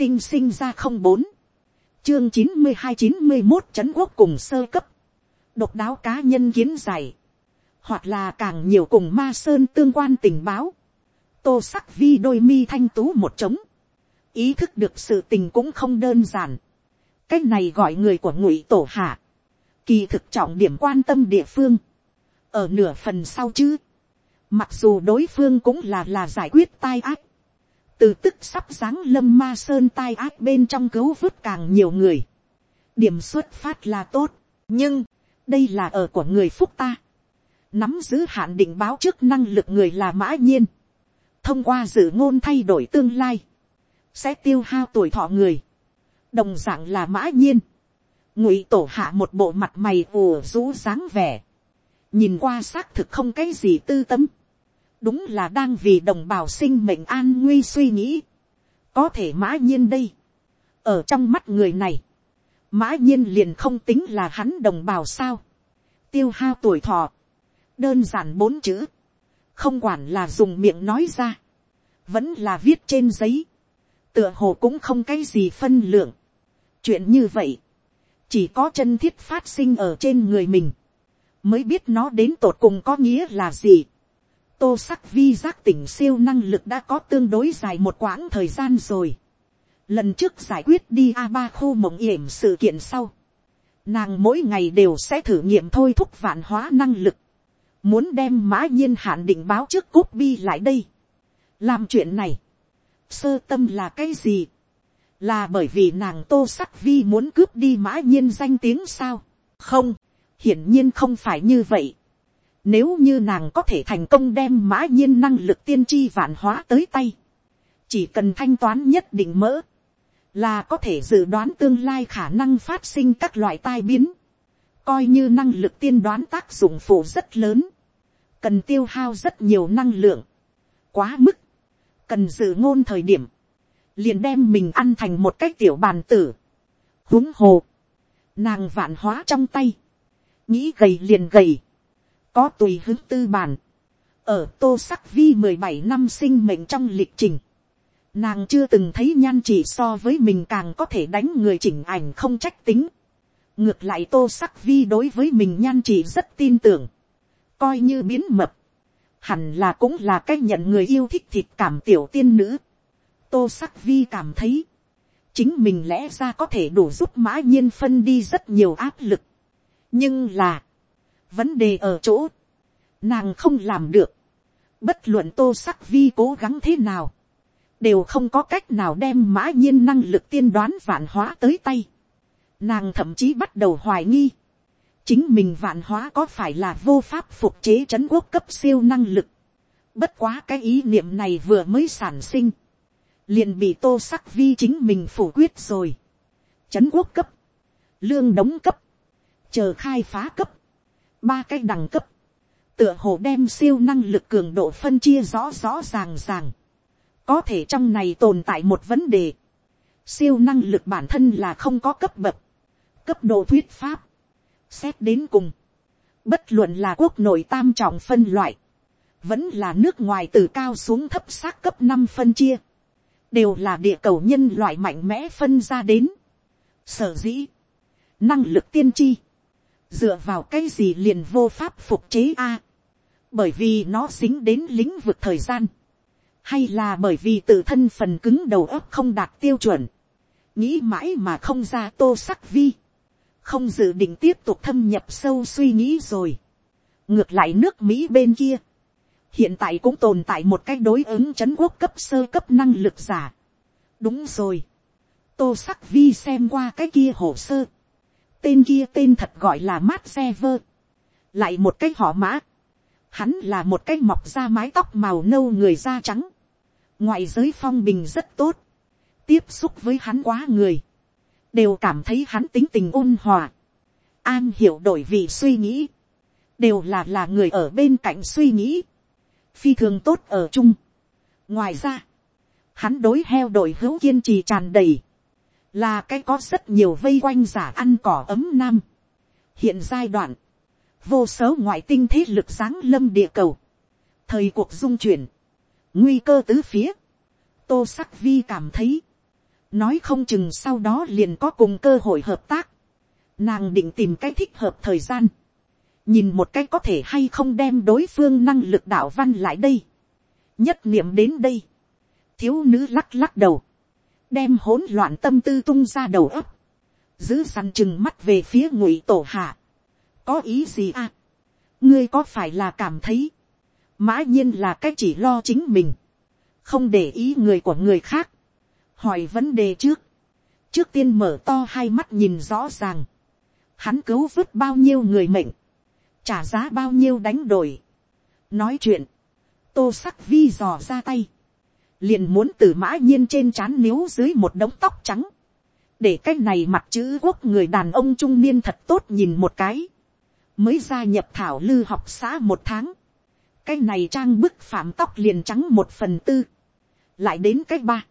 tinh sinh ra không bốn, chương chín mươi hai chín mươi một trấn quốc cùng sơ cấp, độc đáo cá nhân kiến giải, hoặc là càng nhiều cùng ma sơn tương quan tình báo, tô sắc vi đôi mi thanh tú một trống, ý thức được sự tình cũng không đơn giản, cái này gọi người của ngụy tổ hạ, kỳ thực trọng điểm quan tâm địa phương, ở nửa phần sau chứ, mặc dù đối phương cũng là là giải quyết tai ác, từ tức sắp giáng lâm ma sơn tai ác bên trong cứu vớt càng nhiều người, điểm xuất phát là tốt, nhưng đây là ở của người phúc ta, nắm giữ hạn định báo trước năng lực người là mã nhiên, thông qua dự ngôn thay đổi tương lai, sẽ tiêu hao tuổi thọ người, đồng d ạ n g là mã nhiên, ngụy tổ hạ một bộ mặt mày ùa rũ dáng vẻ, nhìn qua xác thực không cái gì tư tâm, đúng là đang vì đồng bào sinh mệnh an nguy suy nghĩ, có thể mã nhiên đây, ở trong mắt người này, mã nhiên liền không tính là hắn đồng bào sao, tiêu hao tuổi thọ, đơn giản bốn chữ, không quản là dùng miệng nói ra, vẫn là viết trên giấy, tựa hồ cũng không cái gì phân lượng, chuyện như vậy, chỉ có chân thiết phát sinh ở trên người mình, mới biết nó đến tột cùng có nghĩa là gì tô sắc vi giác tỉnh siêu năng lực đã có tương đối dài một quãng thời gian rồi. lần trước giải quyết đi a ba khu mộng yểm sự kiện sau, nàng mỗi ngày đều sẽ thử nghiệm thôi thúc vạn hóa năng lực, muốn đem mã nhiên hạn định báo trước cúp bi lại đây. làm chuyện này, sơ tâm là cái gì, là bởi vì nàng tô sắc vi muốn cướp đi mã nhiên danh tiếng sao. không, hiển nhiên không phải như vậy. Nếu như nàng có thể thành công đem mã nhiên năng lực tiên tri vạn hóa tới tay, chỉ cần thanh toán nhất định mỡ, là có thể dự đoán tương lai khả năng phát sinh các loại tai biến, coi như năng lực tiên đoán tác dụng phụ rất lớn, cần tiêu hao rất nhiều năng lượng, quá mức, cần dự ngôn thời điểm, liền đem mình ăn thành một cái tiểu bàn tử. huống hồ, nàng vạn hóa trong tay, nghĩ gầy liền gầy, có tùy hứng tư bản. Ở tô sắc vi mười bảy năm sinh mệnh trong lịch trình, nàng chưa từng thấy nhan chỉ so với mình càng có thể đánh người chỉnh ảnh không trách tính, ngược lại tô sắc vi đối với mình nhan chỉ rất tin tưởng, coi như biến mập, hẳn là cũng là cách nhận người yêu thích thịt cảm tiểu tiên nữ. Tô sắc vi cảm thấy, chính mình lẽ ra có thể đủ giúp mã nhiên phân đi rất nhiều áp lực. nhưng là, vấn đề ở chỗ, nàng không làm được, bất luận tô sắc vi cố gắng thế nào, đều không có cách nào đem mã nhiên năng lực tiên đoán vạn hóa tới tay. Nàng thậm chí bắt đầu hoài nghi, chính mình vạn hóa có phải là vô pháp phục chế c quốc cấp siêu năng lực. Bất quá cái ý niệm này vừa mới sản sinh, liền bị tô sắc vi chính mình phủ quyết rồi. Trấn quốc cấp, lương đóng cấp, chờ khai phá cấp, ba cái đẳng cấp, tựa hồ đem siêu năng lực cường độ phân chia rõ rõ ràng ràng. Có thể trong này tồn tại một vấn đề. Siêu năng lực bản thân là không có cấp bậc, cấp độ thuyết pháp. Xét đến cùng, bất luận là quốc nội tam trọng phân loại, vẫn là nước ngoài từ cao xuống thấp xác cấp năm phân chia đều là địa cầu nhân loại mạnh mẽ phân ra đến. Sở dĩ, năng lực tiên tri, dựa vào cái gì liền vô pháp phục chế a, bởi vì nó dính đến lĩnh vực thời gian, hay là bởi vì tự thân phần cứng đầu óc không đạt tiêu chuẩn, nghĩ mãi mà không ra tô sắc vi, không dự định tiếp tục thâm nhập sâu suy nghĩ rồi. ngược lại nước mỹ bên kia, hiện tại cũng tồn tại một cái đối ứng c quốc cấp sơ cấp năng lực giả. đúng rồi, tô sắc vi xem qua cái kia hồ sơ, tên kia tên thật gọi là mát xe vơ, lại một cái họ mã, hắn là một cái mọc ra mái tóc màu nâu người da trắng, ngoại giới phong bình rất tốt, tiếp xúc với hắn quá người, đều cảm thấy hắn tính tình ôn hòa, an hiểu đổi vị suy nghĩ, đều là là người ở bên cạnh suy nghĩ, phi thường tốt ở chung. ngoài ra, hắn đối heo đội hữu kiên trì tràn đầy, là cái có rất nhiều vây quanh giả ăn cỏ ấm nam. hiện giai đoạn, vô số ngoại tinh thế lực sáng lâm địa cầu, thời cuộc dung chuyển, nguy cơ tứ phía, tô sắc vi cảm thấy, nói không chừng sau đó liền có cùng cơ hội hợp tác, nàng định tìm cái thích hợp thời gian, nhìn một cái có thể hay không đem đối phương năng lực đạo văn lại đây, nhất niệm đến đây, thiếu nữ lắc lắc đầu, đem hỗn loạn tâm tư tung ra đầu ấp, giữ săn chừng mắt về phía ngụy tổ hạ, có ý gì à, ngươi có phải là cảm thấy, mã nhiên là cái chỉ lo chính mình, không để ý người của người khác, hỏi vấn đề trước, trước tiên mở to hai mắt nhìn rõ ràng, hắn cứu vớt bao nhiêu người mệnh, trả giá bao nhiêu đánh đổi, nói chuyện, tô sắc vi dò ra tay, liền muốn từ mã nhiên trên trán níu dưới một đống tóc trắng, để cái này mặt chữ quốc người đàn ông trung niên thật tốt nhìn một cái, mới gia nhập thảo lư học xã một tháng, cái này trang bức phạm tóc liền trắng một phần tư, lại đến cái ba,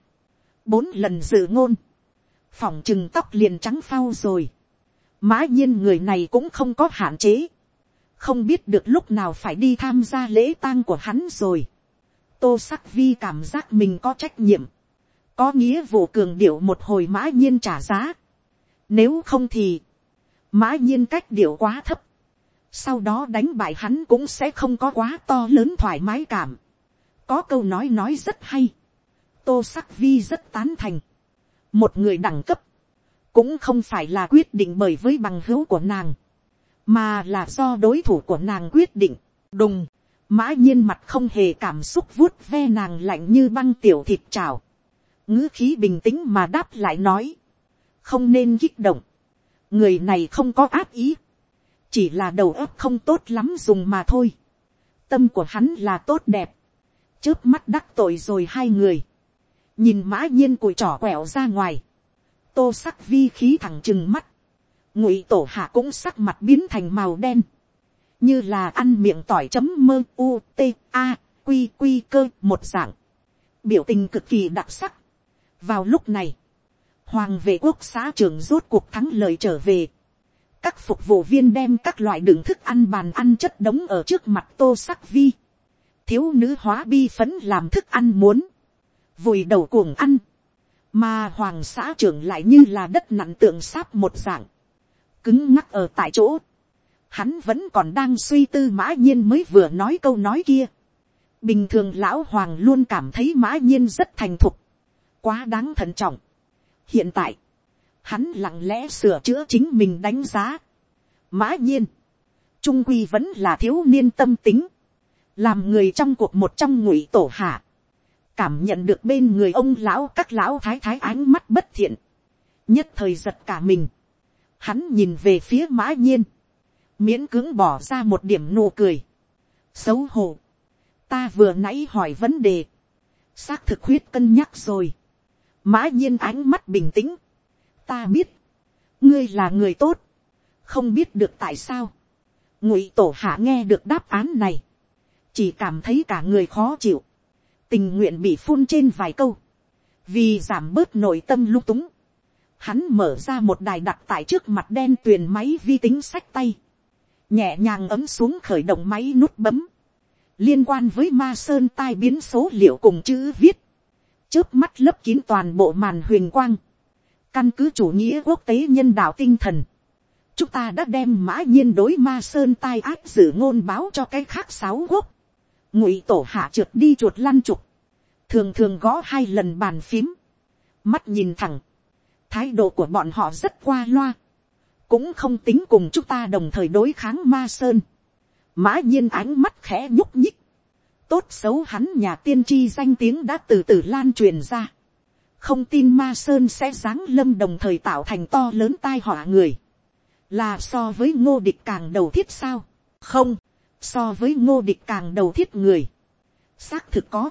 bốn lần dự ngôn, phỏng chừng tóc liền trắng phao rồi, mã nhiên người này cũng không có hạn chế, không biết được lúc nào phải đi tham gia lễ tang của hắn rồi, tô sắc vi cảm giác mình có trách nhiệm, có nghĩa vụ cường điệu một hồi mã nhiên trả giá, nếu không thì, mã nhiên cách điệu quá thấp, sau đó đánh bại hắn cũng sẽ không có quá to lớn thoải mái cảm. có câu nói nói rất hay. tô sắc vi rất tán thành. một người đẳng cấp, cũng không phải là quyết định bởi với bằng hữu của nàng, mà là do đối thủ của nàng quyết định. đùng, mã nhiên mặt không hề cảm xúc vuốt ve nàng lạnh như băng tiểu thịt trào. ngữ khí bình tĩnh mà đáp lại nói, không nên kích động, người này không có áp ý. Chỉ là đầu óc không tốt lắm dùng mà thôi. tâm của hắn là tốt đẹp, trước mắt đắc tội rồi hai người, nhìn mã nhiên cùi trỏ quẹo ra ngoài, tô sắc vi khí thẳng chừng mắt, ngụy tổ hạ cũng sắc mặt biến thành màu đen, như là ăn miệng tỏi chấm mơ u t a q q cơ một dạng, biểu tình cực kỳ đặc sắc. vào lúc này, hoàng vệ quốc xã trưởng rốt cuộc thắng lợi trở về, các phục vụ viên đem các loại đựng thức ăn bàn ăn chất đống ở trước mặt tô sắc vi. thiếu nữ hóa bi phấn làm thức ăn muốn. vùi đầu cuồng ăn. mà hoàng xã trưởng lại như là đất nặng tượng sáp một dạng. cứng ngắc ở tại chỗ hắn vẫn còn đang suy tư mã nhiên mới vừa nói câu nói kia. bình thường lão hoàng luôn cảm thấy mã nhiên rất thành thục. quá đáng thận trọng. hiện tại, hắn lặng lẽ sửa chữa chính mình đánh giá. mã nhiên, trung quy vẫn là thiếu niên tâm tính, làm người trong cuộc một trong ngụy tổ hạ, cảm nhận được bên người ông lão các lão thái thái ánh mắt bất thiện, nhất thời giật cả mình, hắn nhìn về phía mã nhiên, miễn cưỡng bỏ ra một điểm nụ cười, xấu hổ, ta vừa nãy hỏi vấn đề, xác thực huyết cân nhắc rồi, mã nhiên ánh mắt bình tĩnh, ta biết, ngươi là người tốt, không biết được tại sao, ngụy tổ hạ nghe được đáp án này, chỉ cảm thấy cả người khó chịu, tình nguyện bị phun trên vài câu, vì giảm bớt nội tâm lung túng, hắn mở ra một đài đặt tại trước mặt đen tuyền máy vi tính sách tay, nhẹ nhàng ấm xuống khởi động máy nút bấm, liên quan với ma sơn tai biến số liệu cùng chữ viết, trước mắt lấp kín toàn bộ màn huyền quang, căn cứ chủ nghĩa quốc tế nhân đạo tinh thần, chúng ta đã đem mã nhiên đối ma sơn tai ác dự ngôn báo cho cái khác sáu quốc, ngụy tổ hạ trượt đi chuột lăn trục, thường thường gõ hai lần bàn phím, mắt nhìn thẳng, thái độ của bọn họ rất qua loa, cũng không tính cùng chúng ta đồng thời đối kháng ma sơn, mã nhiên ánh mắt khẽ nhúc nhích, tốt xấu hắn nhà tiên tri danh tiếng đã từ từ lan truyền ra, không tin ma sơn sẽ giáng lâm đồng thời tạo thành to lớn tai họa người, là so với ngô địch càng đầu thiết sao, không, so với ngô địch càng đầu thiết người, xác thực có,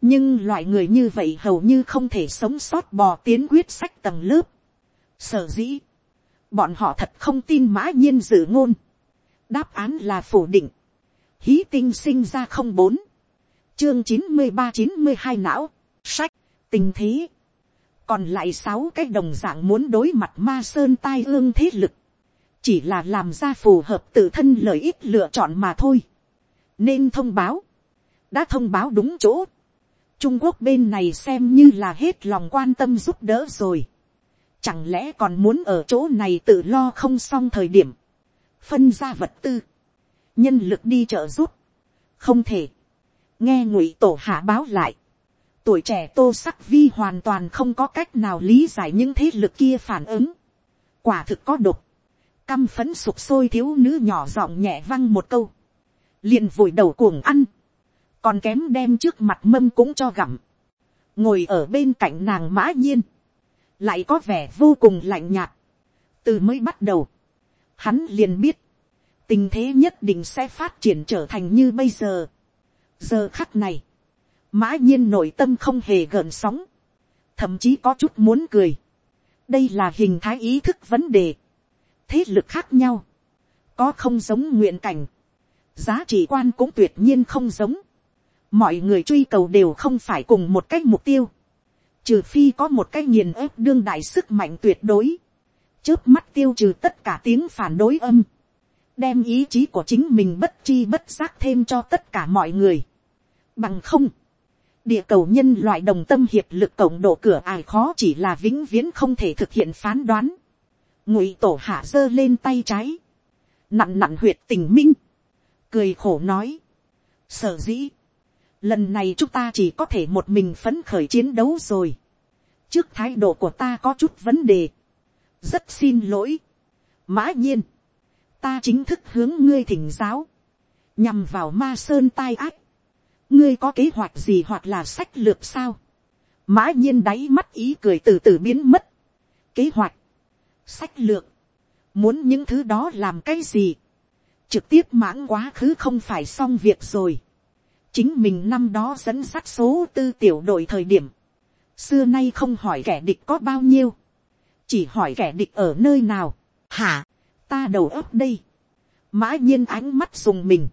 nhưng loại người như vậy hầu như không thể sống sót bò tiến quyết sách tầng lớp, sở dĩ, bọn họ thật không tin mã nhiên dự ngôn, đáp án là phủ định, hí tinh sinh ra không bốn, chương chín mươi ba chín mươi hai não, sách, tình thế. Còn lại sáu cái đồng dạng muốn đối mặt ma sơn tai ương thế lực. Chỉ là làm ra phù hợp tự thân lợi ích lựa chọn mà thôi. Nên thông báo. Đã thông báo đúng chỗ. trung quốc bên này xem như là hết lòng quan tâm giúp đỡ rồi chẳng lẽ còn muốn ở chỗ này tự lo không xong thời điểm, phân ra vật tư, nhân lực đi trợ giúp, không thể, nghe ngụy tổ hạ báo lại, tuổi trẻ tô sắc vi hoàn toàn không có cách nào lý giải những thế lực kia phản ứng, quả thực có độc, căm phấn sục sôi thiếu nữ nhỏ giọng nhẹ văng một câu, liền vùi đầu cuồng ăn, còn kém đem trước mặt mâm cũng cho gặm, ngồi ở bên cạnh nàng mã nhiên, lại có vẻ vô cùng lạnh nhạt, từ mới bắt đầu, hắn liền biết, tình thế nhất định sẽ phát triển trở thành như bây giờ. giờ khắc này, mã nhiên nội tâm không hề gợn sóng, thậm chí có chút muốn cười. đây là hình thái ý thức vấn đề, thế lực khác nhau, có không giống nguyện cảnh, giá trị quan cũng tuyệt nhiên không giống, mọi người truy cầu đều không phải cùng một cái mục tiêu, trừ phi có một cái nghiền ép đương đại sức mạnh tuyệt đối, trước mắt tiêu trừ tất cả tiếng phản đối âm, đem ý chí của chính mình bất chi bất giác thêm cho tất cả mọi người. Bằng không, địa cầu nhân loại đồng tâm hiệp lực cộng độ cửa ai khó chỉ là vĩnh viễn không thể thực hiện phán đoán. Ngụy tổ hạ giơ lên tay trái, nặn nặn huyệt tình minh, cười khổ nói, sở dĩ, lần này chúng ta chỉ có thể một mình phấn khởi chiến đấu rồi. trước thái độ của ta có chút vấn đề, rất xin lỗi. mã nhiên, ta chính thức hướng ngươi thỉnh giáo, nhằm vào ma sơn tai ác, ngươi có kế hoạch gì hoặc là sách lược sao, mã nhiên đáy mắt ý cười từ từ biến mất, kế hoạch, sách lược, muốn những thứ đó làm cái gì, trực tiếp mãng quá khứ không phải xong việc rồi, chính mình năm đó dẫn sắt số tư tiểu đội thời điểm, xưa nay không hỏi kẻ địch có bao nhiêu, chỉ hỏi kẻ địch ở nơi nào, hả, ta đầu óc đây, mã nhiên ánh mắt dùng mình,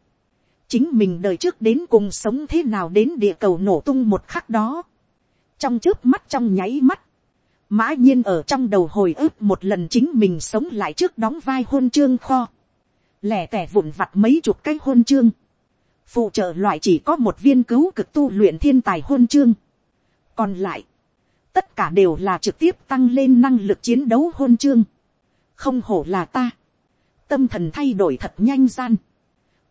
chính mình đời trước đến cùng sống thế nào đến địa cầu nổ tung một khắc đó, trong trước mắt trong nháy mắt, mã nhiên ở trong đầu hồi ức một lần chính mình sống lại trước đóng vai hôn chương kho, lẻ tẻ vụn vặt mấy chục cái hôn chương, phụ trợ loại chỉ có một viên cứu cực tu luyện thiên tài hôn chương, còn lại, tất cả đều là trực tiếp tăng lên năng lực chiến đấu hôn chương, không hổ là ta, tâm thần thay đổi thật nhanh gian,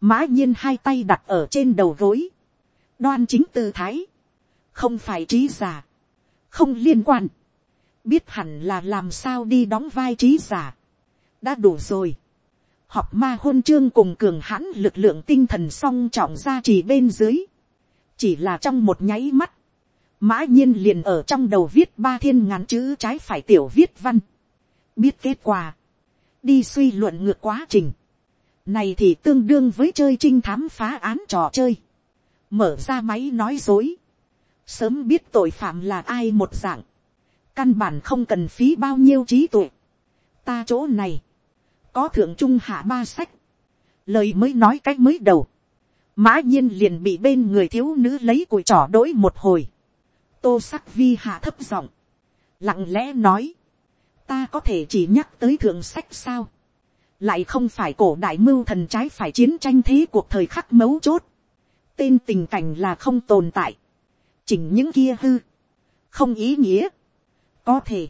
mã nhiên hai tay đặt ở trên đầu gối, đoan chính tư thái, không phải trí giả, không liên quan, biết hẳn là làm sao đi đóng vai trí giả, đã đủ rồi, học ma hôn chương cùng cường hãn lực lượng tinh thần song trọng ra chỉ bên dưới, chỉ là trong một nháy mắt, mã nhiên liền ở trong đầu viết ba thiên ngắn chữ trái phải tiểu viết văn, biết kết quả, đi suy luận ngược quá trình, này thì tương đương với chơi trinh thám phá án trò chơi, mở ra máy nói dối, sớm biết tội phạm là ai một dạng, căn bản không cần phí bao nhiêu trí tuệ, ta chỗ này, có thượng trung hạ ba sách, lời mới nói cách mới đầu, mã nhiên liền bị bên người thiếu nữ lấy cùi trỏ đỗi một hồi, tô sắc vi hạ thấp giọng, lặng lẽ nói, ta có thể chỉ nhắc tới thượng sách sao, lại không phải cổ đại mưu thần trái phải chiến tranh thế cuộc thời khắc mấu chốt, tên tình cảnh là không tồn tại, chỉnh những kia hư, không ý nghĩa, có thể,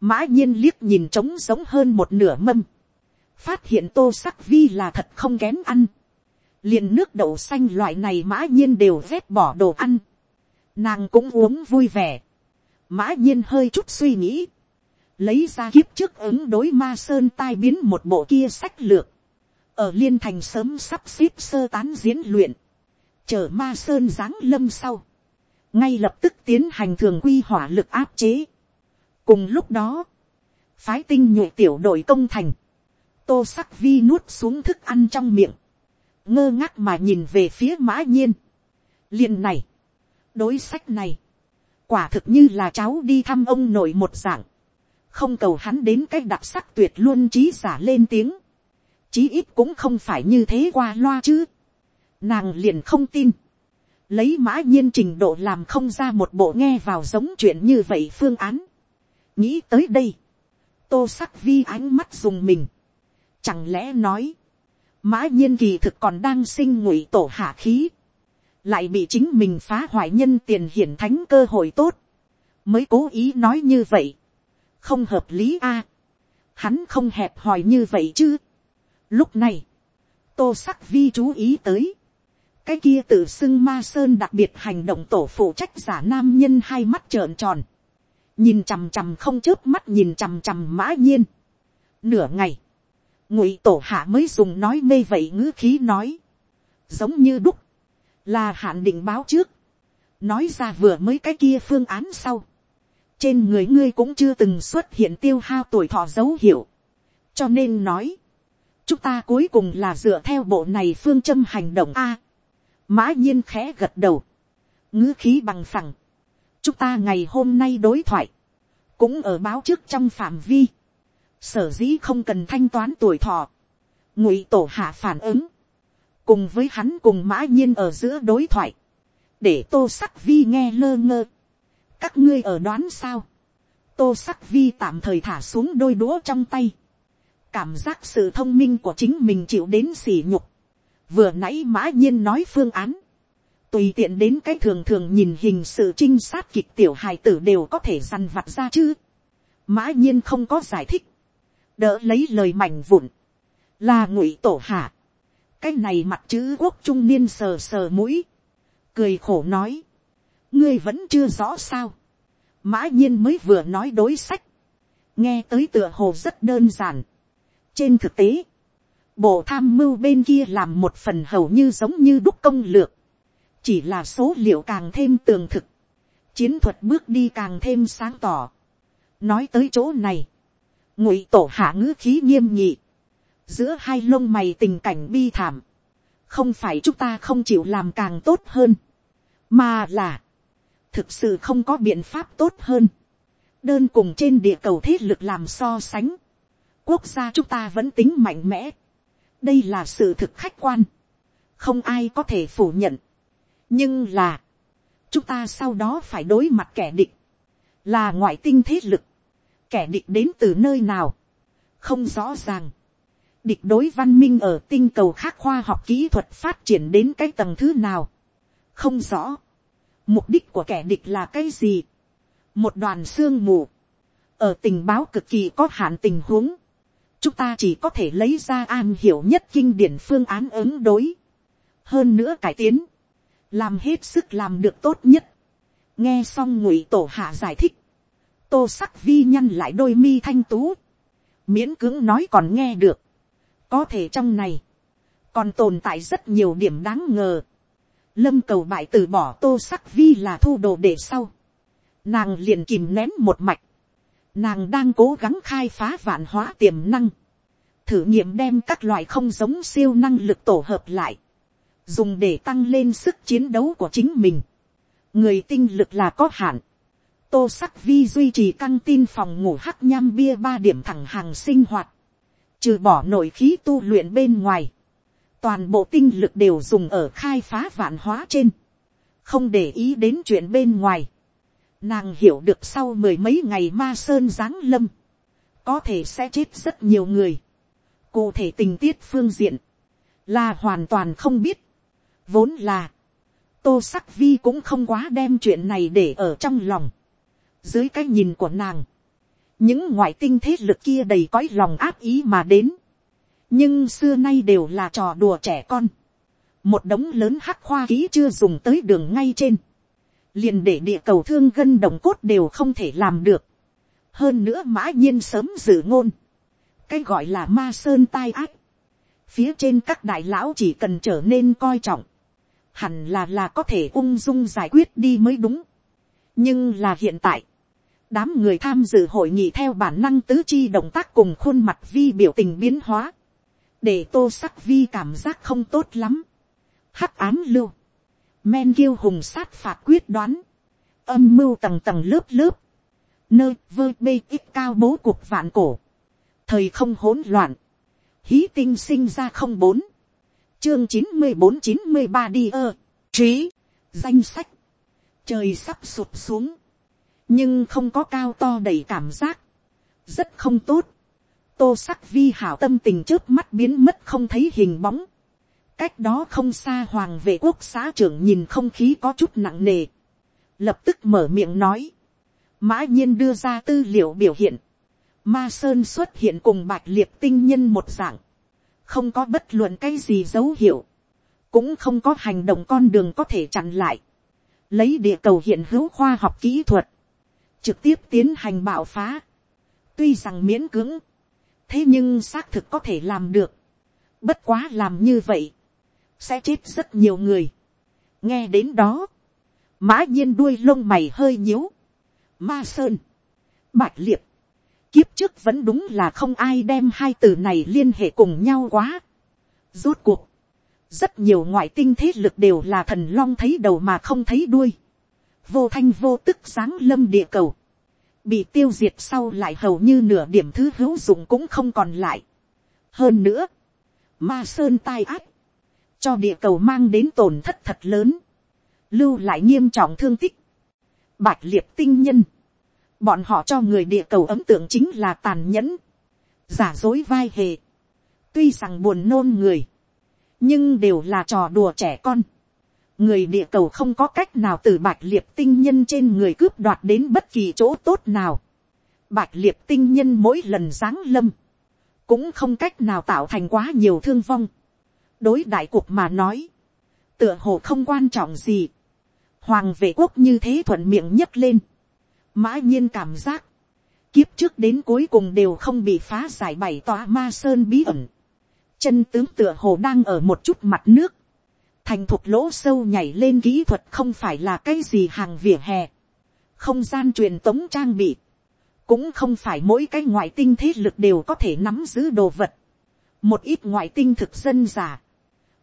mã nhiên liếc nhìn trống giống hơn một nửa mâm, phát hiện tô sắc vi là thật không kém ăn, liền nước đậu xanh loại này mã nhiên đều vét bỏ đồ ăn, nàng cũng uống vui vẻ, mã nhiên hơi chút suy nghĩ, lấy ra kiếp trước ứng đối ma sơn tai biến một bộ kia sách lược, ở liên thành sớm sắp xếp sơ tán diễn luyện, chờ ma sơn giáng lâm sau, ngay lập tức tiến hành thường quy hỏa lực áp chế. cùng lúc đó, phái tinh nhuệ tiểu đội công thành, tô sắc vi nuốt xuống thức ăn trong miệng, ngơ ngác mà nhìn về phía mã nhiên. liền này, đối sách này, quả thực như là cháu đi thăm ông nội một dạng, không cầu hắn đến cái đặc sắc tuyệt luôn trí giả lên tiếng, chí ít cũng không phải như thế qua loa chứ, nàng liền không tin, lấy mã nhiên trình độ làm không ra một bộ nghe vào giống chuyện như vậy phương án, nghĩ tới đây, tô sắc vi ánh mắt dùng mình, chẳng lẽ nói, mã nhiên kỳ thực còn đang sinh ngụy tổ hạ khí, lại bị chính mình phá hoại nhân tiền hiển thánh cơ hội tốt, mới cố ý nói như vậy, không hợp lý a, hắn không hẹp hòi như vậy chứ. Lúc này, tô sắc vi chú ý tới, cái kia tự xưng ma sơn đặc biệt hành động tổ phụ trách giả nam nhân hai mắt trợn tròn, nhìn chằm chằm không chớp mắt nhìn chằm chằm mã nhiên. Nửa ngày, ngụy tổ hạ mới dùng nói mê vậy ngữ khí nói, giống như đúc, là hạn định báo trước, nói ra vừa mới cái kia phương án sau, trên người ngươi cũng chưa từng xuất hiện tiêu hao tuổi thọ dấu hiệu, cho nên nói, chúng ta cuối cùng là dựa theo bộ này phương châm hành động a, mã nhiên khẽ gật đầu, ngữ khí bằng phẳng, chúng ta ngày hôm nay đối thoại, cũng ở báo trước trong phạm vi, sở dĩ không cần thanh toán tuổi thọ, ngụy tổ hạ phản ứng, cùng với hắn cùng mã nhiên ở giữa đối thoại, để tô sắc vi nghe lơ ngơ, các ngươi ở đoán sao, tô sắc vi tạm thời thả xuống đôi đũa trong tay, cảm giác sự thông minh của chính mình chịu đến sỉ nhục, vừa nãy mã nhiên nói phương án, tùy tiện đến cái thường thường nhìn hình sự trinh sát kịch tiểu hài tử đều có thể dằn vặt ra chứ. mã nhiên không có giải thích, đỡ lấy lời mảnh vụn, là ngụy tổ hạ. cái này mặt chữ quốc trung niên sờ sờ mũi, cười khổ nói, ngươi vẫn chưa rõ sao. mã nhiên mới vừa nói đối sách, nghe tới tựa hồ rất đơn giản. trên thực tế, bộ tham mưu bên kia làm một phần hầu như giống như đúc công lược, chỉ là số liệu càng thêm tường thực, chiến thuật bước đi càng thêm sáng tỏ. nói tới chỗ này, ngụy tổ hạ ngữ khí nghiêm nhị, giữa hai lông mày tình cảnh bi thảm, không phải chúng ta không chịu làm càng tốt hơn, mà là, thực sự không có biện pháp tốt hơn, đơn cùng trên địa cầu thế lực làm so sánh, quốc gia chúng ta vẫn tính mạnh mẽ, đây là sự thực khách quan, không ai có thể phủ nhận, nhưng là, chúng ta sau đó phải đối mặt kẻ địch, là ngoại tinh thế lực, kẻ địch đến từ nơi nào, không rõ ràng, địch đối văn minh ở tinh cầu khác khoa học kỹ thuật phát triển đến cái tầng thứ nào, không rõ, mục đích của kẻ địch là cái gì, một đoàn xương mù, ở tình báo cực kỳ có hạn tình huống, chúng ta chỉ có thể lấy ra an hiểu nhất kinh điển phương án ứng đối, hơn nữa cải tiến, làm hết sức làm được tốt nhất. nghe xong ngụy tổ hạ giải thích, tô sắc vi nhăn lại đôi mi thanh tú, miễn cưỡng nói còn nghe được, có thể trong này, còn tồn tại rất nhiều điểm đáng ngờ. lâm cầu bại từ bỏ tô sắc vi là thu đồ để sau, nàng liền kìm nén một mạch, nàng đang cố gắng khai phá vạn hóa tiềm năng, thử nghiệm đem các loại không giống siêu năng lực tổ hợp lại, dùng để tăng lên sức chiến đấu của chính mình. người tinh lực là có hạn tô sắc vi duy trì căng tin phòng ngủ hắc nham bia ba điểm thẳng hàng sinh hoạt. trừ bỏ nội khí tu luyện bên ngoài. toàn bộ tinh lực đều dùng ở khai phá vạn hóa trên. không để ý đến chuyện bên ngoài. nàng hiểu được sau mười mấy ngày ma sơn giáng lâm. có thể sẽ chết rất nhiều người. cụ thể tình tiết phương diện là hoàn toàn không biết Vốn là, tô sắc vi cũng không quá đem chuyện này để ở trong lòng. Dưới cái nhìn của nàng, những ngoại tinh thế lực kia đầy cõi lòng áp ý mà đến. nhưng xưa nay đều là trò đùa trẻ con. một đống lớn hắc khoa ký chưa dùng tới đường ngay trên. liền để địa cầu thương gân đồng cốt đều không thể làm được. hơn nữa mã nhiên sớm dự ngôn. cái gọi là ma sơn tai ác. phía trên các đại lão chỉ cần trở nên coi trọng hẳn là là có thể ung dung giải quyết đi mới đúng. nhưng là hiện tại, đám người tham dự hội nghị theo bản năng tứ chi động tác cùng khuôn mặt vi biểu tình biến hóa, để tô sắc vi cảm giác không tốt lắm. hắc ám lưu, men kiêu hùng sát phạt quyết đoán, âm mưu tầng tầng lớp lớp, nơi vơ bê ít cao bố cuộc vạn cổ, thời không hỗn loạn, hí tinh sinh ra không bốn, chương chín mươi bốn chín mươi ba đi ơ, trí, danh sách, trời sắp sụp xuống, nhưng không có cao to đầy cảm giác, rất không tốt, tô sắc vi hảo tâm tình trước mắt biến mất không thấy hình bóng, cách đó không xa hoàng vệ quốc xã trưởng nhìn không khí có chút nặng nề, lập tức mở miệng nói, mã nhiên đưa ra tư liệu biểu hiện, ma sơn xuất hiện cùng bạch liệt tinh nhân một dạng, không có bất luận cái gì dấu hiệu, cũng không có hành động con đường có thể chặn lại, lấy địa cầu hiện hữu khoa học kỹ thuật, trực tiếp tiến hành bạo phá, tuy rằng miễn cưỡng, thế nhưng xác thực có thể làm được, bất quá làm như vậy, sẽ chết rất nhiều người. nghe đến đó, mã nhiên đuôi lông mày hơi nhíu, ma sơn, bạch liệp, kiếp trước vẫn đúng là không ai đem hai từ này liên hệ cùng nhau quá. rốt cuộc, rất nhiều ngoại tinh thế lực đều là thần long thấy đầu mà không thấy đuôi, vô thanh vô tức giáng lâm địa cầu, bị tiêu diệt sau lại hầu như nửa điểm thứ hữu dụng cũng không còn lại. hơn nữa, ma sơn tai ác, cho địa cầu mang đến tổn thất thật lớn, lưu lại nghiêm trọng thương tích, bạch liệt tinh nhân, bọn họ cho người địa cầu ấm tượng chính là tàn nhẫn, giả dối vai hề, tuy rằng buồn nôn người, nhưng đều là trò đùa trẻ con, người địa cầu không có cách nào từ bạch liệt tinh nhân trên người cướp đoạt đến bất kỳ chỗ tốt nào. Bạch liệt tinh nhân mỗi lần giáng lâm, cũng không cách nào tạo thành quá nhiều thương vong. đối đại cuộc mà nói, tựa hồ không quan trọng gì. hoàng vệ quốc như thế thuận miệng nhấc lên. mã nhiên cảm giác, kiếp trước đến cuối cùng đều không bị phá giải bảy tòa ma sơn bí ẩn. chân tướng tựa hồ đang ở một chút mặt nước thành thục lỗ sâu nhảy lên kỹ thuật không phải là cái gì hàng vỉa hè, không gian truyền tống trang bị, cũng không phải mỗi cái ngoại tinh thế lực đều có thể nắm giữ đồ vật, một ít ngoại tinh thực dân giả,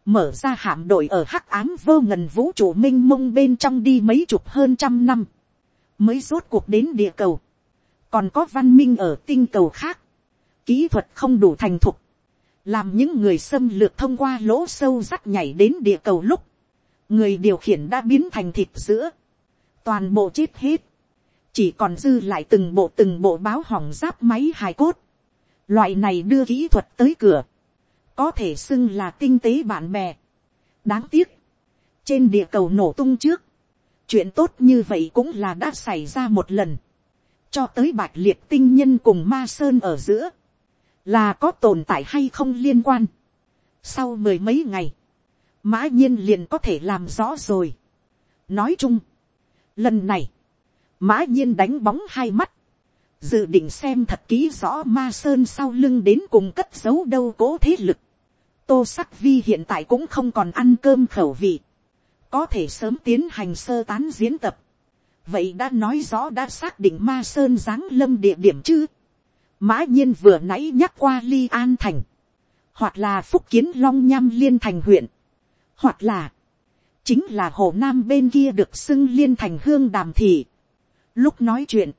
mở ra hạm đội ở hắc ám vô ngần vũ trụ m i n h mông bên trong đi mấy chục hơn trăm năm, mới rốt cuộc đến địa cầu, còn có văn minh ở tinh cầu khác, kỹ thuật không đủ thành thục, làm những người xâm lược thông qua lỗ sâu rắc nhảy đến địa cầu lúc, người điều khiển đã biến thành thịt giữa, toàn bộ chết hết, chỉ còn dư lại từng bộ từng bộ báo hỏng giáp máy hài cốt, loại này đưa kỹ thuật tới cửa, có thể xưng là tinh tế bạn bè. đáng tiếc, trên địa cầu nổ tung trước, chuyện tốt như vậy cũng là đã xảy ra một lần, cho tới bạch liệt tinh nhân cùng ma sơn ở giữa, là có tồn tại hay không liên quan. sau mười mấy ngày, mã nhiên liền có thể làm rõ rồi. nói chung, lần này, mã nhiên đánh bóng hai mắt, dự định xem thật kỹ rõ ma sơn sau lưng đến cùng cất giấu đâu cố thế lực. tô sắc vi hiện tại cũng không còn ăn cơm khẩu vị, có thể sớm tiến hành sơ tán diễn tập. vậy đã nói rõ đã xác định ma sơn giáng lâm địa điểm chứ Mã nhiên vừa nãy nhắc qua Ly An Thành. Hoặc là Phúc Kiến Long Nham Liên Thành huyện. Hoặc là. Chính là Hồ Nam bên kia được xưng Liên Thành Hương Đàm Thị. Lúc nói chuyện.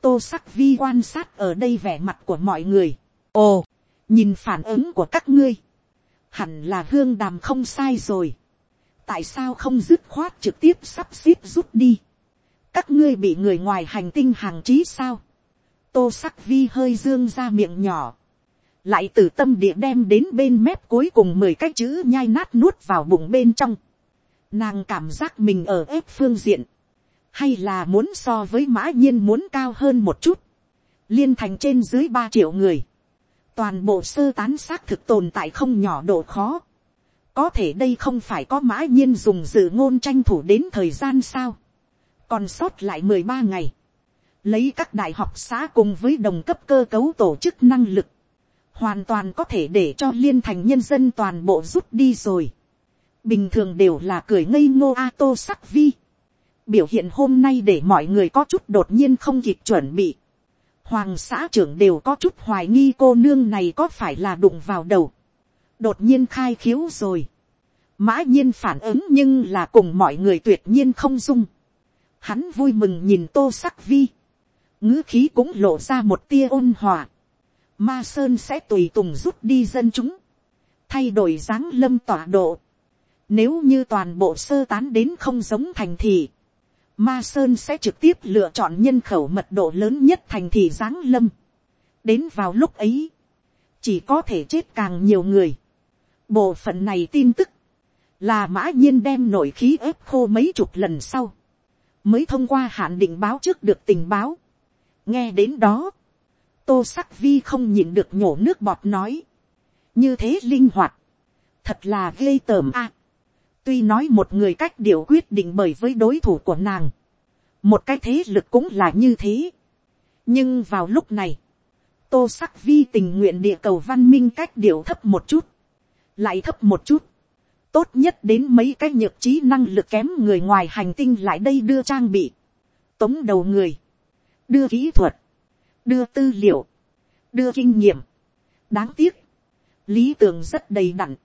Tô sắc vi quan sát ở đây vẻ mặt của mọi người. Ồ. Nhìn phản ứng của các ngươi. Hẳn là hương đàm không sai rồi. Tại sao không dứt khoát trực tiếp sắp xếp rút đi. Các ngươi bị người ngoài hành tinh hàng trí sao tô sắc vi hơi dương ra miệng nhỏ, lại từ tâm địa đem đến bên mép cuối cùng mười cái chữ nhai nát nuốt vào bụng bên trong. Nàng cảm giác mình ở ép phương diện, hay là muốn so với mã nhiên muốn cao hơn một chút, liên thành trên dưới ba triệu người, toàn bộ sơ tán xác thực tồn tại không nhỏ độ khó, có thể đây không phải có mã nhiên dùng dự ngôn tranh thủ đến thời gian sao, còn sót lại mười ba ngày, lấy các đại học xã cùng với đồng cấp cơ cấu tổ chức năng lực, hoàn toàn có thể để cho liên thành nhân dân toàn bộ rút đi rồi. bình thường đều là cười ngây ngô a tô sắc vi. biểu hiện hôm nay để mọi người có chút đột nhiên không kịp chuẩn bị. hoàng xã trưởng đều có chút hoài nghi cô nương này có phải là đụng vào đầu. đột nhiên khai khiếu rồi. mã nhiên phản ứng nhưng là cùng mọi người tuyệt nhiên không dung. hắn vui mừng nhìn tô sắc vi ngữ khí cũng lộ ra một tia ôn hòa. Ma Sơn sẽ tùy tùng rút đi dân chúng, thay đổi dáng lâm tọa độ. Nếu như toàn bộ sơ tán đến không giống thành thị, Ma Sơn sẽ trực tiếp lựa chọn nhân khẩu mật độ lớn nhất thành thị giáng lâm. Đến vào lúc ấy, chỉ có thể chết càng nhiều người. Bộ phận này tin tức, là mã nhiên đem nội khí ép khô mấy chục lần sau, mới thông qua hạn định báo trước được tình báo nghe đến đó, tô sắc vi không nhìn được nhổ nước bọt nói, như thế linh hoạt, thật là ghê tởm a. tuy nói một người cách điều quyết định bởi với đối thủ của nàng, một cái thế lực cũng là như thế. nhưng vào lúc này, tô sắc vi tình nguyện địa cầu văn minh cách điều thấp một chút, lại thấp một chút, tốt nhất đến mấy cái nhược trí năng lực kém người ngoài hành tinh lại đây đưa trang bị, tống đầu người, đưa kỹ thuật, đưa tư liệu, đưa kinh nghiệm. đáng tiếc, lý tưởng rất đầy đặn,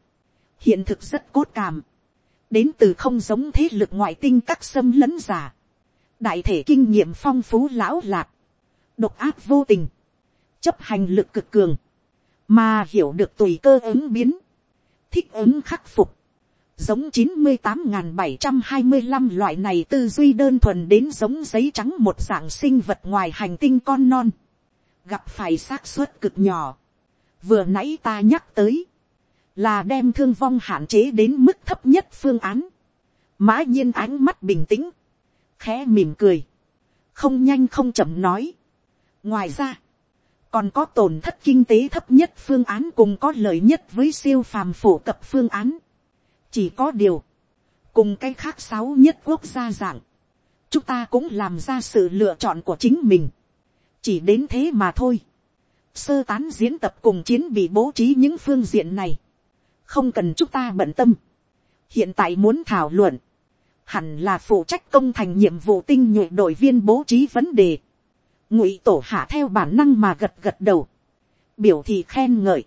hiện thực rất cốt cảm, đến từ không giống thế lực ngoại tinh các xâm lấn giả, đại thể kinh nghiệm phong phú lão lạc, độc ác vô tình, chấp hành lực cực cường, mà hiểu được tùy cơ ứng biến, thích ứng khắc phục, giống chín mươi tám bảy trăm hai mươi năm loại này tư duy đơn thuần đến giống giấy trắng một dạng sinh vật ngoài hành tinh con non, gặp phải xác suất cực nhỏ, vừa nãy ta nhắc tới, là đem thương vong hạn chế đến mức thấp nhất phương án, mã nhiên ánh mắt bình tĩnh, khẽ mỉm cười, không nhanh không chậm nói. ngoài ra, còn có tổn thất kinh tế thấp nhất phương án cùng có lợi nhất với siêu phàm phổ cập phương án chỉ có điều, cùng cái khác sáu nhất quốc gia dạng, chúng ta cũng làm ra sự lựa chọn của chính mình. chỉ đến thế mà thôi. sơ tán diễn tập cùng chiến bị bố trí những phương diện này. không cần chúng ta bận tâm. hiện tại muốn thảo luận, hẳn là phụ trách công thành nhiệm vụ tinh nhuệ đội viên bố trí vấn đề ngụy tổ hạ theo bản năng mà gật gật đầu, biểu thị khen ngợi,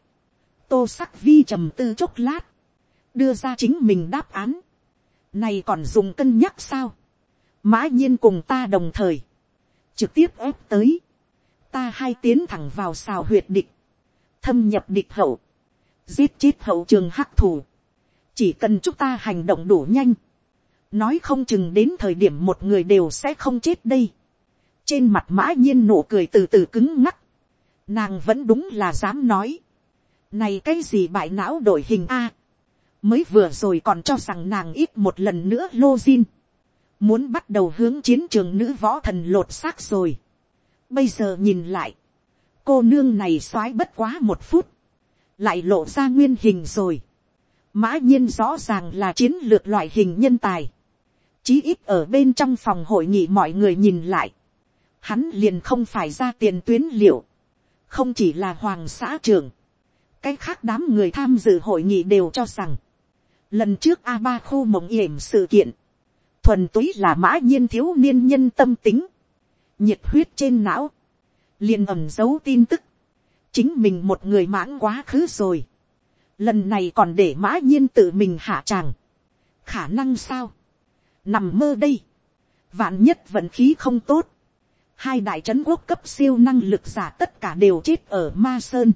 tô sắc vi trầm tư chốc lát, đưa ra chính mình đáp án, này còn dùng cân nhắc sao, mã nhiên cùng ta đồng thời, trực tiếp ép tới, ta hai tiến thẳng vào xào huyệt địch, thâm nhập địch hậu, giết chết hậu trường hắc thủ, chỉ cần chúng ta hành động đủ nhanh, nói không chừng đến thời điểm một người đều sẽ không chết đây. Trên mặt mã nhiên nụ cười từ từ cứng ngắc, nàng vẫn đúng là dám nói, này cái gì bại não đổi hình a, mới vừa rồi còn cho rằng nàng ít một lần nữa lô zin, muốn bắt đầu hướng chiến trường nữ võ thần lột xác rồi, bây giờ nhìn lại, cô nương này soái bất quá một phút, lại lộ ra nguyên hình rồi, mã nhiên rõ ràng là chiến lược loại hình nhân tài, chí ít ở bên trong phòng hội nghị mọi người nhìn lại, hắn liền không phải ra tiền tuyến liệu, không chỉ là hoàng xã trưởng, cái khác đám người tham dự hội nghị đều cho rằng, lần trước a ba khu mộng yểm sự kiện, thuần túy là mã nhiên thiếu niên nhân tâm tính, nhiệt huyết trên não, liền ẩm giấu tin tức, chính mình một người mãng quá khứ rồi, lần này còn để mã nhiên tự mình hạ tràng, khả năng sao, nằm mơ đây, vạn nhất vận khí không tốt, hai đại trấn quốc cấp siêu năng lực giả tất cả đều chết ở ma sơn.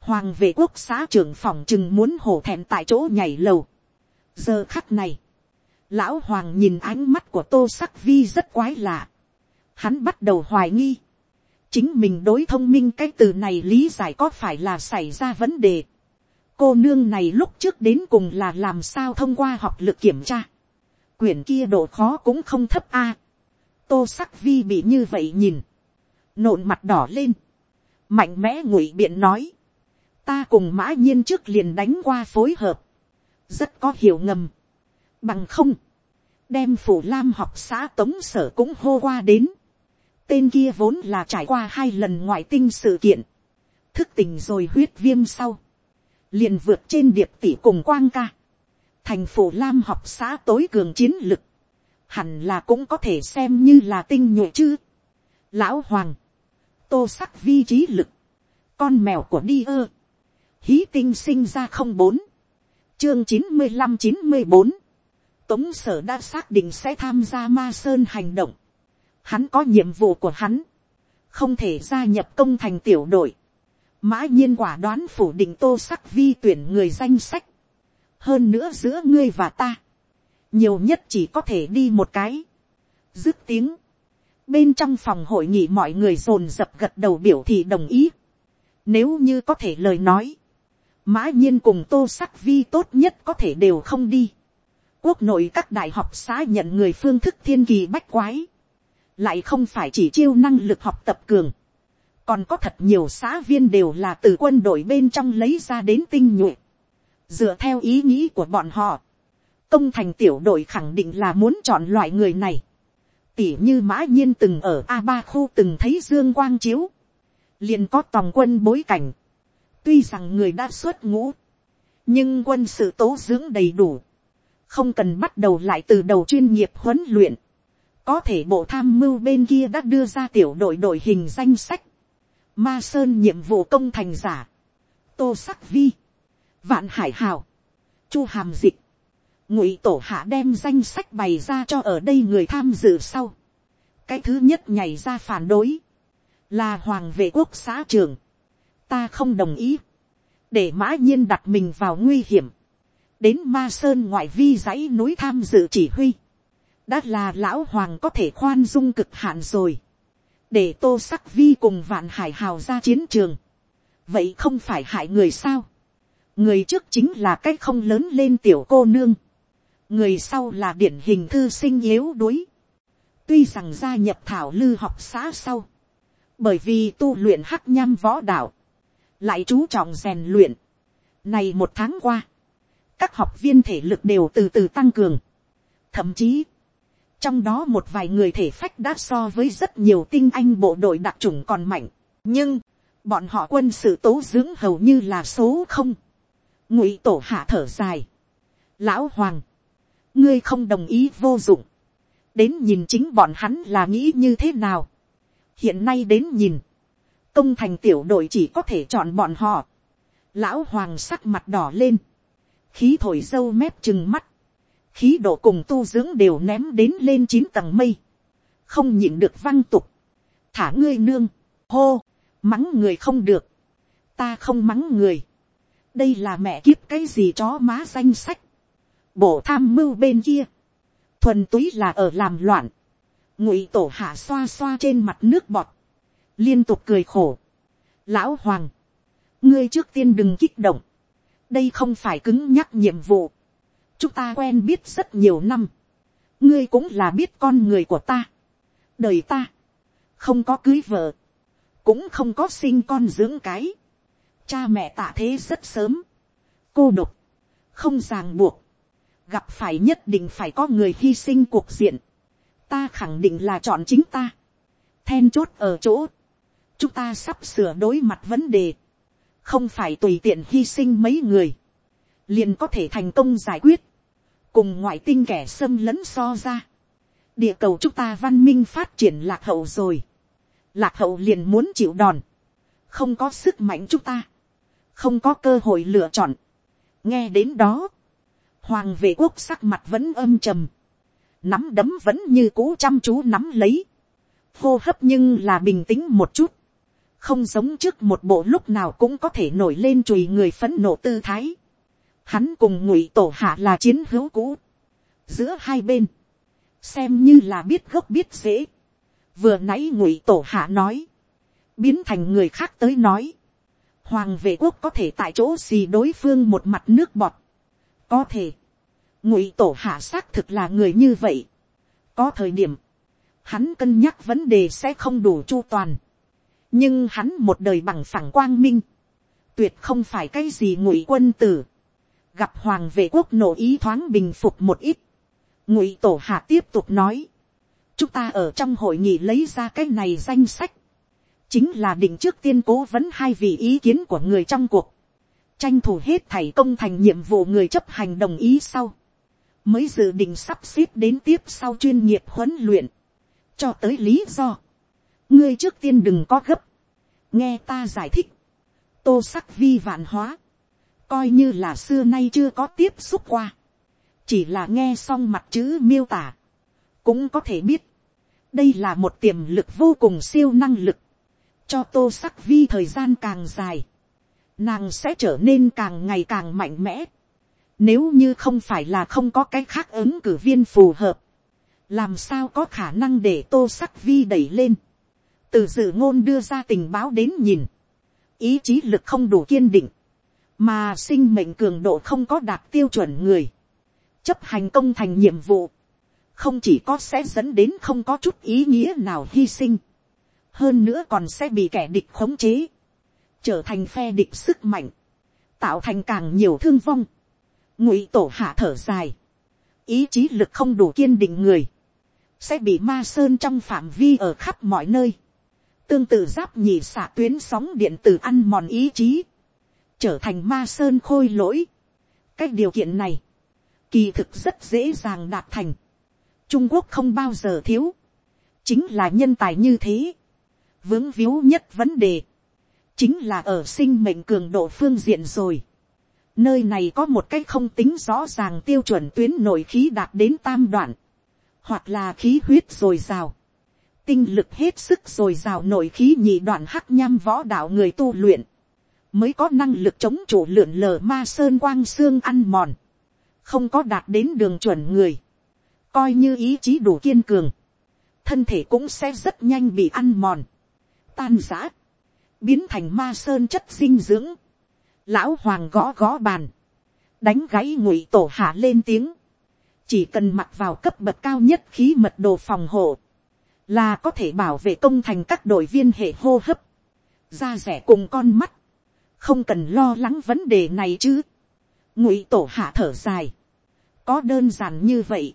hoàng vệ quốc xã trưởng phòng chừng muốn hổ thẹn tại chỗ nhảy lầu giờ khắc này, lão hoàng nhìn ánh mắt của tô sắc vi rất quái lạ. hắn bắt đầu hoài nghi. chính mình đối thông minh cái từ này lý giải có phải là xảy ra vấn đề. cô nương này lúc trước đến cùng là làm sao thông qua học lực kiểm tra. quyển kia độ khó cũng không thấp a tô sắc vi bị như vậy nhìn, nộn mặt đỏ lên, mạnh mẽ ngụy biện nói, ta cùng mã nhiên trước liền đánh qua phối hợp, rất có hiểu ngầm, bằng không, đem phủ lam học xã tống sở cũng hô qua đến, tên kia vốn là trải qua hai lần ngoại tinh sự kiện, thức tỉnh rồi huyết viêm sau, liền vượt trên điệp tỷ cùng quang ca, thành phủ lam học xã tối cường chiến lực, hẳn là cũng có thể xem như là tinh nhuệ chứ. Lão Hoàng, tô sắc vi trí lực, con mèo của đi ơ, hí tinh sinh ra không bốn, chương chín mươi năm chín mươi bốn, tống sở đã xác định sẽ tham gia ma sơn hành động, hắn có nhiệm vụ của hắn, không thể gia nhập công thành tiểu đội, mã nhiên quả đoán phủ định tô sắc vi tuyển người danh sách, hơn nữa giữa ngươi và ta, nhiều nhất chỉ có thể đi một cái, dứt tiếng, bên trong phòng hội nghị mọi người dồn dập gật đầu biểu thị đồng ý, nếu như có thể lời nói, mã nhiên cùng tô sắc vi tốt nhất có thể đều không đi. quốc nội các đại học xã nhận người phương thức thiên kỳ bách quái, lại không phải chỉ chiêu năng lực học tập cường, còn có thật nhiều xã viên đều là từ quân đội bên trong lấy ra đến tinh nhuệ. dựa theo ý nghĩ của bọn họ, công thành tiểu đội khẳng định là muốn chọn loại người này. tỉ như mã nhiên từng ở a ba khu từng thấy dương quang chiếu, liền có tòng quân bối cảnh tuy rằng người đã xuất ngũ, nhưng quân sự tố dưỡng đầy đủ, không cần bắt đầu lại từ đầu chuyên nghiệp huấn luyện. có thể bộ tham mưu bên kia đã đưa ra tiểu đội đội hình danh sách, ma sơn nhiệm vụ công thành giả, tô sắc vi, vạn hải hào, chu hàm dịch, ngụy tổ hạ đem danh sách bày ra cho ở đây người tham dự sau. cái thứ nhất nhảy ra phản đối, là hoàng vệ quốc xã trường ta không đồng ý, để mã nhiên đặt mình vào nguy hiểm, đến ma sơn ngoại vi dãy núi tham dự chỉ huy, đã là lão hoàng có thể khoan dung cực hạn rồi, để tô sắc vi cùng vạn hải hào ra chiến trường, vậy không phải hại người sao, người trước chính là cái không lớn lên tiểu cô nương, người sau là điển hình thư sinh yếu đuối. tuy rằng gia nhập thảo lư học xã sau, bởi vì tu luyện hắc nham võ đạo, lại chú trọng rèn luyện. này một tháng qua, các học viên thể lực đều từ từ tăng cường. thậm chí, trong đó một vài người thể phách đã so với rất nhiều tinh anh bộ đội đặc trùng còn mạnh. nhưng, bọn họ quân sự tố dưỡng hầu như là số không. ngụy tổ hạ thở dài. lão hoàng, ngươi không đồng ý vô dụng, đến nhìn chính bọn hắn là nghĩ như thế nào. hiện nay đến nhìn, công thành tiểu đội chỉ có thể chọn bọn họ. lão hoàng sắc mặt đỏ lên, khí thổi dâu mép chừng mắt, khí độ cùng tu dưỡng đều ném đến lên chín tầng mây, không nhịn được văng tục, thả ngươi nương, hô, mắng người không được, ta không mắng người, đây là mẹ kiếp cái gì chó má danh sách, bộ tham mưu bên kia, thuần túy là ở làm loạn, ngụy tổ hạ xoa xoa trên mặt nước bọt, liên tục cười khổ. Lão hoàng, ngươi trước tiên đừng kích động, đây không phải cứng nhắc nhiệm vụ, chúng ta quen biết rất nhiều năm, ngươi cũng là biết con người của ta, đời ta, không có cưới vợ, cũng không có sinh con dưỡng cái, cha mẹ tạ thế rất sớm, cô độc, không ràng buộc, gặp phải nhất định phải có người hy sinh cuộc diện, ta khẳng định là chọn chính ta, then chốt ở chỗ, chúng ta sắp sửa đối mặt vấn đề, không phải tùy tiện hy sinh mấy người, liền có thể thành công giải quyết, cùng ngoại tinh kẻ xâm lấn so ra, địa cầu chúng ta văn minh phát triển lạc hậu rồi, lạc hậu liền muốn chịu đòn, không có sức mạnh chúng ta, không có cơ hội lựa chọn, nghe đến đó, hoàng vệ quốc sắc mặt vẫn âm trầm, nắm đấm vẫn như cũ chăm chú nắm lấy, hô hấp nhưng là bình tĩnh một chút, không giống trước một bộ lúc nào cũng có thể nổi lên chùi người phấn nộ tư thái. Hắn cùng ngụy tổ hạ là chiến hữu cũ, giữa hai bên, xem như là biết gốc biết dễ. vừa nãy ngụy tổ hạ nói, biến thành người khác tới nói, hoàng vệ quốc có thể tại chỗ xì đối phương một mặt nước bọt, có thể, ngụy tổ hạ xác thực là người như vậy. có thời điểm, hắn cân nhắc vấn đề sẽ không đủ chu toàn nhưng hắn một đời bằng phẳng quang minh, tuyệt không phải cái gì ngụy quân tử. gặp hoàng vệ quốc nổ ý thoáng bình phục một ít. ngụy tổ hạ tiếp tục nói, chúng ta ở trong hội nghị lấy ra cái này danh sách, chính là định trước tiên cố vấn hai vị ý kiến của người trong cuộc, tranh thủ hết thảy công thành nhiệm vụ người chấp hành đồng ý sau, mới dự định sắp xếp đến tiếp sau chuyên nghiệp huấn luyện, cho tới lý do, ngươi trước tiên đừng có gấp, nghe ta giải thích, tô sắc vi vạn hóa, coi như là xưa nay chưa có tiếp xúc qua, chỉ là nghe xong mặt chữ miêu tả, cũng có thể biết, đây là một tiềm lực vô cùng siêu năng lực, cho tô sắc vi thời gian càng dài, nàng sẽ trở nên càng ngày càng mạnh mẽ, nếu như không phải là không có cái khác ứng cử viên phù hợp. Làm sao có khả năng để tô sắc vi đẩy lên. Từ dự ngôn đưa ra tình báo đến nhìn. Ý chí lực không đủ kiên định. mà sinh mệnh cường độ không có đạt tiêu chuẩn người, chấp hành công thành nhiệm vụ, không chỉ có sẽ dẫn đến không có chút ý nghĩa nào hy sinh, hơn nữa còn sẽ bị kẻ địch khống chế, trở thành phe địch sức mạnh, tạo thành càng nhiều thương vong, ngụy tổ hạ thở dài, ý chí lực không đủ kiên định người, sẽ bị ma sơn trong phạm vi ở khắp mọi nơi, tương tự giáp nhị xạ tuyến sóng điện tử ăn mòn ý chí, trở thành ma sơn khôi lỗi. cái điều kiện này, kỳ thực rất dễ dàng đạt thành. trung quốc không bao giờ thiếu, chính là nhân tài như thế. vướng víu nhất vấn đề, chính là ở sinh mệnh cường độ phương diện rồi. nơi này có một cái không tính rõ ràng tiêu chuẩn tuyến nội khí đạt đến tam đoạn, hoặc là khí huyết rồi dào tinh lực hết sức rồi rào nội khí nhị đoạn hắc nham võ đạo người tu luyện, mới có năng lực chống chủ lượn lờ ma sơn quang xương ăn mòn, không có đạt đến đường chuẩn người, coi như ý chí đủ kiên cường, thân thể cũng sẽ rất nhanh bị ăn mòn, tan giã, biến thành ma sơn chất dinh dưỡng, lão hoàng gõ gõ bàn, đánh gáy ngụy tổ hạ lên tiếng, chỉ cần mặc vào cấp bậc cao nhất khí mật đồ phòng hộ, là có thể bảo vệ công thành các đội viên hệ hô hấp, da rẻ cùng con mắt, không cần lo lắng vấn đề này chứ. ngụy tổ hạ thở dài, có đơn giản như vậy,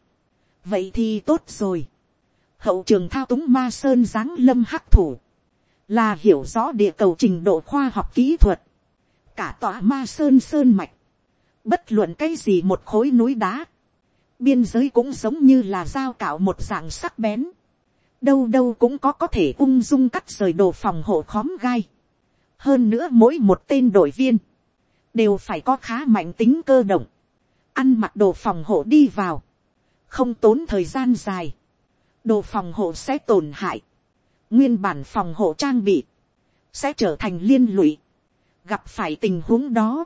vậy thì tốt rồi. hậu trường thao túng ma sơn giáng lâm hắc thủ, là hiểu rõ địa cầu trình độ khoa học kỹ thuật, cả tòa ma sơn sơn mạch, bất luận cái gì một khối núi đá, biên giới cũng giống như là dao cạo một dạng sắc bén, đâu đâu cũng có có thể ung dung cắt rời đồ phòng hộ khóm gai. hơn nữa mỗi một tên đội viên, đều phải có khá mạnh tính cơ động, ăn mặc đồ phòng hộ đi vào, không tốn thời gian dài, đồ phòng hộ sẽ tổn hại, nguyên bản phòng hộ trang bị, sẽ trở thành liên lụy, gặp phải tình huống đó,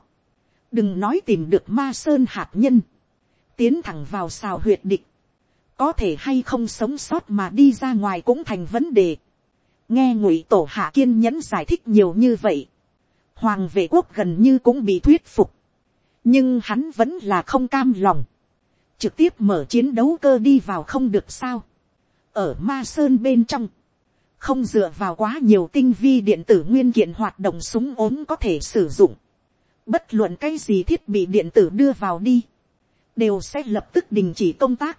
đừng nói tìm được ma sơn hạt nhân, tiến thẳng vào xào huyệt địch, có thể hay không sống sót mà đi ra ngoài cũng thành vấn đề. nghe ngụy tổ hạ kiên nhẫn giải thích nhiều như vậy. hoàng vệ quốc gần như cũng bị thuyết phục. nhưng hắn vẫn là không cam lòng. trực tiếp mở chiến đấu cơ đi vào không được sao. ở ma sơn bên trong, không dựa vào quá nhiều tinh vi điện tử nguyên kiện hoạt động súng ốm có thể sử dụng. bất luận cái gì thiết bị điện tử đưa vào đi, đều sẽ lập tức đình chỉ công tác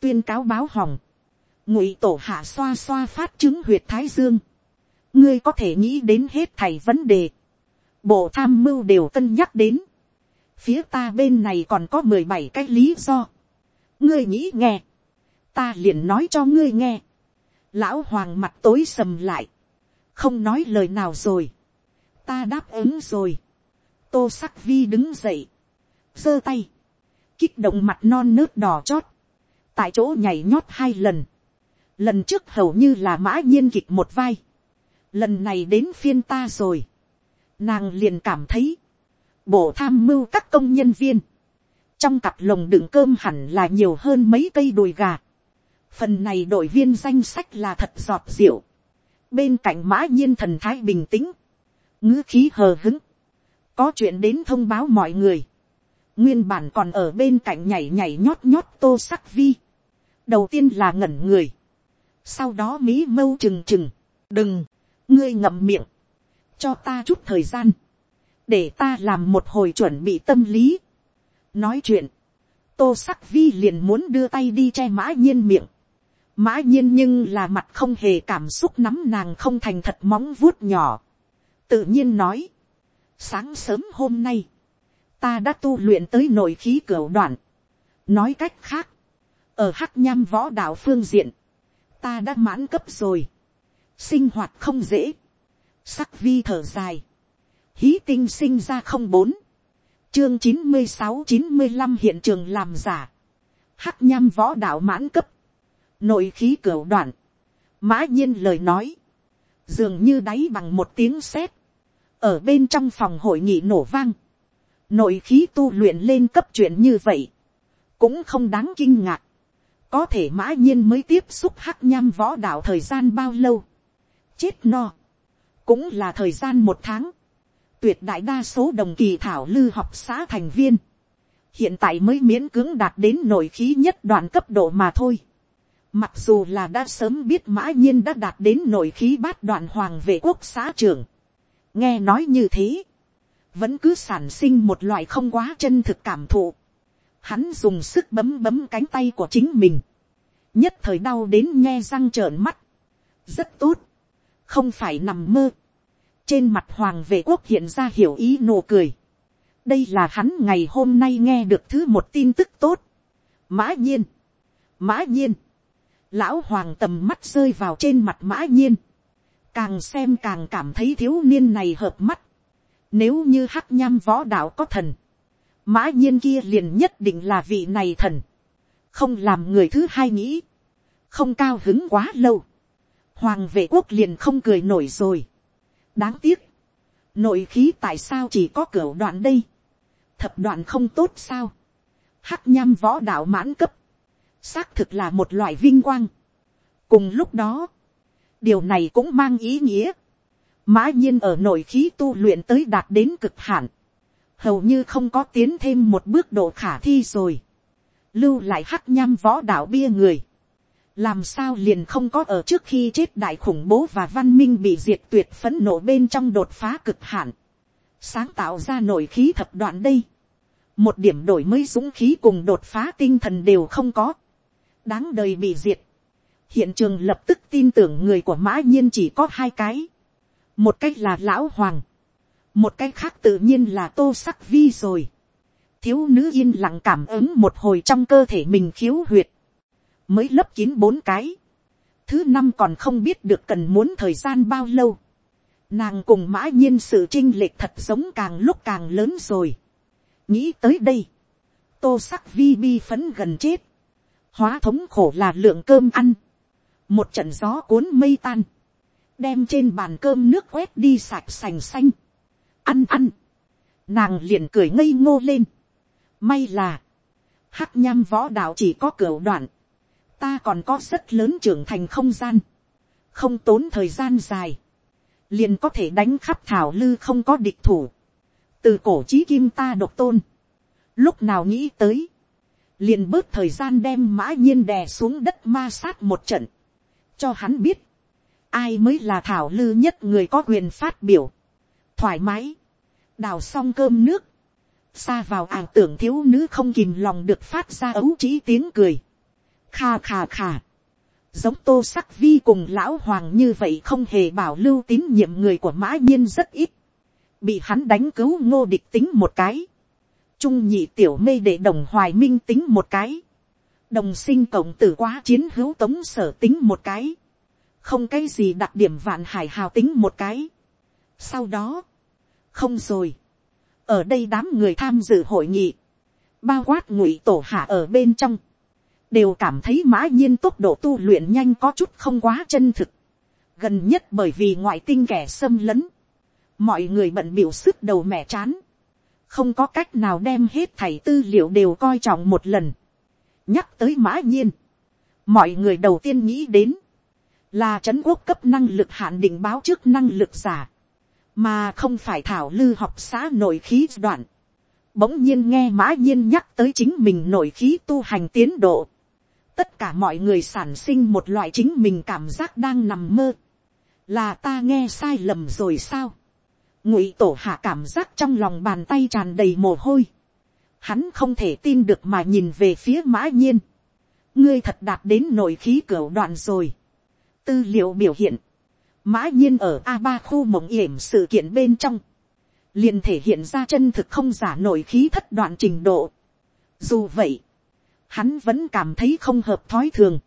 tuyên cáo báo hỏng, ngụy tổ hạ xoa xoa phát chứng huyệt thái dương, ngươi có thể nghĩ đến hết thầy vấn đề, bộ tham mưu đều cân nhắc đến, phía ta bên này còn có mười bảy cái lý do, ngươi nghĩ nghe, ta liền nói cho ngươi nghe, lão hoàng mặt tối sầm lại, không nói lời nào rồi, ta đáp ứng rồi, tô sắc vi đứng dậy, giơ tay, kích động mặt non nước đỏ chót, tại chỗ nhảy nhót hai lần, lần trước hầu như là mã nhiên kịch một vai, lần này đến phiên ta rồi, nàng liền cảm thấy, bộ tham mưu các công nhân viên, trong cặp lồng đựng cơm hẳn là nhiều hơn mấy cây đùi gà, phần này đội viên danh sách là thật giọt rượu, bên cạnh mã nhiên thần thái bình tĩnh, ngữ khí hờ hứng, có chuyện đến thông báo mọi người, nguyên bản còn ở bên cạnh nhảy nhảy nhót nhót tô sắc vi, đầu tiên là ngẩn người, sau đó mỹ mâu trừng trừng, đừng, ngươi ngậm miệng, cho ta chút thời gian, để ta làm một hồi chuẩn bị tâm lý. nói chuyện, tô sắc vi liền muốn đưa tay đi che mã nhiên miệng, mã nhiên nhưng là mặt không hề cảm xúc nắm nàng không thành thật móng vuốt nhỏ, tự nhiên nói, sáng sớm hôm nay, ta đã tu luyện tới nội khí cửa đoạn, nói cách khác, ở hắc nham võ đạo phương diện, ta đã mãn cấp rồi, sinh hoạt không dễ, sắc vi thở dài, hí tinh sinh ra không bốn, chương chín mươi sáu chín mươi năm hiện trường làm giả, hắc nham võ đạo mãn cấp, nội khí cửa đoạn, mã nhiên lời nói, dường như đáy bằng một tiếng sét, ở bên trong phòng hội nghị nổ vang, nội khí tu luyện lên cấp chuyện như vậy, cũng không đáng kinh ngạc, có thể mã nhiên mới tiếp xúc hắc nham võ đạo thời gian bao lâu, chết no, cũng là thời gian một tháng, tuyệt đại đa số đồng kỳ thảo lư học xã thành viên, hiện tại mới miễn cưỡng đạt đến nội khí nhất đoạn cấp độ mà thôi. Mặc dù là đã sớm biết mã nhiên đã đạt đến nội khí bát đoạn hoàng vệ quốc xã trưởng. nghe nói như thế, vẫn cứ sản sinh một loại không quá chân thực cảm thụ. Hắn dùng sức bấm bấm cánh tay của chính mình, nhất thời đau đến nghe răng trợn mắt. rất tốt, không phải nằm mơ. trên mặt hoàng vệ quốc hiện ra hiểu ý nụ cười đây là hắn ngày hôm nay nghe được thứ một tin tức tốt. mã nhiên, mã nhiên, lão hoàng tầm mắt rơi vào trên mặt mã nhiên, càng xem càng cảm thấy thiếu niên này hợp mắt. nếu như hắc nham võ đạo có thần, mã nhiên kia liền nhất định là vị này thần, không làm người thứ hai nghĩ, không cao hứng quá lâu, hoàng vệ quốc liền không cười nổi rồi. đáng tiếc, nội khí tại sao chỉ có cửa đoạn đây, thập đoạn không tốt sao, hắc nham võ đạo mãn cấp, xác thực là một loại vinh quang. cùng lúc đó, điều này cũng mang ý nghĩa, mã nhiên ở nội khí tu luyện tới đạt đến cực hạn, hầu như không có tiến thêm một bước độ khả thi rồi, lưu lại hắc nham võ đạo bia người, làm sao liền không có ở trước khi chết đại khủng bố và văn minh bị diệt tuyệt phấn nộ bên trong đột phá cực hạn, sáng tạo ra nội khí thập đoạn đây, một điểm đổi mới dũng khí cùng đột phá tinh thần đều không có, đáng đời bị diệt, hiện trường lập tức tin tưởng người của mã nhiên chỉ có hai cái, một cách là lão hoàng, một cái khác tự nhiên là tô sắc vi rồi, thiếu nữ yên lặng cảm ứng một hồi trong cơ thể mình khiếu huyệt, mới lấp kín bốn cái, thứ năm còn không biết được cần muốn thời gian bao lâu, nàng cùng mã nhiên sự trinh lệch thật giống càng lúc càng lớn rồi, nghĩ tới đây, tô sắc vi bi phấn gần chết, hóa thống khổ là lượng cơm ăn, một trận gió cuốn mây tan, đem trên bàn cơm nước quét đi sạch sành xanh, ăn ăn, nàng liền cười ngây ngô lên, may là, hắc nham võ đạo chỉ có cửa đoạn, ta còn có rất lớn trưởng thành không gian, không tốn thời gian dài, liền có thể đánh khắp thảo lư không có địch thủ, từ cổ trí kim ta độc tôn, lúc nào nghĩ tới, liền bớt thời gian đem mã nhiên đè xuống đất ma sát một trận, cho hắn biết, ai mới là thảo lư nhất người có quyền phát biểu, thoải mái, đào xong cơm nước, xa vào ảo tưởng thiếu nữ không kìm lòng được phát ra ấu trí tiếng cười, kha kha kha, giống tô sắc vi cùng lão hoàng như vậy không hề bảo lưu tín nhiệm người của mã nhiên rất ít, bị hắn đánh cứu ngô địch tính một cái, trung nhị tiểu mê để đồng hoài minh tính một cái, đồng sinh cộng tử quá chiến hữu tống sở tính một cái, không cái gì đặc điểm vạn hải hào tính một cái sau đó, không rồi, ở đây đám người tham dự hội nghị, bao quát ngụy tổ hạ ở bên trong, đều cảm thấy mã nhiên tốc độ tu luyện nhanh có chút không quá chân thực, gần nhất bởi vì ngoại tinh kẻ xâm lấn, mọi người bận biểu sức đầu mẹ chán, không có cách nào đem hết thảy tư liệu đều coi trọng một lần. nhắc tới mã nhiên, mọi người đầu tiên nghĩ đến, là trấn quốc cấp năng lực hạn định báo trước năng lực giả, mà không phải thảo lư học xã nội khí đoạn. bỗng nhiên nghe mã nhiên nhắc tới chính mình nội khí tu hành tiến độ. tất cả mọi người sản sinh một loại chính mình cảm giác đang nằm mơ. là ta nghe sai lầm rồi sao ngụy tổ hạ cảm giác trong lòng bàn tay tràn đầy mồ hôi. Hắn không thể tin được mà nhìn về phía mã nhiên. ngươi thật đạt đến nội khí cửa đoạn rồi. tư liệu biểu hiện mã nhiên ở a ba khu mộng yểm sự kiện bên trong. liền thể hiện ra chân thực không giả nổi khí thất đoạn trình độ. dù vậy, hắn vẫn cảm thấy không hợp thói thường.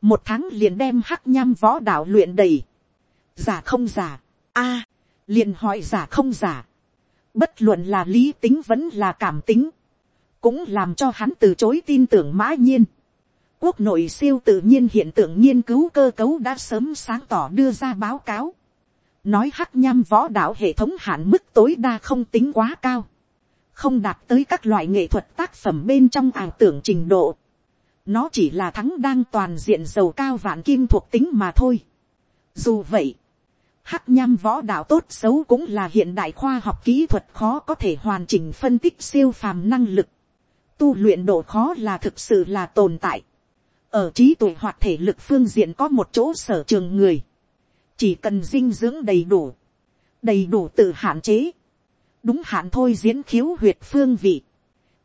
một tháng liền đem hắc nham võ đạo luyện đầy. giả không giả. a liền hỏi giả không giả, bất luận là lý tính vẫn là cảm tính, cũng làm cho hắn từ chối tin tưởng mã nhiên. Quốc nội siêu tự nhiên hiện tượng nghiên cứu cơ cấu đã sớm sáng tỏ đưa ra báo cáo. Nói hắc nham võ đạo hệ thống hạn mức tối đa không tính quá cao. Không đạt tới các loại nghệ thuật tác phẩm bên trong ảo tưởng trình độ. Nó chỉ là thắng đang toàn diện dầu cao vạn kim thuộc tính mà thôi. Dù vậy, Hắc nham võ đạo tốt xấu cũng là hiện đại khoa học kỹ thuật khó có thể hoàn chỉnh phân tích siêu phàm năng lực. Tu luyện độ khó là thực sự là tồn tại. Ở trí tuệ hoạt thể lực phương diện có một chỗ sở trường người. Chỉ cần dinh dưỡng đầy đủ. Đầy đủ tự hạn chế. Đúng hạn thôi diễn khiếu huyệt phương vị.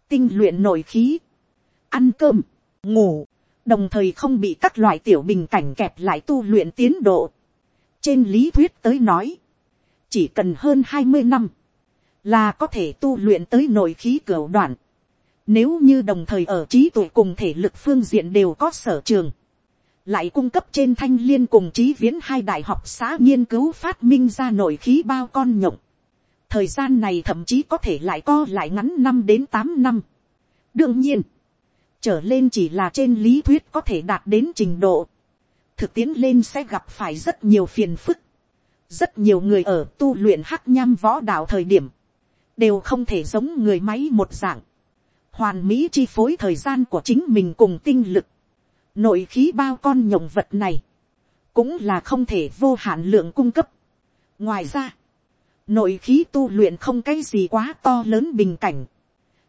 Tinh luyện nội khí. Ăn cơm, ngủ. Đồng thời không bị các loại tiểu bình cảnh kẹp lại tu luyện tiến độ trên lý thuyết tới nói, chỉ cần hơn hai mươi năm, là có thể tu luyện tới nội khí cửa đoạn. Nếu như đồng thời ở trí tuệ cùng thể lực phương diện đều có sở trường, lại cung cấp trên thanh liên cùng trí viễn hai đại học xã nghiên cứu phát minh ra nội khí bao con nhộng. Thời gian này thậm chí có thể lại co lại ngắn năm đến tám năm. Đương nhiên, trở lên chỉ là trên lý thuyết có thể đạt đến trình độ thực tiễn lên sẽ gặp phải rất nhiều phiền phức. Rất nhiều người ở tu luyện hắc nham võ đạo thời điểm, đều không thể giống người máy một dạng. Hoàn mỹ chi phối thời gian của chính mình cùng tinh lực. Nội khí bao con nhộng vật này, cũng là không thể vô hạn lượng cung cấp. Ngoài ra, nội khí tu luyện không cái gì quá to lớn bình cảnh.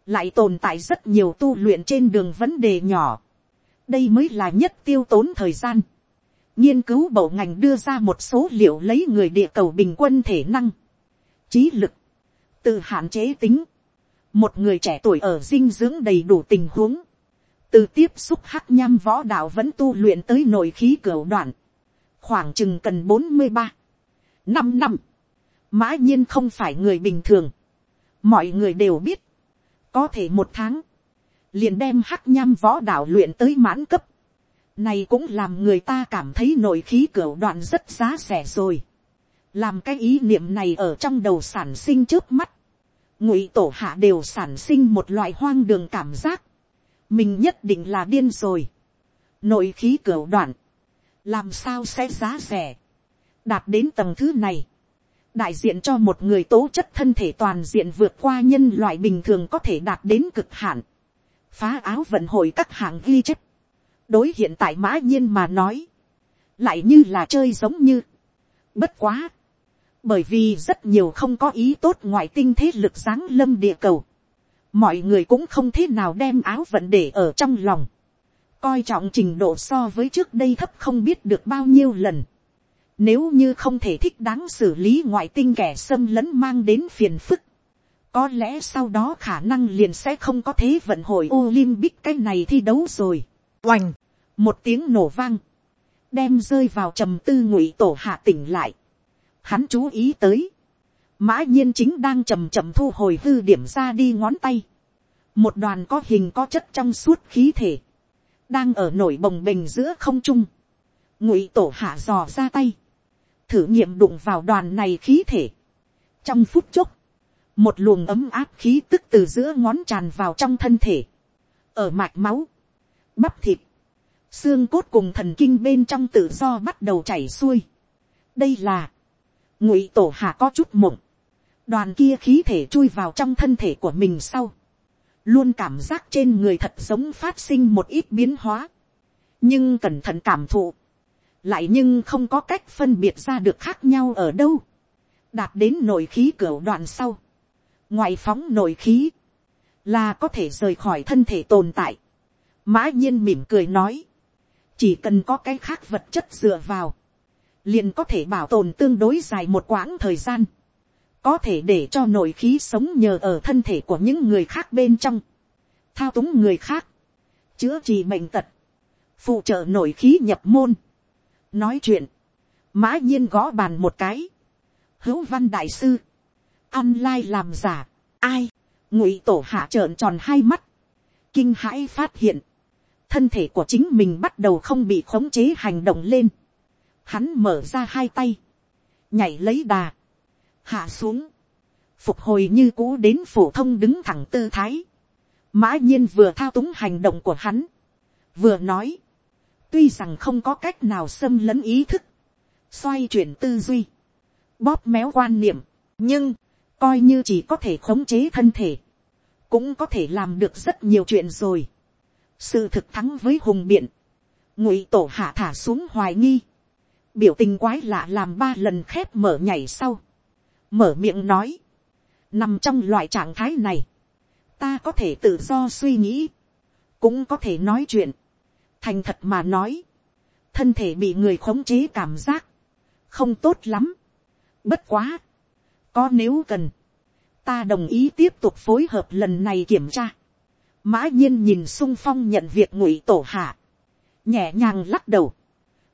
Lại tồn tại rất nhiều tu luyện trên đường vấn đề nhỏ. Đây mới là nhất tiêu tốn thời gian nghiên cứu bộ ngành đưa ra một số liệu lấy người địa cầu bình quân thể năng, trí lực, tự hạn chế tính, một người trẻ tuổi ở dinh dưỡng đầy đủ tình huống, từ tiếp xúc hắc nham võ đạo vẫn tu luyện tới nội khí cửa đoạn, khoảng chừng cần bốn mươi ba, năm năm, mã nhiên không phải người bình thường, mọi người đều biết, có thể một tháng, liền đem hắc nham võ đạo luyện tới mãn cấp, này cũng làm người ta cảm thấy nội khí cửa đoạn rất giá rẻ rồi. Làm cái ý niệm này ở trong đầu sản sinh trước mắt. Ngụy tổ hạ đều sản sinh một loại hoang đường cảm giác. Mình nhất định là điên rồi. Nội khí cửa đoạn. Làm sao sẽ giá rẻ. Đạt đến tầng thứ này. Đại diện cho một người tố chất thân thể toàn diện vượt qua nhân loại bình thường có thể đạt đến cực hạn. Phá áo vận hội các hạng ghi chép đối hiện tại mã nhiên mà nói, lại như là chơi giống như, bất quá, bởi vì rất nhiều không có ý tốt ngoại tinh thế lực giáng lâm địa cầu, mọi người cũng không thế nào đem áo vận để ở trong lòng, coi trọng trình độ so với trước đây thấp không biết được bao nhiêu lần, nếu như không thể thích đáng xử lý ngoại tinh kẻ xâm lấn mang đến phiền phức, có lẽ sau đó khả năng liền sẽ không có thế vận hội Olympic cái này thi đấu rồi. Oành, một tiếng nổ vang, đem rơi vào trầm tư ngụy tổ hạ tỉnh lại. Hắn chú ý tới, mã nhiên chính đang chầm chậm thu hồi hư điểm ra đi ngón tay. một đoàn có hình có chất trong suốt khí thể, đang ở nổi bồng bềnh giữa không trung. ngụy tổ hạ dò ra tay, thử nghiệm đụng vào đoàn này khí thể. trong phút chốc, một luồng ấm áp khí tức từ giữa ngón tràn vào trong thân thể, ở mạch máu, bắp thịt, xương cốt cùng thần kinh bên trong tự do bắt đầu chảy xuôi. đây là, ngụy tổ hạ có chút mộng, đoàn kia khí thể chui vào trong thân thể của mình sau, luôn cảm giác trên người thật giống phát sinh một ít biến hóa, nhưng cẩn thận cảm thụ, lại nhưng không có cách phân biệt ra được khác nhau ở đâu, đạt đến nội khí cửa đoạn sau, ngoại phóng nội khí, là có thể rời khỏi thân thể tồn tại. Mã nhiên mỉm cười nói, chỉ cần có cái khác vật chất dựa vào, liền có thể bảo tồn tương đối dài một quãng thời gian, có thể để cho nội khí sống nhờ ở thân thể của những người khác bên trong, thao túng người khác, chữa trị bệnh tật, phụ trợ nội khí nhập môn. nói chuyện, mã nhiên gõ bàn một cái, hữu văn đại sư, online làm giả, ai, ngụy tổ hạ trợn tròn hai mắt, kinh hãi phát hiện, thân thể của chính mình bắt đầu không bị khống chế hành động lên. Hắn mở ra hai tay, nhảy lấy đà, hạ xuống, phục hồi như cũ đến phổ thông đứng thẳng tư thái. Mã nhiên vừa thao túng hành động của hắn, vừa nói, tuy rằng không có cách nào xâm lấn ý thức, xoay chuyển tư duy, bóp méo quan niệm, nhưng, coi như chỉ có thể khống chế thân thể, cũng có thể làm được rất nhiều chuyện rồi. Sự thực thắng với hùng biện, ngụy tổ hạ thả xuống hoài nghi, biểu tình quái lạ làm ba lần khép mở nhảy sau, mở miệng nói, nằm trong loại trạng thái này, ta có thể tự do suy nghĩ, cũng có thể nói chuyện, thành thật mà nói, thân thể bị người khống chế cảm giác, không tốt lắm, bất quá, có nếu cần, ta đồng ý tiếp tục phối hợp lần này kiểm tra, mã nhiên nhìn sung phong nhận việc ngụy tổ hạ, nhẹ nhàng lắc đầu,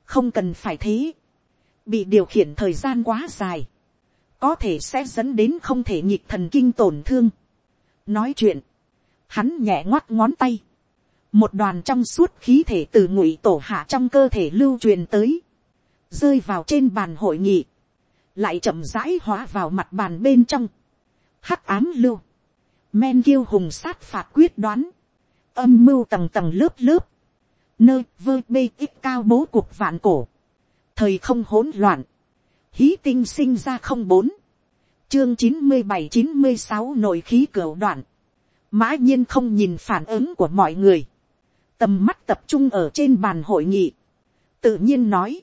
không cần phải thế, bị điều khiển thời gian quá dài, có thể sẽ dẫn đến không thể nhịp thần kinh tổn thương. nói chuyện, hắn nhẹ ngoắt ngón tay, một đoàn trong suốt khí thể từ ngụy tổ hạ trong cơ thể lưu truyền tới, rơi vào trên bàn hội nghị, lại chậm rãi hóa vào mặt bàn bên trong, hắc ám lưu, men kiêu hùng sát phạt quyết đoán, âm mưu tầng tầng lớp lớp, nơi vơ bê ít cao bố cuộc vạn cổ, thời không hỗn loạn, hí tinh sinh ra không bốn, chương chín mươi bảy chín mươi sáu nội khí cửa đoạn, mã nhiên không nhìn phản ứng của mọi người, tầm mắt tập trung ở trên bàn hội nghị, tự nhiên nói,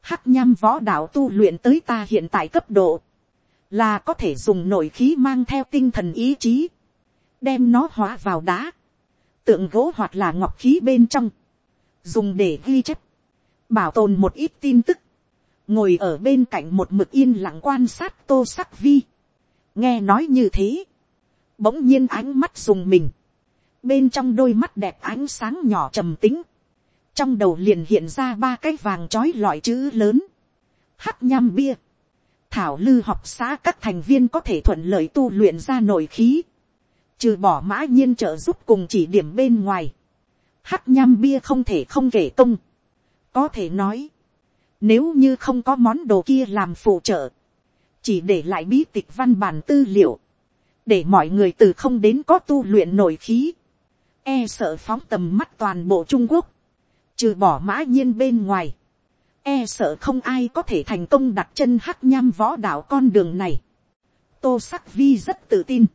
hắc nham võ đạo tu luyện tới ta hiện tại cấp độ, là có thể dùng nội khí mang theo tinh thần ý chí, đem nó hóa vào đá, tượng gỗ hoặc là ngọc khí bên trong, dùng để ghi chép, bảo tồn một ít tin tức, ngồi ở bên cạnh một mực yên lặng quan sát tô sắc vi, nghe nói như thế, bỗng nhiên ánh mắt dùng mình, bên trong đôi mắt đẹp ánh sáng nhỏ trầm tính, trong đầu liền hiện ra ba cái vàng trói lọi chữ lớn, hắc nham bia, thảo lư học xã các thành viên có thể thuận lợi tu luyện ra nội khí, trừ bỏ mã nhiên trợ giúp cùng chỉ điểm bên ngoài, hắc nham bia không thể không kể công, có thể nói, nếu như không có món đồ kia làm phụ trợ, chỉ để lại bí tịch văn bản tư liệu, để mọi người từ không đến có tu luyện nội khí, e sợ phóng tầm mắt toàn bộ trung quốc, trừ bỏ mã nhiên bên ngoài, e sợ không ai có thể thành công đặt chân hắc nham võ đạo con đường này. tô sắc vi rất tự tin,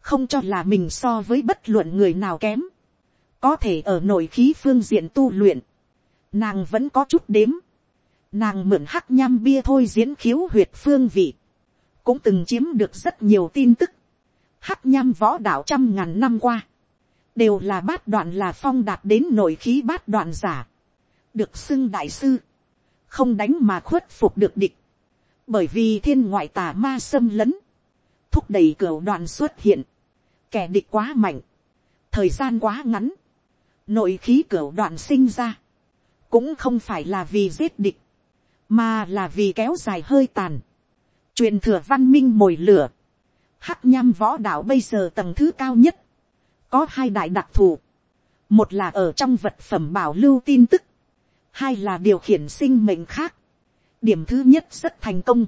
không cho là mình so với bất luận người nào kém, có thể ở nội khí phương diện tu luyện, nàng vẫn có chút đếm, nàng mượn hắc nham bia thôi diễn khiếu huyệt phương vị, cũng từng chiếm được rất nhiều tin tức, hắc nham võ đạo trăm ngàn năm qua, đều là bát đoạn là phong đạt đến nội khí bát đoạn giả, được xưng đại sư, không đánh mà khuất phục được địch, bởi vì thiên ngoại tà ma xâm lấn, thúc đẩy cửa đoạn xuất hiện, kẻ địch quá mạnh, thời gian quá ngắn, nội khí cửa đoạn sinh ra, cũng không phải là vì giết địch, mà là vì kéo dài hơi tàn, truyền thừa văn minh mồi lửa, hắc nham võ đạo bây giờ tầng thứ cao nhất, có hai đại đặc thù, một là ở trong vật phẩm bảo lưu tin tức, hai là điều khiển sinh mệnh khác. điểm thứ nhất rất thành công,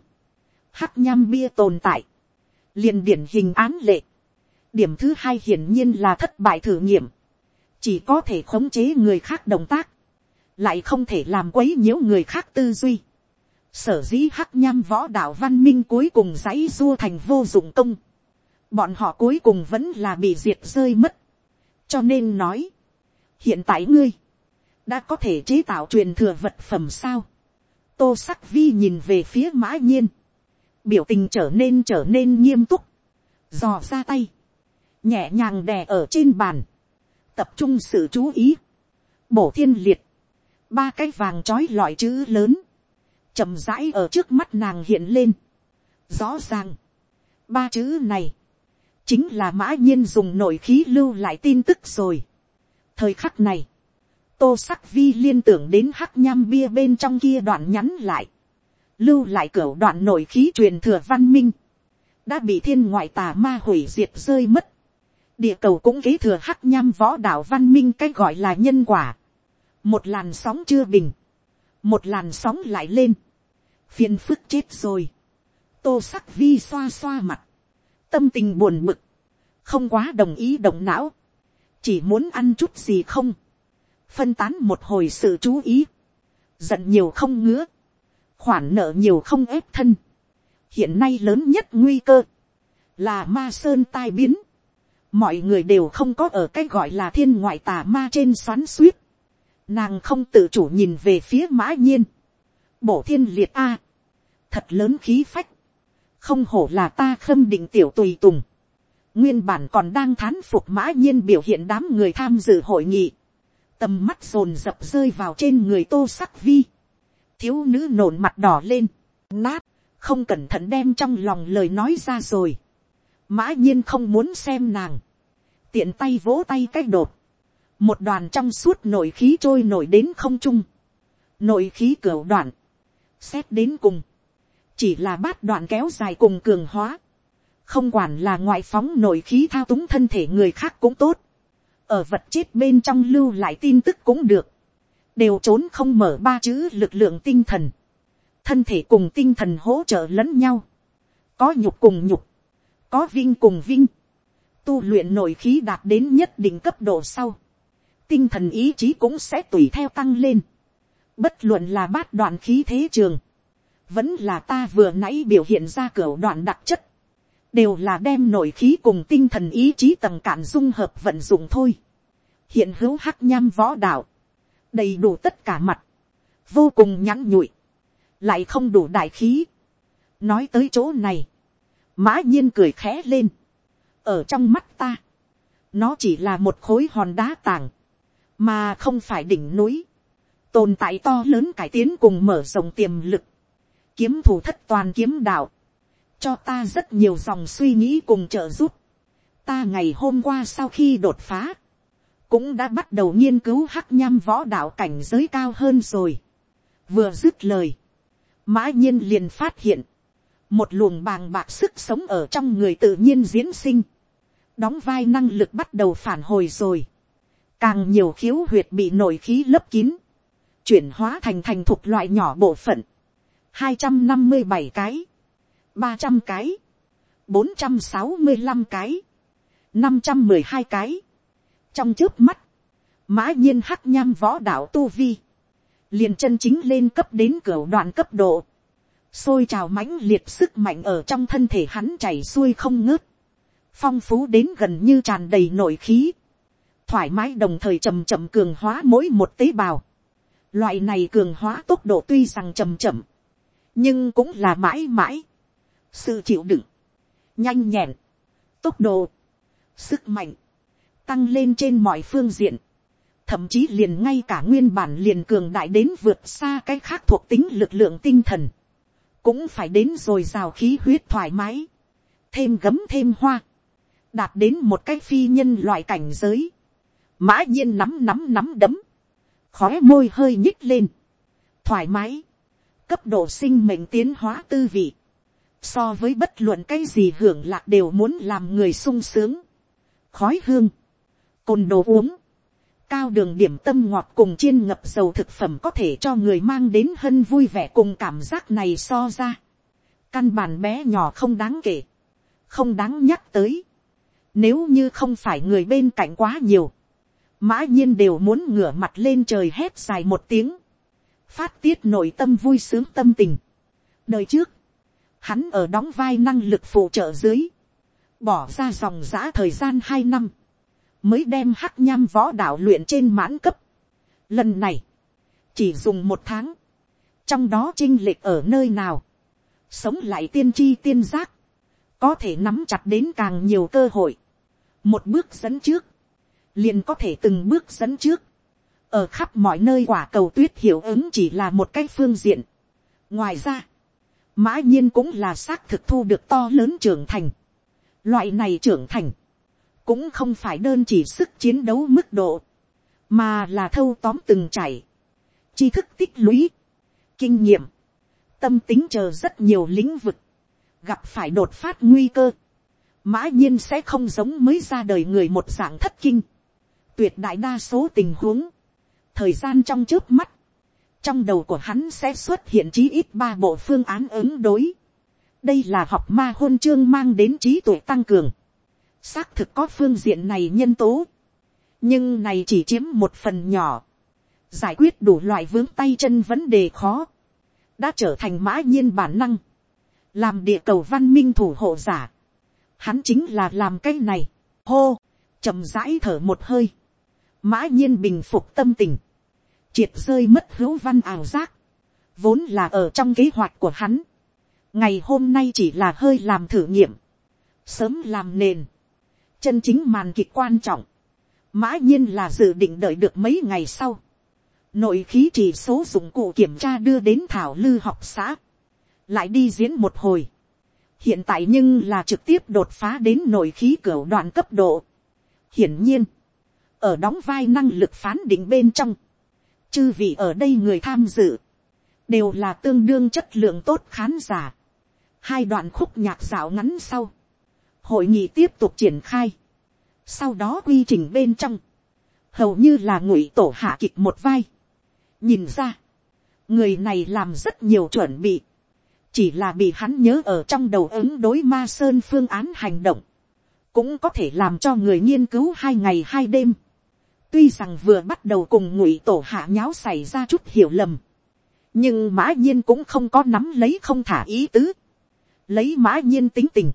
hắc nham bia tồn tại, liền điển hình án lệ. điểm thứ hai hiển nhiên là thất bại thử nghiệm, chỉ có thể khống chế người khác động tác, lại không thể làm quấy nhiễu người khác tư duy. sở dĩ hắc nham võ đạo văn minh cuối cùng dãy dua thành vô dụng công bọn họ cuối cùng vẫn là bị diệt rơi mất. cho nên nói, hiện tại ngươi, đã có thể chế tạo truyền thừa vật phẩm sao. tô sắc vi nhìn về phía mã nhiên, biểu tình trở nên trở nên nghiêm túc, dò ra tay, nhẹ nhàng đè ở trên bàn, tập trung sự chú ý, bổ thiên liệt, ba cái vàng trói lọi chữ lớn, chậm rãi ở trước mắt nàng hiện lên. Rõ ràng, ba chữ này, chính là mã nhiên dùng nội khí lưu lại tin tức rồi. thời khắc này, tô sắc vi liên tưởng đến hắc nham bia bên trong kia đoạn nhắn lại, lưu lại cửa đoạn nội khí truyền thừa văn minh, đã bị thiên ngoại tà ma hủy diệt rơi mất địa cầu cũng kế thừa hắc nham võ đạo văn minh cái gọi là nhân quả. một làn sóng chưa bình, một làn sóng lại lên, phiền phức chết rồi. tô sắc vi xoa xoa mặt, tâm tình buồn bực, không quá đồng ý động não, chỉ muốn ăn chút gì không, phân tán một hồi sự chú ý, giận nhiều không ngứa, khoản nợ nhiều không ép thân, hiện nay lớn nhất nguy cơ, là ma sơn tai biến, mọi người đều không có ở cái gọi là thiên ngoại tà ma trên xoắn suýt, nàng không tự chủ nhìn về phía mã nhiên, bổ thiên liệt a, thật lớn khí phách, không hổ là ta khâm định tiểu tùy tùng, nguyên bản còn đang thán phục mã nhiên biểu hiện đám người tham dự hội nghị, tầm mắt rồn rập rơi vào trên người tô sắc vi, thiếu nữ nổn mặt đỏ lên, nát, không cẩn thận đem trong lòng lời nói ra rồi, mã nhiên không muốn xem nàng, tiện tay vỗ tay cách đột, một đoàn trong suốt nội khí trôi nổi đến không trung, nội khí cửa đoạn, xét đến cùng, chỉ là bát đoạn kéo dài cùng cường hóa, không quản là ngoại phóng nội khí thao túng thân thể người khác cũng tốt, ở vật chết bên trong lưu lại tin tức cũng được, đều trốn không mở ba chữ lực lượng tinh thần, thân thể cùng tinh thần hỗ trợ lẫn nhau, có nhục cùng nhục, có vinh cùng vinh, tu luyện nội khí đạt đến nhất định cấp độ sau, tinh thần ý chí cũng sẽ tùy theo tăng lên, bất luận là bát đoạn khí thế trường, vẫn là ta vừa nãy biểu hiện ra cửa đoạn đặc chất, đều là đem nội khí cùng tinh thần ý chí tầng cản dung hợp vận dụng thôi. hiện hữu hắc nham võ đạo, đầy đủ tất cả mặt, vô cùng nhắn nhụi, lại không đủ đại khí. nói tới chỗ này, mã nhiên cười khẽ lên, ở trong mắt ta, nó chỉ là một khối hòn đá tàng, mà không phải đỉnh núi, tồn tại to lớn cải tiến cùng mở rộng tiềm lực, kiếm thủ thất toàn kiếm đạo, cho ta rất nhiều dòng suy nghĩ cùng trợ giúp. Ta ngày hôm qua sau khi đột phá, cũng đã bắt đầu nghiên cứu hắc nham võ đạo cảnh giới cao hơn rồi. Vừa dứt lời, mã nhiên liền phát hiện, một luồng bàng bạc sức sống ở trong người tự nhiên diễn sinh, đóng vai năng lực bắt đầu phản hồi rồi, càng nhiều khiếu huyệt bị nổi khí lấp kín, chuyển hóa thành thành thuộc loại nhỏ bộ phận, hai trăm năm mươi bảy cái, ba trăm cái, bốn trăm sáu mươi năm cái, năm trăm mười hai cái. trong trước mắt, mã nhiên hắc nham võ đạo tu vi, liền chân chính lên cấp đến cửa đoạn cấp độ, xôi trào mãnh liệt sức mạnh ở trong thân thể hắn chảy xuôi không ngớt, phong phú đến gần như tràn đầy nội khí, thoải mái đồng thời chầm chậm cường hóa mỗi một tế bào. Loại này cường hóa tốc độ tuy rằng chầm chậm, nhưng cũng là mãi mãi. Sự chịu đựng, nhanh nhẹn, tốc độ, sức mạnh, tăng lên trên mọi phương diện. Thậm chí liền ngay cả nguyên bản liền cường đại đến vượt xa cái khác thuộc tính lực lượng tinh thần. Cũng phải đến rồi rào khí huyết thoải mái. Thêm gấm thêm hoa. Đạt đến một cái phi nhân loại cảnh giới. Mã nhiên nắm nắm nắm đấm. khói môi hơi nhích lên. Thoải mái cấp độ sinh mệnh tiến hóa tư vị, so với bất luận cái gì hưởng lạc đều muốn làm người sung sướng, khói hương, cồn đồ uống, cao đường điểm tâm ngọt cùng chiên ngập dầu thực phẩm có thể cho người mang đến hân vui vẻ cùng cảm giác này so ra. Căn bản bé nhỏ không đáng kể, không đáng nhắc tới. Nếu như không phải người bên cạnh quá nhiều, mã nhiên đều muốn ngửa mặt lên trời hét dài một tiếng phát tiết nội tâm vui sướng tâm tình. đời trước, hắn ở đóng vai năng lực phụ trợ dưới, bỏ ra dòng giã thời gian hai năm, mới đem hắc nham võ đạo luyện trên mãn cấp. lần này, chỉ dùng một tháng, trong đó chinh lệch ở nơi nào, sống lại tiên tri tiên giác, có thể nắm chặt đến càng nhiều cơ hội, một bước dẫn trước, liền có thể từng bước dẫn trước, ở khắp mọi nơi quả cầu tuyết hiệu ứng chỉ là một cái phương diện. ngoài ra, mã nhiên cũng là xác thực thu được to lớn trưởng thành. loại này trưởng thành, cũng không phải đơn chỉ sức chiến đấu mức độ, mà là thâu tóm từng chảy, tri thức tích lũy, kinh nghiệm, tâm tính chờ rất nhiều lĩnh vực, gặp phải đột phát nguy cơ, mã nhiên sẽ không giống mới ra đời người một dạng thất kinh. tuyệt đại đa số tình huống, thời gian trong trước mắt, trong đầu của hắn sẽ xuất hiện chí ít ba bộ phương án ứng đối. đây là học ma hôn chương mang đến trí tuệ tăng cường xác thực có phương diện này nhân tố. nhưng này chỉ chiếm một phần nhỏ. giải quyết đủ loại vướng tay chân vấn đề khó. đã trở thành mã nhiên bản năng. làm địa cầu văn minh thủ hộ giả. hắn chính là làm cái này. hô, chậm rãi thở một hơi. mã nhiên bình phục tâm tình triệt rơi mất hữu văn ảo giác, vốn là ở trong kế hoạch của hắn, ngày hôm nay chỉ là hơi làm thử nghiệm, sớm làm nền, chân chính màn kịch quan trọng, mã nhiên là dự định đợi được mấy ngày sau, nội khí chỉ số dụng cụ kiểm tra đưa đến thảo lư học xã, lại đi diễn một hồi, hiện tại nhưng là trực tiếp đột phá đến nội khí cửa đoạn cấp độ. hiển nhiên, ở đóng vai năng lực phán định bên trong, chư vị ở đây người tham dự, đều là tương đương chất lượng tốt khán giả. hai đoạn khúc nhạc dạo ngắn sau, hội nghị tiếp tục triển khai. sau đó quy trình bên trong, hầu như là ngụy tổ hạ kịch một vai. nhìn ra, người này làm rất nhiều chuẩn bị, chỉ là bị hắn nhớ ở trong đầu ứng đối ma sơn phương án hành động, cũng có thể làm cho người nghiên cứu hai ngày hai đêm. tuy rằng vừa bắt đầu cùng ngụy tổ hạ nháo xảy ra chút hiểu lầm, nhưng mã nhiên cũng không có nắm lấy không thả ý tứ, lấy mã nhiên tính tình,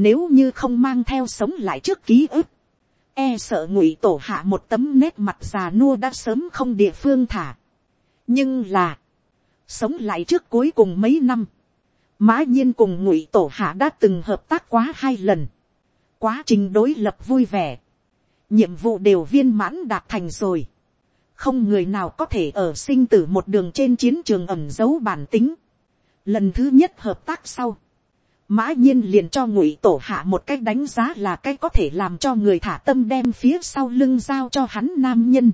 nếu như không mang theo sống lại trước ký ức, e sợ ngụy tổ hạ một tấm nét mặt già nua đã sớm không địa phương thả. nhưng là, sống lại trước cuối cùng mấy năm, mã nhiên cùng ngụy tổ hạ đã từng hợp tác quá hai lần, quá trình đối lập vui vẻ, nhiệm vụ đều viên mãn đạt thành rồi, không người nào có thể ở sinh tử một đường trên chiến trường ẩm giấu bản tính, lần thứ nhất hợp tác sau, mã nhiên liền cho ngụy tổ hạ một cách đánh giá là cái có thể làm cho người thả tâm đem phía sau lưng giao cho hắn nam nhân.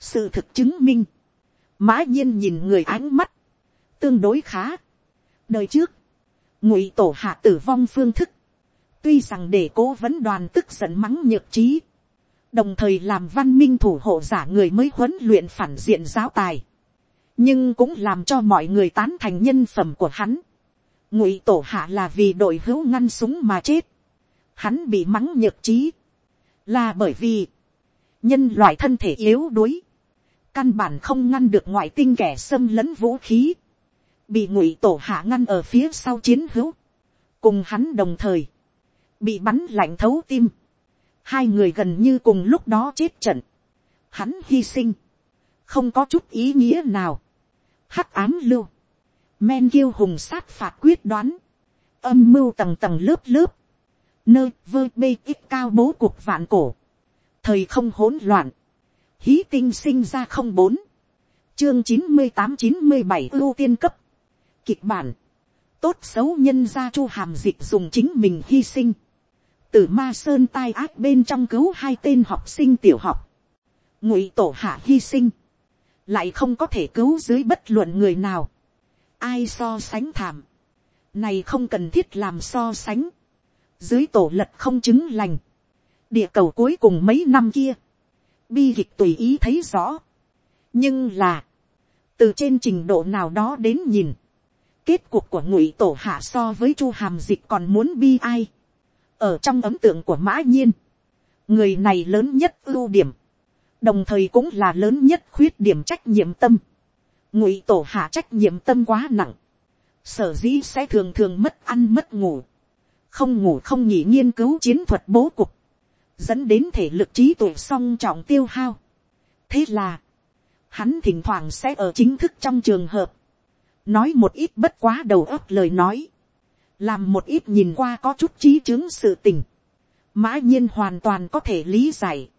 sự thực chứng minh, mã nhiên nhìn người ánh mắt, tương đối khá. đời trước, ngụy tổ hạ tử vong phương thức, tuy rằng để cố vấn đoàn tức giận mắng nhược trí, đồng thời làm văn minh thủ hộ giả người mới huấn luyện phản diện giáo tài, nhưng cũng làm cho mọi người tán thành nhân phẩm của hắn ngụy tổ hạ là vì đội hữu ngăn súng mà chết, hắn bị mắng nhược trí, là bởi vì nhân loại thân thể yếu đuối, căn bản không ngăn được ngoại tinh kẻ xâm lấn vũ khí, bị ngụy tổ hạ ngăn ở phía sau chiến hữu, cùng hắn đồng thời, bị bắn lạnh thấu tim, hai người gần như cùng lúc đó chết trận, hắn hy sinh, không có chút ý nghĩa nào, hắc ám lưu, men kiêu hùng sát phạt quyết đoán, âm mưu tầng tầng lớp lớp, nơi vơ bê ít cao bố cuộc vạn cổ, thời không hỗn loạn, hí tinh sinh ra không bốn, chương chín mươi tám chín mươi bảy ưu tiên cấp, kịch bản, tốt xấu nhân ra chu hàm dịch dùng chính mình hy sinh, từ ma sơn tai ác bên trong cứu hai tên học sinh tiểu học, ngụy tổ hạ hy sinh, lại không có thể cứu dưới bất luận người nào, ai so sánh thảm, này không cần thiết làm so sánh, dưới tổ lật không chứng lành, địa cầu cuối cùng mấy năm kia, bi kịch tùy ý thấy rõ, nhưng là, từ trên trình độ nào đó đến nhìn, kết cục của ngụy tổ hạ so với chu hàm dịch còn muốn bi ai. ở trong ấm tượng của mã nhiên, người này lớn nhất ưu điểm, đồng thời cũng là lớn nhất khuyết điểm trách nhiệm tâm ngụy tổ hạ trách nhiệm tâm quá nặng, sở dĩ sẽ thường thường mất ăn mất ngủ, không ngủ không nghỉ nghiên cứu chiến thuật bố cục, dẫn đến thể lực trí tuệ song trọng tiêu hao. thế là, hắn thỉnh thoảng sẽ ở chính thức trong trường hợp, nói một ít bất quá đầu óc lời nói, làm một ít nhìn qua có chút trí chứng sự tình, mã nhiên hoàn toàn có thể lý giải,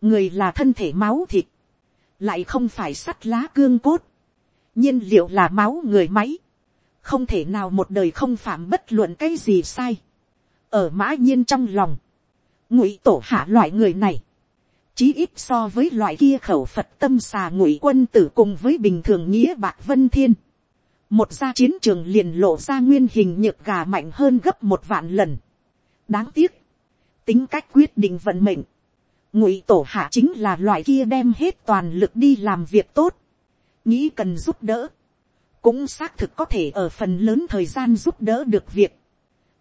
người là thân thể máu thịt, lại không phải sắt lá cương cốt, nhiên liệu là máu người máy, không thể nào một đời không phạm bất luận cái gì sai, ở mã nhiên trong lòng, ngụy tổ hạ loại người này, chí ít so với loại kia khẩu phật tâm xà ngụy quân tử cùng với bình thường nghĩa bạc vân thiên, một ra chiến trường liền lộ ra nguyên hình nhược gà mạnh hơn gấp một vạn lần. đáng tiếc, tính cách quyết định vận mệnh, ngụy tổ hạ chính là loại kia đem hết toàn lực đi làm việc tốt, nghĩ cần giúp đỡ, cũng xác thực có thể ở phần lớn thời gian giúp đỡ được việc,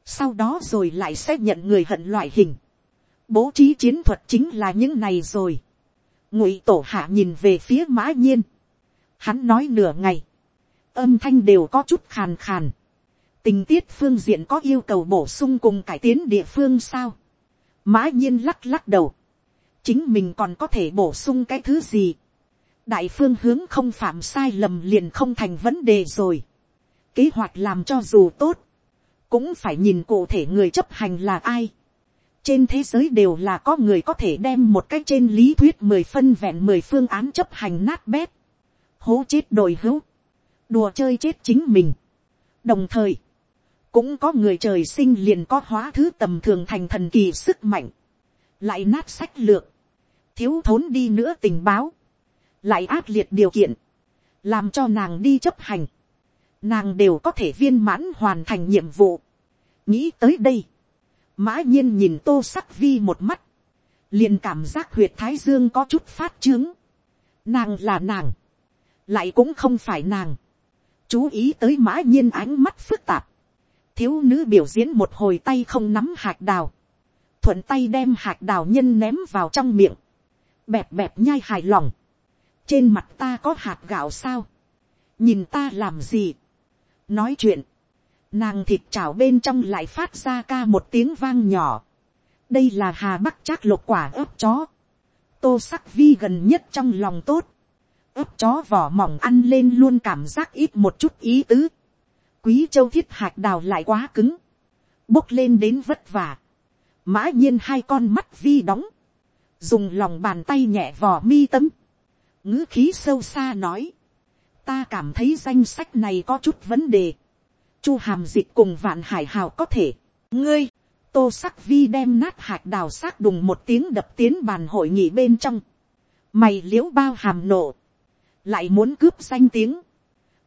sau đó rồi lại sẽ nhận người hận loại hình, bố trí chiến thuật chính là những này rồi, ngụy tổ hạ nhìn về phía mã nhiên, hắn nói nửa ngày, âm thanh đều có chút khàn khàn. tình tiết phương diện có yêu cầu bổ sung cùng cải tiến địa phương sao. mã nhiên lắc lắc đầu. chính mình còn có thể bổ sung cái thứ gì đại phương hướng không phạm sai lầm liền không thành vấn đề rồi. kế hoạch làm cho dù tốt, cũng phải nhìn cụ thể người chấp hành là ai. trên thế giới đều là có người có thể đem một cách trên lý thuyết mười phân vẹn mười phương án chấp hành nát bét, hố chết đồi hữu, đùa chơi chết chính mình. đồng thời, cũng có người trời sinh liền có hóa thứ tầm thường thành thần kỳ sức mạnh, lại nát sách lược, thiếu thốn đi nữa tình báo, lại ác liệt điều kiện, làm cho nàng đi chấp hành, nàng đều có thể viên mãn hoàn thành nhiệm vụ. nghĩ tới đây, mã nhiên nhìn tô sắc vi một mắt, liền cảm giác huyệt thái dương có chút phát trướng. nàng là nàng, lại cũng không phải nàng. chú ý tới mã nhiên ánh mắt phức tạp, thiếu nữ biểu diễn một hồi tay không nắm hạt đào, thuận tay đem hạt đào nhân ném vào trong miệng, bẹp bẹp nhai hài lòng, trên mặt ta có hạt gạo sao, nhìn ta làm gì, nói chuyện, nàng thịt chảo bên trong lại phát ra ca một tiếng vang nhỏ, đây là hà bắc chắc lột quả ớt chó, tô sắc vi gần nhất trong lòng tốt, ớt chó vỏ mỏng ăn lên luôn cảm giác ít một chút ý tứ, quý châu thiết hạt đào lại quá cứng, bốc lên đến vất vả, mã nhiên hai con mắt vi đóng, dùng lòng bàn tay nhẹ vò mi tấm, ngữ khí sâu xa nói, ta cảm thấy danh sách này có chút vấn đề, chu hàm dịch cùng vạn hải hào có thể, ngươi, tô sắc vi đem nát hạt đào xác đùng một tiếng đập tiến bàn hội nghị bên trong, mày l i ễ u bao hàm nộ, lại muốn cướp danh tiếng,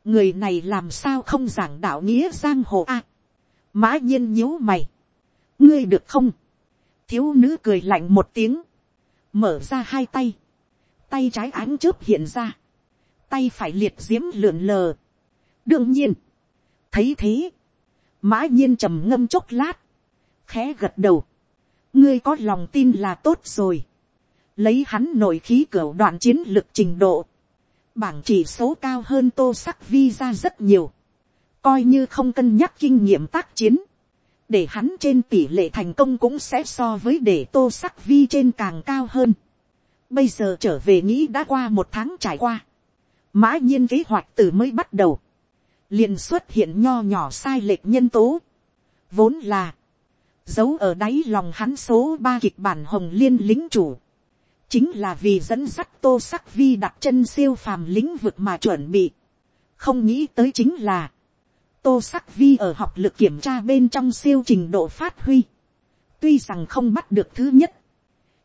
người này làm sao không giảng đạo nghĩa giang hồ a, mã nhiên nhíu mày, ngươi được không, thiếu nữ cười lạnh một tiếng, mở ra hai tay, tay trái ánh chớp hiện ra, tay phải liệt diễm lượn lờ. đương nhiên, thấy thế, mã nhiên trầm ngâm chốc lát, khẽ gật đầu, ngươi có lòng tin là tốt rồi, lấy hắn nội khí cửa đoạn chiến lược trình độ, bảng chỉ số cao hơn tô sắc vi ra rất nhiều, coi như không cân nhắc kinh nghiệm tác chiến, để hắn trên tỷ lệ thành công cũng sẽ so với để tô sắc vi trên càng cao hơn. Bây giờ trở về nghĩ đã qua một tháng trải qua. Mã nhiên kế hoạch từ mới bắt đầu. liền xuất hiện nho nhỏ sai lệch nhân tố. Vốn là. Giấu ở đáy lòng hắn số ba kịch bản hồng liên lính chủ. Chính là vì dẫn sắt tô sắc vi đặt chân siêu phàm lĩnh vực mà chuẩn bị. Không nghĩ tới chính là. Tô sắc vi ở học lực kiểm tra bên trong siêu trình độ phát huy. Tuy rằng không bắt được thứ nhất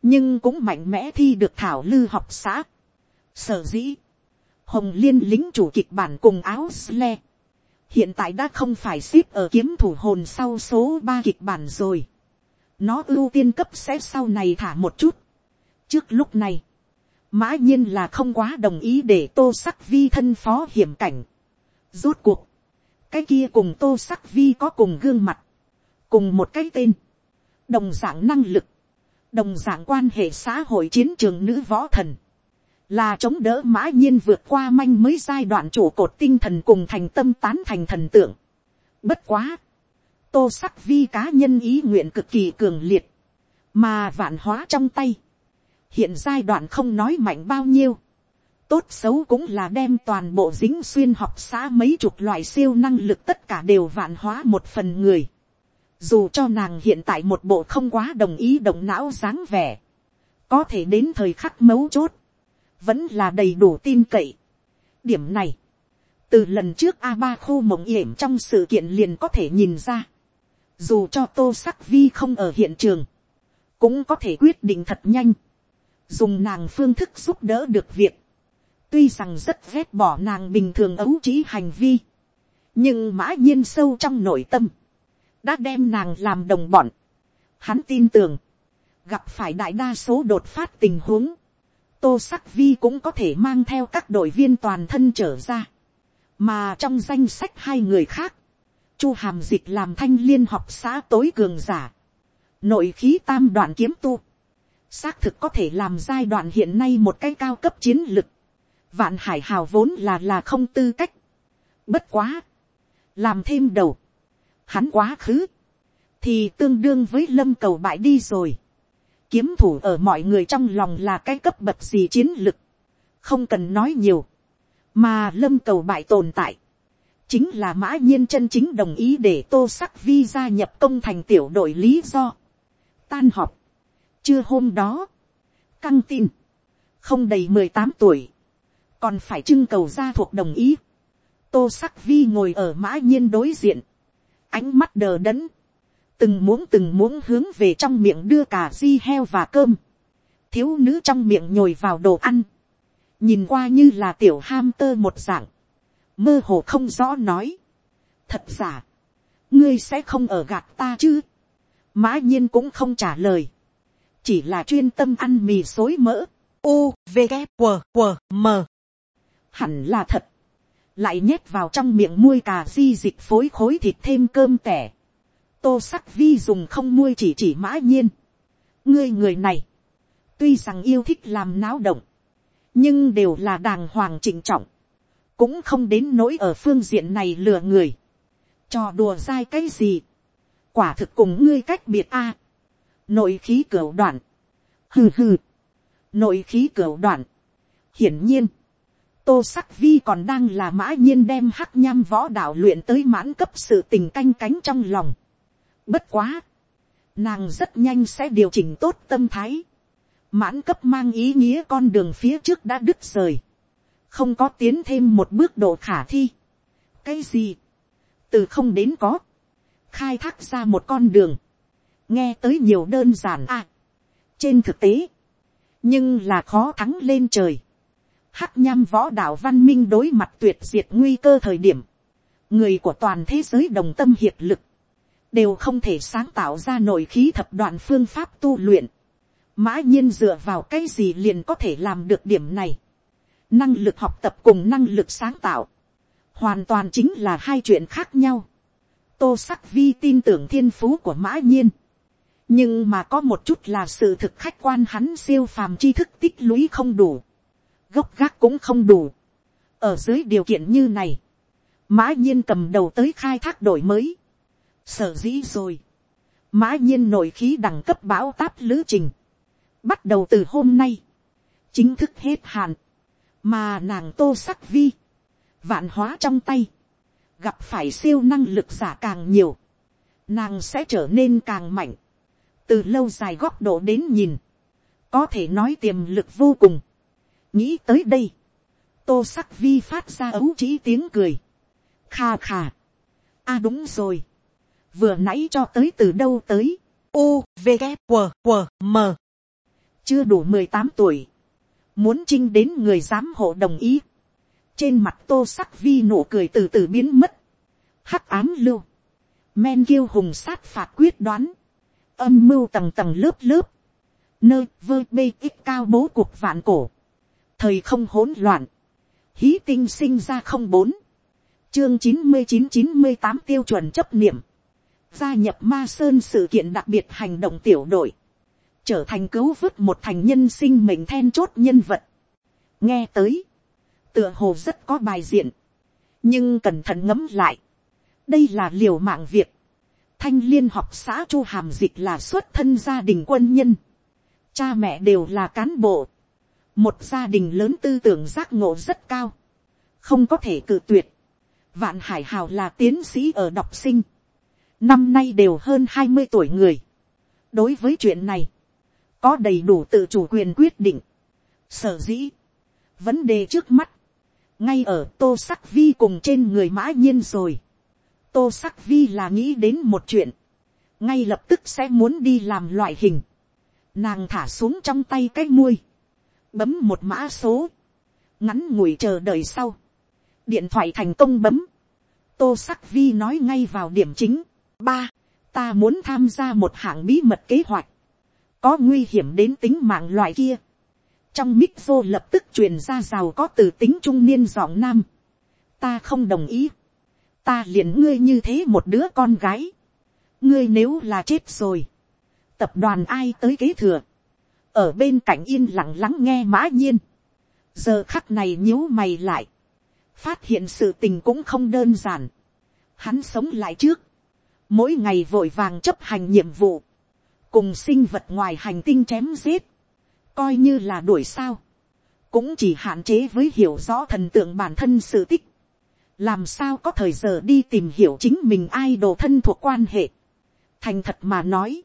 nhưng cũng mạnh mẽ thi được thảo lư học xã. Sở dĩ, hồng liên lính chủ kịch bản cùng áo sle, hiện tại đã không phải ship ở kiếm thủ hồn sau số ba kịch bản rồi. nó ưu tiên cấp sẽ sau này thả một chút. trước lúc này, mã nhiên là không quá đồng ý để tô sắc vi thân phó hiểm cảnh. rốt cuộc, cái kia cùng tô sắc vi có cùng gương mặt, cùng một cái tên, đồng dạng năng lực, đồng dạng quan hệ xã hội chiến trường nữ võ thần, là chống đỡ mã nhiên vượt qua manh mới giai đoạn chủ cột tinh thần cùng thành tâm tán thành thần tượng. Bất quá, tô sắc vi cá nhân ý nguyện cực kỳ cường liệt, mà vạn hóa trong tay, hiện giai đoạn không nói mạnh bao nhiêu, tốt xấu cũng là đem toàn bộ dính xuyên học xã mấy chục loại siêu năng lực tất cả đều vạn hóa một phần người dù cho nàng hiện tại một bộ không quá đồng ý động não dáng vẻ, có thể đến thời khắc mấu chốt, vẫn là đầy đủ tin cậy. điểm này, từ lần trước a ba khu mộng yểm trong sự kiện liền có thể nhìn ra, dù cho tô sắc vi không ở hiện trường, cũng có thể quyết định thật nhanh, dùng nàng phương thức giúp đỡ được việc, tuy rằng rất ghét bỏ nàng bình thường ấu trí hành vi, nhưng mã nhiên sâu trong nội tâm, đã đem nàng làm đồng bọn. Hắn tin tưởng, gặp phải đại đa số đột phát tình huống, tô sắc vi cũng có thể mang theo các đội viên toàn thân trở ra. mà trong danh sách hai người khác, chu hàm dịch làm thanh liên học xã tối cường giả, nội khí tam đoạn kiếm tu, xác thực có thể làm giai đoạn hiện nay một cái cao cấp chiến lực, vạn hải hào vốn là là không tư cách, bất quá, làm thêm đầu, hắn quá khứ, thì tương đương với lâm cầu bại đi rồi. Kiếm thủ ở mọi người trong lòng là cái cấp bậc gì chiến lực, không cần nói nhiều, mà lâm cầu bại tồn tại, chính là mã nhiên chân chính đồng ý để tô sắc vi gia nhập công thành tiểu đội lý do. tan họp, trưa hôm đó, căng tin, không đầy mười tám tuổi, còn phải trưng cầu gia thuộc đồng ý. tô sắc vi ngồi ở mã nhiên đối diện, ánh mắt đờ đẫn, từng muốn từng muốn hướng về trong miệng đưa cả di heo và cơm, thiếu nữ trong miệng nhồi vào đồ ăn, nhìn qua như là tiểu ham tơ một dạng, mơ hồ không rõ nói, thật giả, ngươi sẽ không ở gạt ta chứ, mã nhiên cũng không trả lời, chỉ là chuyên tâm ăn mì xối mỡ, u v g q q m. Hẳn là thật, lại nhét vào trong miệng muôi cà di dịch phối khối thịt thêm cơm tẻ, tô sắc vi dùng không muôi chỉ chỉ mã nhiên, ngươi người này, tuy rằng yêu thích làm náo động, nhưng đều là đàng hoàng trịnh trọng, cũng không đến nỗi ở phương diện này lừa người, trò đùa dai cái gì, quả thực cùng ngươi cách biệt a, nội khí cửa đoạn, hừ hừ, nội khí cửa đoạn, hiển nhiên, tô sắc vi còn đang là mã nhiên đem hắc nham võ đạo luyện tới mãn cấp sự tình canh cánh trong lòng. bất quá, nàng rất nhanh sẽ điều chỉnh tốt tâm thái, mãn cấp mang ý nghĩa con đường phía trước đã đứt rời, không có tiến thêm một bước độ khả thi. cái gì, từ không đến có, khai thác ra một con đường, nghe tới nhiều đơn giản à. trên thực tế, nhưng là khó thắng lên trời. Hắc nham võ đạo văn minh đối mặt tuyệt diệt nguy cơ thời điểm, người của toàn thế giới đồng tâm hiệp lực, đều không thể sáng tạo ra nội khí thập đoạn phương pháp tu luyện. Mã nhiên dựa vào cái gì liền có thể làm được điểm này. Năng lực học tập cùng năng lực sáng tạo. Hoàn toàn chính là hai chuyện khác nhau. Tô sắc vi tin tưởng thiên phú của mã nhiên. Nhưng mà có một chút là sự thực khách quan hắn siêu phàm tri thức tích lũy không đủ. Gốc gác cũng không đủ. Ở dưới điều kiện như này. Mã nhiên cầm đầu tới khai thác đổi mới. Sở dĩ rồi. Mã nhiên nội khí đẳng cấp bão táp lữ trình bắt đầu từ hôm nay, chính thức hết hạn, mà nàng tô sắc vi, vạn hóa trong tay, gặp phải siêu năng lực giả càng nhiều, nàng sẽ trở nên càng mạnh, từ lâu dài góc độ đến nhìn, có thể nói tiềm lực vô cùng nghĩ tới đây, tô sắc vi phát ra ấu trí tiếng cười, kha kha, a đúng rồi, vừa nãy cho tới từ đâu tới, u v g q q m. Chưa đủ mười tám tuổi, muốn chinh đến người giám hộ đồng ý, trên mặt tô sắc vi nụ cười từ từ biến mất, hắc ám lưu, men kiêu hùng sát phạt quyết đoán, âm mưu tầng tầng lớp lớp, nơi vơ bê ít cao bố cuộc vạn cổ, thời không hỗn loạn, hí tinh sinh ra không bốn, chương chín mươi chín chín mươi tám tiêu chuẩn chấp niệm, gia nhập ma sơn sự kiện đặc biệt hành động tiểu đội, trở thành cứu vớt một thành nhân sinh mệnh then chốt nhân vật. nghe tới, tựa hồ rất có bài diện, nhưng cẩn thận ngấm lại, đây là liều mạng việc, thanh liên học xã chu hàm dịch là xuất thân gia đình quân nhân, cha mẹ đều là cán bộ, một gia đình lớn tư tưởng giác ngộ rất cao, không có thể cự tuyệt, vạn hải hào là tiến sĩ ở đọc sinh, năm nay đều hơn hai mươi tuổi người. đối với chuyện này, có đầy đủ tự chủ quyền quyết định. Sở dĩ, vấn đề trước mắt, ngay ở tô sắc vi cùng trên người mã nhiên rồi. tô sắc vi là nghĩ đến một chuyện, ngay lập tức sẽ muốn đi làm loại hình. Nàng thả xuống trong tay cái muôi, bấm một mã số, ngắn ngủi chờ đợi sau. điện thoại thành công bấm, tô sắc vi nói ngay vào điểm chính. ba, ta muốn tham gia một hạng bí mật kế hoạch có nguy hiểm đến tính mạng loại kia. trong mít vô lập tức truyền ra giàu có từ tính trung niên giọng nam. ta không đồng ý. ta liền ngươi như thế một đứa con gái. ngươi nếu là chết rồi. tập đoàn ai tới kế thừa ở bên cạnh yên lặng lắng nghe mã nhiên. giờ khắc này nhíu mày lại. phát hiện sự tình cũng không đơn giản. hắn sống lại trước. mỗi ngày vội vàng chấp hành nhiệm vụ cùng sinh vật ngoài hành tinh chém giết, coi như là đuổi sao, cũng chỉ hạn chế với hiểu rõ thần tượng bản thân sự tích, làm sao có thời giờ đi tìm hiểu chính mình ai đồ thân thuộc quan hệ. thành thật mà nói,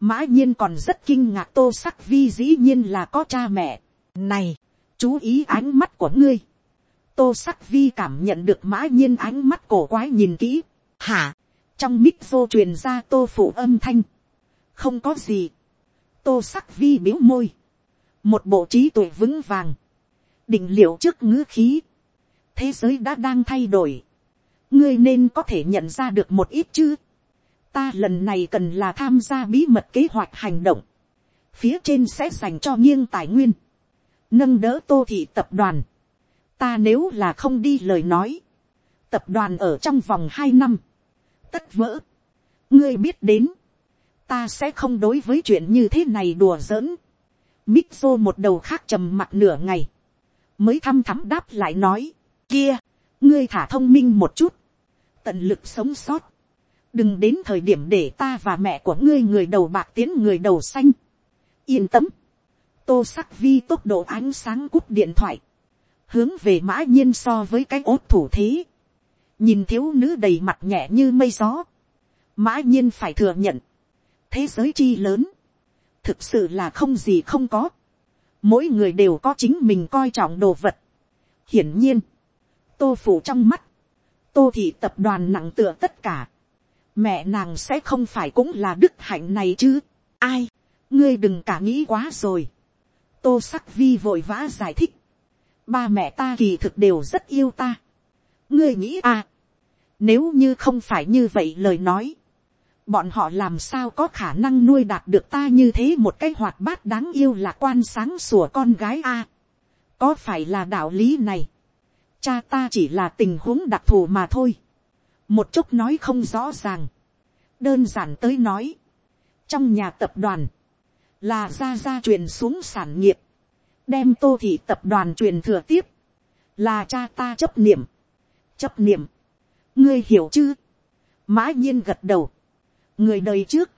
mã nhiên còn rất kinh ngạc tô sắc vi dĩ nhiên là có cha mẹ. này, chú ý ánh mắt của ngươi. tô sắc vi cảm nhận được mã nhiên ánh mắt cổ quái nhìn kỹ. hả, trong mít vô truyền ra tô phụ âm thanh. không có gì. tô sắc vi biếu môi. một bộ trí tuệ vững vàng. định liệu trước ngữ khí. thế giới đã đang thay đổi. ngươi nên có thể nhận ra được một ít chứ ta lần này cần là tham gia bí mật kế hoạch hành động, phía trên sẽ dành cho nghiêng tài nguyên, nâng đỡ tô thị tập đoàn, ta nếu là không đi lời nói, tập đoàn ở trong vòng hai năm, tất vỡ, ngươi biết đến, ta sẽ không đối với chuyện như thế này đùa giỡn, Mixo một đầu khác trầm mặt nửa ngày, mới thăm thắm đáp lại nói, kia, ngươi thả thông minh một chút, tận lực sống sót, đừng đến thời điểm để ta và mẹ của ngươi người đầu bạc tiến người đầu xanh. yên tâm, tô sắc vi tốc độ ánh sáng cúp điện thoại, hướng về mã nhiên so với cái ốt thủ thế, nhìn thiếu nữ đầy mặt nhẹ như mây gió, mã nhiên phải thừa nhận, thế giới chi lớn, thực sự là không gì không có, mỗi người đều có chính mình coi trọng đồ vật. hiển nhiên, tô phủ trong mắt, tô thị tập đoàn nặng tựa tất cả, mẹ nàng sẽ không phải cũng là đức hạnh này chứ. ai, ngươi đừng cả nghĩ quá rồi. tô sắc vi vội vã giải thích. ba mẹ ta kỳ thực đều rất yêu ta. ngươi nghĩ à, nếu như không phải như vậy lời nói, bọn họ làm sao có khả năng nuôi đạt được ta như thế một cái hoạt bát đáng yêu lạc quan sáng sủa con gái a. có phải là đạo lý này. cha ta chỉ là tình huống đặc thù mà thôi một chút nói không rõ ràng, đơn giản tới nói, trong nhà tập đoàn, là gia gia truyền xuống sản nghiệp, đem tô thị tập đoàn truyền thừa tiếp, là cha ta chấp niệm, chấp niệm, ngươi hiểu chứ, mã nhiên gật đầu, người đời trước,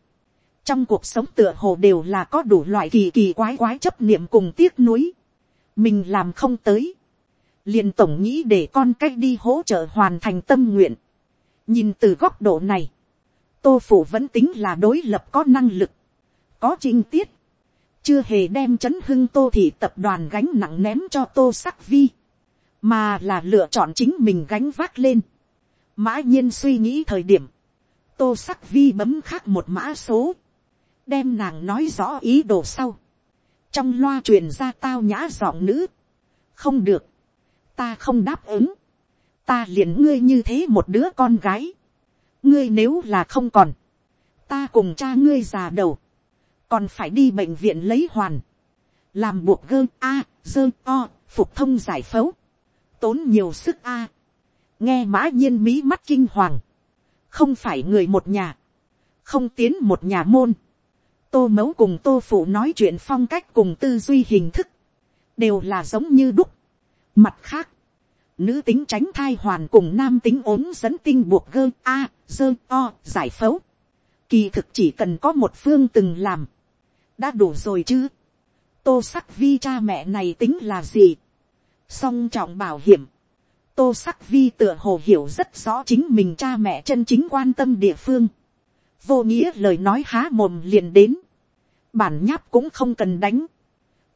trong cuộc sống tựa hồ đều là có đủ loại kỳ kỳ quái quái chấp niệm cùng tiếc nuối, mình làm không tới, liền tổng nghĩ để con cách đi hỗ trợ hoàn thành tâm nguyện, nhìn từ góc độ này, tô phủ vẫn tính là đối lập có năng lực, có trinh tiết, chưa hề đem c h ấ n hưng tô thì tập đoàn gánh nặng ném cho tô sắc vi, mà là lựa chọn chính mình gánh vác lên. mã nhiên suy nghĩ thời điểm, tô sắc vi bấm khác một mã số, đem nàng nói rõ ý đồ sau, trong loa truyền ra tao nhã giọng nữ, không được, ta không đáp ứng, ta liền ngươi như thế một đứa con gái, ngươi nếu là không còn, ta cùng cha ngươi già đầu, còn phải đi bệnh viện lấy hoàn, làm buộc gơ a, dơ o, phục thông giải phẫu, tốn nhiều sức a, nghe mã nhiên mỹ mắt kinh hoàng, không phải người một nhà, không tiến một nhà môn, tô mấu cùng tô phụ nói chuyện phong cách cùng tư duy hình thức, đều là giống như đúc. Mặt khác, nữ tính tránh thai hoàn cùng nam tính ốm dẫn tinh buộc gơ, a, dơ, o, giải phẫu. Kỳ thực chỉ cần có một phương từng làm, đã đủ rồi chứ. Tô sắc vi cha mẹ này tính là gì? Song trọng bảo hiểm. Tô sắc vi tựa hồ hiểu rất rõ chính mình cha mẹ chân chính quan tâm địa phương. Vô nghĩa lời nói há mồm liền đến. Bản nháp cũng không cần đánh.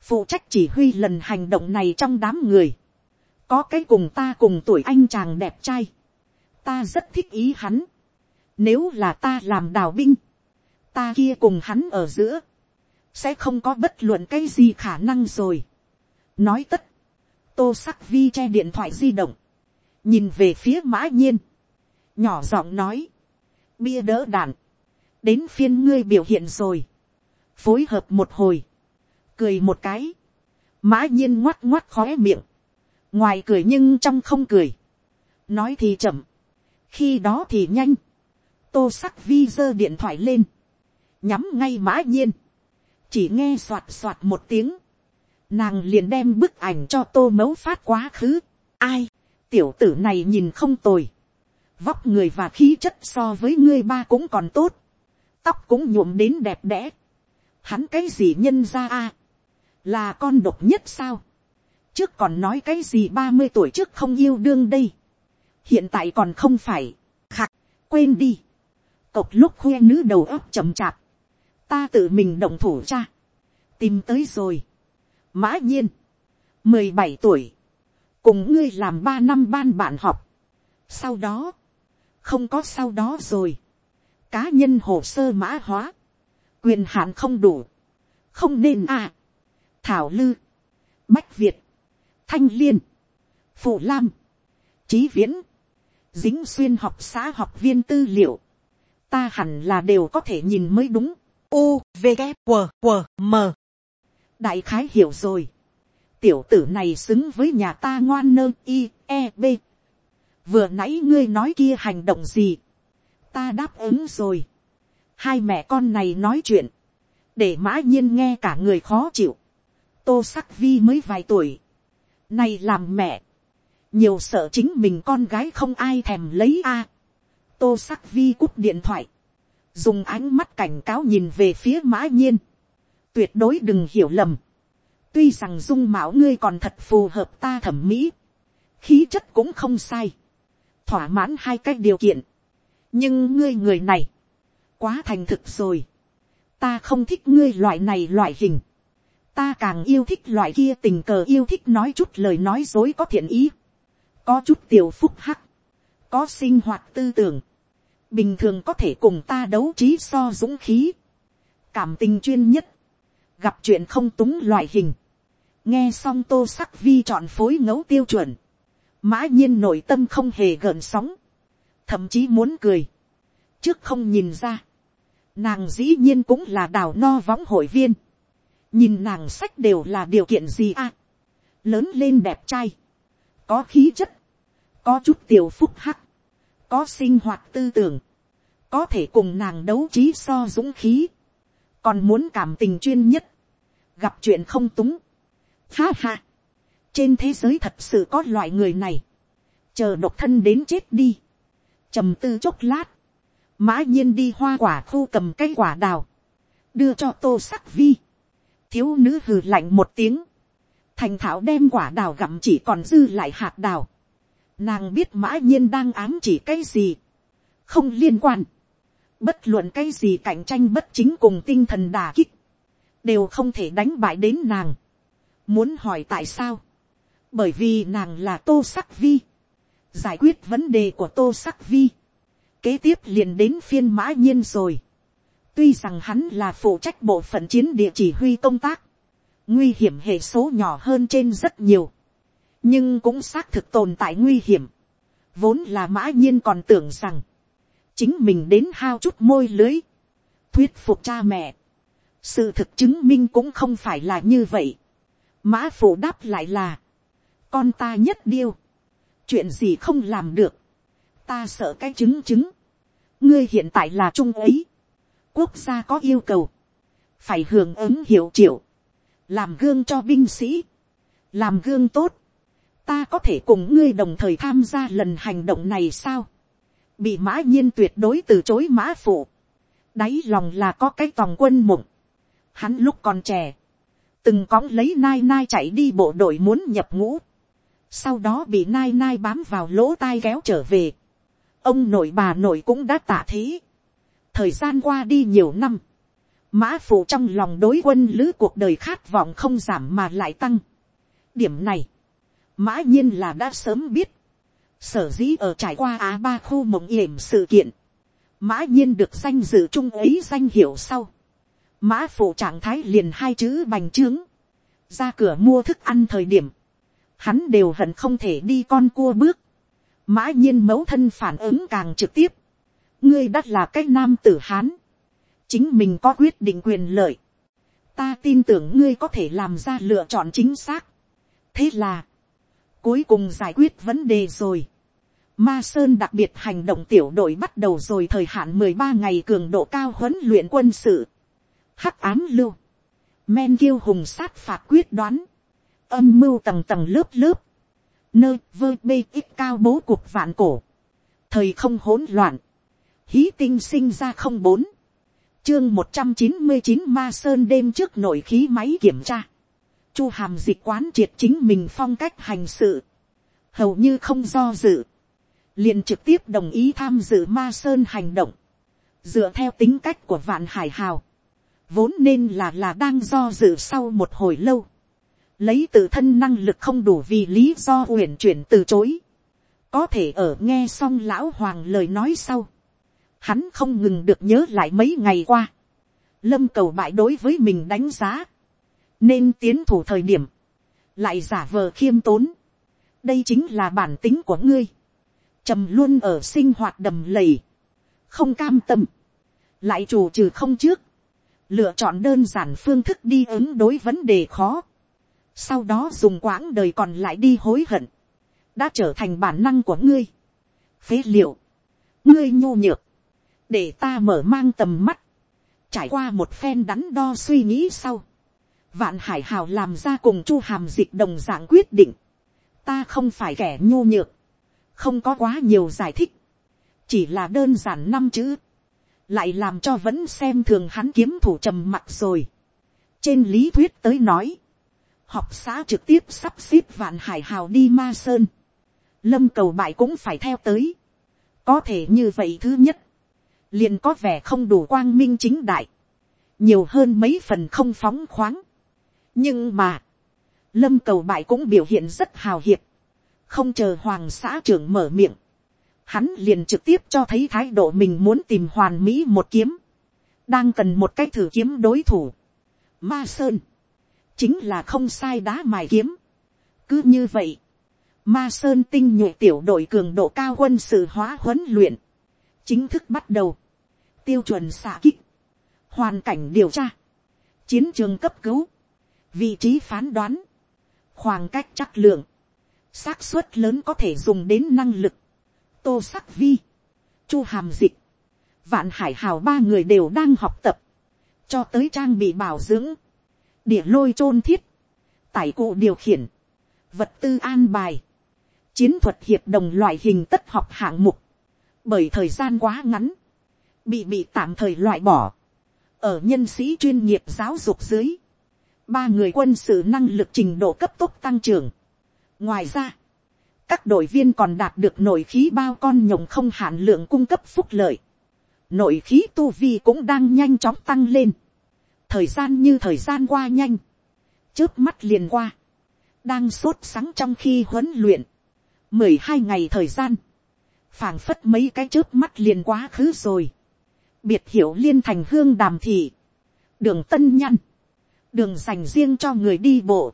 Phụ trách chỉ huy lần hành động này trong đám người có cái cùng ta cùng tuổi anh chàng đẹp trai, ta rất thích ý hắn, nếu là ta làm đào binh, ta kia cùng hắn ở giữa, sẽ không có bất luận cái gì khả năng rồi. nói tất, tô sắc vi che điện thoại di động, nhìn về phía mã nhiên, nhỏ giọng nói, bia đỡ đạn, đến phiên ngươi biểu hiện rồi, phối hợp một hồi, cười một cái, mã nhiên ngoắt ngoắt khóe miệng, ngoài cười nhưng trong không cười, nói thì chậm, khi đó thì nhanh, tô sắc vi giơ điện thoại lên, nhắm ngay mã nhiên, chỉ nghe soạt soạt một tiếng, nàng liền đem bức ảnh cho tô mấu phát quá khứ, ai, tiểu tử này nhìn không tồi, vóc người và khí chất so với ngươi ba cũng còn tốt, tóc cũng nhuộm đến đẹp đẽ, hắn cái gì nhân ra a, là con độc nhất sao, trước còn nói cái gì ba mươi tuổi trước không yêu đương đây, hiện tại còn không phải, khạc, quên đi, cộc lúc khoe nữ đầu óc chậm chạp, ta tự mình động thủ cha, tìm tới rồi, mã nhiên, mười bảy tuổi, cùng ngươi làm ba năm ban bạn học, sau đó, không có sau đó rồi, cá nhân hồ sơ mã hóa, quyền hạn không đủ, không nên à, thảo lư, bách việt, thanh liên, phụ lam, trí viễn, dính xuyên học xã học viên tư liệu, ta hẳn là đều có thể nhìn mới đúng. U, V, g W, W, M. Đại khái hiểu rồi. Tiểu tử này xứng với nhà ta ngoan nơ I, E, B. Vừa nãy ngươi nói kia hành động gì? Ta đáp ứng rồi. Hai mẹ con này nói chuyện. Để mã nhiên nghe cả người khó chịu. Tô sắc vi mới vài tuổi. Này làm mẹ. Nhiều sợ chính mình con gái không ai thèm lấy a. Tô sắc vi cúp điện thoại, dùng ánh mắt cảnh cáo nhìn về phía mã nhiên, tuyệt đối đừng hiểu lầm, tuy rằng dung mạo ngươi còn thật phù hợp ta thẩm mỹ, khí chất cũng không sai, thỏa mãn hai cái điều kiện, nhưng ngươi người này, quá thành thực rồi, ta không thích ngươi loại này loại hình, ta càng yêu thích loại kia tình cờ yêu thích nói chút lời nói dối có thiện ý, có chút tiểu phúc hắc, có sinh hoạt tư tưởng, bình thường có thể cùng ta đấu trí so dũng khí, cảm tình chuyên nhất, gặp chuyện không túng loại hình, nghe xong tô sắc vi chọn phối ngấu tiêu chuẩn, mã nhiên nội tâm không hề gợn sóng, thậm chí muốn cười, trước không nhìn ra, nàng dĩ nhiên cũng là đào no võng hội viên, nhìn nàng sách đều là điều kiện gì à, lớn lên đẹp trai, có khí chất, có chút tiểu phúc hắc, có sinh hoạt tư tưởng, có thể cùng nàng đấu trí so dũng khí, còn muốn cảm tình chuyên nhất, gặp chuyện không túng. Ha ha, trên thế giới thật sự có loại người này, chờ độc thân đến chết đi, trầm tư chốc lát, mã nhiên đi hoa quả khu cầm cây quả đào, đưa cho tô sắc vi, thiếu nữ hừ lạnh một tiếng, thành thảo đem quả đào gặm chỉ còn dư lại hạt đào, nàng biết mã nhiên đang ám chỉ cái gì, không liên quan, bất luận cái gì cạnh tranh bất chính cùng tinh thần đà kích, đều không thể đánh bại đến nàng. Muốn hỏi tại sao? Bởi vì nàng là tô sắc vi. Giải quyết vấn đề của tô sắc vi. Kế tiếp liền đến phiên mã nhiên rồi. Tuy rằng hắn là phụ trách bộ phận chiến địa chỉ huy công tác. Nguy hiểm hệ số nhỏ hơn trên rất nhiều. Nhưng cũng xác thực tồn tại nguy hiểm. Vốn là mã nhiên còn tưởng rằng chính mình đến hao chút môi lưới, thuyết phục cha mẹ. sự thực chứng minh cũng không phải là như vậy. mã phụ đáp lại là, con ta nhất điêu, chuyện gì không làm được, ta sợ cái chứng chứng, ngươi hiện tại là trung ấy, quốc gia có yêu cầu, phải hưởng ứng hiệu triệu, làm gương cho binh sĩ, làm gương tốt, ta có thể cùng ngươi đồng thời tham gia lần hành động này sao, bị mã nhiên tuyệt đối từ chối mã phụ, đáy lòng là có cái tòng quân mộng, hắn lúc còn trẻ, từng cõng lấy nai nai chạy đi bộ đội muốn nhập ngũ, sau đó bị nai nai bám vào lỗ tai kéo trở về, ông nội bà nội cũng đã tả thế, thời gian qua đi nhiều năm, mã phụ trong lòng đối quân lữ cuộc đời khát vọng không giảm mà lại tăng. điểm này, mã nhiên là đã sớm biết, sở dĩ ở trải qua á ba khu mộng yểm sự kiện, mã nhiên được danh dự trung ấy danh hiệu sau, mã phụ trạng thái liền hai chữ bành trướng, ra cửa mua thức ăn thời điểm, hắn đều hận không thể đi con cua bước, mã nhiên mẫu thân phản ứng càng trực tiếp, ngươi đã là cái nam tử hán, chính mình có quyết định quyền lợi, ta tin tưởng ngươi có thể làm ra lựa chọn chính xác, thế là, cuối cùng giải quyết vấn đề rồi. Ma Sơn đặc biệt hành động tiểu đội bắt đầu rồi thời hạn mười ba ngày cường độ cao huấn luyện quân sự. Hắc ám lưu. Men kiêu hùng sát phạt quyết đoán. Âm mưu tầng tầng lớp lớp. Nơi vơ bê ít cao bố cuộc vạn cổ. Thời không hỗn loạn. Hí tinh sinh ra không bốn. Chương một trăm chín mươi chín Ma Sơn đêm trước nổi khí máy kiểm tra. Chu hàm dịch quán triệt chính mình phong cách hành sự, hầu như không do dự, liền trực tiếp đồng ý tham dự ma sơn hành động, dựa theo tính cách của vạn hải hào, vốn nên là là đang do dự sau một hồi lâu, lấy tự thân năng lực không đủ vì lý do uyển chuyển từ chối, có thể ở nghe xong lão hoàng lời nói sau, hắn không ngừng được nhớ lại mấy ngày qua, lâm cầu bại đối với mình đánh giá, nên tiến thủ thời điểm, lại giả vờ khiêm tốn, đây chính là bản tính của ngươi, trầm luôn ở sinh hoạt đầm lầy, không cam tâm, lại chủ trừ không trước, lựa chọn đơn giản phương thức đi ứng đối vấn đề khó, sau đó dùng quãng đời còn lại đi hối hận, đã trở thành bản năng của ngươi. phế liệu, ngươi nhu nhược, để ta mở mang tầm mắt, trải qua một phen đắn đo suy nghĩ sau, vạn hải hào làm ra cùng chu hàm dịch đồng dạng quyết định, ta không phải kẻ nhu nhược, không có quá nhiều giải thích, chỉ là đơn giản năm chữ, lại làm cho vẫn xem thường hắn kiếm thủ trầm mặc rồi. trên lý thuyết tới nói, học xã trực tiếp sắp xếp vạn hải hào đi ma sơn, lâm cầu bại cũng phải theo tới, có thể như vậy thứ nhất, liền có vẻ không đủ quang minh chính đại, nhiều hơn mấy phần không phóng khoáng. nhưng mà, lâm cầu bại cũng biểu hiện rất hào hiệp, không chờ hoàng xã trưởng mở miệng, hắn liền trực tiếp cho thấy thái độ mình muốn tìm hoàn mỹ một kiếm, đang cần một cách thử kiếm đối thủ. Ma Sơn, chính là không sai đá mài kiếm. cứ như vậy, Ma Sơn tinh nhuệ tiểu đội cường độ cao quân sự hóa huấn luyện, chính thức bắt đầu, tiêu chuẩn xạ kích, hoàn cảnh điều tra, chiến trường cấp cứu, vị trí phán đoán, khoảng cách chắc lượng, xác suất lớn có thể dùng đến năng lực, tô sắc vi, chu hàm dịch, vạn hải hào ba người đều đang học tập, cho tới trang bị bảo dưỡng, địa lôi chôn thiết, tải cụ điều khiển, vật tư an bài, chiến thuật hiệp đồng loại hình tất học hạng mục, bởi thời gian quá ngắn, bị bị tạm thời loại bỏ, ở nhân sĩ chuyên nghiệp giáo dục dưới, ba người quân sự năng lực trình độ cấp tốc tăng trưởng. ngoài ra, các đội viên còn đạt được nội khí bao con nhộng không hạn lượng cung cấp phúc lợi. nội khí tu vi cũng đang nhanh chóng tăng lên. thời gian như thời gian qua nhanh, trước mắt liền qua, đang sốt sắng trong khi huấn luyện, mười hai ngày thời gian, phảng phất mấy cái trước mắt liền quá khứ rồi, biệt hiểu liên thành hương đàm thị, đường tân nhăn, đường dành riêng cho người đi bộ,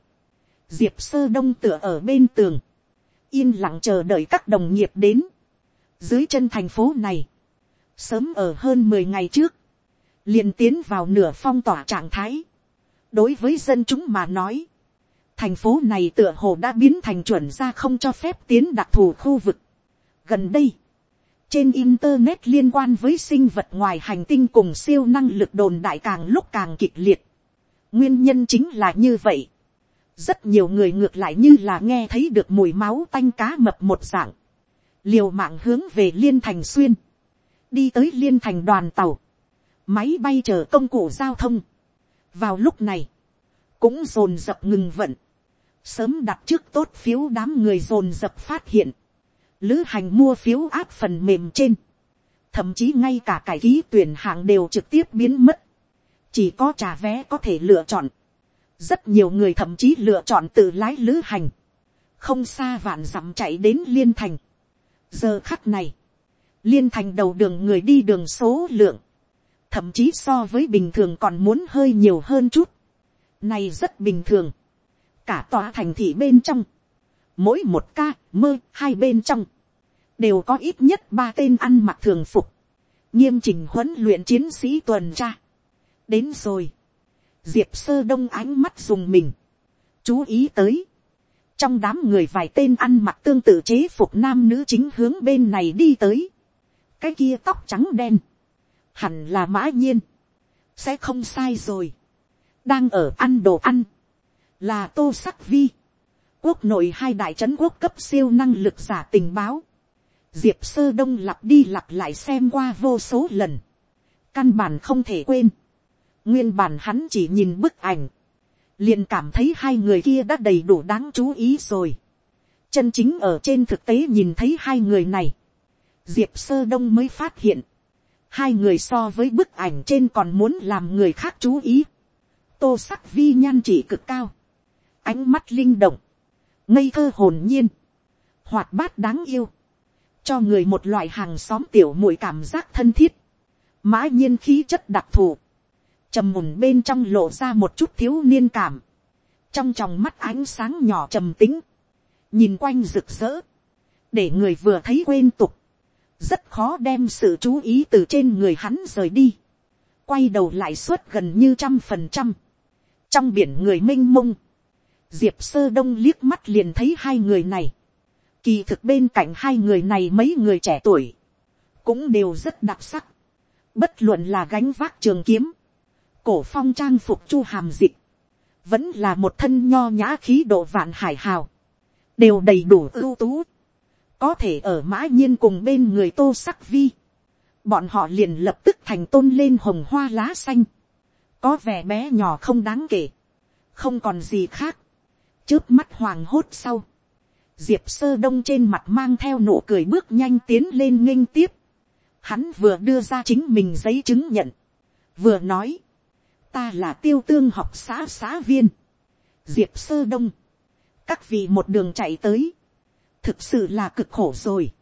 diệp sơ đông tựa ở bên tường, yên lặng chờ đợi các đồng nghiệp đến, dưới chân thành phố này, sớm ở hơn mười ngày trước, liền tiến vào nửa phong tỏa trạng thái. đối với dân chúng mà nói, thành phố này tựa hồ đã biến thành chuẩn ra không cho phép tiến đặc thù khu vực. gần đây, trên internet liên quan với sinh vật ngoài hành tinh cùng siêu năng lực đồn đại càng lúc càng kịch liệt. nguyên nhân chính là như vậy. Rất nhiều người ngược lại như là nghe thấy được mùi máu tanh cá mập một dạng, liều mạng hướng về liên thành xuyên, đi tới liên thành đoàn tàu, máy bay chở công cụ giao thông. vào lúc này, cũng dồn dập ngừng vận, sớm đặt trước tốt phiếu đám người dồn dập phát hiện, lữ hành mua phiếu áp phần mềm trên, thậm chí ngay cả cải ký tuyển hạng đều trực tiếp biến mất, chỉ có trả vé có thể lựa chọn, rất nhiều người thậm chí lựa chọn tự lái lữ hành, không xa vạn dặm chạy đến liên thành. giờ khắc này, liên thành đầu đường người đi đường số lượng, thậm chí so với bình thường còn muốn hơi nhiều hơn chút. này rất bình thường. cả tòa thành thị bên trong, mỗi một ca mơ hai bên trong, đều có ít nhất ba tên ăn mặc thường phục, nghiêm chỉnh huấn luyện chiến sĩ tuần tra. đến rồi, diệp sơ đông ánh mắt dùng mình, chú ý tới, trong đám người vài tên ăn mặc tương tự chế phục nam nữ chính hướng bên này đi tới, cái kia tóc trắng đen, hẳn là mã nhiên, sẽ không sai rồi, đang ở ăn đồ ăn, là tô sắc vi, quốc nội hai đại trấn quốc cấp siêu năng lực giả tình báo, diệp sơ đông lặp đi lặp lại xem qua vô số lần, căn bản không thể quên, Nguyên bản hắn chỉ nhìn bức ảnh. liền cảm thấy hai người kia đã đầy đủ đáng chú ý rồi. chân chính ở trên thực tế nhìn thấy hai người này, diệp sơ đông mới phát hiện, hai người so với bức ảnh trên còn muốn làm người khác chú ý. tô sắc vi nhan chỉ cực cao, ánh mắt linh động, ngây thơ hồn nhiên, hoạt bát đáng yêu, cho người một loại hàng xóm tiểu mùi cảm giác thân thiết, mã nhiên khí chất đặc thù, trầm mùn bên trong lộ ra một chút thiếu niên cảm, trong tròng mắt ánh sáng nhỏ trầm tính, nhìn quanh rực rỡ, để người vừa thấy quên tục, rất khó đem sự chú ý từ trên người hắn rời đi, quay đầu lại suốt gần như trăm phần trăm, trong biển người m i n h mông, diệp sơ đông liếc mắt liền thấy hai người này, kỳ thực bên cạnh hai người này mấy người trẻ tuổi, cũng đều rất đặc sắc, bất luận là gánh vác trường kiếm, cổ phong trang phục chu hàm dịch, vẫn là một thân nho nhã khí độ vạn hải hào, đều đầy đủ ưu tú, có thể ở mã nhiên cùng bên người tô sắc vi, bọn họ liền lập tức thành tôn lên hồng hoa lá xanh, có vẻ bé nhỏ không đáng kể, không còn gì khác, trước mắt hoàng hốt sau, diệp sơ đông trên mặt mang theo nụ cười bước nhanh tiến lên nghênh tiếp, hắn vừa đưa ra chính mình giấy chứng nhận, vừa nói, ta là tiêu tương học xã xã viên, diệp sơ đông, các vị một đường chạy tới, thực sự là cực khổ rồi.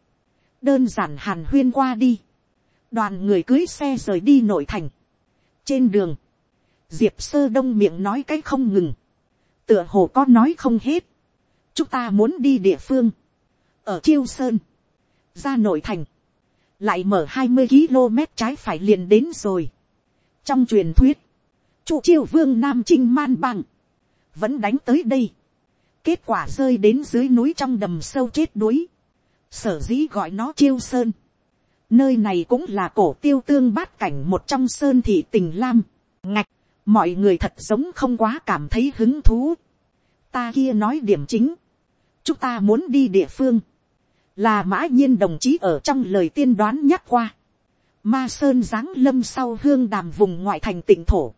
đơn giản hàn huyên qua đi. đoàn người cưới xe rời đi nội thành. trên đường, diệp sơ đông miệng nói cái không ngừng tựa hồ có nói không hết. chúng ta muốn đi địa phương. ở chiêu sơn. ra nội thành. lại mở hai mươi km trái phải liền đến rồi. trong truyền thuyết, chu chiêu vương nam trinh man bằng, vẫn đánh tới đây kết quả rơi đến dưới núi trong đầm sâu chết đuối, sở dĩ gọi nó chiêu sơn, nơi này cũng là cổ tiêu tương bát cảnh một trong sơn thị tình lam, ngạch, mọi người thật giống không quá cảm thấy hứng thú, ta kia nói điểm chính, chúng ta muốn đi địa phương, là mã nhiên đồng chí ở trong lời tiên đoán nhắc qua, ma sơn giáng lâm sau hương đàm vùng ngoại thành tỉnh thổ,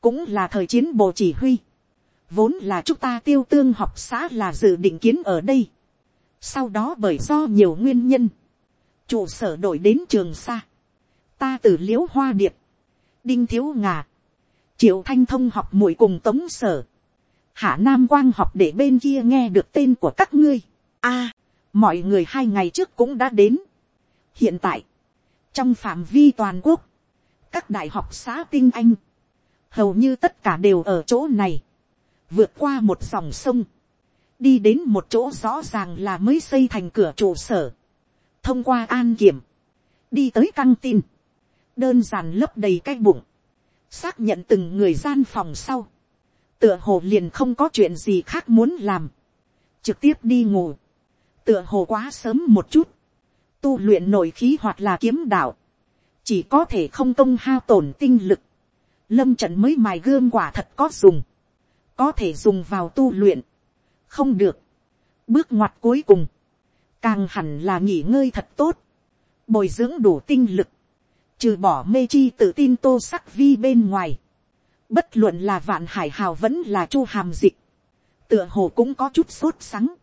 cũng là thời chiến bộ chỉ huy, vốn là chúng ta tiêu tương học xã là dự định kiến ở đây. sau đó bởi do nhiều nguyên nhân, trụ sở đổi đến trường sa, ta từ l i ễ u hoa điệp, đinh thiếu ngà, triệu thanh thông học muội cùng tống sở, hạ nam quang học để bên kia nghe được tên của các ngươi. a, mọi người hai ngày trước cũng đã đến. hiện tại, trong phạm vi toàn quốc, các đại học xã tinh anh, hầu như tất cả đều ở chỗ này. Vượt qua một dòng sông, đi đến một chỗ rõ ràng là mới xây thành cửa trụ sở, thông qua an kiểm, đi tới căng tin, đơn giản lấp đầy cái bụng, xác nhận từng người gian phòng sau, tựa hồ liền không có chuyện gì khác muốn làm, trực tiếp đi ngủ, tựa hồ quá sớm một chút, tu luyện nội khí hoặc là kiếm đạo, chỉ có thể không công hao tổn tinh lực, lâm trận mới mài gương quả thật có dùng, có thể dùng vào tu luyện, không được, bước ngoặt cuối cùng, càng hẳn là nghỉ ngơi thật tốt, bồi dưỡng đủ tinh lực, trừ bỏ mê chi tự tin tô sắc vi bên ngoài, bất luận là vạn hải hào vẫn là chu hàm dịch, tựa hồ cũng có chút sốt sắng,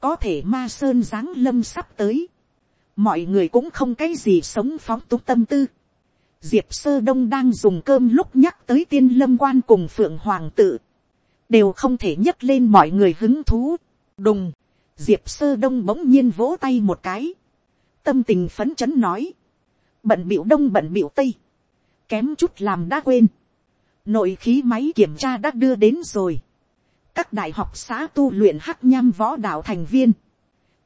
có thể ma sơn giáng lâm sắp tới, mọi người cũng không cái gì sống phóng túng tâm tư, diệp sơ đông đang dùng cơm lúc nhắc tới tiên lâm quan cùng phượng hoàng tự, đều không thể nhấc lên mọi người hứng thú. đùng, diệp sơ đông bỗng nhiên vỗ tay một cái, tâm tình phấn chấn nói, bận bịu đông bận bịu tây, kém chút làm đã quên, nội khí máy kiểm tra đã đưa đến rồi, các đại học xã tu luyện hắc nham võ đạo thành viên,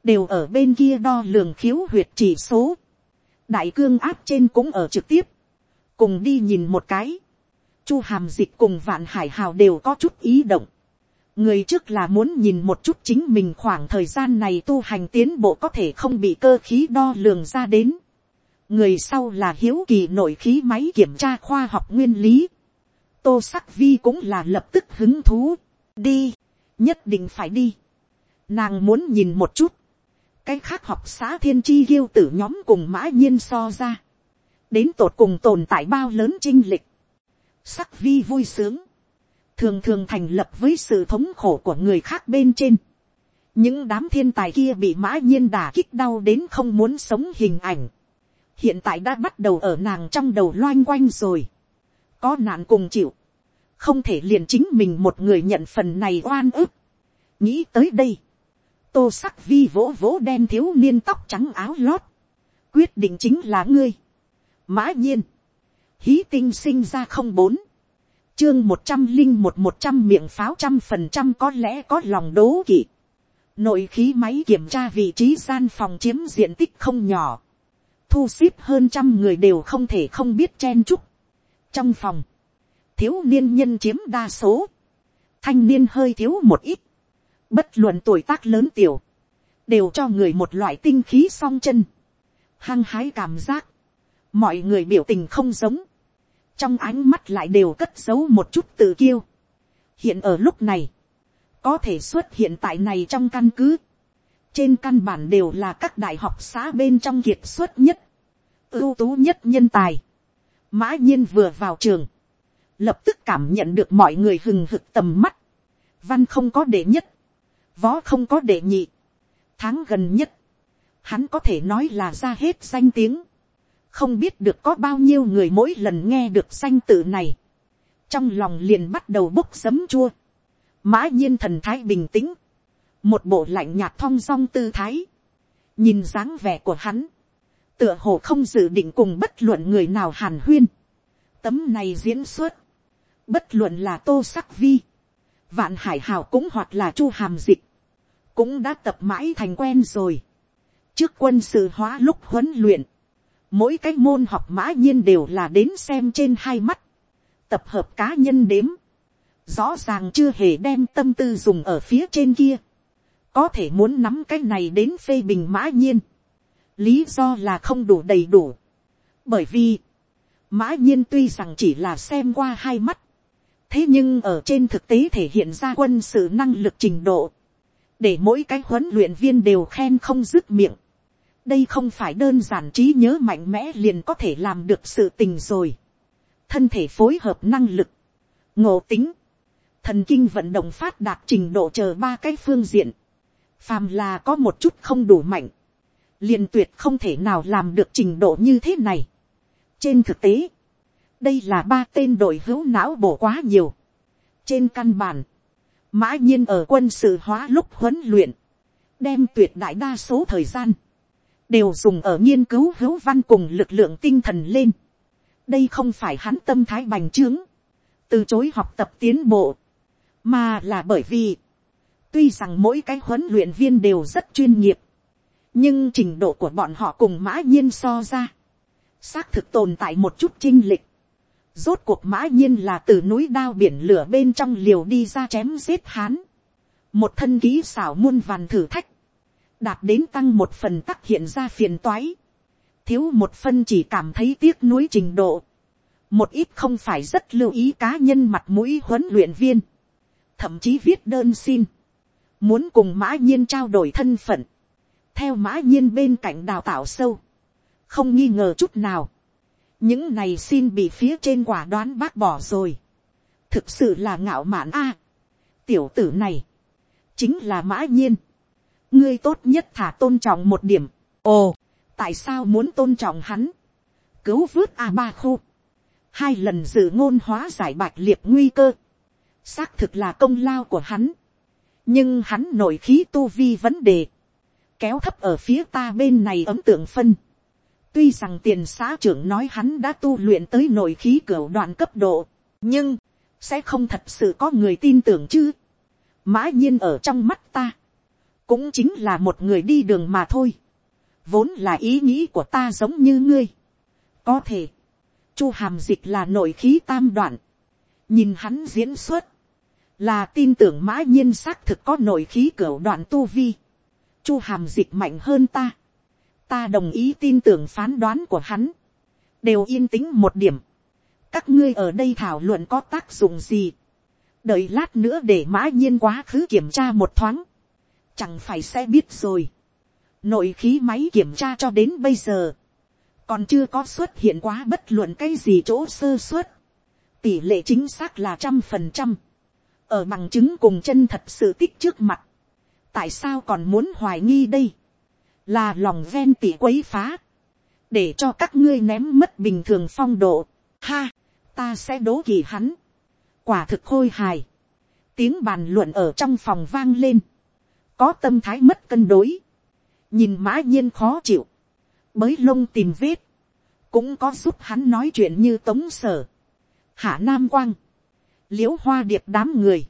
đều ở bên kia đo lường khiếu huyệt chỉ số, đại cương áp trên cũng ở trực tiếp, cùng đi nhìn một cái, chu hàm dịch cùng vạn hải hào đều có chút ý động. người trước là muốn nhìn một chút chính mình khoảng thời gian này tu hành tiến bộ có thể không bị cơ khí đo lường ra đến người sau là hiếu kỳ nội khí máy kiểm tra khoa học nguyên lý. tô sắc vi cũng là lập tức hứng thú. đi, nhất định phải đi. nàng muốn nhìn một chút. cái khác học xã thiên chi ghiêu tử nhóm cùng mã nhiên so ra. đến tột cùng tồn tại bao lớn chinh lịch sắc vi vui sướng, thường thường thành lập với sự thống khổ của người khác bên trên. những đám thiên tài kia bị mã nhiên đà kích đau đến không muốn sống hình ảnh hiện tại đã bắt đầu ở nàng trong đầu loanh quanh rồi. có nạn cùng chịu. không thể liền chính mình một người nhận phần này oan ức. nghĩ tới đây. tô sắc vi vỗ vỗ đen thiếu niên tóc trắng áo lót. quyết định chính là ngươi. mã nhiên. hí tinh sinh ra không bốn chương một trăm linh một một trăm miệng pháo trăm phần trăm có lẽ có lòng đố kỵ. Nội khí máy kiểm tra vị trí gian phòng chiếm diện tích không nhỏ. Thu xếp hơn trăm người đều không thể không biết chen chúc. Trong phòng, thiếu niên nhân chiếm đa số. Thanh niên hơi thiếu một ít. Bất luận tuổi tác lớn tiểu. Đều cho người một loại tinh khí song chân. Hăng hái cảm giác. Mọi người biểu tình không giống trong ánh mắt lại đều cất giấu một chút tự kiêu. hiện ở lúc này, có thể xuất hiện tại này trong căn cứ, trên căn bản đều là các đại học xã bên trong kiệt xuất nhất, ưu tú nhất nhân tài. mã nhiên vừa vào trường, lập tức cảm nhận được mọi người hừng hực tầm mắt, văn không có đệ nhất, võ không có đệ nhị, tháng gần nhất, hắn có thể nói là ra hết danh tiếng, không biết được có bao nhiêu người mỗi lần nghe được danh tự này, trong lòng liền bắt đầu bốc sấm chua, mã nhiên thần thái bình tĩnh, một bộ lạnh nhạt thong dong tư thái, nhìn dáng vẻ của hắn, tựa hồ không dự định cùng bất luận người nào hàn huyên, tấm này diễn xuất, bất luận là tô sắc vi, vạn hải hào cũng hoặc là chu hàm dịch, cũng đã tập mãi thành quen rồi, trước quân sự hóa lúc huấn luyện, mỗi cái môn học mã nhiên đều là đến xem trên hai mắt, tập hợp cá nhân đếm, rõ ràng chưa hề đem tâm tư dùng ở phía trên kia, có thể muốn nắm cái này đến phê bình mã nhiên, lý do là không đủ đầy đủ, bởi vì, mã nhiên tuy rằng chỉ là xem qua hai mắt, thế nhưng ở trên thực tế thể hiện ra quân sự năng lực trình độ, để mỗi cái huấn luyện viên đều khen không dứt miệng, đây không phải đơn giản trí nhớ mạnh mẽ liền có thể làm được sự tình rồi. thân thể phối hợp năng lực, ngộ tính, thần kinh vận động phát đạt trình độ chờ ba cái phương diện, phàm là có một chút không đủ mạnh, liền tuyệt không thể nào làm được trình độ như thế này. trên thực tế, đây là ba tên đội hữu não bổ quá nhiều. trên căn bản, mã nhiên ở quân sự hóa lúc huấn luyện, đem tuyệt đại đa số thời gian, đều dùng ở nghiên cứu hữu văn cùng lực lượng tinh thần lên. đây không phải hắn tâm thái bành trướng, từ chối học tập tiến bộ, mà là bởi vì, tuy rằng mỗi cái huấn luyện viên đều rất chuyên nghiệp, nhưng trình độ của bọn họ cùng mã nhiên so ra, xác thực tồn tại một chút chinh lịch. Rốt cuộc mã nhiên là từ núi đao biển lửa bên trong liều đi ra chém giết hán. Một thân ký xảo muôn vàn thử thách. Đạt đến tăng một phần tắc hiện ra phiền toái, thiếu một phân chỉ cảm thấy tiếc nuối trình độ, một ít không phải rất lưu ý cá nhân mặt mũi huấn luyện viên, thậm chí viết đơn xin, muốn cùng mã nhiên trao đổi thân phận, theo mã nhiên bên cạnh đào tạo sâu, không nghi ngờ chút nào, những này xin bị phía trên quả đoán bác bỏ rồi, thực sự là ngạo mạn a, tiểu tử này, chính là mã nhiên, ngươi tốt nhất thả tôn trọng một điểm. ồ, tại sao muốn tôn trọng hắn. cứu vớt a ba khu. hai lần dự ngôn hóa giải bạch liệt nguy cơ. xác thực là công lao của hắn nhưng hắn nội khí tu vi vấn đề. kéo thấp ở phía ta bên này ấm tượng phân. tuy rằng tiền xã trưởng nói hắn đã tu luyện tới nội khí cửa đoạn cấp độ. nhưng, sẽ không thật sự có người tin tưởng chứ. mã nhiên ở trong mắt ta cũng chính là một người đi đường mà thôi, vốn là ý nghĩ của ta giống như ngươi. có thể, chu hàm dịch là nội khí tam đoạn, nhìn hắn diễn xuất, là tin tưởng mã nhiên xác thực có nội khí cửa đoạn tu vi, chu hàm dịch mạnh hơn ta, ta đồng ý tin tưởng phán đoán của hắn, đều yên tĩnh một điểm, các ngươi ở đây thảo luận có tác dụng gì, đợi lát nữa để mã nhiên quá khứ kiểm tra một thoáng, chẳng phải sẽ biết rồi. nội khí máy kiểm tra cho đến bây giờ, còn chưa có xuất hiện quá bất luận cái gì chỗ sơ suất. tỷ lệ chính xác là trăm phần trăm ở bằng chứng cùng chân thật sự tích trước mặt, tại sao còn muốn hoài nghi đây, là lòng ven tỉ quấy phá, để cho các ngươi ném mất bình thường phong độ, ha, ta sẽ đố kỳ hắn, quả thực khôi hài, tiếng bàn luận ở trong phòng vang lên, có tâm thái mất cân đối, nhìn mã nhiên khó chịu, bới lông tìm vết, cũng có giúp hắn nói chuyện như tống sở, hạ nam quang, l i ễ u hoa điệp đám người,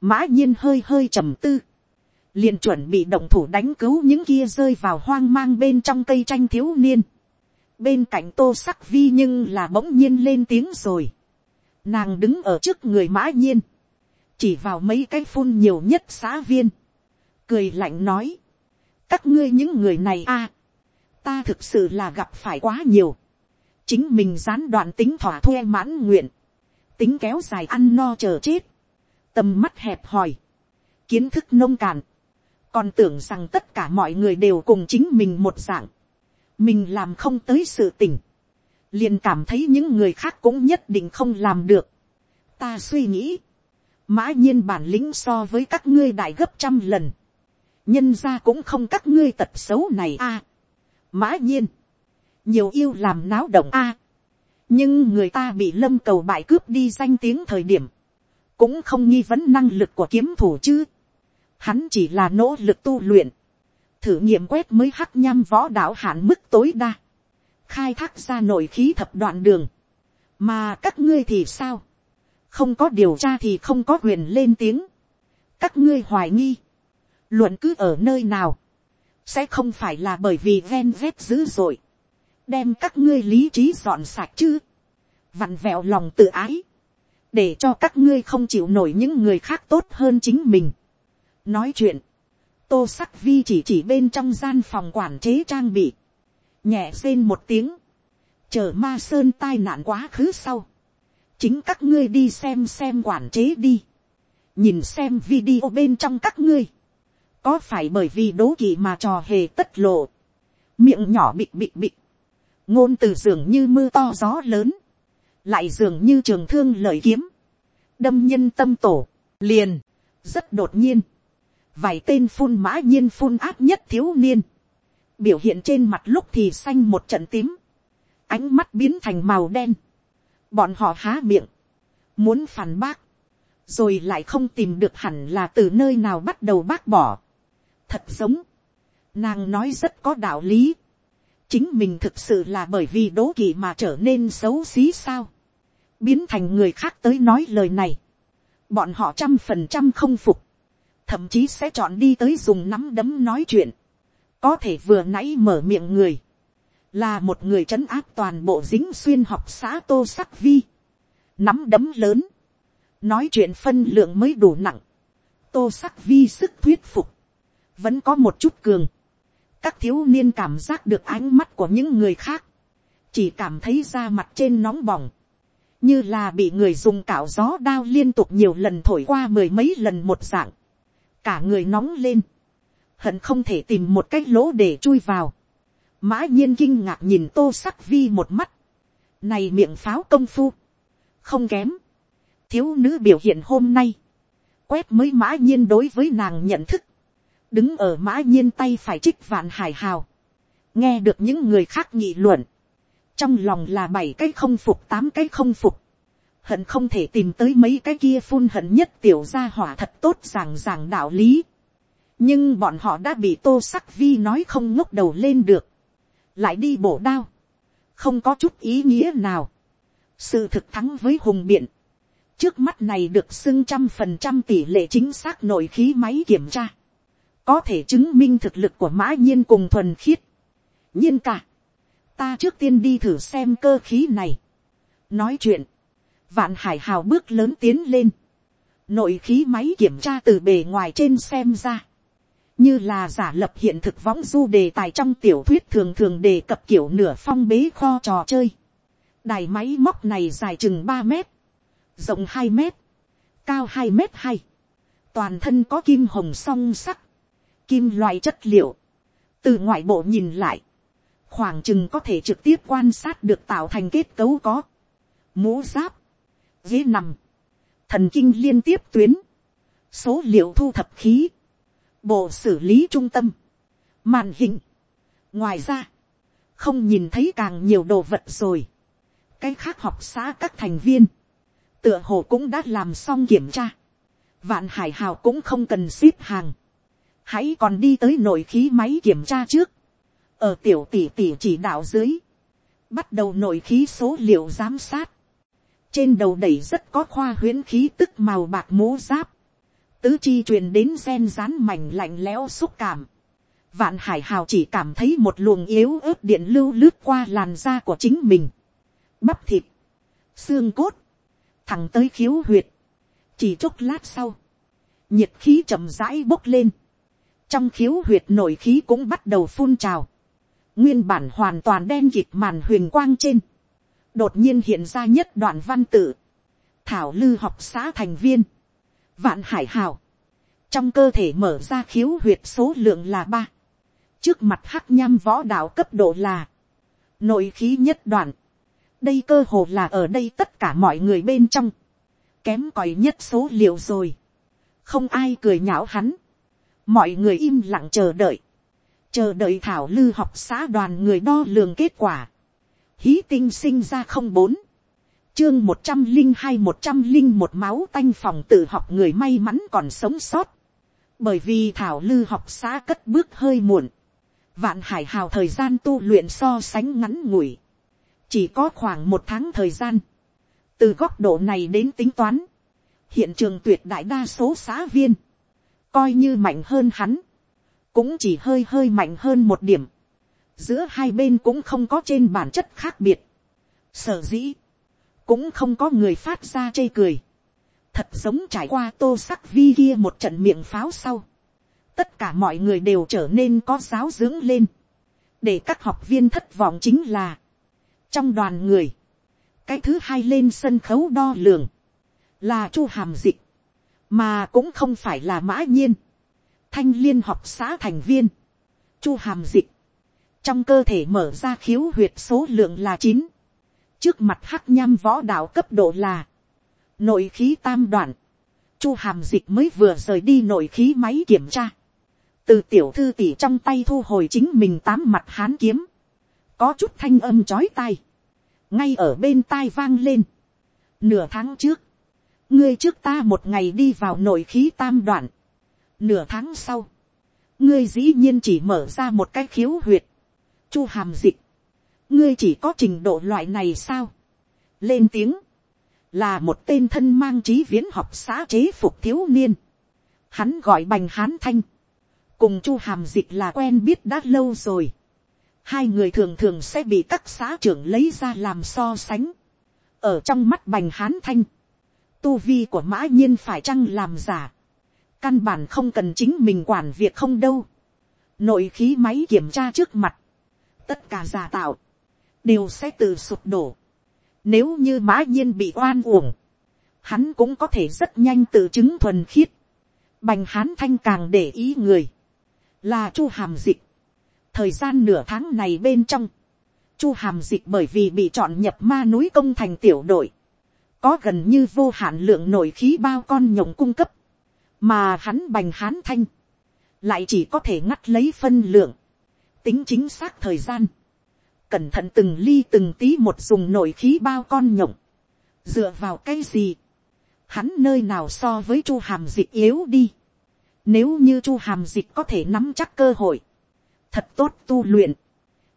mã nhiên hơi hơi trầm tư, liền chuẩn bị động thủ đánh cứu những kia rơi vào hoang mang bên trong cây tranh thiếu niên, bên cạnh tô sắc vi nhưng là bỗng nhiên lên tiếng rồi, nàng đứng ở trước người mã nhiên, chỉ vào mấy cái phun nhiều nhất xã viên, cười lạnh nói, các ngươi những người này a, ta thực sự là gặp phải quá nhiều, chính mình gián đoạn tính thỏa thuê mãn nguyện, tính kéo dài ăn no chờ chết, tầm mắt hẹp hòi, kiến thức nông cạn, còn tưởng rằng tất cả mọi người đều cùng chính mình một dạng, mình làm không tới sự tình, liền cảm thấy những người khác cũng nhất định không làm được. ta suy nghĩ, mã nhiên bản lĩnh so với các ngươi đại gấp trăm lần, nhân ra cũng không các ngươi tật xấu này a. mã nhiên, nhiều yêu làm náo động a nhưng người ta bị lâm cầu bại cướp đi danh tiếng thời điểm, cũng không nghi vấn năng lực của kiếm thủ chứ. Hắn chỉ là nỗ lực tu luyện, thử nghiệm quét mới hắc nham võ đạo hạn mức tối đa, khai thác ra nội khí thập đoạn đường, mà các ngươi thì sao, không có điều tra thì không có quyền lên tiếng, các ngươi hoài nghi, luận cứ ở nơi nào, sẽ không phải là bởi vì ven vét dữ dội, đem các ngươi lý trí dọn sạch chứ, vặn vẹo lòng tự ái, để cho các ngươi không chịu nổi những người khác tốt hơn chính mình. nói chuyện, tô sắc vi chỉ chỉ bên trong gian phòng quản chế trang bị, nhẹ rên một tiếng, chờ ma sơn tai nạn quá khứ sau, chính các ngươi đi xem xem quản chế đi, nhìn xem video bên trong các ngươi, có phải bởi vì đố kỵ mà trò hề tất lộ, miệng nhỏ bịt bịt bịt, ngôn từ dường như mưa to gió lớn, lại dường như trường thương lợi kiếm, đâm nhân tâm tổ, liền, rất đột nhiên, vài tên phun mã nhiên phun áp nhất thiếu niên, biểu hiện trên mặt lúc thì xanh một trận tím, ánh mắt biến thành màu đen, bọn họ há miệng, muốn phản bác, rồi lại không tìm được hẳn là từ nơi nào bắt đầu bác bỏ. thật giống, nàng nói rất có đạo lý, chính mình thực sự là bởi vì đố kỵ mà trở nên xấu xí sao, biến thành người khác tới nói lời này, bọn họ trăm phần trăm không phục, thậm chí sẽ chọn đi tới dùng nắm đấm nói chuyện, có thể vừa nãy mở miệng người, là một người trấn áp toàn bộ dính xuyên học xã tô sắc vi, nắm đấm lớn, nói chuyện phân lượng mới đủ nặng, tô sắc vi sức thuyết phục, vẫn có một chút cường, các thiếu niên cảm giác được ánh mắt của những người khác, chỉ cảm thấy da mặt trên nóng bỏng, như là bị người dùng cạo gió đao liên tục nhiều lần thổi qua mười mấy lần một dạng, cả người nóng lên, hận không thể tìm một cái lỗ để chui vào, mã nhiên kinh ngạc nhìn tô sắc vi một mắt, này miệng pháo công phu, không kém, thiếu nữ biểu hiện hôm nay, quét mới mã nhiên đối với nàng nhận thức, đứng ở mã nhiên tay phải trích vạn hải hào, nghe được những người khác nghị luận, trong lòng là bảy cái không phục tám cái không phục, hận không thể tìm tới mấy cái kia phun hận nhất tiểu gia hỏa thật tốt ràng ràng đạo lý, nhưng bọn họ đã bị tô sắc vi nói không ngốc đầu lên được, lại đi bổ đao, không có chút ý nghĩa nào, sự thực thắng với hùng biện, trước mắt này được xưng trăm phần trăm tỷ lệ chính xác nội khí máy kiểm tra, có thể chứng minh thực lực của mã nhiên cùng thuần khiết. nhiên cả, ta trước tiên đi thử xem cơ khí này. nói chuyện, vạn hải hào bước lớn tiến lên, nội khí máy kiểm tra từ bề ngoài trên xem ra, như là giả lập hiện thực võng du đề tài trong tiểu thuyết thường thường đề cập kiểu nửa phong bế kho trò chơi. đài máy móc này dài chừng ba mét, rộng hai mét, cao hai mét hai, toàn thân có kim hồng song sắc, kim loại chất liệu, từ ngoại bộ nhìn lại, khoảng chừng có thể trực tiếp quan sát được tạo thành kết cấu có, mũ giáp, ghế nằm, thần kinh liên tiếp tuyến, số liệu thu thập khí, bộ xử lý trung tâm, màn hình. ngoài ra, không nhìn thấy càng nhiều đồ vật rồi. cái khác học xã các thành viên, tựa hồ cũng đã làm xong kiểm tra. vạn hải hào cũng không cần ship hàng hãy còn đi tới nội khí máy kiểm tra trước. ở tiểu tỷ tỷ chỉ đạo dưới, bắt đầu nội khí số liệu giám sát. trên đầu đẩy rất có khoa huyễn khí tức màu bạc mố giáp. tứ chi truyền đến gen rán mảnh lạnh lẽo xúc cảm Vạn hải hào chỉ cảm thấy một luồng yếu ớt điện lưu lướt qua làn da của chính mình. Bắp thịt, xương cốt, thẳng tới khiếu huyệt. Chỉ chốc lát sau, nhiệt khí chậm rãi bốc lên. Trong khiếu huyệt nội khí cũng bắt đầu phun trào. Nguyên bản hoàn toàn đen kịt màn huyền quang trên. Đột nhiên hiện ra nhất đoạn văn tự. Thảo lư học xã thành viên. Vạn hải hào. Trong cơ thể mở ra khiếu huyệt số lượng là ba trước mặt hắc nham võ đạo cấp độ là nội khí nhất đoạn. đây cơ hồ là ở đây tất cả mọi người bên trong, kém còi nhất số liệu rồi, không ai cười nhạo hắn, mọi người im lặng chờ đợi, chờ đợi thảo lư học xã đoàn người đo lường kết quả, hí tinh sinh ra không bốn, chương một trăm linh hai một trăm linh một máu tanh phòng tự học người may mắn còn sống sót, bởi vì thảo lư học xã cất bước hơi muộn, Vạn hải hào thời gian tu luyện so sánh ngắn ngủi. Chỉ có khoảng một tháng thời gian. Từ góc độ này đến tính toán. Hiện trường tuyệt đại đa số xã viên. Coi như mạnh hơn hắn. Cũng chỉ hơi hơi mạnh hơn một điểm. Giữa hai bên cũng không có trên bản chất khác biệt. Sở dĩ. Cũng không có người phát ra chê cười. Thật giống trải qua tô sắc vi kia một trận miệng pháo sau tất cả mọi người đều trở nên có giáo dưỡng lên, để các học viên thất vọng chính là, trong đoàn người, cái thứ hai lên sân khấu đo lường, là chu hàm dịch, mà cũng không phải là mã nhiên, thanh liên học xã thành viên, chu hàm dịch, trong cơ thể mở ra khiếu huyệt số lượng là chín, trước mặt hắc nham võ đạo cấp độ là, nội khí tam đoạn, chu hàm dịch mới vừa rời đi nội khí máy kiểm tra, từ tiểu thư tỷ trong tay thu hồi chính mình tám mặt hán kiếm, có chút thanh âm chói tai, ngay ở bên tai vang lên. Nửa tháng trước, ngươi trước ta một ngày đi vào nội khí tam đoạn, nửa tháng sau, ngươi dĩ nhiên chỉ mở ra một cái khiếu huyệt, chu hàm dịch, ngươi chỉ có trình độ loại này sao, lên tiếng, là một tên thân mang trí viễn học xã chế phục thiếu niên, hắn gọi bành hán thanh, cùng chu hàm dịch là quen biết đã lâu rồi. hai người thường thường sẽ bị các xã trưởng lấy ra làm so sánh. ở trong mắt bành hán thanh, tu vi của mã nhiên phải chăng làm giả. căn bản không cần chính mình quản việc không đâu. nội khí máy kiểm tra trước mặt, tất cả giả tạo, đều sẽ tự sụp đổ. nếu như mã nhiên bị oan uổng, hắn cũng có thể rất nhanh tự chứng thuần khiết. Bành hán thanh càng để ý người là chu hàm dịch. thời gian nửa tháng này bên trong, chu hàm dịch bởi vì bị chọn nhập ma núi công thành tiểu đội, có gần như vô hạn lượng nội khí bao con nhộng cung cấp, mà hắn bành hán thanh, lại chỉ có thể ngắt lấy phân lượng, tính chính xác thời gian, cẩn thận từng ly từng tí một dùng nội khí bao con nhộng, dựa vào cái gì, hắn nơi nào so với chu hàm dịch yếu đi, nếu như chu hàm dịch có thể nắm chắc cơ hội. Thật tốt tu luyện.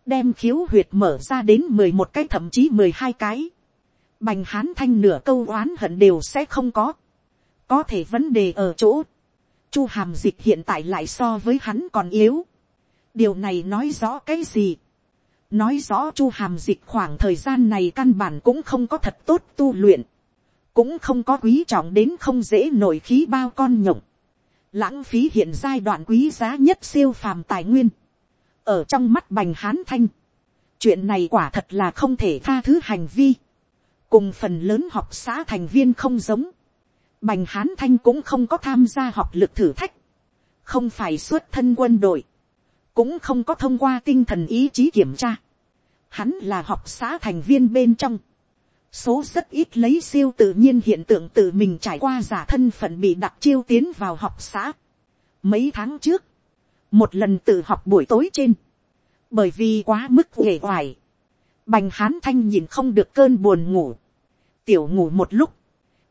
Đem khiếu huyệt mở ra đến mười một cái thậm chí mười hai cái. Bành hán thanh nửa câu oán hận đều sẽ không có. Có thể vấn đề ở chỗ. Chu hàm dịch hiện tại lại so với hắn còn yếu. Điều này nói rõ cái gì? Nói rõ chu hàm dịch khoảng thời gian này căn bản cũng không có thật tốt tu luyện. Cũng không có quý trọng đến không dễ nổi khí bao con nhộng lãng phí hiện giai đoạn quý giá nhất siêu phàm tài nguyên, ở trong mắt bành hán thanh, chuyện này quả thật là không thể tha thứ hành vi, cùng phần lớn học xã thành viên không giống, bành hán thanh cũng không có tham gia học lực thử thách, không phải xuất thân quân đội, cũng không có thông qua tinh thần ý chí kiểm tra, hắn là học xã thành viên bên trong, số rất ít lấy siêu tự nhiên hiện tượng tự mình trải qua giả thân phận bị đặc chiêu tiến vào học xã. Mấy tháng trước, một lần tự học buổi tối trên, bởi vì quá mức uể oải, bành hán thanh nhìn không được cơn buồn ngủ, tiểu ngủ một lúc,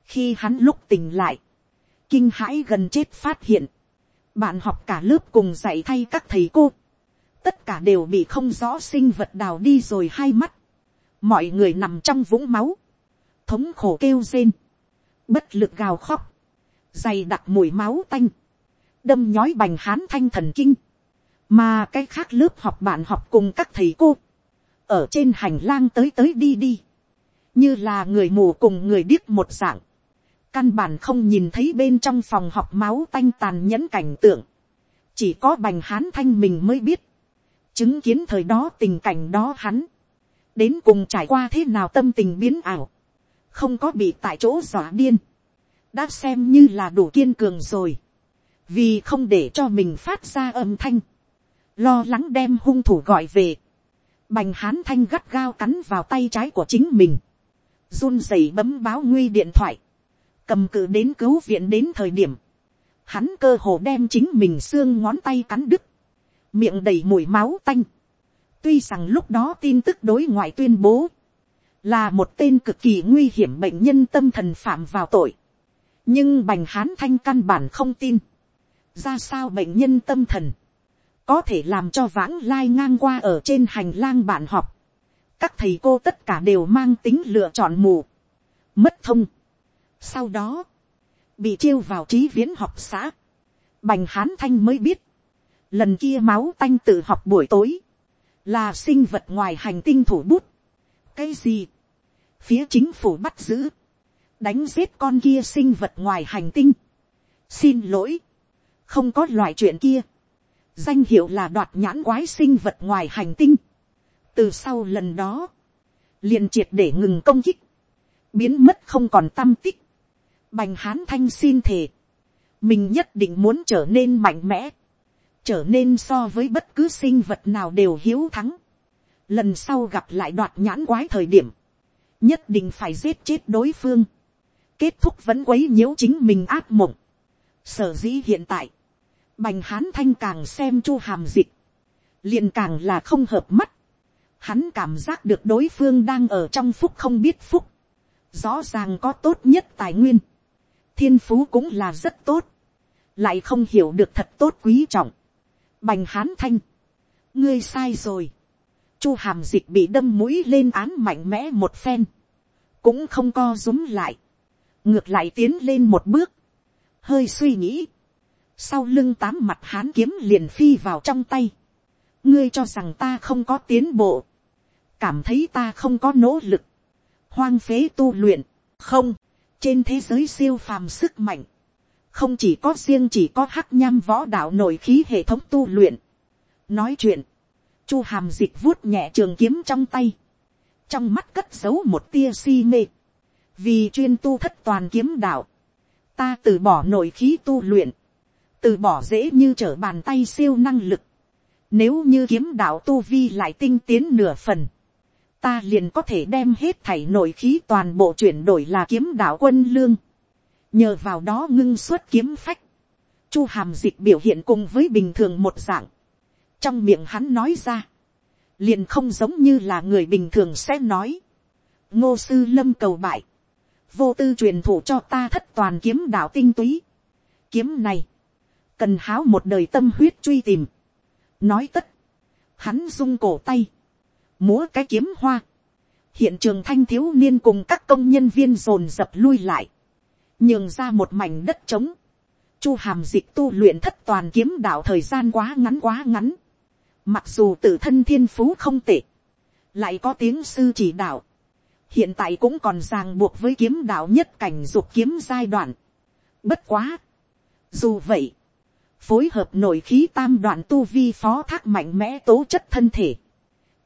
khi hắn lúc tỉnh lại, kinh hãi gần chết phát hiện, bạn học cả lớp cùng dạy thay các thầy cô, tất cả đều bị không rõ sinh vật đào đi rồi hai mắt, mọi người nằm trong vũng máu, thống khổ kêu rên, bất lực gào khóc, dày đặc mùi máu tanh, đâm nhói bành hán thanh thần kinh, mà cái khác lớp học bạn học cùng các thầy cô, ở trên hành lang tới tới đi đi, như là người mù cùng người điếc một dạng, căn bản không nhìn thấy bên trong phòng học máu tanh tàn nhẫn cảnh tượng, chỉ có bành hán thanh mình mới biết, chứng kiến thời đó tình cảnh đó hắn, đến cùng trải qua thế nào tâm tình biến ảo, không có bị tại chỗ dọa điên, đã xem như là đủ kiên cường rồi, vì không để cho mình phát ra âm thanh, lo lắng đem hung thủ gọi về, bành hán thanh gắt gao cắn vào tay trái của chính mình, run rẩy bấm báo nguy điện thoại, cầm cự đến cứu viện đến thời điểm, hắn cơ hồ đem chính mình xương ngón tay cắn đứt, miệng đầy mùi máu tanh. tuy rằng lúc đó tin tức đối ngoại tuyên bố, là một tên cực kỳ nguy hiểm bệnh nhân tâm thần phạm vào tội, nhưng bành hán thanh căn bản không tin, ra sao bệnh nhân tâm thần, có thể làm cho vãng lai ngang qua ở trên hành lang bạn học, các thầy cô tất cả đều mang tính lựa chọn mù, mất thông. Sau đó, bị chiêu vào trí viễn học xã, bành hán thanh mới biết, lần kia máu tanh tự học buổi tối, là sinh vật ngoài hành tinh thủ bút. cái gì, phía chính phủ bắt giữ, đánh giết con kia sinh vật ngoài hành tinh. xin lỗi, không có loại chuyện kia, danh hiệu là đoạt nhãn quái sinh vật ngoài hành tinh từ sau lần đó, liền triệt để ngừng công kích, biến mất không còn tâm tích. bành hán thanh xin thề, mình nhất định muốn trở nên mạnh mẽ, trở nên so với bất cứ sinh vật nào đều hiếu thắng. lần sau gặp lại đoạt nhãn quái thời điểm, nhất định phải giết chết đối phương, kết thúc vẫn quấy nhiễu chính mình ác mộng. sở dĩ hiện tại, bành hán thanh càng xem chu hàm dịch, liền càng là không hợp mắt. Hắn cảm giác được đối phương đang ở trong phúc không biết phúc, rõ ràng có tốt nhất tài nguyên, thiên phú cũng là rất tốt, lại không hiểu được thật tốt quý trọng. Bành hán thanh, ngươi sai rồi. Chu hàm dịch bị đâm mũi lên án mạnh mẽ một phen, cũng không co rúm lại, ngược lại tiến lên một bước, hơi suy nghĩ, sau lưng tám mặt hán kiếm liền phi vào trong tay, ngươi cho rằng ta không có tiến bộ, cảm thấy ta không có nỗ lực, hoang phế tu luyện, không, trên thế giới siêu phàm sức mạnh, không chỉ có riêng chỉ có hắc nham võ đạo nổi khí hệ thống tu luyện. nói chuyện, chu hàm dịch vuốt nhẹ trường kiếm trong tay, trong mắt cất giấu một tia si mê, vì chuyên tu thất toàn kiếm đạo, ta từ bỏ nội khí tu luyện, từ bỏ dễ như trở bàn tay siêu năng lực, nếu như kiếm đạo tu vi lại tinh tiến nửa phần, ta liền có thể đem hết thảy nội khí toàn bộ chuyển đổi là kiếm đạo quân lương. Nhờ vào đó ngưng xuất kiếm phách, chu hàm dịch biểu hiện cùng với bình thường một dạng, trong miệng hắn nói ra, liền không giống như là người bình thường sẽ nói, ngô sư lâm cầu bại, vô tư truyền thụ cho ta thất toàn kiếm đạo tinh túy, kiếm này, cần háo một đời tâm huyết truy tìm, nói tất, hắn rung cổ tay, múa cái kiếm hoa, hiện trường thanh thiếu niên cùng các công nhân viên dồn dập lui lại, nhường ra một mảnh đất trống, chu hàm dịch tu luyện thất toàn kiếm đạo thời gian quá ngắn quá ngắn, mặc dù tự thân thiên phú không tệ, lại có tiếng sư chỉ đạo, hiện tại cũng còn ràng buộc với kiếm đạo nhất cảnh dục kiếm giai đoạn. Bất quá. Dù vậy, phối hợp nội khí tam đoạn tu vi phó thác mạnh mẽ tố chất thân thể.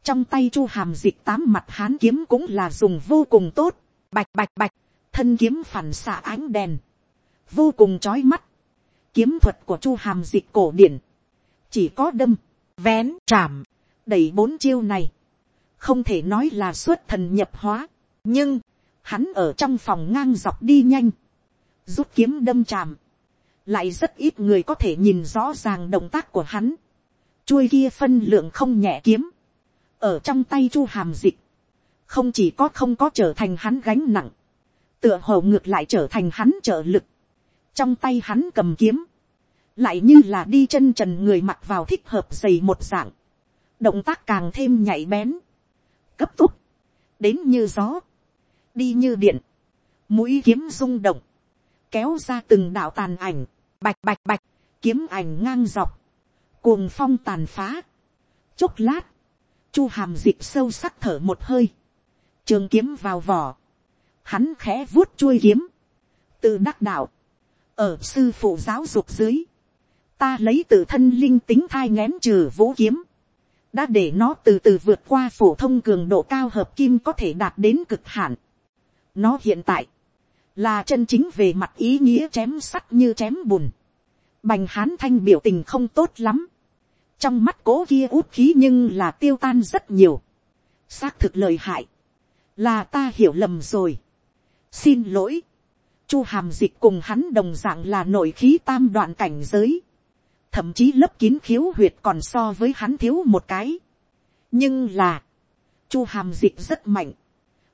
Trong tay chu hàm dịch tám mặt hán kiếm cũng là dùng vô cùng tốt. Bạch bạch bạch. Thân kiếm phản xạ ánh đèn, vô cùng trói mắt, kiếm thuật của chu hàm dịch cổ điển, chỉ có đâm, vén, chạm, đầy bốn chiêu này, không thể nói là xuất thần nhập hóa, nhưng, hắn ở trong phòng ngang dọc đi nhanh, rút kiếm đâm chạm. Lại rất ít người có thể nhìn rõ ràng động tác của hắn, chuôi kia phân lượng không nhẹ kiếm, ở trong tay chu hàm dịch, không chỉ có không có trở thành hắn gánh nặng, tựa hồ ngược lại trở thành hắn trợ lực, trong tay hắn cầm kiếm, lại như là đi chân trần người mặc vào thích hợp giày một dạng, động tác càng thêm nhạy bén, cấp tốc, đến như gió, đi như điện, mũi kiếm rung động, kéo ra từng đạo tàn ảnh, bạch bạch bạch, kiếm ảnh ngang dọc, cuồng phong tàn phá, chốc lát, chu hàm dịp sâu sắc thở một hơi, trường kiếm vào vỏ, hắn khẽ vuốt chuôi kiếm, tự đắc đạo, ở sư phụ giáo dục dưới, ta lấy tự thân linh tính thai ngén trừ vũ kiếm, đã để nó từ từ vượt qua phổ thông cường độ cao hợp kim có thể đạt đến cực hạn. nó hiện tại, là chân chính về mặt ý nghĩa chém sắt như chém bùn. bành hán thanh biểu tình không tốt lắm trong mắt cố kia út khí nhưng là tiêu tan rất nhiều. xác thực lời hại, là ta hiểu lầm rồi. xin lỗi, chu hàm dịch cùng hắn đồng d ạ n g là nội khí tam đoạn cảnh giới thậm chí lấp kín khiếu huyệt còn so với hắn thiếu một cái. nhưng là, chu hàm dịch rất mạnh,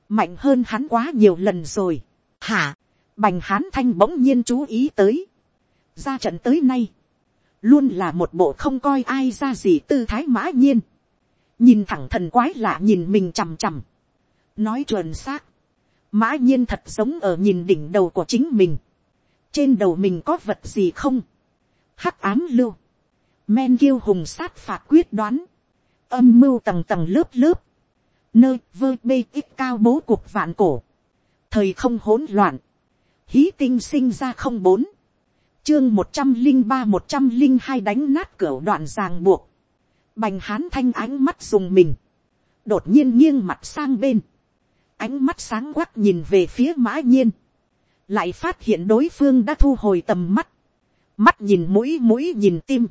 mạnh hơn hắn quá nhiều lần rồi. hả, bành hán thanh bỗng nhiên chú ý tới. ra trận tới nay, luôn là một bộ không coi ai ra gì tư thái mã nhiên. nhìn thẳng thần quái lạ nhìn mình chằm chằm. nói chuẩn xác, mã nhiên thật giống ở nhìn đỉnh đầu của chính mình. trên đầu mình có vật gì không? Hắc ám lưu, men kiêu hùng sát phạt quyết đoán, âm mưu tầng tầng lớp lớp, nơi vơ bê ít cao bố cuộc vạn cổ, thời không hỗn loạn, hí tinh sinh ra không bốn, chương một trăm linh ba một trăm linh hai đánh nát cửa đoạn ràng buộc, bành hán thanh ánh mắt dùng mình, đột nhiên nghiêng mặt sang bên, ánh mắt sáng quắc nhìn về phía mã nhiên, lại phát hiện đối phương đã thu hồi tầm mắt, mắt nhìn mũi mũi nhìn tim,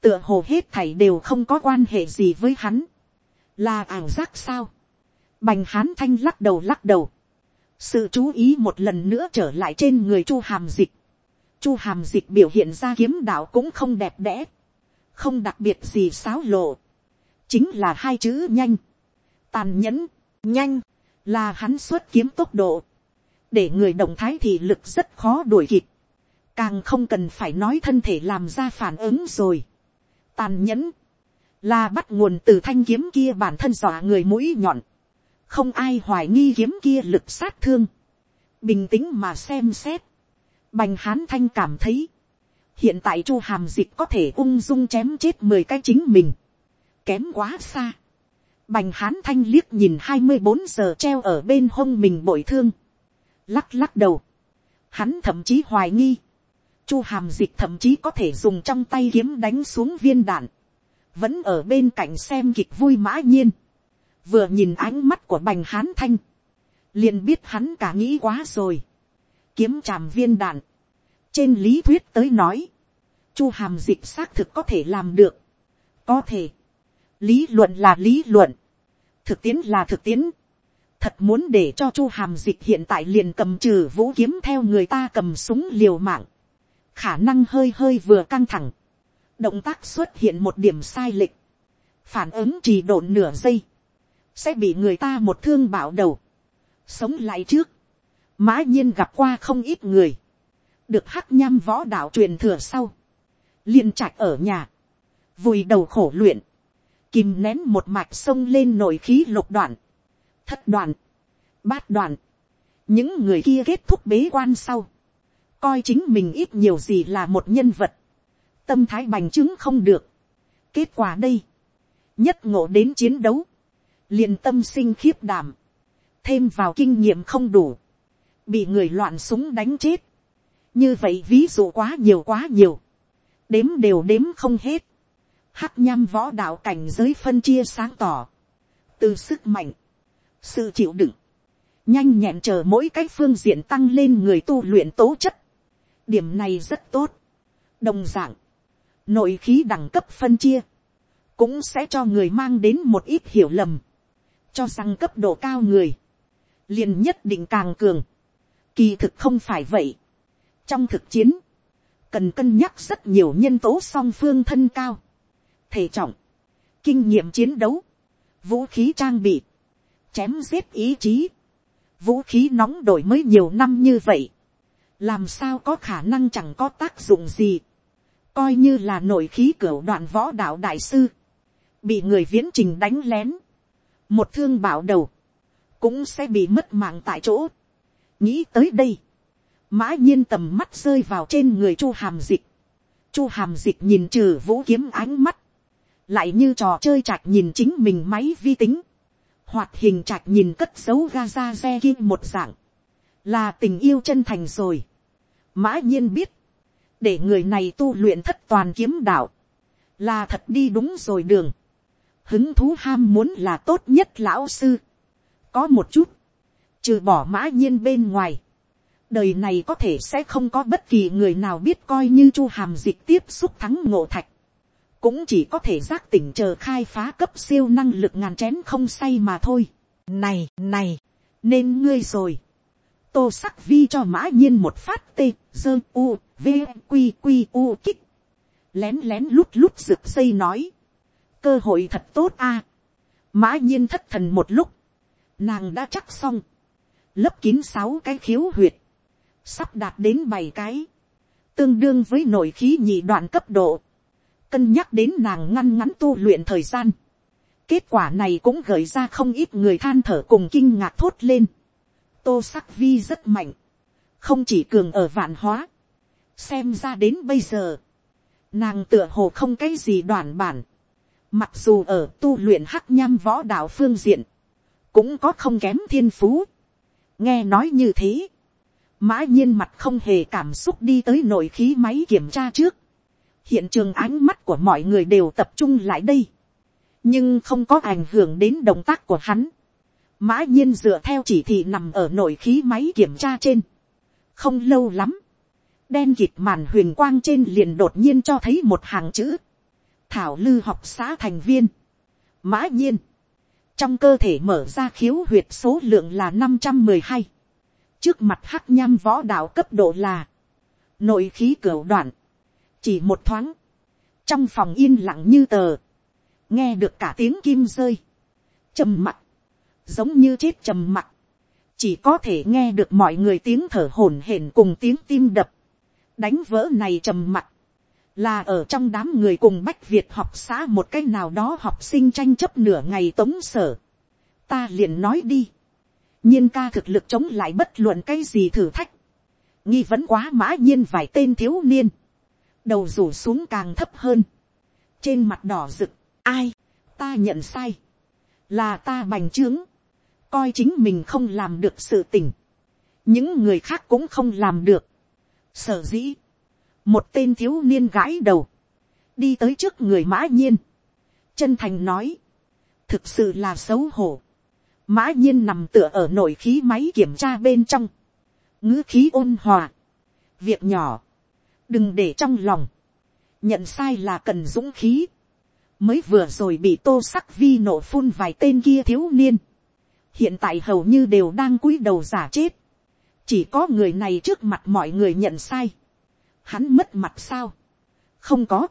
tựa hồ hết thảy đều không có quan hệ gì với hắn, là ảo giác sao, bành hán thanh lắc đầu lắc đầu, sự chú ý một lần nữa trở lại trên người chu hàm dịch, chu hàm dịch biểu hiện ra kiếm đạo cũng không đẹp đẽ, không đặc biệt gì xáo lộ, chính là hai chữ nhanh, tàn nhẫn, nhanh, là hắn xuất kiếm tốc độ, để người động thái thì lực rất khó đuổi kịp, càng không cần phải nói thân thể làm ra phản ứng rồi. tàn nhẫn, là bắt nguồn từ thanh kiếm kia bản thân dọa người mũi nhọn, không ai hoài nghi kiếm kia lực sát thương, bình tĩnh mà xem xét, bành hán thanh cảm thấy, hiện tại chu hàm dịch có thể ung dung chém chết mười cái chính mình, kém quá xa, bành hán thanh liếc nhìn hai mươi bốn giờ treo ở bên hông mình bội thương, lắc lắc đầu, hắn thậm chí hoài nghi, Chu hàm dịch thậm chí có thể dùng trong tay kiếm đánh xuống viên đạn. Vẫn ở bên cạnh xem kịch vui mã nhiên. Vừa nhìn ánh mắt của bành hán thanh. Liền biết hắn cả nghĩ quá rồi. Kiếm chàm viên đạn. Trên lý thuyết tới nói. Chu hàm dịch xác thực có thể làm được. Có thể. Lý luận là lý luận. Thực tiễn là thực tiễn. Thật muốn để cho chu hàm dịch hiện tại liền cầm trừ vũ kiếm theo người ta cầm súng liều mạng khả năng hơi hơi vừa căng thẳng, động tác xuất hiện một điểm sai lệch, phản ứng trì độn nửa giây, sẽ bị người ta một thương bảo đầu, sống lại trước, mã nhiên gặp qua không ít người, được hắc nham võ đạo truyền thừa sau, liên trạch ở nhà, vùi đầu khổ luyện, kìm nén một mạch sông lên nổi khí lục đoạn, thất đoạn, bát đoạn, những người kia kết thúc bế quan sau, coi chính mình ít nhiều gì là một nhân vật, tâm thái bành chứng không được. kết quả đây, nhất ngộ đến chiến đấu, liền tâm sinh khiếp đảm, thêm vào kinh nghiệm không đủ, bị người loạn súng đánh chết. như vậy ví dụ quá nhiều quá nhiều, đếm đều đếm không hết, hắc nham võ đạo cảnh giới phân chia sáng tỏ, từ sức mạnh, sự chịu đựng, nhanh nhẹn chờ mỗi cách phương diện tăng lên người tu luyện tố chất, điểm này rất tốt. đồng d ạ n g nội khí đẳng cấp phân chia, cũng sẽ cho người mang đến một ít hiểu lầm, cho rằng cấp độ cao người, liền nhất định càng cường. Kỳ thực không phải vậy. Trong thực chiến, cần cân nhắc rất nhiều nhân tố song phương thân cao, thể trọng, kinh nghiệm chiến đấu, vũ khí trang bị, chém giết ý chí, vũ khí nóng đổi mới nhiều năm như vậy, làm sao có khả năng chẳng có tác dụng gì, coi như là nội khí cửa đoạn võ đạo đại sư, bị người viễn trình đánh lén, một thương bảo đầu, cũng sẽ bị mất mạng tại chỗ nghĩ tới đây, mã nhiên tầm mắt rơi vào trên người chu hàm dịch, chu hàm dịch nhìn trừ vũ kiếm ánh mắt, lại như trò chơi chạc nhìn chính mình máy vi tính, hoạt hình chạc nhìn cất dấu ga ra xe kim một dạng, là tình yêu chân thành rồi. mã nhiên biết, để người này tu luyện thất toàn kiếm đạo, là thật đi đúng rồi đường, hứng thú ham muốn là tốt nhất lão sư, có một chút, trừ bỏ mã nhiên bên ngoài, đời này có thể sẽ không có bất kỳ người nào biết coi như chu hàm dịch tiếp xúc thắng ngộ thạch, cũng chỉ có thể giác tỉnh chờ khai phá cấp siêu năng lực ngàn chén không say mà thôi. Này, này, nên ngươi rồi. Tô sắc vi cho mã nhiên một phát tê, dơ u, v, q q u kích. Lén lén lút lút rực xây nói. Cơ hội thật tốt a Mã nhiên thất thần một lúc. Nàng đã chắc xong. Lấp kín sáu cái khiếu huyệt. Sắp đạt đến bảy cái. Tương đương với nội khí nhị đoạn cấp độ, cân nhắc đến nàng ngăn ngắn tu luyện thời gian. Kết quả này cũng gợi ra không ít người than thở cùng kinh ngạc thốt lên. Tô sắc vi rất mạnh. Không chỉ cường ở vạn hóa. Xem ra đến bây giờ. Nàng tựa hồ không cái gì đoàn bản. Mặc dù ở tu luyện hắc nham võ đạo phương diện. Cũng có không kém thiên phú. Nghe nói như thế. Mã nhiên mặt không hề cảm xúc đi tới nội khí máy kiểm tra trước hiện trường ánh mắt của mọi người đều tập trung lại đây, nhưng không có ảnh hưởng đến động tác của hắn. mã nhiên dựa theo chỉ thị nằm ở nội khí máy kiểm tra trên. không lâu lắm, đen kịt màn huyền quang trên liền đột nhiên cho thấy một hàng chữ. thảo lư học xã thành viên. mã nhiên, trong cơ thể mở ra khiếu huyệt số lượng là năm trăm mười hai, trước mặt hắc nham võ đạo cấp độ là nội khí cửa đoạn, chỉ một thoáng, trong phòng yên lặng như tờ, nghe được cả tiếng kim rơi, trầm mặc, giống như chết trầm mặc, chỉ có thể nghe được mọi người tiếng thở hổn hển cùng tiếng tim đập, đánh vỡ này trầm mặc, là ở trong đám người cùng bách việt học xã một cái nào đó học sinh tranh chấp nửa ngày tống sở, ta liền nói đi, nhiên ca thực lực chống lại bất luận cái gì thử thách, nghi vẫn quá mã nhiên vài tên thiếu niên, đầu rủ xuống càng thấp hơn, trên mặt đỏ rực, ai, ta nhận sai, là ta bành trướng, coi chính mình không làm được sự tình, những người khác cũng không làm được, sở dĩ, một tên thiếu niên gãi đầu, đi tới trước người mã nhiên, chân thành nói, thực sự là xấu hổ, mã nhiên nằm tựa ở nội khí máy kiểm tra bên trong, ngữ khí ôn hòa, việc nhỏ, đừng để trong lòng, nhận sai là cần dũng khí, mới vừa rồi bị tô sắc vi nổ phun vài tên kia thiếu niên, hiện tại hầu như đều đang cúi đầu giả chết, chỉ có người này trước mặt mọi người nhận sai, hắn mất mặt sao, không có,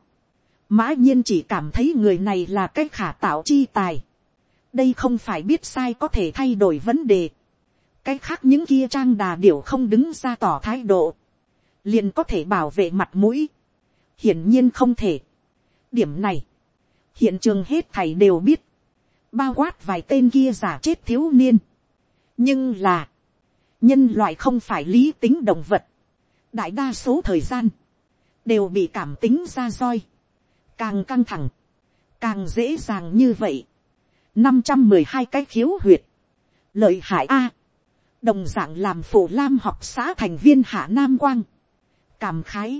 mã nhiên chỉ cảm thấy người này là cái khả tạo chi tài, đây không phải biết sai có thể thay đổi vấn đề, cái khác những kia trang đà điểu không đứng ra tỏ thái độ, liền có thể bảo vệ mặt mũi. hiển nhiên không thể. điểm này, hiện trường hết thầy đều biết, bao quát vài tên kia giả chết thiếu niên. nhưng là, nhân loại không phải lý tính động vật, đại đa số thời gian, đều bị cảm tính ra roi, càng căng thẳng, càng dễ dàng như vậy. năm trăm mười hai cái khiếu huyệt, lợi hại a, đồng d ạ n g làm phổ lam học xã thành viên hạ nam quang, cảm khái,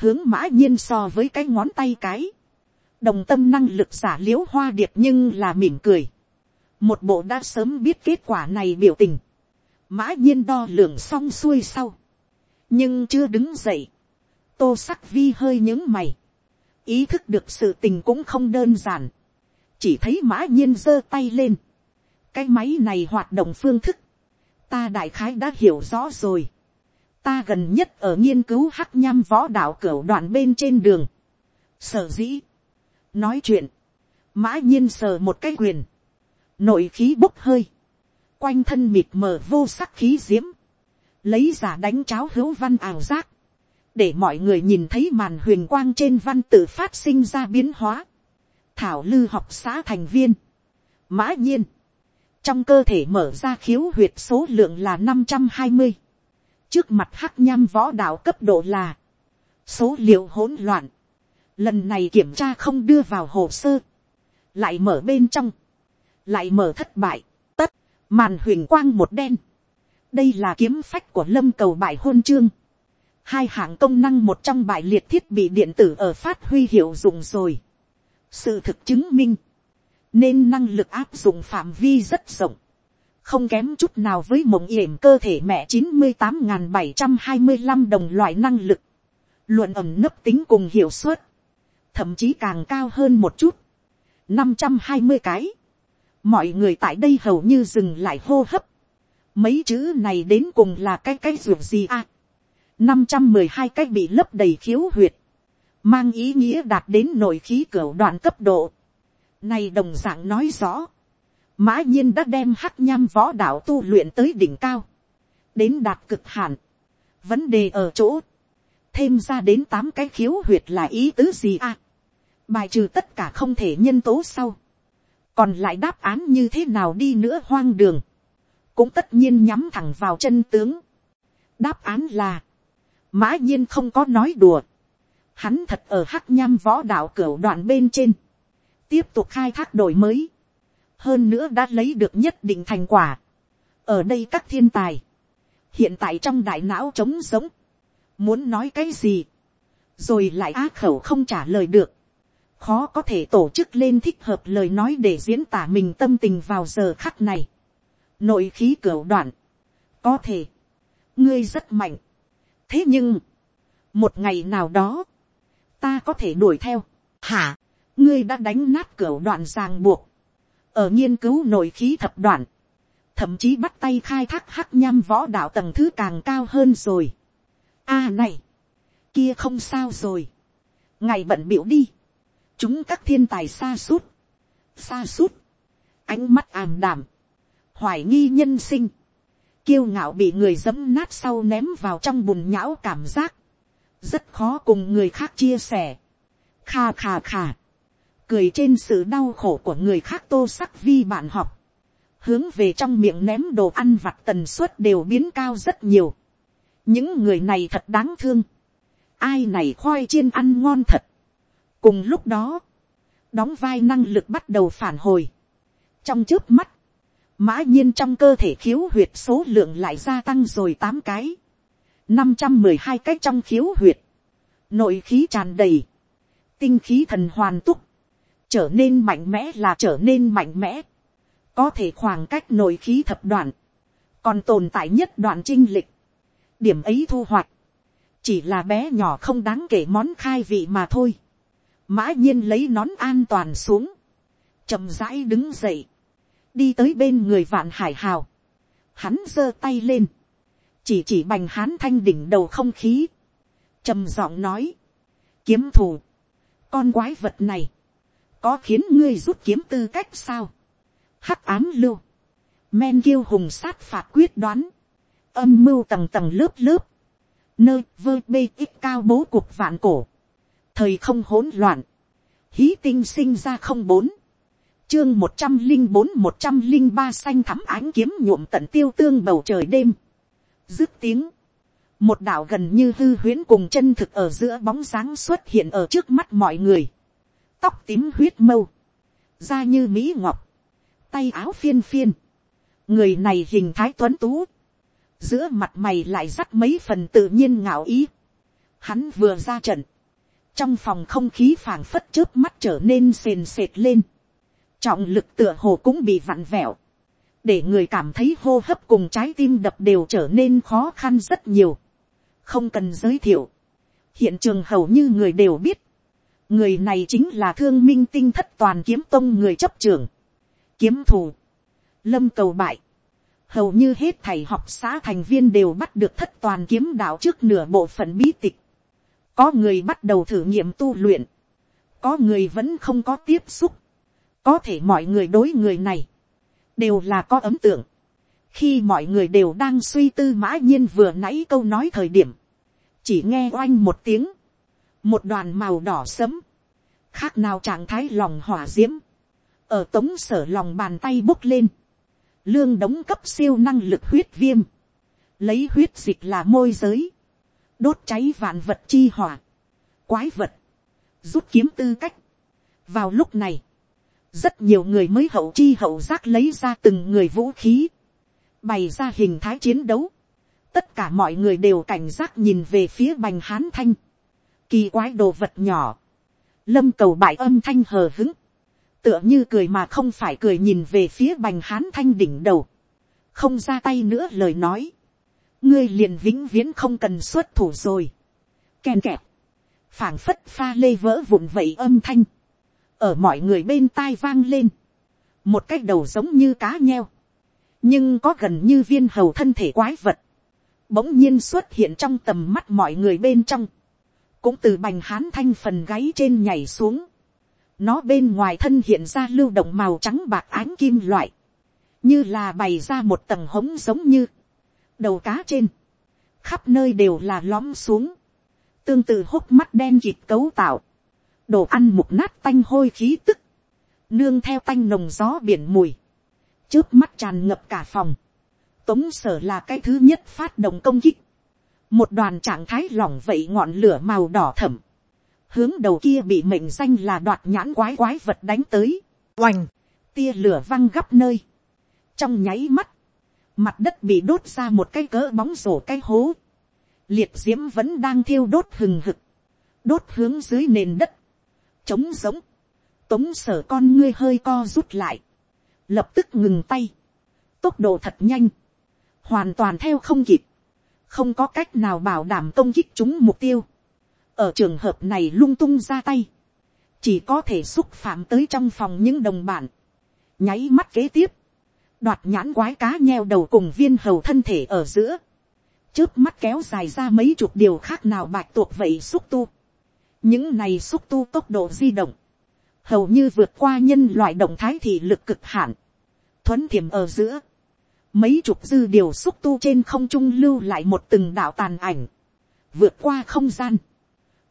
hướng mã nhiên so với cái ngón tay cái, đồng tâm năng lực giả l i ễ u hoa điệp nhưng là mỉm cười, một bộ đã sớm biết kết quả này biểu tình, mã nhiên đo lường xong xuôi sau, nhưng chưa đứng dậy, tô sắc vi hơi những mày, ý thức được sự tình cũng không đơn giản, chỉ thấy mã nhiên giơ tay lên, cái máy này hoạt động phương thức, ta đại khái đã hiểu rõ rồi. ta gần nhất ở nghiên cứu hắc nham võ đạo cửa đoạn bên trên đường. sở dĩ, nói chuyện, mã nhiên sờ một cái quyền, nội khí bốc hơi, quanh thân mịt mờ vô sắc khí diễm, lấy giả đánh cháo hữu văn ảo giác, để mọi người nhìn thấy màn huyền quang trên văn tự phát sinh ra biến hóa. Thảo lư học xã thành viên. Mã nhiên. Trong cơ thể mở ra khiếu huyệt số lượng là năm trăm hai mươi Trước mặt hắc nham võ đạo cấp độ là. Số liệu hỗn loạn. Lần này kiểm tra không đưa vào hồ sơ. Lại mở bên trong. Lại mở thất bại. Tất. Màn huyền quang một đen. Đây là kiếm phách của lâm cầu bại hôn chương. Hai hạng công năng một trong bài liệt thiết bị điện tử ở phát huy hiệu dụng rồi. sự thực chứng minh, nên năng lực áp dụng phạm vi rất rộng, không kém chút nào với mộng yểm cơ thể mẹ chín mươi tám n bảy trăm hai mươi năm đồng loại năng lực, luận ẩm nấp tính cùng hiệu suất, thậm chí càng cao hơn một chút, năm trăm hai mươi cái, mọi người tại đây hầu như dừng lại hô hấp, mấy chữ này đến cùng là cái cái ruột gì à, năm trăm mười hai cái bị lấp đầy khiếu huyệt, mang ý nghĩa đạt đến nội khí cửa đoạn cấp độ. Này đồng dạng nói rõ, mã nhiên đã đem hắc nham võ đạo tu luyện tới đỉnh cao, đến đạt cực hạn. Vấn đề ở chỗ, thêm ra đến tám cái khiếu huyệt là ý tứ gì à? Bài trừ tất cả không thể nhân tố sau. Còn lại đáp án như thế nào đi nữa hoang đường. Cũng tất nhiên nhắm thẳng vào chân tướng. Đáp án là, mã nhiên không có nói đùa. Hắn thật ở hắc nham võ đạo cửa đoạn bên trên. Tiếp tục khai thác đổi mới. Hơn nữa đã lấy được nhất định thành quả. Ở đây các thiên tài. Hiện tại trong đại não trống sống Muốn nói cái gì. Rồi lại á khẩu không trả lời được. Khó có thể tổ chức lên thích hợp lời nói để diễn tả mình tâm tình vào giờ khắc này. Nội khí cửa đoạn. Có thể. Ngươi rất mạnh. Thế nhưng, một ngày nào đó, ta có thể đuổi theo, hả, ngươi đã đánh nát cửa đoạn ràng buộc, ở nghiên cứu nội khí thập đoạn, thậm chí bắt tay khai thác hắc nham võ đạo tầng thứ càng cao hơn rồi. a này, kia không sao rồi, ngày bận biểu đi, chúng các thiên tài xa suốt, xa suốt, ánh mắt ảm đảm, hoài nghi nhân sinh, kiêu ngạo bị người dẫm nát sau ném vào trong bùn nhão cảm giác, rất khó cùng người khác chia sẻ. kha kha kha, cười trên sự đau khổ của người khác tô sắc vi bạn học, hướng về trong miệng ném đồ ăn vặt tần suất đều biến cao rất nhiều. những người này thật đáng thương, ai này khoai chiên ăn ngon thật. cùng lúc đó, đóng vai năng lực bắt đầu phản hồi. trong trước mắt, mã nhiên trong cơ thể khiếu huyệt số lượng lại gia tăng rồi tám cái, năm trăm mười hai cái trong khiếu huyệt, nội khí tràn đầy, tinh khí thần hoàn túc, trở nên mạnh mẽ là trở nên mạnh mẽ, có thể khoảng cách nội khí thập đoạn, còn tồn tại nhất đoạn trinh lịch, điểm ấy thu hoạch, chỉ là bé nhỏ không đáng kể món khai vị mà thôi, mã nhiên lấy nón an toàn xuống, chậm rãi đứng dậy, đi tới bên người vạn hải hào, hắn giơ tay lên, chỉ chỉ bành hán thanh đỉnh đầu không khí, trầm giọng nói, kiếm thù, con quái vật này, có khiến ngươi rút kiếm tư cách sao, hắc ám lưu, men kiêu hùng sát phạt quyết đoán, âm mưu tầng tầng lớp lớp, nơi vơ bê ít cao bố cuộc vạn cổ, thời không hỗn loạn, hí tinh sinh ra không bốn, chương một trăm linh bốn một trăm linh ba xanh thắm ánh kiếm nhuộm tận tiêu tương bầu trời đêm. dứt tiếng, một đạo gần như hư huyễn cùng chân thực ở giữa bóng dáng xuất hiện ở trước mắt mọi người. tóc tím huyết mâu, da như mỹ ngọc, tay áo phiên phiên. người này hình thái tuấn tú, giữa mặt mày lại dắt mấy phần tự nhiên ngạo ý. hắn vừa ra trận, trong phòng không khí phảng phất trước mắt trở nên sền sệt lên trọng lực tựa hồ cũng bị vặn vẹo, để người cảm thấy hô hấp cùng trái tim đập đều trở nên khó khăn rất nhiều, không cần giới thiệu, hiện trường hầu như người đều biết, người này chính là thương minh tinh thất toàn kiếm tông người chấp trường kiếm thù, lâm cầu bại, hầu như hết thầy học xã thành viên đều bắt được thất toàn kiếm đạo trước nửa bộ phận bí tịch. Có người bắt đầu thử nghiệm tu luyện. Có người vẫn không có tiếp xúc. Có thể mọi người đối người này. Đều là có ấm tượng. Khi mọi người đều đang suy tư mã nhiên vừa nãy câu nói thời điểm. Chỉ nghe oanh một tiếng. Một đoàn màu đỏ sấm. Khác nào trạng thái lòng hỏa diễm. Ở tống sở lòng bàn tay bốc lên lương đóng cấp siêu năng lực huyết viêm, lấy huyết dịch là môi giới, đốt cháy vạn vật chi hỏa, quái vật, rút kiếm tư cách. vào lúc này, rất nhiều người mới hậu chi hậu giác lấy ra từng người vũ khí, bày ra hình thái chiến đấu, tất cả mọi người đều cảnh giác nhìn về phía bành hán thanh, kỳ quái đồ vật nhỏ, lâm cầu bại âm thanh hờ hứng, tựa như cười mà không phải cười nhìn về phía bành hán thanh đỉnh đầu, không ra tay nữa lời nói, ngươi liền vĩnh viễn không cần xuất thủ rồi, kèn kẹp, phảng phất pha lê vỡ vụn vậy âm thanh, ở mọi người bên tai vang lên, một cái đầu giống như cá nheo, nhưng có gần như viên hầu thân thể quái vật, bỗng nhiên xuất hiện trong tầm mắt mọi người bên trong, cũng từ bành hán thanh phần gáy trên nhảy xuống, nó bên ngoài thân hiện ra lưu động màu trắng bạc ánh kim loại. Như là bày ra một tầng hống giống như. Đầu cá trên. Khắp nơi đều là lõm xuống. Tương tự hốc mắt đen kịt cấu tạo. Đồ ăn mục nát tanh hôi khí tức. Nương theo tanh nồng gió biển mùi. Trước mắt tràn ngập cả phòng. Tống sở là cái thứ nhất phát động công kích. Một đoàn trạng thái lỏng vậy ngọn lửa màu đỏ thẩm hướng đầu kia bị mệnh danh là đoạt nhãn quái quái vật đánh tới, oành, tia lửa văng gấp nơi, trong nháy mắt, mặt đất bị đốt ra một cái cỡ bóng rổ cái hố, liệt d i ễ m vẫn đang thiêu đốt hừng hực, đốt hướng dưới nền đất, trống giống, tống sở con ngươi hơi co rút lại, lập tức ngừng tay, tốc độ thật nhanh, hoàn toàn theo không kịp, không có cách nào bảo đảm công kích chúng mục tiêu, ở trường hợp này lung tung ra tay, chỉ có thể xúc phạm tới trong phòng những đồng bạn, nháy mắt kế tiếp, đoạt nhãn quái cá nheo đầu cùng viên hầu thân thể ở giữa, trước mắt kéo dài ra mấy chục điều khác nào bạch tuộc vậy xúc tu, những này xúc tu tốc độ di động, hầu như vượt qua nhân loại động thái thị lực cực hạn, thuấn thiểm ở giữa, mấy chục dư điều xúc tu trên không trung lưu lại một từng đạo tàn ảnh, vượt qua không gian,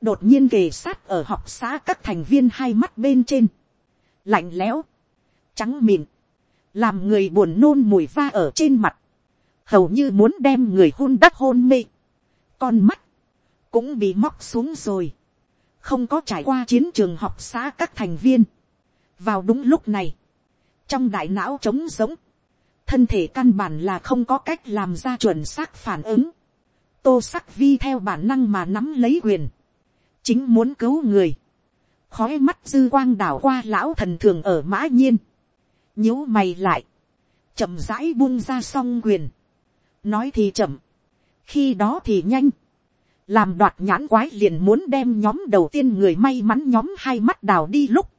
đột nhiên kề sát ở học xã các thành viên hai mắt bên trên, lạnh lẽo, trắng mịn, làm người buồn nôn mùi va ở trên mặt, hầu như muốn đem người hôn đắc hôn mê, con mắt. Cũng bị móc xuống rồi, không có trải qua chiến trường học xã các thành viên. vào đúng lúc này, trong đại não trống giống, thân thể căn bản là không có cách làm ra chuẩn xác phản ứng, tô sắc vi theo bản năng mà nắm lấy quyền, chính muốn cứu người, khói mắt dư quang đảo qua lão thần thường ở mã nhiên, nhíu mày lại, chậm rãi buông ra song quyền, nói thì chậm, khi đó thì nhanh, làm đoạt nhãn quái liền muốn đem nhóm đầu tiên người may mắn nhóm hai mắt đào đi lúc,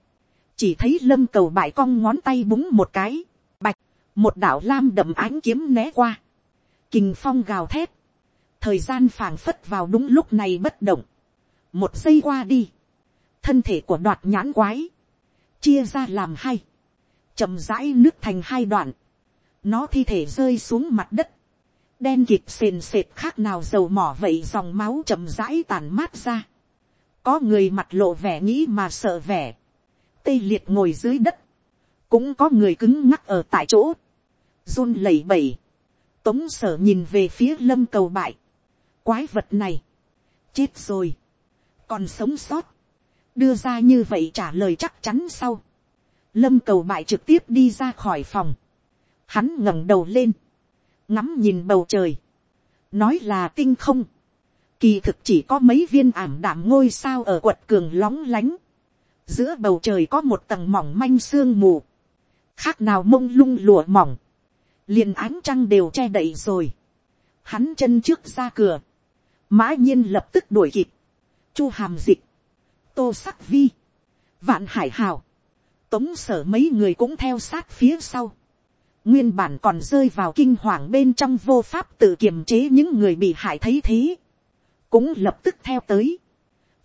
chỉ thấy lâm cầu bại cong ngón tay búng một cái, bạch, một đạo lam đậm ánh kiếm né qua, kình phong gào thét, thời gian phảng phất vào đúng lúc này bất động, một giây qua đi, thân thể của đoạt nhãn quái, chia ra làm hai, chậm rãi nước thành hai đoạn, nó thi thể rơi xuống mặt đất, đen kịp sền sệt khác nào dầu mỏ vậy dòng máu chậm rãi tàn mát ra, có người mặt lộ vẻ nghĩ mà sợ vẻ, tê liệt ngồi dưới đất, cũng có người cứng ngắc ở tại chỗ, run lẩy bẩy, tống sở nhìn về phía lâm cầu bại, quái vật này, chết rồi, còn sống sót, đưa ra như vậy trả lời chắc chắn sau, lâm cầu bại trực tiếp đi ra khỏi phòng, hắn ngẩng đầu lên, ngắm nhìn bầu trời, nói là tinh không, kỳ thực chỉ có mấy viên ảm đạm ngôi sao ở quật cường lóng lánh, giữa bầu trời có một tầng mỏng manh sương mù, khác nào mông lung lụa mỏng, liền ánh trăng đều che đậy rồi, hắn chân trước ra cửa, mã nhiên lập tức đuổi kịp, chu hàm dịch, tô sắc vi, vạn hải hào, tống sở mấy người cũng theo sát phía sau, nguyên bản còn rơi vào kinh hoàng bên trong vô pháp tự kiềm chế những người bị hại thấy thế, cũng lập tức theo tới,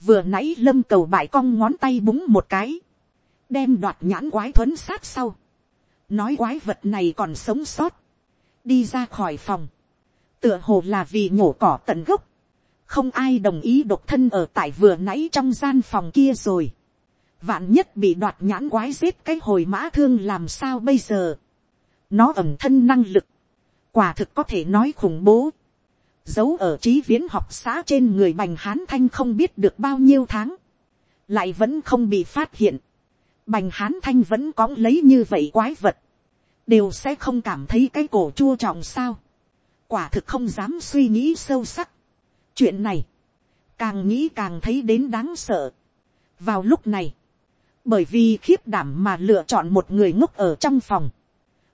vừa nãy lâm cầu bại cong ngón tay búng một cái, đem đoạt nhãn quái thuấn sát sau, nói quái vật này còn sống sót, đi ra khỏi phòng, tựa hồ là vì nhổ cỏ tận gốc, không ai đồng ý độc thân ở tại vừa nãy trong gian phòng kia rồi, vạn nhất bị đoạt nhãn quái giết cái hồi mã thương làm sao bây giờ, nó ẩm thân năng lực, quả thực có thể nói khủng bố, giấu ở trí viễn học xã trên người bành hán thanh không biết được bao nhiêu tháng, lại vẫn không bị phát hiện, bành hán thanh vẫn có lấy như vậy quái vật, đều sẽ không cảm thấy cái cổ chua trọng sao, quả thực không dám suy nghĩ sâu sắc. chuyện này, càng nghĩ càng thấy đến đáng sợ. vào lúc này, bởi vì khiếp đảm mà lựa chọn một người ngốc ở trong phòng,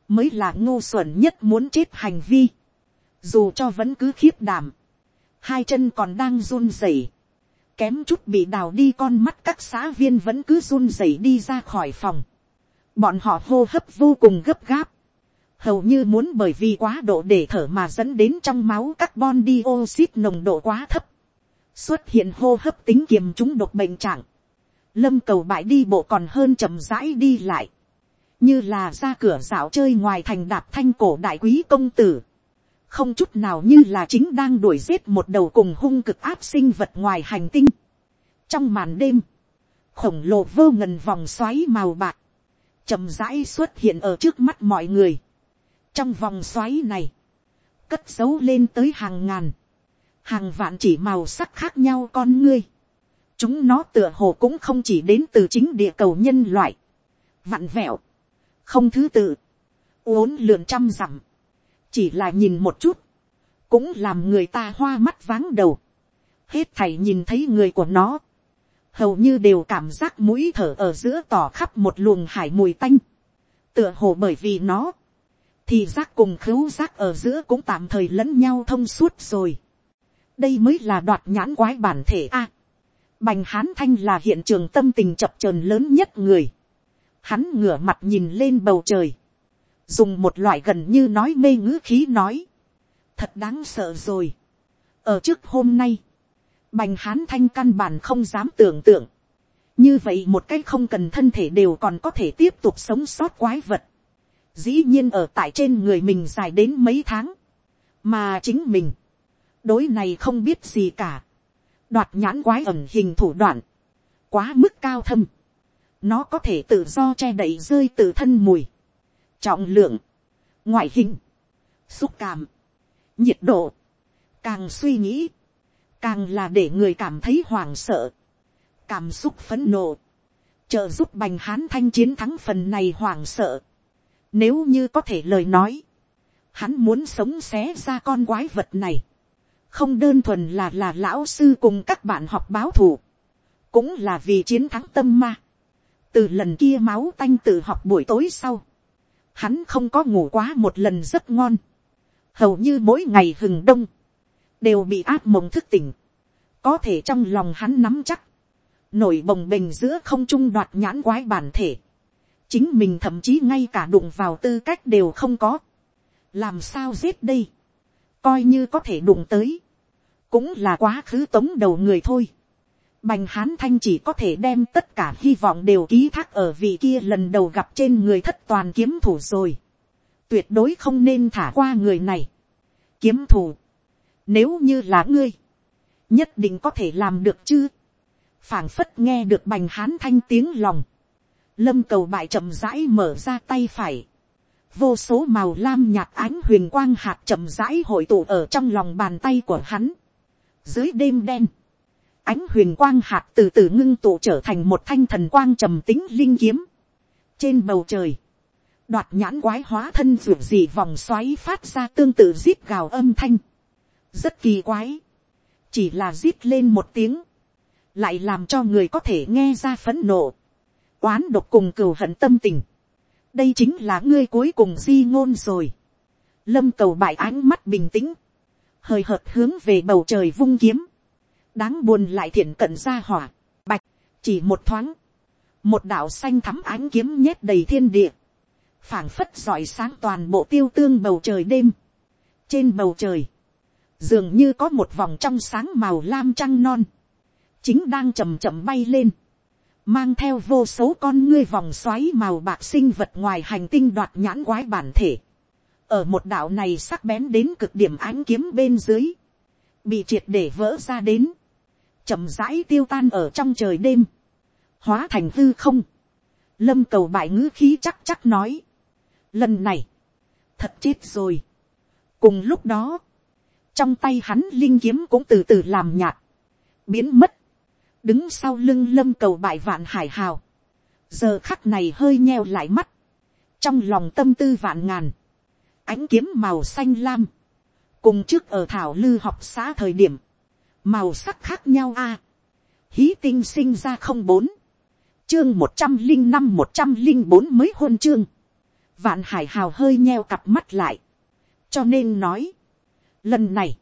mới là ngu xuẩn nhất muốn chết hành vi, dù cho vẫn cứ khiếp đảm, hai chân còn đang run rẩy, kém chút bị đào đi con mắt các xã viên vẫn cứ run rẩy đi ra khỏi phòng, bọn họ hô hấp vô cùng gấp gáp, hầu như muốn bởi vì quá độ để thở mà dẫn đến trong máu carbon dioxide nồng độ quá thấp, xuất hiện hô hấp tính kiềm chúng đột bệnh trạng, lâm cầu bại đi bộ còn hơn chậm rãi đi lại, như là ra cửa dạo chơi ngoài thành đạp thanh cổ đại quý công tử, không chút nào như là chính đang đuổi giết một đầu cùng hung cực áp sinh vật ngoài hành tinh. trong màn đêm, khổng lồ vô ngần vòng xoáy màu bạc, chậm rãi xuất hiện ở trước mắt mọi người. trong vòng xoáy này, cất dấu lên tới hàng ngàn, hàng vạn chỉ màu sắc khác nhau con ngươi. chúng nó tựa hồ cũng không chỉ đến từ chính địa cầu nhân loại, vặn vẹo, không thứ tự, uốn lượn trăm dặm, chỉ là nhìn một chút, cũng làm người ta hoa mắt váng đầu, hết thảy nhìn thấy người của nó, hầu như đều cảm giác mũi thở ở giữa tỏ khắp một luồng hải mùi tanh, tựa hồ bởi vì nó, thì giác cùng khứu giác ở giữa cũng tạm thời lẫn nhau thông suốt rồi. đây mới là đoạt nhãn quái bản thể a. bành hán thanh là hiện trường tâm tình chập trờn lớn nhất người hắn ngửa mặt nhìn lên bầu trời, dùng một loại gần như nói mê ngữ khí nói, thật đáng sợ rồi. ở trước hôm nay, bành hán thanh căn bản không dám tưởng tượng, như vậy một cái không cần thân thể đều còn có thể tiếp tục sống sót quái vật, dĩ nhiên ở tại trên người mình dài đến mấy tháng, mà chính mình, đối này không biết gì cả, đoạt nhãn quái ẩn hình thủ đoạn, quá mức cao thâm, nó có thể tự do che đậy rơi từ thân mùi, trọng lượng, ngoại hình, xúc cảm, nhiệt độ, càng suy nghĩ, càng là để người cảm thấy hoảng sợ, cảm xúc phấn nộ, trợ giúp bành hán thanh chiến thắng phần này hoảng sợ. Nếu như có thể lời nói, hắn muốn sống xé ra con quái vật này, không đơn thuần là là lão sư cùng các bạn học báo thù, cũng là vì chiến thắng tâm ma từ lần kia máu tanh tự học buổi tối sau, hắn không có ngủ quá một lần rất ngon, hầu như mỗi ngày hừng đông, đều bị áp mộng thức tỉnh, có thể trong lòng hắn nắm chắc, nổi bồng bềnh giữa không trung đoạt nhãn quái bản thể, chính mình thậm chí ngay cả đụng vào tư cách đều không có, làm sao giết đây, coi như có thể đụng tới, cũng là quá khứ tống đầu người thôi. Bành hán thanh chỉ có thể đem tất cả hy vọng đều ký thác ở vị kia lần đầu gặp trên người thất toàn kiếm thủ rồi. Tuyệt đối không nên thả qua người này. Kiếm thủ. Nếu như là ngươi. Nhất định có thể làm được chứ. phảng phất nghe được bành hán thanh tiếng lòng. Lâm cầu bại chậm rãi mở ra tay phải. Vô số màu lam nhạt ánh huyền quang hạt chậm rãi hội tụ ở trong lòng bàn tay của hắn. Dưới đêm đen ánh huyền quang hạt từ từ ngưng tụ trở thành một thanh thần quang trầm tính linh kiếm. Trên bầu trời, đoạt nhãn quái hóa thân ruột dị vòng xoáy phát ra tương tự rít gào âm thanh. Rất kỳ quái. Chỉ là rít lên một tiếng. Lại làm cho người có thể nghe ra phấn nộ. Quán độc cùng cừu hận tâm tình. Đây chính là ngươi cuối cùng di ngôn rồi. Lâm cầu bại ánh mắt bình tĩnh. Hời hợt hướng về bầu trời vung kiếm đáng buồn lại thiện cận ra hỏa, bạch, chỉ một thoáng, một đạo xanh thắm ánh kiếm nhét đầy thiên địa, phảng phất rọi sáng toàn bộ tiêu tương bầu trời đêm. trên bầu trời, dường như có một vòng trong sáng màu lam trăng non, chính đang chầm chậm bay lên, mang theo vô số con ngươi vòng xoáy màu bạc sinh vật ngoài hành tinh đoạt nhãn quái bản thể, ở một đạo này sắc bén đến cực điểm ánh kiếm bên dưới, bị triệt để vỡ ra đến, chậm rãi tiêu tan ở trong trời đêm, hóa thành hư không, lâm cầu bại ngữ khí chắc chắc nói, lần này, thật chết rồi. cùng lúc đó, trong tay hắn linh kiếm cũng từ từ làm nhạt, biến mất, đứng sau lưng lâm cầu bại vạn hải hào, giờ khắc này hơi nheo lại mắt, trong lòng tâm tư vạn ngàn, ánh kiếm màu xanh lam, cùng trước ở thảo lư học xã thời điểm, màu sắc khác nhau a, hí tinh sinh ra không bốn, chương một trăm linh năm một trăm linh bốn mới hôn chương, vạn hải hào hơi nheo cặp mắt lại, cho nên nói, lần này,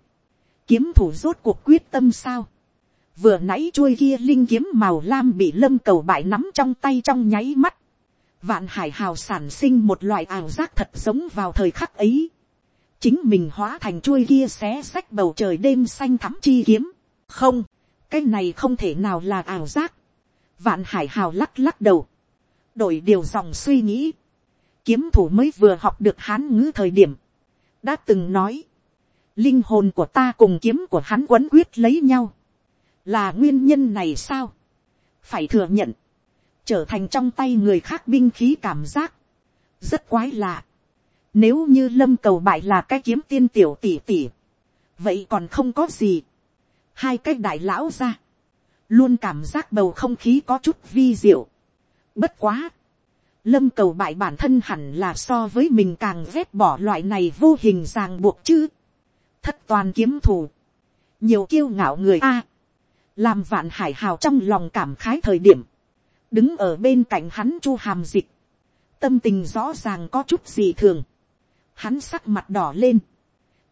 kiếm thủ rốt cuộc quyết tâm sao, vừa nãy chuôi kia linh kiếm màu lam bị lâm cầu bại nắm trong tay trong nháy mắt, vạn hải hào sản sinh một loại ảo giác thật giống vào thời khắc ấy, chính mình hóa thành chuôi kia xé sách bầu trời đêm xanh thắm chi kiếm, không, cái này không thể nào là ảo giác, vạn hải hào lắc lắc đầu, đổi điều dòng suy nghĩ, kiếm thủ mới vừa học được hán ngữ thời điểm, đã từng nói, linh hồn của ta cùng kiếm của hắn quấn quyết lấy nhau, là nguyên nhân này sao, phải thừa nhận, trở thành trong tay người khác binh khí cảm giác, rất quái lạ. Nếu như lâm cầu bại là cái kiếm tiên tiểu tỷ tỷ, vậy còn không có gì hai cái đại lão ra, luôn cảm giác bầu không khí có chút vi diệu. bất quá, lâm cầu bại bản thân hẳn là so với mình càng ghét bỏ loại này vô hình ràng buộc chứ. thất toàn kiếm thủ, nhiều kiêu ngạo người a, làm vạn hải hào trong lòng cảm khái thời điểm, đứng ở bên cạnh hắn chu hàm dịch, tâm tình rõ ràng có chút gì thường, hắn sắc mặt đỏ lên,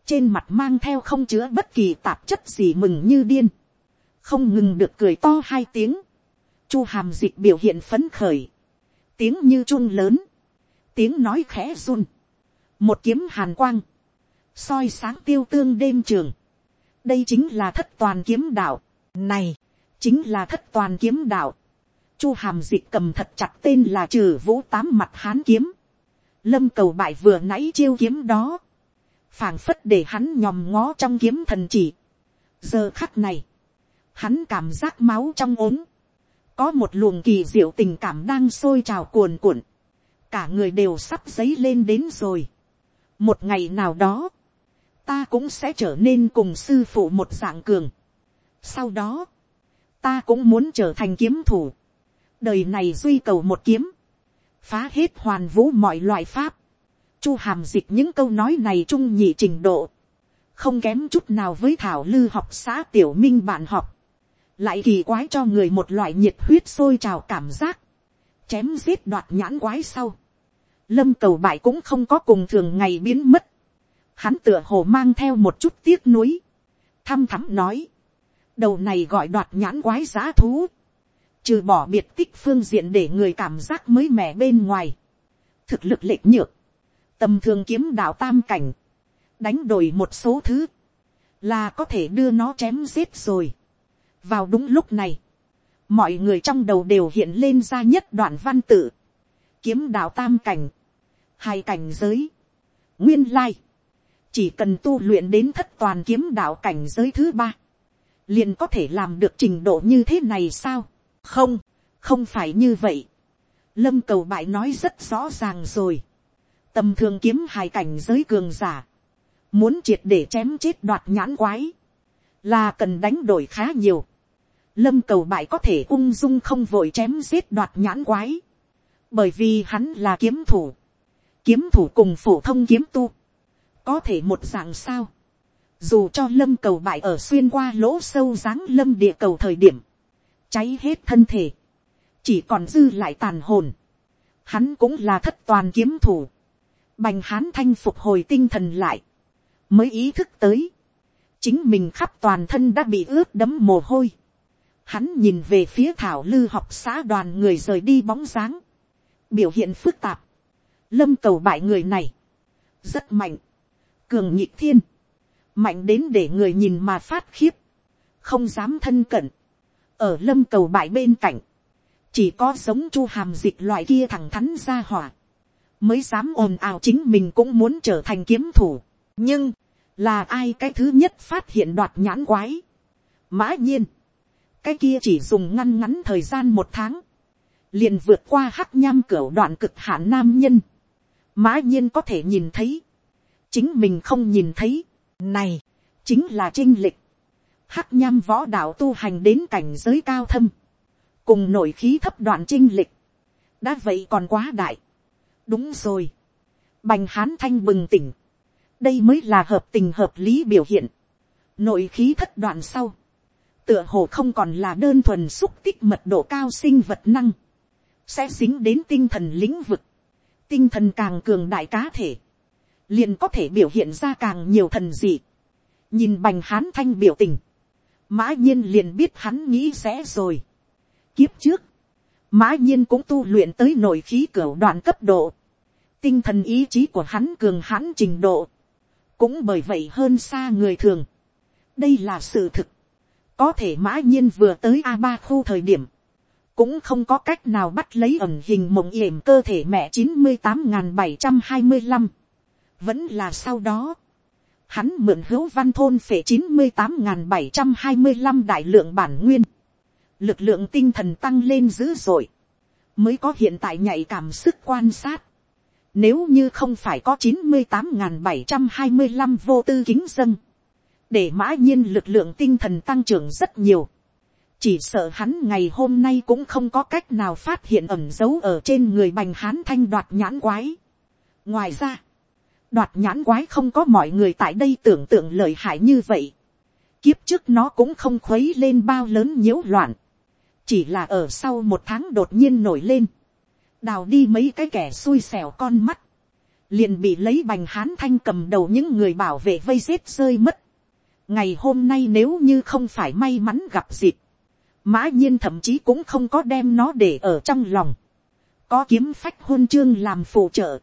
trên mặt mang theo không chứa bất kỳ tạp chất gì mừng như điên, không ngừng được cười to hai tiếng, chu hàm dịch biểu hiện phấn khởi, tiếng như chun lớn, tiếng nói khẽ run, một kiếm hàn quang, soi sáng tiêu tương đêm trường, đây chính là thất toàn kiếm đạo, này, chính là thất toàn kiếm đạo, chu hàm dịch cầm thật chặt tên là trừ vũ tám mặt hán kiếm, lâm cầu bại vừa nãy chiêu kiếm đó, phảng phất để hắn nhòm ngó trong kiếm thần chỉ. giờ khắc này, hắn cảm giác máu trong ốm, có một luồng kỳ diệu tình cảm đang sôi trào cuồn cuộn, cả người đều sắp dấy lên đến rồi. một ngày nào đó, ta cũng sẽ trở nên cùng sư phụ một dạng cường. sau đó, ta cũng muốn trở thành kiếm thủ. đời này duy cầu một kiếm, phá hết hoàn vũ mọi loại pháp chu hàm dịch những câu nói này trung nhị trình độ, không kém chút nào với thảo lư học xã tiểu minh bạn học. Lại kỳ quái cho người một loại nhiệt huyết sôi trào cảm giác, chém giết đoạt nhãn quái sau, lâm cầu bại cũng không có cùng thường ngày biến mất, hắn tựa hồ mang theo một chút tiếc nuối, thăm thắm nói, đầu này gọi đoạt nhãn quái giá thú, trừ bỏ biệt tích phương diện để người cảm giác mới mẻ bên ngoài, thực lực lệch nhược, tầm thường kiếm đạo tam cảnh, đánh đổi một số thứ, là có thể đưa nó chém giết rồi. Vào đúng lúc này, mọi người trong đầu đều hiện lên ra nhất đoạn văn tự, kiếm đạo tam cảnh, hai cảnh giới, nguyên lai, chỉ cần tu luyện đến thất toàn kiếm đạo cảnh giới thứ ba, liền có thể làm được trình độ như thế này sao, không, không phải như vậy, lâm cầu bại nói rất rõ ràng rồi, tầm thường kiếm hai cảnh giới cường giả, muốn triệt để chém chết đoạt nhãn quái, là cần đánh đổi khá nhiều. Lâm cầu bại có thể ung dung không vội chém giết đoạt nhãn quái, bởi vì hắn là kiếm thủ, kiếm thủ cùng phổ thông kiếm tu, có thể một dạng sao, dù cho lâm cầu bại ở xuyên qua lỗ sâu dáng lâm địa cầu thời điểm, cháy hết thân thể, chỉ còn dư lại tàn hồn, hắn cũng là thất toàn kiếm thủ, bành hán thanh phục hồi tinh thần lại, mới ý thức tới, chính mình khắp toàn thân đã bị ướt đấm mồ hôi, Hắn nhìn về phía thảo lư học xã đoàn người rời đi bóng dáng. Biểu hiện phức tạp. lâm cầu bại người này, rất mạnh, cường nhịp thiên, mạnh đến để người nhìn mà phát khiếp, không dám thân cận, ở lâm cầu bại bên cạnh, chỉ có giống chu hàm dịch loại kia thẳng thắn ra hỏa, mới dám ồn ào chính mình cũng muốn trở thành kiếm thủ. nhưng, là ai cái thứ nhất phát hiện đoạt nhãn quái. mã nhiên, cái kia chỉ dùng ngăn ngắn thời gian một tháng, liền vượt qua hắc nham cửa đoạn cực hạn nam nhân. mã nhiên có thể nhìn thấy, chính mình không nhìn thấy, này, chính là trinh lịch. hắc nham võ đạo tu hành đến cảnh giới cao thâm, cùng nổi khí thấp đoạn trinh lịch, đã vậy còn quá đại đúng rồi, bành hán thanh bừng tỉnh, đây mới là hợp tình hợp lý biểu hiện, nội khí thất đoạn sau, tựa hồ không còn là đơn thuần xúc tích mật độ cao sinh vật năng, sẽ dính đến tinh thần lĩnh vực, tinh thần càng cường đại cá thể, liền có thể biểu hiện ra càng nhiều thần dị. nhìn bành hán thanh biểu tình, mã nhiên liền biết hắn nghĩ sẽ rồi. kiếp trước, mã nhiên cũng tu luyện tới nội khí cửa đoạn cấp độ, tinh thần ý chí của hắn cường hãn trình độ, cũng bởi vậy hơn xa người thường. đây là sự thực. có thể mã nhiên vừa tới a ba khu thời điểm, cũng không có cách nào bắt lấy ẩn hình mộng yểm cơ thể mẹ chín mươi tám n bảy trăm hai mươi năm vẫn là sau đó, hắn mượn hữu văn thôn phể chín mươi tám n bảy trăm hai mươi năm đại lượng bản nguyên, lực lượng tinh thần tăng lên dữ dội, mới có hiện tại nhạy cảm sức quan sát. Nếu như không phải có chín mươi tám n bảy trăm hai mươi năm vô tư kính dân, để mã nhiên lực lượng tinh thần tăng trưởng rất nhiều, chỉ sợ hắn ngày hôm nay cũng không có cách nào phát hiện ẩm dấu ở trên người bành hán thanh đoạt nhãn quái. ngoài ra, đoạt nhãn quái không có mọi người tại đây tưởng tượng lợi hại như vậy. kiếp trước nó cũng không khuấy lên bao lớn nhiễu loạn chỉ là ở sau một tháng đột nhiên nổi lên. đào đi mấy cái kẻ xui xẻo con mắt. liền bị lấy bành hán thanh cầm đầu những người bảo vệ vây giết rơi mất. ngày hôm nay nếu như không phải may mắn gặp dịp, mã nhiên thậm chí cũng không có đem nó để ở trong lòng. có kiếm phách hôn chương làm phụ trợ.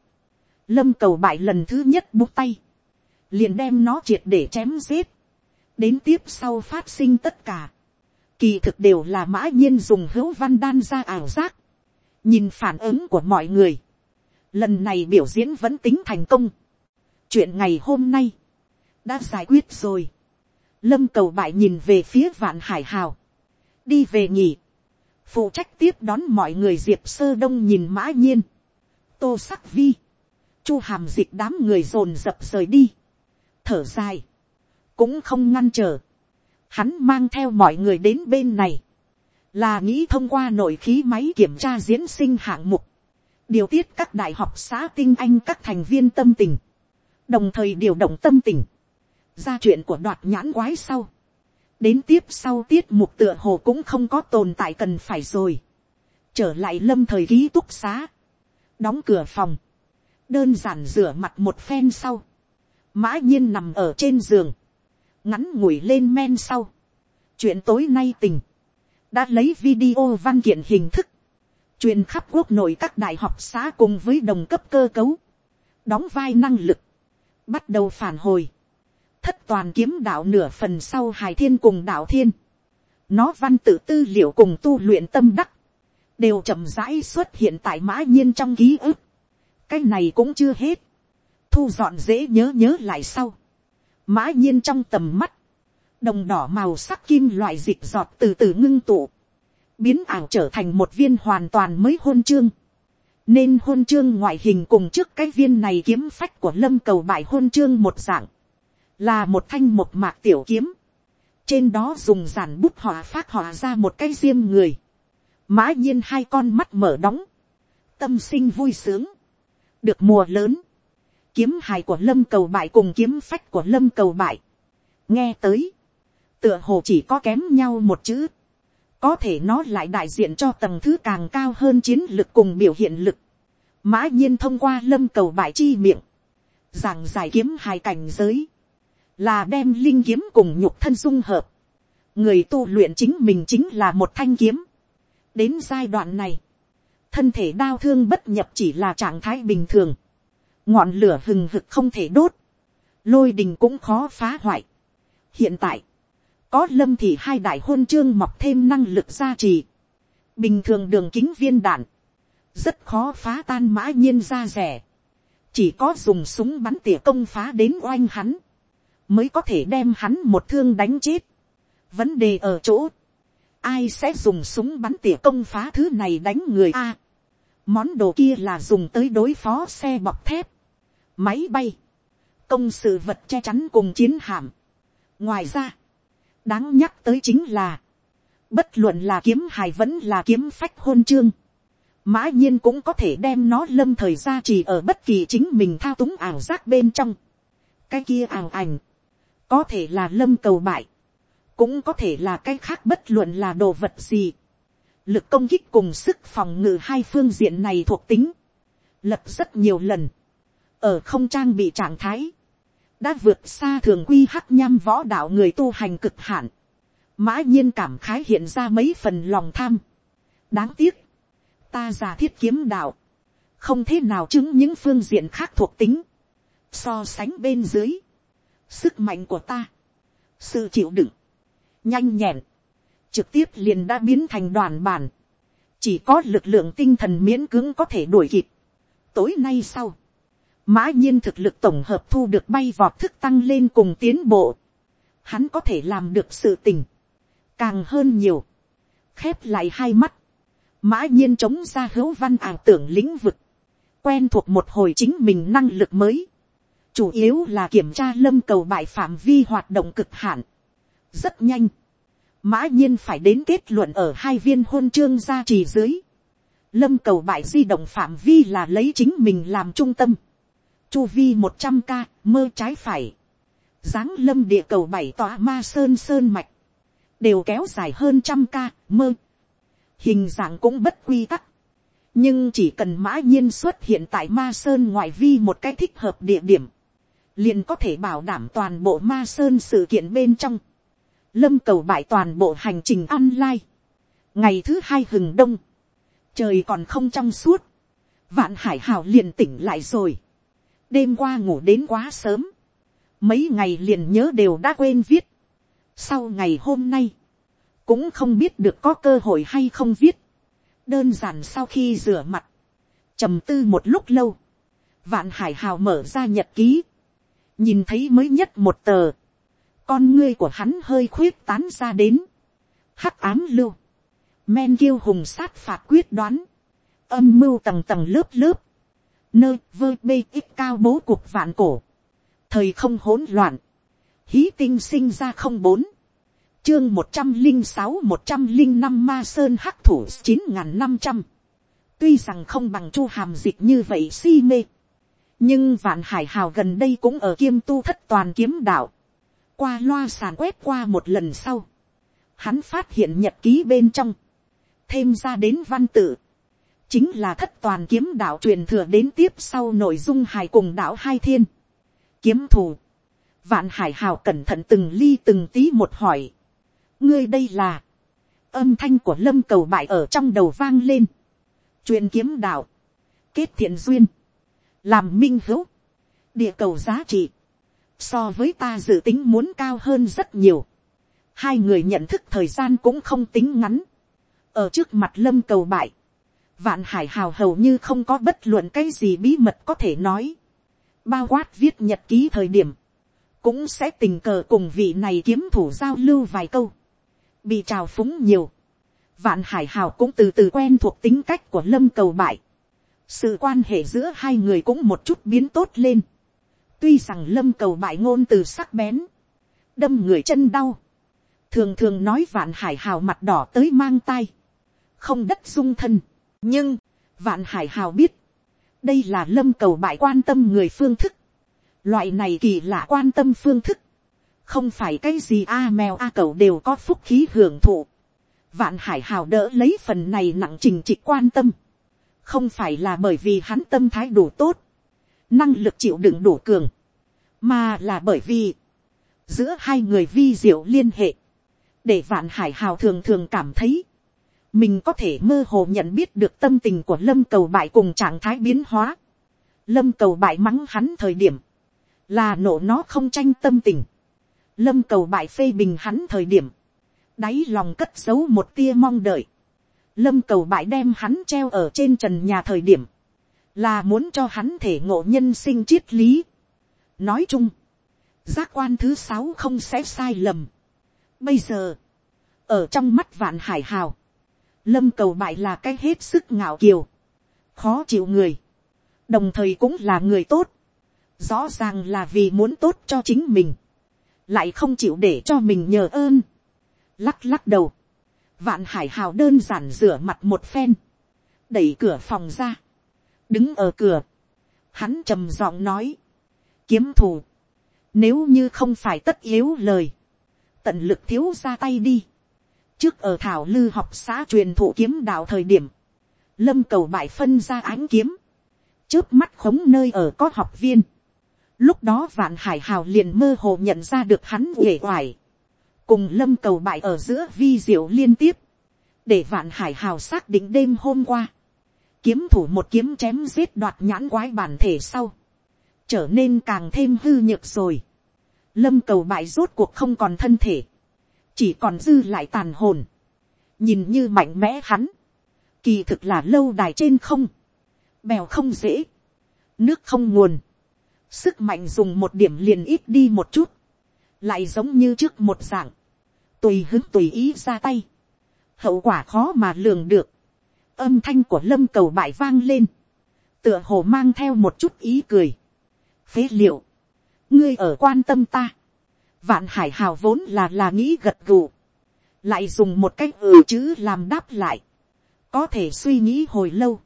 lâm cầu bại lần thứ nhất bút tay. liền đem nó triệt để chém giết. đến tiếp sau phát sinh tất cả kỳ thực đều là mã nhiên dùng hữu văn đan ra ảo giác. nhìn phản ứng của mọi người. lần này biểu diễn vẫn tính thành công. chuyện ngày hôm nay đã giải quyết rồi. lâm cầu bại nhìn về phía vạn hải hào đi về nghỉ phụ trách tiếp đón mọi người diệp sơ đông nhìn mã nhiên. tô sắc vi. chu hàm dịch đám người dồn dập rời đi. thở dài. cũng không ngăn trở hắn mang theo mọi người đến bên này. là nghĩ thông qua nội khí máy kiểm tra diễn sinh hạng mục. điều tiết các đại học xã tinh anh các thành viên tâm tình. đồng thời điều động tâm tình. ra chuyện của đoạt nhãn quái sau đến tiếp sau tiết mục tựa hồ cũng không có tồn tại cần phải rồi. trở lại lâm thời ký túc xá, đóng cửa phòng, đơn giản rửa mặt một phen sau, mã nhiên nằm ở trên giường, ngắn ngủi lên men sau. chuyện tối nay tình, đã lấy video văn kiện hình thức, truyền khắp quốc nội các đại học xã cùng với đồng cấp cơ cấu, đóng vai năng lực, bắt đầu phản hồi, thất toàn kiếm đạo nửa phần sau hài thiên cùng đạo thiên, nó văn tự tư liệu cùng tu luyện tâm đắc, đều chậm rãi xuất hiện tại mã nhiên trong ký ức. cái này cũng chưa hết, thu dọn dễ nhớ nhớ lại sau, mã nhiên trong tầm mắt, đồng đỏ màu sắc kim loại dịch giọt từ từ ngưng tụ, biến ảo trở thành một viên hoàn toàn mới hôn chương, nên hôn chương ngoại hình cùng trước cái viên này kiếm phách của lâm cầu bại hôn chương một dạng, là một thanh một mạc tiểu kiếm, trên đó dùng giản bút họa phát họa ra một cái diêm người, mã nhiên hai con mắt mở đóng, tâm sinh vui sướng, được mùa lớn, kiếm hài của lâm cầu bại cùng kiếm phách của lâm cầu bại, nghe tới, tựa hồ chỉ có kém nhau một chữ, có thể nó lại đại diện cho tầng thứ càng cao hơn chiến lực cùng biểu hiện lực, mã nhiên thông qua lâm cầu bại chi miệng, giảng giải kiếm hài cảnh giới, là đem linh kiếm cùng nhục thân dung hợp. người tu luyện chính mình chính là một thanh kiếm. đến giai đoạn này, thân thể đau thương bất nhập chỉ là trạng thái bình thường ngọn lửa hừng hực không thể đốt, lôi đình cũng khó phá hoại. hiện tại, có lâm thì hai đại hôn chương mọc thêm năng lực gia trì, bình thường đường kính viên đạn, rất khó phá tan mã nhiên ra rẻ, chỉ có dùng súng bắn tỉa công phá đến oanh hắn, mới có thể đem hắn một thương đánh chết. vấn đề ở chỗ, ai sẽ dùng súng bắn tỉa công phá thứ này đánh người a. món đồ kia là dùng tới đối phó xe bọc thép, máy bay, công sự vật che chắn cùng chiến hạm. ngoài ra, đáng nhắc tới chính là, bất luận là kiếm hài vẫn là kiếm phách hôn chương, mã nhiên cũng có thể đem nó lâm thời gia trì ở bất kỳ chính mình thao túng ảo giác bên trong. cái kia ảo ảnh, có thể là lâm cầu bại, cũng có thể là cái khác bất luận là đồ vật gì. lực công kích cùng sức phòng ngự hai phương diện này thuộc tính, lập rất nhiều lần, ở không trang bị trạng thái, đã vượt xa thường quy hắc nham võ đạo người tu hành cực hạn, mã nhiên cảm khái hiện ra mấy phần lòng tham. đáng tiếc, ta giả thiết kiếm đạo, không thế nào chứng những phương diện khác thuộc tính, so sánh bên dưới, sức mạnh của ta, sự chịu đựng, nhanh nhẹn, trực tiếp liền đã biến thành đoàn bản, chỉ có lực lượng tinh thần miễn cưỡng có thể đuổi kịp. tối nay sau, mã nhiên thực lực tổng hợp thu được bay vọt thức tăng lên cùng tiến bộ, hắn có thể làm được sự tình, càng hơn nhiều, khép lại hai mắt, mã nhiên chống ra hữu văn ảo tưởng lĩnh vực, quen thuộc một hồi chính mình năng lực mới, chủ yếu là kiểm tra lâm cầu bại phạm vi hoạt động cực hạn, rất nhanh, mã nhiên phải đến kết luận ở hai viên hôn chương gia trì dưới, lâm cầu bại di động phạm vi là lấy chính mình làm trung tâm, chu vi một trăm ca mơ trái phải, giáng lâm địa cầu bảy tòa ma sơn sơn mạch, đều kéo dài hơn trăm ca mơ. Hình dạng cũng bất quy tắc, nhưng chỉ cần mã nhiên xuất hiện tại ma sơn ngoại vi một cái thích hợp địa điểm, liền có thể bảo đảm toàn bộ ma sơn sự kiện bên trong, lâm cầu bại toàn bộ hành trình online, ngày thứ hai hừng đông, trời còn không trong suốt, vạn hải hào liền tỉnh lại rồi, đêm qua ngủ đến quá sớm, mấy ngày liền nhớ đều đã quên viết, sau ngày hôm nay, cũng không biết được có cơ hội hay không viết. đơn giản sau khi rửa mặt, trầm tư một lúc lâu, vạn hải hào mở ra nhật ký, nhìn thấy mới nhất một tờ, con ngươi của hắn hơi khuyết tán ra đến, hắc ám lưu, men kiêu hùng sát phạt quyết đoán, âm mưu tầng tầng lớp lớp, nơi vơ bê ít cao bố cuộc vạn cổ, thời không hỗn loạn, hí tinh sinh ra không bốn, chương một trăm linh sáu một trăm linh năm ma sơn hắc thủ chín n g h n năm trăm. Tuy rằng không bằng chu hàm dịch như vậy si mê. Nhưng vạn hải hào gần đây cũng ở kiêm tu thất toàn kiếm đạo. Qua loa sàn quét qua một lần sau. Hắn phát hiện nhật ký bên trong. Thêm ra đến văn tự chính là thất toàn kiếm đạo truyền thừa đến tiếp sau nội dung hài cùng đạo hai thiên. Kiếm thù vạn hải hào cẩn thận từng ly từng tí một hỏi. Ngươi đây là, âm thanh của lâm cầu bại ở trong đầu vang lên, truyền kiếm đạo, kết thiện duyên, làm minh hữu, địa cầu giá trị, so với ta dự tính muốn cao hơn rất nhiều, hai người nhận thức thời gian cũng không tính ngắn, ở trước mặt lâm cầu bại, vạn hải hào hầu như không có bất luận cái gì bí mật có thể nói, bao quát viết nhật ký thời điểm, cũng sẽ tình cờ cùng vị này kiếm thủ giao lưu vài câu. Bị trào phúng nhiều, vạn hải hào cũng từ từ quen thuộc tính cách của lâm cầu bại, sự quan hệ giữa hai người cũng một chút biến tốt lên, tuy rằng lâm cầu bại ngôn từ sắc bén, đâm người chân đau, thường thường nói vạn hải hào mặt đỏ tới mang tay, không đất dung thân, nhưng, vạn hải hào biết, đây là lâm cầu bại quan tâm người phương thức, loại này kỳ lạ quan tâm phương thức, không phải cái gì a mèo a cầu đều có phúc khí hưởng thụ. vạn hải hào đỡ lấy phần này nặng trình trịch quan tâm. không phải là bởi vì hắn tâm thái đủ tốt, năng lực chịu đựng đủ cường, mà là bởi vì, giữa hai người vi diệu liên hệ, để vạn hải hào thường thường cảm thấy, mình có thể mơ hồ nhận biết được tâm tình của lâm cầu bại cùng trạng thái biến hóa. lâm cầu bại mắng hắn thời điểm, là nổ nó không tranh tâm tình, lâm cầu bại phê bình hắn thời điểm, đáy lòng cất giấu một tia mong đợi, lâm cầu bại đem hắn treo ở trên trần nhà thời điểm, là muốn cho hắn thể ngộ nhân sinh triết lý. nói chung, giác quan thứ sáu không sẽ sai lầm. bây giờ, ở trong mắt vạn hải hào, lâm cầu bại là cái hết sức ngạo kiều, khó chịu người, đồng thời cũng là người tốt, rõ ràng là vì muốn tốt cho chính mình, lại không chịu để cho mình nhờ ơn, lắc lắc đầu, vạn hải hào đơn giản rửa mặt một phen, đẩy cửa phòng ra, đứng ở cửa, hắn trầm giọng nói, kiếm thù, nếu như không phải tất yếu lời, tận lực thiếu ra tay đi, trước ở thảo lư học xã truyền thụ kiếm đạo thời điểm, lâm cầu bại phân ra ánh kiếm, trước mắt khống nơi ở có học viên, lúc đó vạn hải hào liền mơ hồ nhận ra được hắn uể oải, cùng lâm cầu bại ở giữa vi diệu liên tiếp, để vạn hải hào xác định đêm hôm qua, kiếm thủ một kiếm chém giết đoạt nhãn quái bản thể sau, trở nên càng thêm hư nhược rồi. Lâm cầu bại rốt cuộc không còn thân thể, chỉ còn dư lại tàn hồn, nhìn như mạnh mẽ hắn, kỳ thực là lâu đài trên không, bèo không dễ, nước không nguồn, sức mạnh dùng một điểm liền ít đi một chút, lại giống như trước một dạng, tùy hứng tùy ý ra tay, hậu quả khó mà lường được, âm thanh của lâm cầu bại vang lên, tựa hồ mang theo một chút ý cười, phế liệu, ngươi ở quan tâm ta, vạn hải hào vốn là là nghĩ gật gù, lại dùng một cách ừ chữ làm đáp lại, có thể suy nghĩ hồi lâu,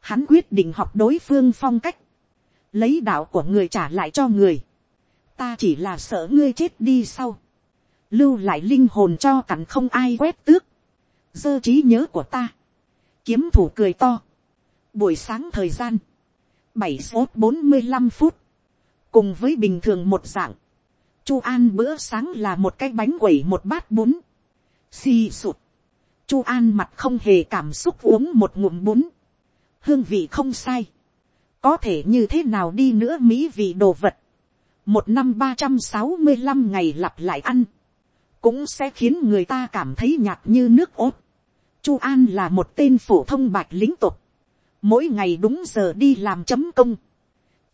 hắn quyết định học đối phương phong cách, lấy đạo của người trả lại cho người, ta chỉ là sợ ngươi chết đi sau, lưu lại linh hồn cho cặn không ai quét tước, dơ trí nhớ của ta, kiếm thủ cười to, buổi sáng thời gian, bảy số bốn mươi năm phút, cùng với bình thường một dạng, chu an bữa sáng là một cái bánh quẩy một bát bún, xì sụt, chu an mặt không hề cảm xúc uống một ngụm bún, hương vị không sai, có thể như thế nào đi nữa mỹ vị đồ vật, một năm ba trăm sáu mươi năm ngày lặp lại ăn, cũng sẽ khiến người ta cảm thấy nhạt như nước ốt. Chu An là một tên phổ thông bạch lính tục. Mỗi ngày đúng giờ đi làm chấm công.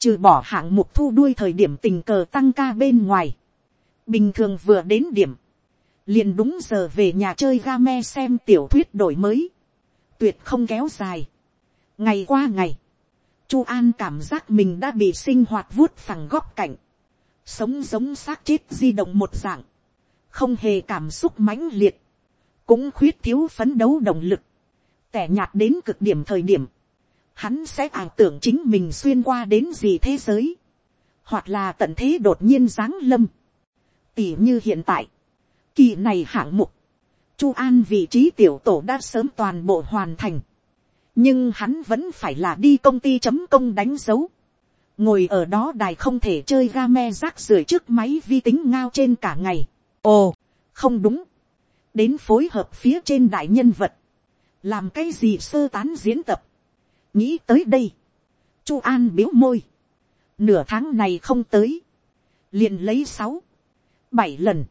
Trừ bỏ hạng mục thu đuôi thời điểm tình cờ tăng ca bên ngoài. Bình thường vừa đến điểm. Liền đúng giờ về nhà chơi game xem tiểu thuyết đổi mới. Tuyệt không kéo dài. Ngày qua ngày. Chu An cảm giác mình đã bị sinh hoạt vuốt phẳng góc cạnh. Sống giống xác chết di động một dạng. Không hề cảm xúc mãnh liệt cũng khuyết thiếu phấn đấu động lực, tẻ nhạt đến cực điểm thời điểm, hắn sẽ ảo tưởng chính mình xuyên qua đến gì thế giới, hoặc là tận thế đột nhiên giáng lâm, tỉ như hiện tại, kỳ này hạng mục, chu an vị trí tiểu tổ đã sớm toàn bộ hoàn thành, nhưng hắn vẫn phải là đi công ty chấm công đánh dấu, ngồi ở đó đài không thể chơi ga me rác rưởi trước máy vi tính ngao trên cả ngày. ồ, không đúng, đến phối hợp phía trên đại nhân vật, làm cái gì sơ tán diễn tập, nghĩ tới đây, chu an biếu môi, nửa tháng này không tới, liền lấy sáu, bảy lần,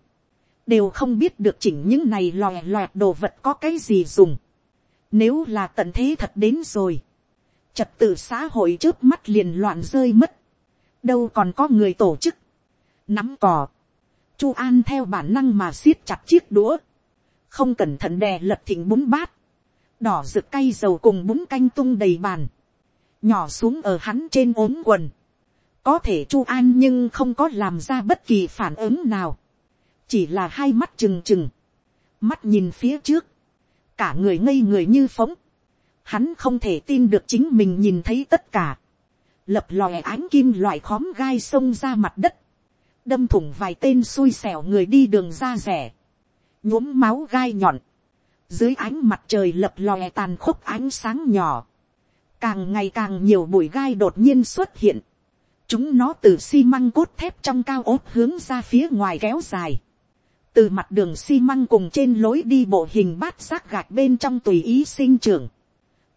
đều không biết được chỉnh những này lòe loẹt đồ vật có cái gì dùng, nếu là tận thế thật đến rồi, trật tự xã hội trước mắt liền loạn rơi mất, đâu còn có người tổ chức, nắm cò, chu an theo bản năng mà siết chặt chiếc đũa, không cẩn thận đè lật thịnh bún bát, đỏ rực cay dầu cùng bún canh tung đầy bàn, nhỏ xuống ở hắn trên ốm quần, có thể chu an nhưng không có làm ra bất kỳ phản ứng nào, chỉ là hai mắt trừng trừng, mắt nhìn phía trước, cả người ngây người như phóng, hắn không thể tin được chính mình nhìn thấy tất cả, lập lòe ánh kim loại khóm gai sông ra mặt đất, đâm thủng vài tên xui xẻo người đi đường ra rẻ, nhuốm máu gai nhọn, dưới ánh mặt trời lập lòe tàn khốc ánh sáng nhỏ, càng ngày càng nhiều bụi gai đột nhiên xuất hiện, chúng nó từ xi măng cốt thép trong cao ốt hướng ra phía ngoài kéo dài, từ mặt đường xi măng cùng trên lối đi bộ hình bát giác gạch bên trong tùy ý sinh trưởng,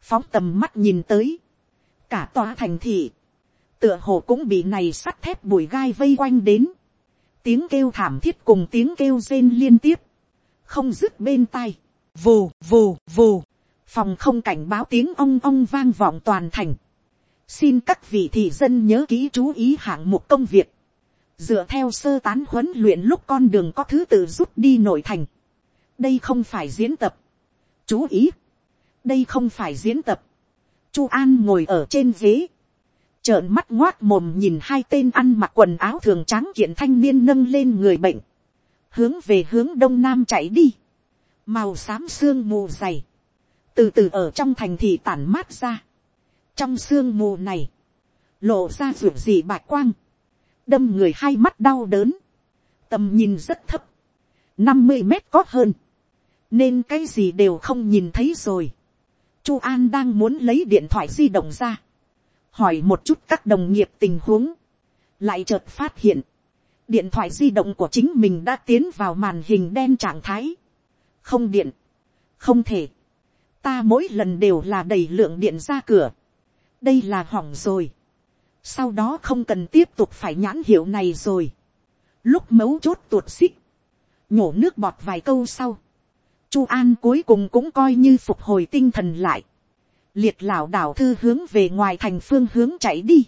phóng tầm mắt nhìn tới, cả tòa thành thị, tựa hồ cũng bị này sắt thép bụi gai vây quanh đến, tiếng kêu thảm thiết cùng tiếng kêu rên liên tiếp, không dứt bên tai, vù vù vù, phòng không cảnh báo tiếng ong ong vang vọng toàn thành, xin các vị thị dân nhớ kỹ chú ý hạng mục công việc, dựa theo sơ tán huấn luyện lúc con đường có thứ tự rút đi nội thành, đây không phải diễn tập, chú ý, đây không phải diễn tập, chu an ngồi ở trên ghế, trợn mắt ngoác mồm nhìn hai tên ăn mặc quần áo thường trắng kiện thanh niên nâng lên người bệnh, hướng về hướng đông nam chạy đi, màu xám xương mù dày, từ từ ở trong thành thị tản mát ra, trong xương mù này, lộ ra ruột gì bạc quang, đâm người hai mắt đau đớn, tầm nhìn rất thấp, năm mươi mét có hơn, nên cái gì đều không nhìn thấy rồi. Chu An đang muốn lấy điện thoại di động ra, hỏi một chút các đồng nghiệp tình huống, lại chợt phát hiện, điện thoại di động của chính mình đã tiến vào màn hình đen trạng thái, không điện, không thể, ta mỗi lần đều là đầy lượng điện ra cửa, đây là hỏng rồi, sau đó không cần tiếp tục phải nhãn hiệu này rồi, lúc mấu chốt tuột xích, nhổ nước bọt vài câu sau, Chu An cuối cùng cũng coi như phục hồi tinh thần lại. Liệt lão đảo thư hướng về ngoài thành phương hướng chạy đi.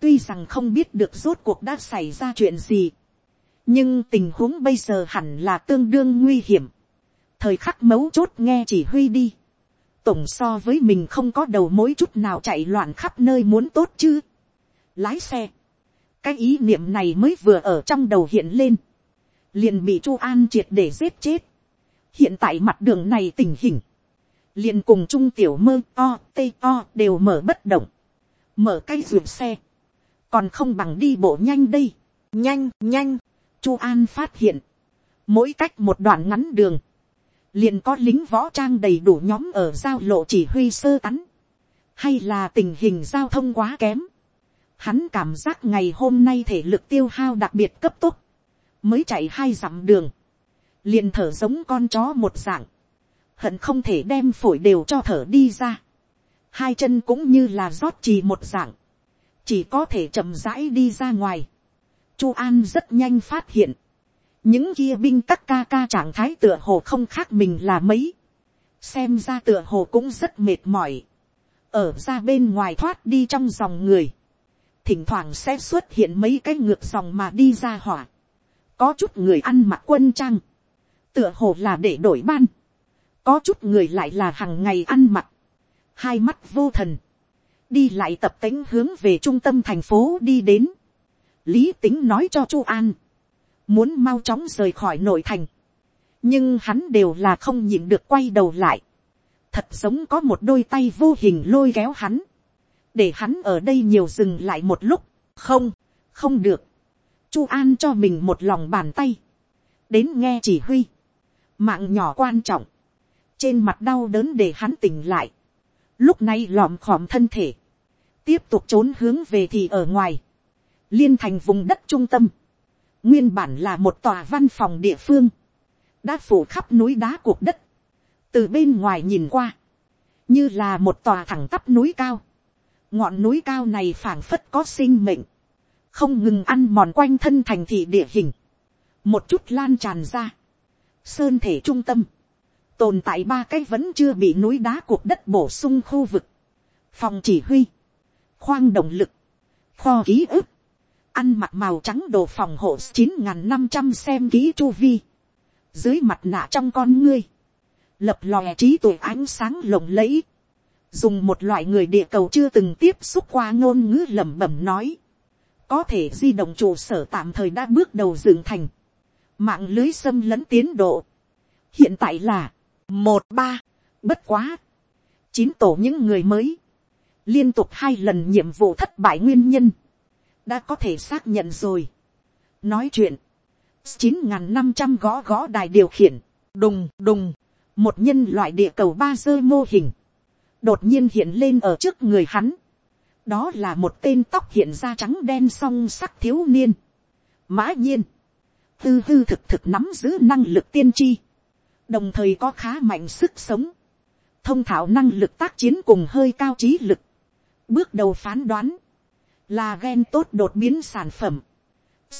Tuy rằng không biết được rốt cuộc đã xảy ra chuyện gì. Nhưng tình huống bây giờ hẳn là tương đương nguy hiểm. Thời khắc mấu chốt nghe chỉ huy đi. Tổng so với mình không có đầu mối chút nào chạy loạn khắp nơi muốn tốt chứ. Lái xe. Cái ý niệm này mới vừa ở trong đầu hiện lên. Liền bị Chu An triệt để giết chết hiện tại mặt đường này tình hình, liền cùng trung tiểu mơ o t o đều mở bất động, mở cái ruột xe, còn không bằng đi bộ nhanh đây, nhanh nhanh, chu an phát hiện, mỗi cách một đoạn ngắn đường, liền có lính võ trang đầy đủ nhóm ở giao lộ chỉ huy sơ tán. Hay là tình hình giao thông quá kém, hắn cảm giác ngày hôm nay thể lực tiêu hao đặc biệt cấp tốc, mới chạy hai dặm đường, liền thở giống con chó một dạng, hận không thể đem phổi đều cho thở đi ra, hai chân cũng như là rót trì một dạng, chỉ có thể chậm rãi đi ra ngoài. Chu An rất nhanh phát hiện, những kia binh các ca ca trạng thái tựa hồ không khác mình là mấy, xem ra tựa hồ cũng rất mệt mỏi, ở ra bên ngoài thoát đi trong dòng người, thỉnh thoảng sẽ xuất hiện mấy cái ngược dòng mà đi ra hỏa, có chút người ăn mặc quân trang, tựa hồ là để đổi ban, có chút người lại là hàng ngày ăn mặc, hai mắt vô thần, đi lại tập tính hướng về trung tâm thành phố đi đến, lý tính nói cho chu an, muốn mau chóng rời khỏi nội thành, nhưng hắn đều là không nhịn được quay đầu lại, thật giống có một đôi tay vô hình lôi kéo hắn, để hắn ở đây nhiều dừng lại một lúc, không, không được, chu an cho mình một lòng bàn tay, đến nghe chỉ huy, mạng nhỏ quan trọng, trên mặt đau đớn để hắn tỉnh lại, lúc này lòm khòm thân thể, tiếp tục trốn hướng về thì ở ngoài, liên thành vùng đất trung tâm, nguyên bản là một tòa văn phòng địa phương, đã phủ khắp núi đá cuộc đất, từ bên ngoài nhìn qua, như là một tòa thẳng tắp núi cao, ngọn núi cao này phảng phất có sinh mệnh, không ngừng ăn mòn quanh thân thành thị địa hình, một chút lan tràn ra, sơn thể trung tâm, tồn tại ba cái vẫn chưa bị núi đá cuộc đất bổ sung khu vực, phòng chỉ huy, khoang động lực, kho ký ức, ăn mặc màu trắng đồ phòng hộ chín n g h n năm trăm xem ký chu vi, dưới mặt nạ trong con ngươi, lập lòe trí tuổi ánh sáng lộng lẫy, dùng một loại người địa cầu chưa từng tiếp xúc qua ngôn ngữ lẩm bẩm nói, có thể di động trụ sở tạm thời đã bước đầu dựng thành, mạng lưới xâm lấn tiến độ, hiện tại là, một ba, bất quá, chín tổ những người mới, liên tục hai lần nhiệm vụ thất bại nguyên nhân, đã có thể xác nhận rồi. nói chuyện, chín n g h n năm trăm gõ gõ đài điều khiển, đùng đùng, một nhân loại địa cầu ba rơi mô hình, đột nhiên hiện lên ở trước người hắn. đó là một tên tóc hiện ra trắng đen song sắc thiếu niên. mã nhiên, tư hư thực thực nắm giữ năng lực tiên tri, đồng thời có khá mạnh sức sống, thông thạo năng lực tác chiến cùng hơi cao trí lực, bước đầu phán đoán, là ghen tốt đột biến sản phẩm,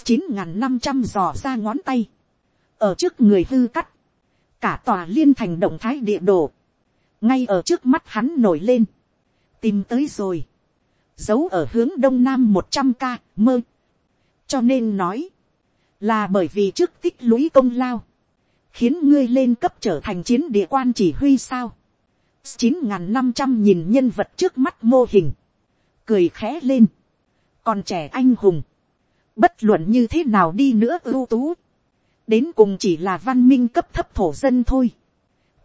chín n g h n năm trăm dò ra ngón tay, ở trước người hư cắt, cả tòa liên thành động thái địa đồ, ngay ở trước mắt hắn nổi lên, tìm tới rồi, giấu ở hướng đông nam một trăm ca mơ, cho nên nói, là bởi vì trước tích lũy công lao, khiến ngươi lên cấp trở thành chiến địa quan chỉ huy sao, chín n g h n năm trăm nhìn nhân vật trước mắt mô hình, cười khẽ lên, còn trẻ anh hùng, bất luận như thế nào đi nữa ưu tú, đến cùng chỉ là văn minh cấp thấp thổ dân thôi,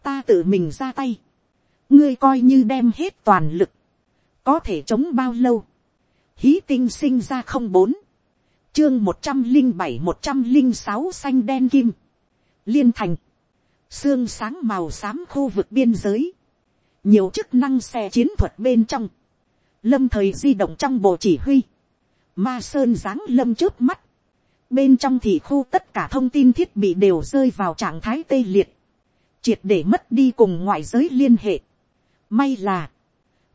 ta tự mình ra tay, ngươi coi như đem hết toàn lực, có thể chống bao lâu, hí tinh sinh ra không bốn, chương một trăm linh bảy một trăm linh sáu xanh đen kim, liên thành, xương sáng màu xám khu vực biên giới, nhiều chức năng xe chiến thuật bên trong, lâm thời di động trong bộ chỉ huy, ma sơn dáng lâm trước mắt, bên trong thị khu tất cả thông tin thiết bị đều rơi vào trạng thái tê liệt, triệt để mất đi cùng ngoại giới liên hệ. May là,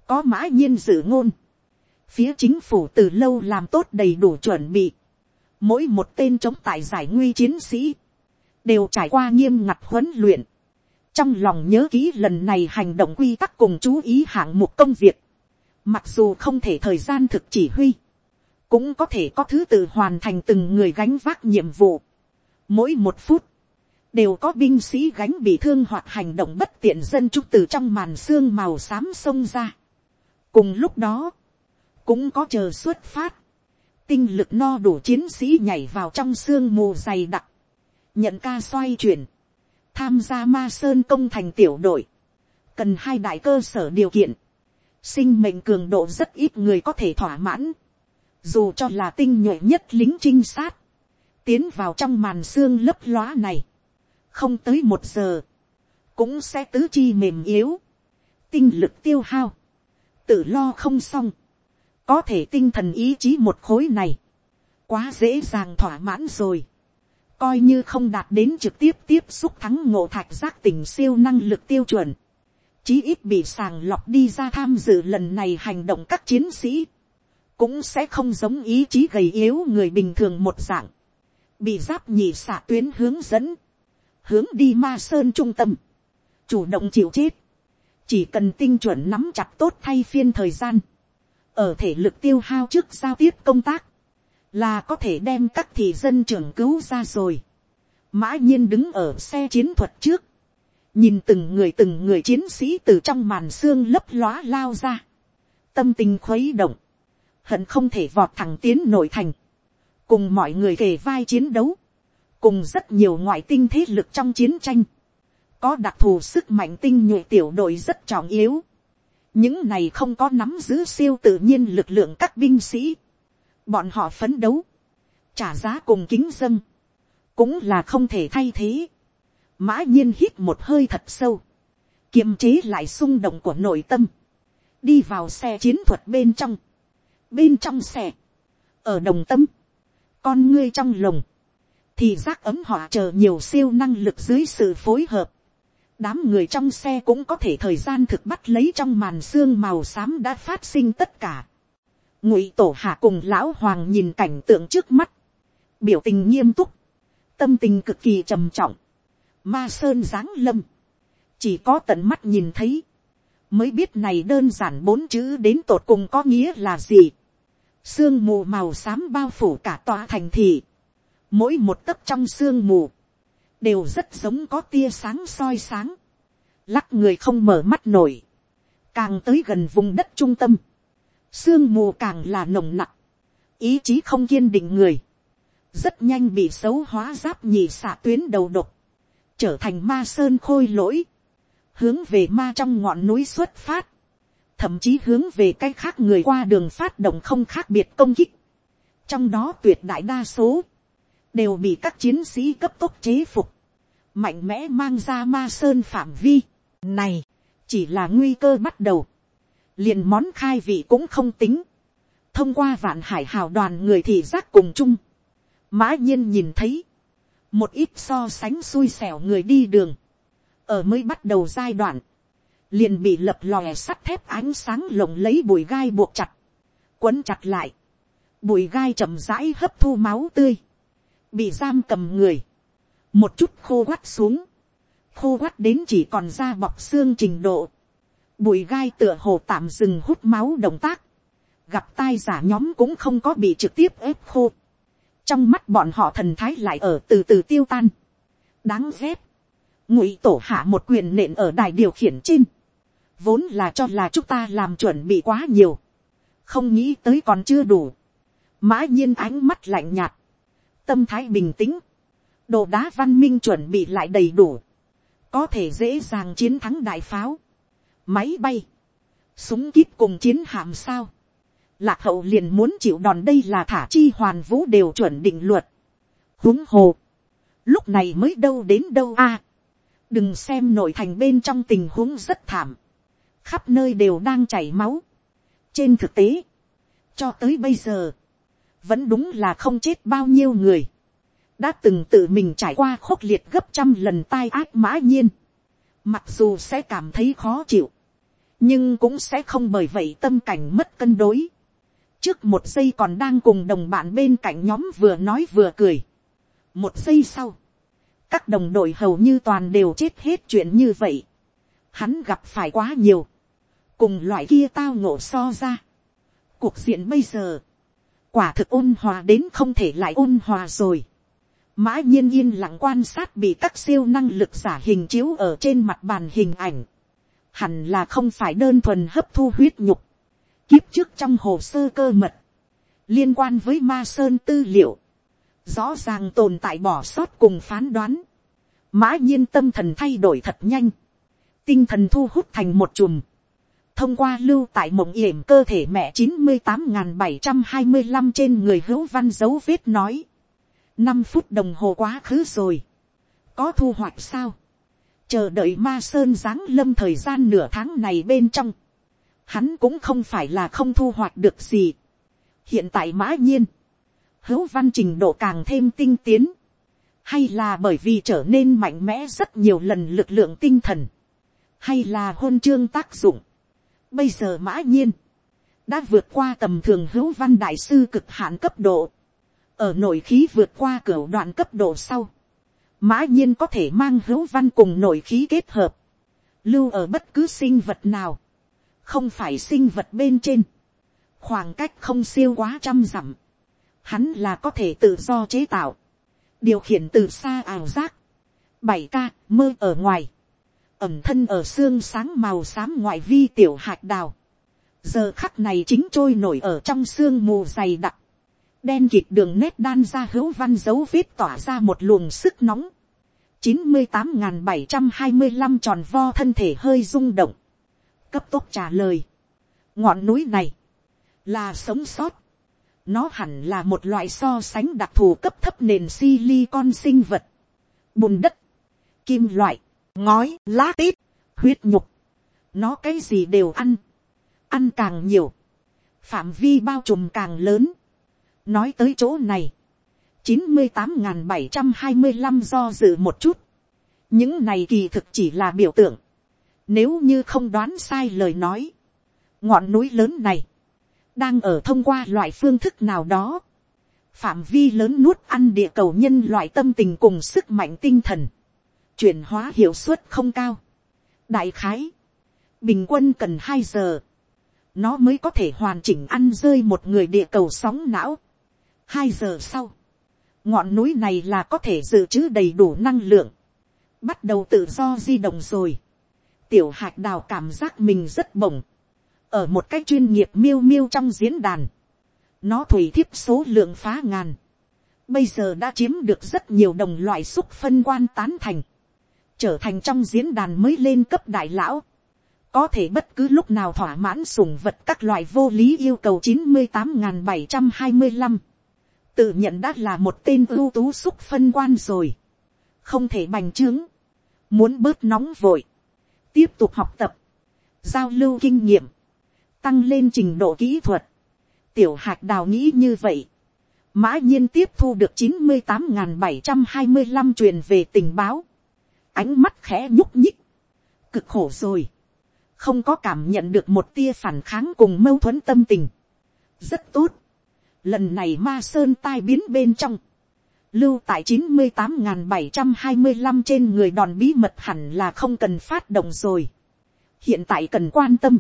có mã nhiên dự ngôn, phía chính phủ từ lâu làm tốt đầy đủ chuẩn bị, mỗi một tên chống tại giải nguy chiến sĩ, đều trải qua nghiêm ngặt huấn luyện, trong lòng nhớ kỹ lần này hành động quy tắc cùng chú ý hạng mục công việc, mặc dù không thể thời gian thực chỉ huy, cũng có thể có thứ tự hoàn thành từng người gánh vác nhiệm vụ. Mỗi một phút, đều có binh sĩ gánh bị thương hoặc hành động bất tiện dân trúc từ trong màn xương màu xám xông ra. cùng lúc đó, cũng có chờ xuất phát, tinh lực no đủ chiến sĩ nhảy vào trong xương mù dày đặc, nhận ca xoay chuyển, tham gia ma sơn công thành tiểu đội, cần hai đại cơ sở điều kiện, sinh mệnh cường độ rất ít người có thể thỏa mãn, dù cho là tinh nhuệ nhất lính trinh sát, tiến vào trong màn xương lấp lóa này, không tới một giờ, cũng sẽ tứ chi mềm yếu, tinh lực tiêu hao, tự lo không xong, có thể tinh thần ý chí một khối này, quá dễ dàng thỏa mãn rồi, coi như không đạt đến trực tiếp tiếp xúc thắng ngộ thạch giác tình siêu năng lực tiêu chuẩn, chí ít bị sàng lọc đi ra tham dự lần này hành động các chiến sĩ, cũng sẽ không giống ý chí gầy yếu người bình thường một dạng, bị giáp nhị xạ tuyến hướng dẫn, hướng đi ma sơn trung tâm, chủ động chịu chết, chỉ cần tinh chuẩn nắm chặt tốt thay phiên thời gian, ở thể lực tiêu hao trước giao tiếp công tác, là có thể đem các thị dân trưởng cứu ra rồi. mã nhiên đứng ở xe chiến thuật trước, nhìn từng người từng người chiến sĩ từ trong màn xương lấp lóa lao ra, tâm tình khuấy động, hận không thể vọt thẳng tiến nội thành, cùng mọi người kề vai chiến đấu, cùng rất nhiều ngoại tinh thế lực trong chiến tranh, có đặc thù sức mạnh tinh nhuệ tiểu đội rất trọng yếu, những này không có nắm giữ siêu tự nhiên lực lượng các binh sĩ, bọn họ phấn đấu, trả giá cùng kính dân, cũng là không thể thay thế. mã nhiên hít một hơi thật sâu, kiềm chế lại xung động của nội tâm, đi vào xe chiến thuật bên trong, bên trong xe, ở đồng tâm, con ngươi trong lồng, thì giác ấm họ chờ nhiều siêu năng lực dưới sự phối hợp. đám người trong xe cũng có thể thời gian thực bắt lấy trong màn xương màu xám đã phát sinh tất cả. ngụy tổ hạ cùng lão hoàng nhìn cảnh tượng trước mắt, biểu tình nghiêm túc, tâm tình cực kỳ trầm trọng, ma sơn giáng lâm, chỉ có tận mắt nhìn thấy, mới biết này đơn giản bốn chữ đến tột cùng có nghĩa là gì. Sương mù màu xám bao phủ cả tòa thành thị. Mỗi một tấc trong sương mù, đều rất giống có tia sáng soi sáng. Lắc người không mở mắt nổi. Càng tới gần vùng đất trung tâm. Sương mù càng là nồng nặng. Ý chí không kiên định người. Rất nhanh bị xấu hóa giáp nhị xạ tuyến đầu độc. Trở thành ma sơn khôi lỗi hướng về ma trong ngọn núi xuất phát, thậm chí hướng về cái khác người qua đường phát động không khác biệt công kích. trong đó tuyệt đại đa số, đều bị các chiến sĩ cấp tốc chế phục, mạnh mẽ mang ra ma sơn phạm vi. này, chỉ là nguy cơ bắt đầu, liền món khai vị cũng không tính, thông qua vạn hải hào đoàn người thì giác cùng chung, mã nhiên nhìn thấy, một ít so sánh xui xẻo người đi đường, ở mới bắt đầu giai đoạn, liền bị lập lòe sắt thép ánh sáng lồng lấy bụi gai buộc chặt, quấn chặt lại, bụi gai chậm rãi hấp thu máu tươi, bị giam cầm người, một chút khô quắt xuống, khô quắt đến chỉ còn da bọc xương trình độ, bụi gai tựa hồ tạm dừng hút máu động tác, gặp tai giả nhóm cũng không có bị trực tiếp ép khô, trong mắt bọn họ thần thái lại ở từ từ tiêu tan, đáng ghét, ngụy tổ hạ một quyền nện ở đài điều khiển trên, vốn là cho là chúng ta làm chuẩn bị quá nhiều, không nghĩ tới còn chưa đủ, mã nhiên ánh mắt lạnh nhạt, tâm thái bình tĩnh, đồ đá văn minh chuẩn bị lại đầy đủ, có thể dễ dàng chiến thắng đại pháo, máy bay, súng kíp cùng chiến hạm sao, lạc hậu liền muốn chịu đòn đây là thả chi hoàn vũ đều chuẩn định luật, huống hồ, lúc này mới đâu đến đâu a, đừng xem nội thành bên trong tình huống rất thảm, khắp nơi đều đang chảy máu. trên thực tế, cho tới bây giờ, vẫn đúng là không chết bao nhiêu người, đã từng tự mình trải qua khốc liệt gấp trăm lần tai ác mã nhiên, mặc dù sẽ cảm thấy khó chịu, nhưng cũng sẽ không bởi vậy tâm cảnh mất cân đối. trước một giây còn đang cùng đồng bạn bên cạnh nhóm vừa nói vừa cười. một giây sau, các đồng đội hầu như toàn đều chết hết chuyện như vậy. hắn gặp phải quá nhiều, cùng loại kia tao ngộ so ra. cuộc diện bây giờ, quả thực ôn hòa đến không thể lại ôn hòa rồi. mã nhiên yên lặng quan sát bị các siêu năng lực giả hình chiếu ở trên mặt bàn hình ảnh. hẳn là không phải đơn thuần hấp thu huyết nhục. kiếp trước trong hồ sơ cơ mật, liên quan với ma sơn tư liệu, rõ ràng tồn tại bỏ sót cùng phán đoán. mã nhiên tâm thần thay đổi thật nhanh, tinh thần thu hút thành một chùm, thông qua lưu tại mộng yểm cơ thể mẹ chín mươi tám n bảy trăm hai mươi năm trên người hữu văn dấu vết nói. năm phút đồng hồ quá khứ rồi. có thu hoạch sao. chờ đợi ma sơn giáng lâm thời gian nửa tháng này bên trong. hắn cũng không phải là không thu hoạch được gì. hiện tại mã nhiên, hữu văn trình độ càng thêm tinh tiến. hay là bởi vì trở nên mạnh mẽ rất nhiều lần lực lượng tinh thần. hay là hôn chương tác dụng Bây giờ mã nhiên, đã vượt qua tầm thường hữu văn đại sư cực hạn cấp độ. Ở nội khí vượt qua cửa đoạn cấp độ sau. Mã nhiên có thể mang hữu văn cùng nội khí kết hợp. Lưu ở bất cứ sinh vật nào. Không phải sinh vật bên trên. Khoảng cách không siêu quá trăm dặm. Hắn là có thể tự do chế tạo. Điều khiển từ xa ảo giác. bảy ca mơ ở ngoài. Ẩm thân ở xương sáng màu xám ngoại vi tiểu hạt đào, giờ khắc này chính trôi nổi ở trong xương mù dày đặc, đen kịt đường nét đan ra hữu văn dấu vết tỏa ra một luồng sức nóng, chín mươi tám n bảy trăm hai mươi năm tròn vo thân thể hơi rung động, cấp tốc trả lời, ngọn núi này, là sống sót, nó hẳn là một loại so sánh đặc thù cấp thấp nền silicon sinh vật, bùn đất, kim loại, ngói, lá tít, huyết nhục, nó cái gì đều ăn, ăn càng nhiều, phạm vi bao trùm càng lớn. nói tới chỗ này, chín mươi tám n bảy trăm hai mươi năm do dự một chút, những này kỳ thực chỉ là biểu tượng, nếu như không đoán sai lời nói, ngọn núi lớn này, đang ở thông qua loại phương thức nào đó, phạm vi lớn nuốt ăn địa cầu nhân loại tâm tình cùng sức mạnh tinh thần, chuyển hóa hiệu suất không cao. đại khái, bình quân cần hai giờ, nó mới có thể hoàn chỉnh ăn rơi một người địa cầu sóng não. hai giờ sau, ngọn núi này là có thể dự trữ đầy đủ năng lượng, bắt đầu tự do di động rồi. tiểu hạt đào cảm giác mình rất bổng, ở một cách chuyên nghiệp miêu miêu trong diễn đàn, nó thủy thiếp số lượng phá ngàn, bây giờ đã chiếm được rất nhiều đồng loại xúc phân quan tán thành. Trở thành trong diễn đàn mới lên cấp đại lão, có thể bất cứ lúc nào thỏa mãn sủng vật các loại vô lý yêu cầu chín mươi tám n bảy trăm hai mươi năm, tự nhận đã là một tên ưu tú xúc phân quan rồi, không thể bành trướng, muốn bớt nóng vội, tiếp tục học tập, giao lưu kinh nghiệm, tăng lên trình độ kỹ thuật, tiểu hạt đào nghĩ như vậy, mã nhiên tiếp thu được chín mươi tám n bảy trăm hai mươi năm truyền về tình báo, ánh mắt khẽ nhúc nhích, cực khổ rồi, không có cảm nhận được một tia phản kháng cùng mâu thuẫn tâm tình, rất tốt, Lần này ma sơn tai biến bên trong. Lưu tại chín mươi tám bảy trăm hai mươi 725 trên người đòn bí mật hẳn là không cần phát động rồi. Hiện tại cần quan tâm.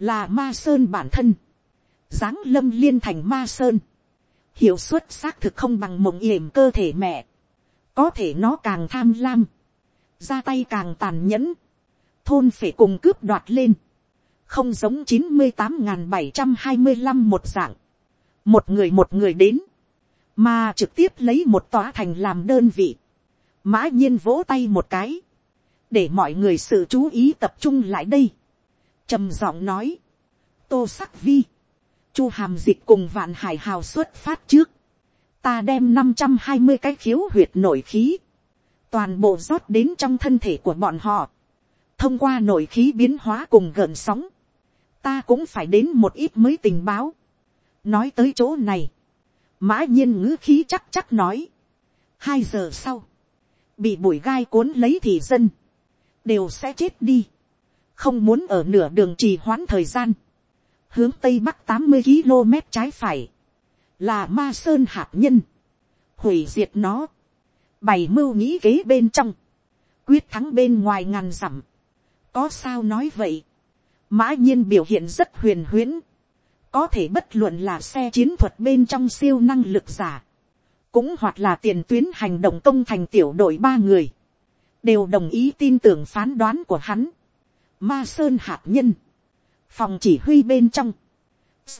Là ma sơn bản thân. Giáng lâm liên thành ma sơn. Hiệu suất xác thực không bằng mộng yểm cơ thể mẹ. Có thể nó càng tham lam. Ra tay càng tàn nhẫn. Thôn phải cùng cướp đoạt lên không giống chín mươi tám bảy trăm hai mươi năm một dạng, một người một người đến, mà trực tiếp lấy một tòa thành làm đơn vị, mã nhiên vỗ tay một cái, để mọi người sự chú ý tập trung lại đây, trầm giọng nói, tô sắc vi, chu hàm dịch cùng vạn hải hào xuất phát trước, ta đem năm trăm hai mươi cái khiếu huyệt nổi khí, toàn bộ rót đến trong thân thể của bọn họ, thông qua nổi khí biến hóa cùng gợn sóng, ta cũng phải đến một ít mới tình báo. nói tới chỗ này, mã nhiên ngữ khí chắc chắc nói. hai giờ sau, bị bụi gai cuốn lấy thì dân, đều sẽ chết đi không muốn ở nửa đường trì hoãn thời gian. hướng tây bắc tám mươi km trái phải, là ma sơn hạt nhân, hủy diệt nó, bày mưu nghĩ kế bên trong, quyết thắng bên ngoài ngàn dặm. có sao nói vậy, mã nhiên biểu hiện rất huyền huyễn, có thể bất luận là xe chiến thuật bên trong siêu năng lực giả, cũng hoặc là tiền tuyến hành động công thành tiểu đội ba người, đều đồng ý tin tưởng phán đoán của hắn. Ma sơn hạt nhân, phòng chỉ huy bên trong,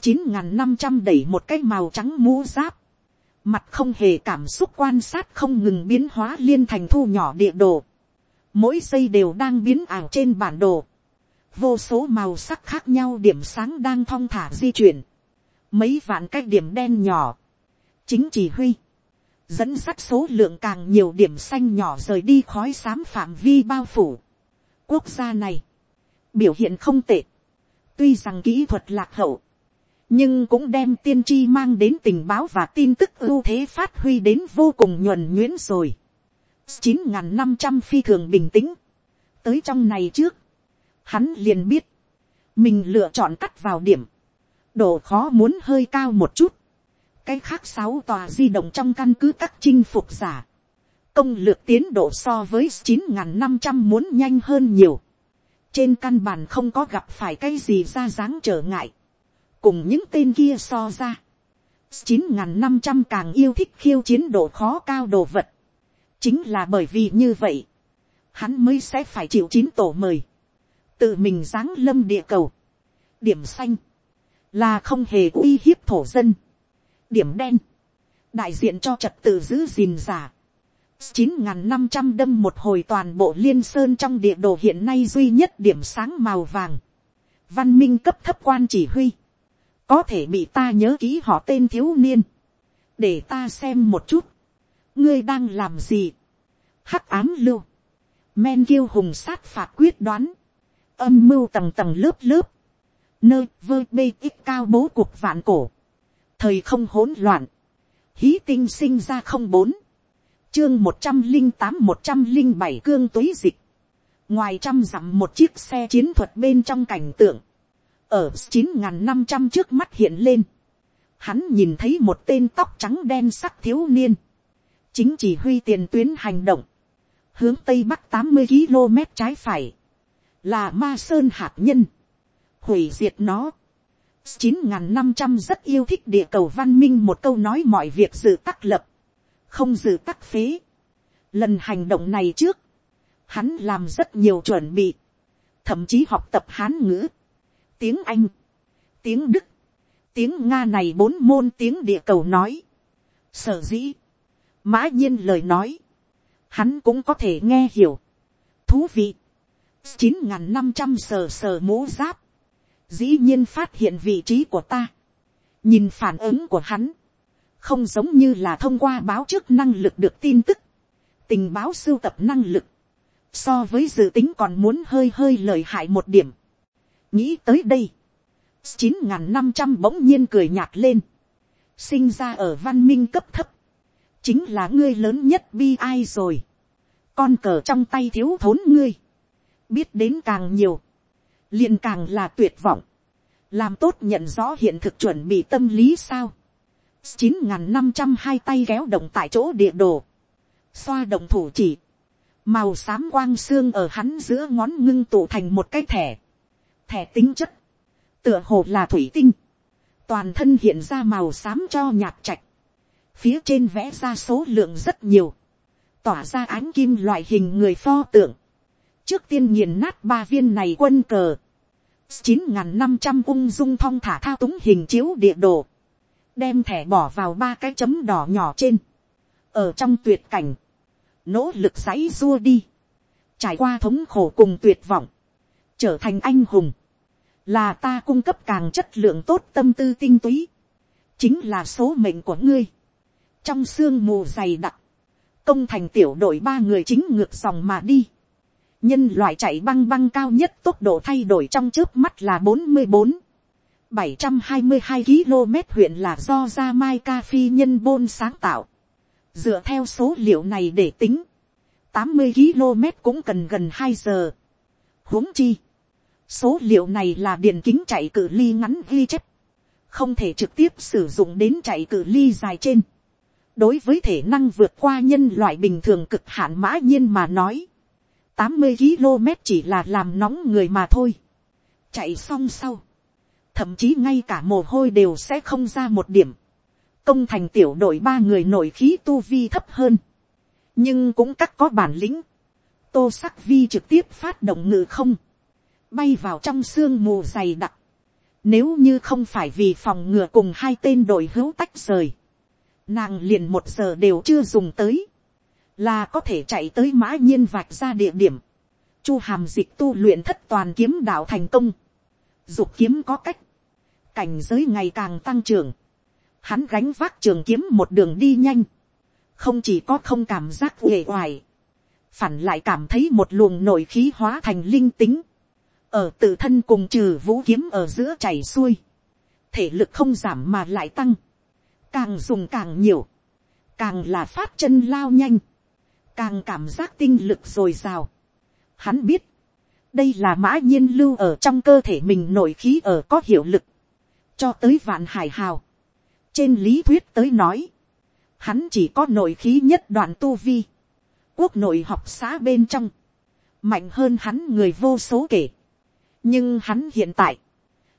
chín n g h n năm trăm đẩy một cái màu trắng mũ giáp, mặt không hề cảm xúc quan sát không ngừng biến hóa liên thành thu nhỏ địa đồ, mỗi giây đều đang biến ảo trên bản đồ, vô số màu sắc khác nhau điểm sáng đang thong thả di chuyển, mấy vạn cái điểm đen nhỏ, chính chỉ huy, dẫn sắt số lượng càng nhiều điểm xanh nhỏ rời đi khói xám phạm vi bao phủ. Quốc gia này, biểu hiện không tệ, tuy rằng kỹ thuật lạc hậu, nhưng cũng đem tiên tri mang đến tình báo và tin tức ưu thế phát huy đến vô cùng nhuần nhuyễn rồi. chín n g h n năm trăm phi thường bình tĩnh, tới trong này trước, hắn liền biết, mình lựa chọn cắt vào điểm, độ khó muốn hơi cao một chút, cái khác sáu tòa di động trong căn cứ các chinh phục giả, công lược tiến độ so với chín n g h n năm trăm muốn nhanh hơn nhiều, trên căn bản không có gặp phải cái gì ra dáng trở ngại, cùng những tên kia so ra, chín n g h n năm trăm càng yêu thích khiêu chiến độ khó cao đồ vật, chính là bởi vì như vậy, hắn mới sẽ phải chịu chín tổ mời, tự mình giáng lâm địa cầu, điểm xanh, là không hề uy hiếp thổ dân, điểm đen, đại diện cho trật tự giữ gìn giả, chín n g h n năm trăm đâm một hồi toàn bộ liên sơn trong địa đồ hiện nay duy nhất điểm sáng màu vàng, văn minh cấp thấp quan chỉ huy, có thể bị ta nhớ ký họ tên thiếu niên, để ta xem một chút, ngươi đang làm gì, hắc ám lưu, men kiêu hùng sát phạt quyết đoán, âm mưu tầng tầng lớp lớp, nơi vơ bê ít cao bố cuộc vạn cổ, thời không hỗn loạn, hí tinh sinh ra không bốn, chương một trăm linh tám một trăm linh bảy cương tuế dịch, ngoài trăm dặm một chiếc xe chiến thuật bên trong cảnh tượng, ở chín n g h n năm trăm trước mắt hiện lên, hắn nhìn thấy một tên tóc trắng đen sắc thiếu niên, chính chỉ huy tiền tuyến hành động, hướng tây bắc tám mươi km trái phải, là ma sơn hạt nhân, hủy diệt nó. chín n g h n năm trăm rất yêu thích địa cầu văn minh một câu nói mọi việc dự tắc lập, không dự tắc phế. Lần hành động này trước, hắn làm rất nhiều chuẩn bị, thậm chí học tập hán ngữ, tiếng anh, tiếng đức, tiếng nga này bốn môn tiếng địa cầu nói. Sở dĩ, mã nhiên lời nói, hắn cũng có thể nghe hiểu. Thú vị, chín n g h n năm trăm sờ sờ mũ giáp, dĩ nhiên phát hiện vị trí của ta, nhìn phản ứng của hắn, không giống như là thông qua báo trước năng lực được tin tức, tình báo sưu tập năng lực, so với dự tính còn muốn hơi hơi lời hại một điểm. nghĩ tới đây, chín n g h n năm trăm bỗng nhiên cười nhạt lên, sinh ra ở văn minh cấp thấp, chính là ngươi lớn nhất bi ai rồi, con cờ trong tay thiếu thốn ngươi, biết đến càng nhiều, liền càng là tuyệt vọng, làm tốt nhận rõ hiện thực chuẩn bị tâm lý sao, chín n năm trăm hai tay kéo động tại chỗ địa đồ, xoa động thủ chỉ, màu xám quang xương ở hắn giữa ngón ngưng tụ thành một cái thẻ, thẻ tính chất, tựa hồ là thủy tinh, toàn thân hiện ra màu xám cho nhạt trạch, phía trên vẽ ra số lượng rất nhiều, tỏa ra ánh kim loại hình người pho tượng, trước tiên nghiền nát ba viên này quân cờ, chín n năm trăm ung dung thong thả thao túng hình chiếu địa đồ, đem thẻ bỏ vào ba cái chấm đỏ nhỏ trên, ở trong tuyệt cảnh, nỗ lực giãy dua đi, trải qua thống khổ cùng tuyệt vọng, trở thành anh hùng, là ta cung cấp càng chất lượng tốt tâm tư tinh túy, chính là số mệnh của ngươi. trong sương mù dày đặc, công thành tiểu đội ba người chính ngược dòng mà đi. nhân loại chạy băng băng cao nhất tốc độ thay đổi trong trước mắt là bốn mươi bốn, bảy trăm hai mươi hai km huyện là do Jamaica mai phi nhân bôn sáng tạo. dựa theo số liệu này để tính, tám mươi km cũng cần gần hai giờ. huống chi, số liệu này là điện kính chạy cự ly ngắn ghi chép, không thể trực tiếp sử dụng đến chạy cự ly dài trên. đối với thể năng vượt qua nhân loại bình thường cực hạn mã nhiên mà nói, tám mươi km chỉ là làm nóng người mà thôi. chạy xong sau, thậm chí ngay cả mồ hôi đều sẽ không ra một điểm. công thành tiểu đội ba người nội khí tu vi thấp hơn, nhưng cũng cắt có bản lĩnh. tô sắc vi trực tiếp phát động ngự không, bay vào trong sương mù dày đặc. Nếu như không phải vì phòng ngừa cùng hai tên đội hữu tách rời, nàng liền một giờ đều chưa dùng tới, là có thể chạy tới mã nhiên vạch ra địa điểm. Chu hàm dịch tu luyện thất toàn kiếm đạo thành công, dục kiếm có cách, cảnh giới ngày càng tăng trưởng, hắn gánh vác trường kiếm một đường đi nhanh, không chỉ có không cảm giác uể oải, phản lại cảm thấy một luồng nội khí hóa thành linh tính, ở tự thân cùng trừ vũ kiếm ở giữa chảy xuôi, thể lực không giảm mà lại tăng, càng dùng càng nhiều, càng là phát chân lao nhanh, càng cảm giác tinh lực dồi dào. Hắn biết, đây là mã nhiên lưu ở trong cơ thể mình nội khí ở có hiệu lực, cho tới vạn hải hào. trên lý thuyết tới nói, hắn chỉ có nội khí nhất đoạn tu vi, quốc nội học xã bên trong, mạnh hơn hắn người vô số kể. Nhưng hắn hiện tại,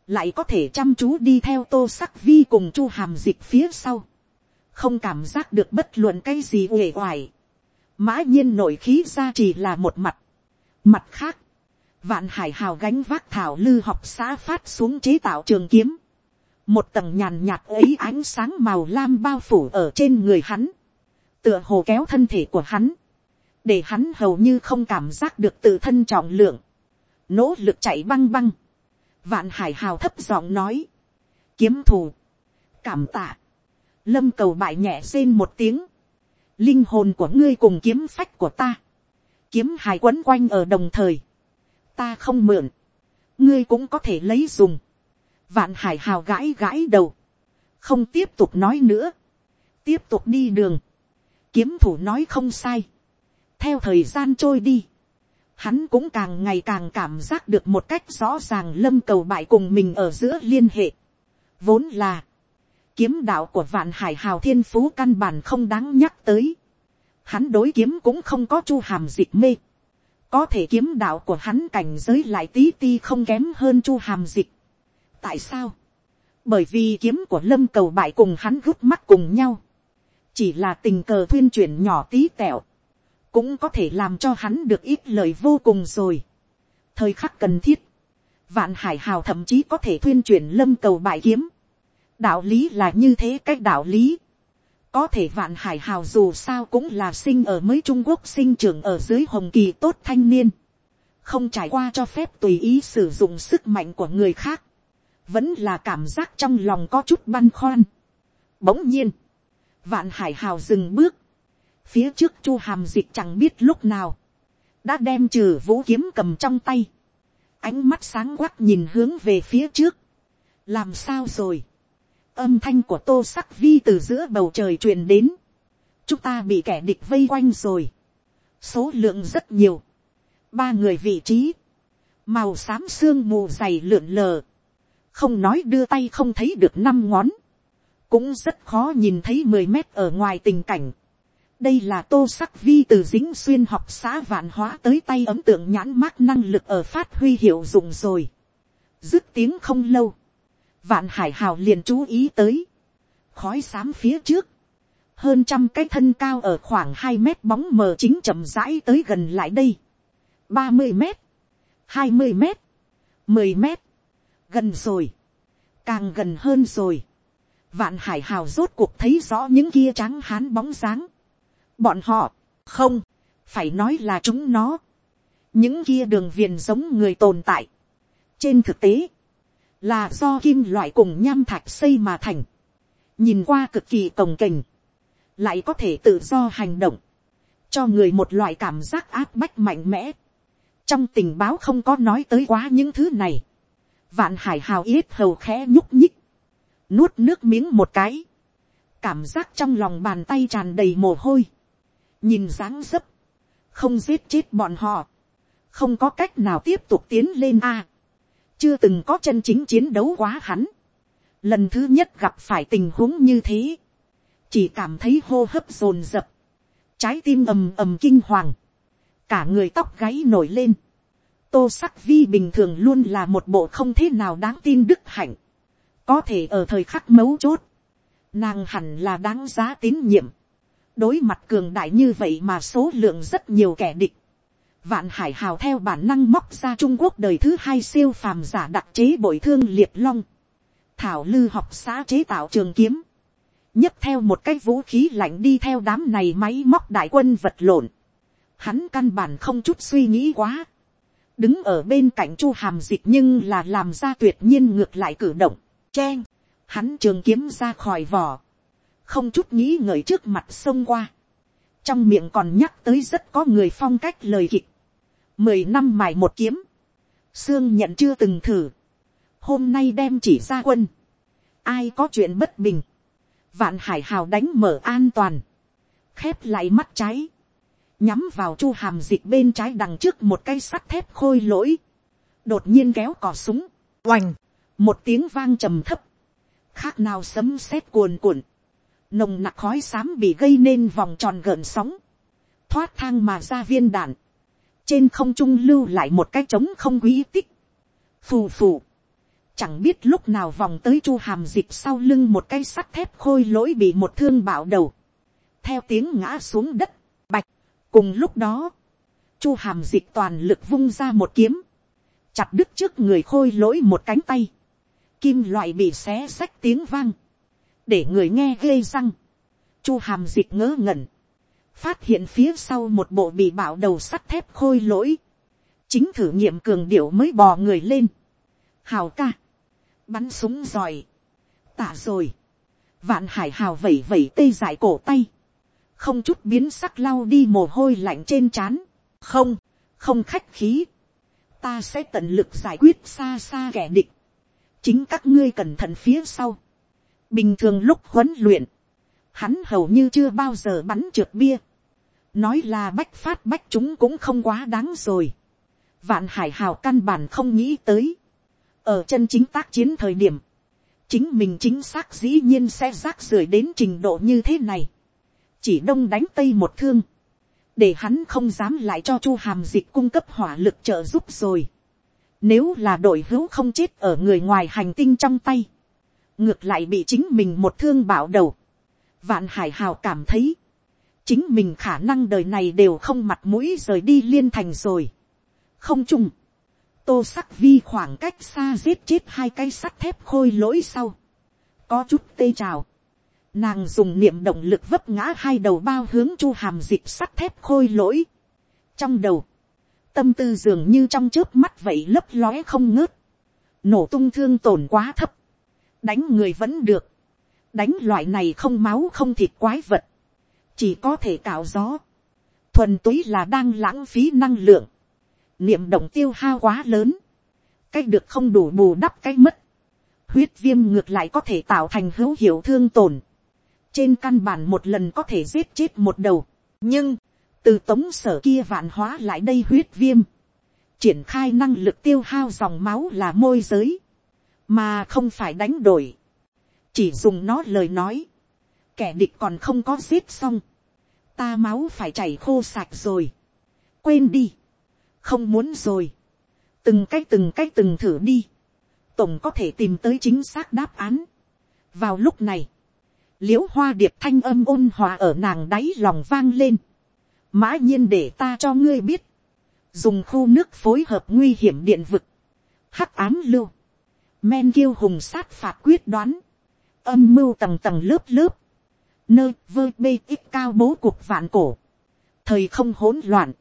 lại có thể chăm chú đi theo tô sắc vi cùng chu hàm dịch phía sau, không cảm giác được bất luận cái gì uể oải, mã nhiên nội khí ra chỉ là một mặt, mặt khác, vạn hải hào gánh vác thảo lư học xã phát xuống chế tạo trường kiếm, một tầng nhàn nhạt ấy ánh sáng màu lam bao phủ ở trên người hắn, tựa hồ kéo thân thể của hắn, để hắn hầu như không cảm giác được tự thân trọng lượng, nỗ lực chạy băng băng, vạn hải hào thấp giọng nói, kiếm thù, cảm tạ, lâm cầu bại nhẹ xên một tiếng, linh hồn của ngươi cùng kiếm phách của ta, kiếm hài quấn quanh ở đồng thời, ta không mượn, ngươi cũng có thể lấy dùng, vạn hải hào gãi gãi đầu, không tiếp tục nói nữa, tiếp tục đi đường, kiếm thủ nói không sai, theo thời gian trôi đi, hắn cũng càng ngày càng cảm giác được một cách rõ ràng lâm cầu bại cùng mình ở giữa liên hệ. Vốn là, kiếm đạo của vạn hải hào thiên phú căn bản không đáng nhắc tới. Hắn đối kiếm cũng không có chu hàm dịch mê. Có thể kiếm đạo của hắn cảnh giới lại tí ti không kém hơn chu hàm dịch. Tại sao? Bởi vì kiếm của lâm cầu bại cùng hắn gút mắt cùng nhau. Chỉ là tình cờ thuyên chuyển nhỏ tí tẹo cũng có thể làm cho hắn được ít lời vô cùng rồi. thời khắc cần thiết, vạn hải hào thậm chí có thể thuyên chuyển lâm cầu bại kiếm. đạo lý là như thế cách đạo lý. có thể vạn hải hào dù sao cũng là sinh ở mới trung quốc sinh trưởng ở dưới hồng kỳ tốt thanh niên. không trải qua cho phép tùy ý sử dụng sức mạnh của người khác vẫn là cảm giác trong lòng có chút băn khoăn. bỗng nhiên, vạn hải hào dừng bước, phía trước chu hàm dịch chẳng biết lúc nào, đã đem trừ vũ kiếm cầm trong tay, ánh mắt sáng quắc nhìn hướng về phía trước, làm sao rồi, âm thanh của tô sắc vi từ giữa bầu trời truyền đến, chúng ta bị kẻ địch vây quanh rồi, số lượng rất nhiều, ba người vị trí, màu xám xương mù dày lượn lờ, không nói đưa tay không thấy được năm ngón, cũng rất khó nhìn thấy mười mét ở ngoài tình cảnh. đây là tô sắc vi từ dính xuyên học xã vạn hóa tới tay ấm tượng nhãn mát năng lực ở phát huy hiệu dụng rồi. dứt tiếng không lâu, vạn hải hào liền chú ý tới, khói xám phía trước, hơn trăm cái thân cao ở khoảng hai mét bóng mờ chính chậm rãi tới gần lại đây, ba mươi mét, hai mươi mét, mười mét, gần rồi, càng gần hơn rồi, vạn hải hào rốt cuộc thấy rõ những kia trắng hán bóng dáng, bọn họ, không, phải nói là chúng nó, những kia đường viền giống người tồn tại. trên thực tế, là do kim loại cùng nham thạch xây mà thành, nhìn qua cực kỳ cồng kềnh, lại có thể tự do hành động, cho người một loại cảm giác áp bách mạnh mẽ. trong tình báo không có nói tới quá những thứ này, vạn hải hào yết hầu khẽ nhúc nhích, nuốt nước miếng một cái, cảm giác trong lòng bàn tay tràn đầy mồ hôi, nhìn dáng dấp, không giết chết bọn họ, không có cách nào tiếp tục tiến lên a, chưa từng có chân chính chiến đấu quá hắn, lần thứ nhất gặp phải tình huống như thế, chỉ cảm thấy hô hấp dồn dập, trái tim ầm ầm kinh hoàng, cả người tóc gáy nổi lên, tô sắc vi bình thường luôn là một bộ không thế nào đáng tin đức hạnh, có thể ở thời khắc mấu chốt, nàng hẳn là đáng giá tín nhiệm, đối mặt cường đại như vậy mà số lượng rất nhiều kẻ địch, vạn hải hào theo bản năng móc ra trung quốc đời thứ hai siêu phàm giả đặc chế bội thương liệt long, thảo lư học xã chế tạo trường kiếm, nhấc theo một cái vũ khí lạnh đi theo đám này máy móc đại quân vật lộn. Hắn căn bản không chút suy nghĩ quá. Đứng ở bên cạnh chu hàm dịch nhưng là làm ra tuyệt nhiên ngược lại cử động. Chen, hắn trường kiếm ra khỏi vỏ. Không chút nghĩ ngợi trước mặt sông qua. Trong miệng còn nhắc tới rất có người phong cách lời kịch. Mười năm mài một kiếm. Sương nhận chưa từng thử. Hôm nay đem chỉ ra quân. Ai có chuyện bất bình vạn hải hào đánh mở an toàn, khép lại mắt cháy nhắm vào chu hàm dịch bên trái đằng trước một cây sắt thép khôi lỗi, đột nhiên kéo cò súng, oành, một tiếng vang trầm thấp, khác nào sấm sét cuồn cuộn, nồng nặc khói xám bị gây nên vòng tròn gợn sóng, thoát thang mà ra viên đạn, trên không trung lưu lại một cái trống không quý tích, phù phù, Chẳng biết lúc nào vòng tới chu hàm dịch sau lưng một cây sắt thép khôi lỗi bị một thương bạo đầu. Theo tiếng ngã xuống đất. Cùng lúc đó, chu hàm dịch toàn lực vung ra một kiếm. Chặt đứt trước người khôi lỗi một cánh tay. Kim loại bị xé xách tiếng vang. Để người nghe ghê răng. chu hàm dịch ngớ ngẩn. Phát hiện phía sau một bộ bị bạo đầu sắt thép khôi lỗi. Chính thử nghiệm cường điệu mới bò người lên. Hào ca bắn súng giỏi, tạ rồi, vạn hải hào vẩy vẩy tê dại cổ tay, không chút biến sắc lau đi mồ hôi lạnh trên trán, không, không khách khí, ta sẽ tận lực giải quyết xa xa kẻ địch, chính các ngươi cẩn thận phía sau, bình thường lúc huấn luyện, hắn hầu như chưa bao giờ bắn trượt bia, nói là bách phát bách chúng cũng không quá đáng rồi, vạn hải hào căn bản không nghĩ tới, ở chân chính tác chiến thời điểm, chính mình chính xác dĩ nhiên sẽ rác rưởi đến trình độ như thế này, chỉ đông đánh tây một thương, để hắn không dám lại cho chu hàm dịch cung cấp hỏa lực trợ giúp rồi. Nếu là đội hữu không chết ở người ngoài hành tinh trong tay, ngược lại bị chính mình một thương bảo đầu, vạn hải hào cảm thấy, chính mình khả năng đời này đều không mặt mũi rời đi liên thành rồi. không chung, tô sắc vi khoảng cách xa giết chết hai cây sắt thép khôi lỗi sau, có chút tê trào, nàng dùng niệm động lực vấp ngã hai đầu bao hướng chu hàm dịch sắt thép khôi lỗi, trong đầu, tâm tư dường như trong trước mắt vậy lấp lóe không ngớt, nổ tung thương tổn quá thấp, đánh người vẫn được, đánh loại này không máu không thịt quái vật, chỉ có thể cạo gió, thuần túy là đang lãng phí năng lượng, niệm động tiêu hao quá lớn, cách được không đủ bù đắp cách mất, huyết viêm ngược lại có thể tạo thành hữu hiệu thương tổn, trên căn bản một lần có thể giết chết một đầu, nhưng, từ tống sở kia vạn hóa lại đây huyết viêm, triển khai năng lực tiêu hao dòng máu là môi giới, mà không phải đánh đổi, chỉ dùng nó lời nói, kẻ địch còn không có giết xong, ta máu phải chảy khô sạch rồi, quên đi, không muốn rồi, từng cái từng cái từng thử đi, tổng có thể tìm tới chính xác đáp án. vào lúc này, l i ễ u hoa điệp thanh âm ôn hòa ở nàng đáy lòng vang lên, mã nhiên để ta cho ngươi biết, dùng khu nước phối hợp nguy hiểm điện vực, hắc ám lưu, men kiêu hùng sát phạt quyết đoán, âm mưu tầng tầng lớp lớp, nơi vơ bê ít cao bố cuộc vạn cổ, thời không hỗn loạn,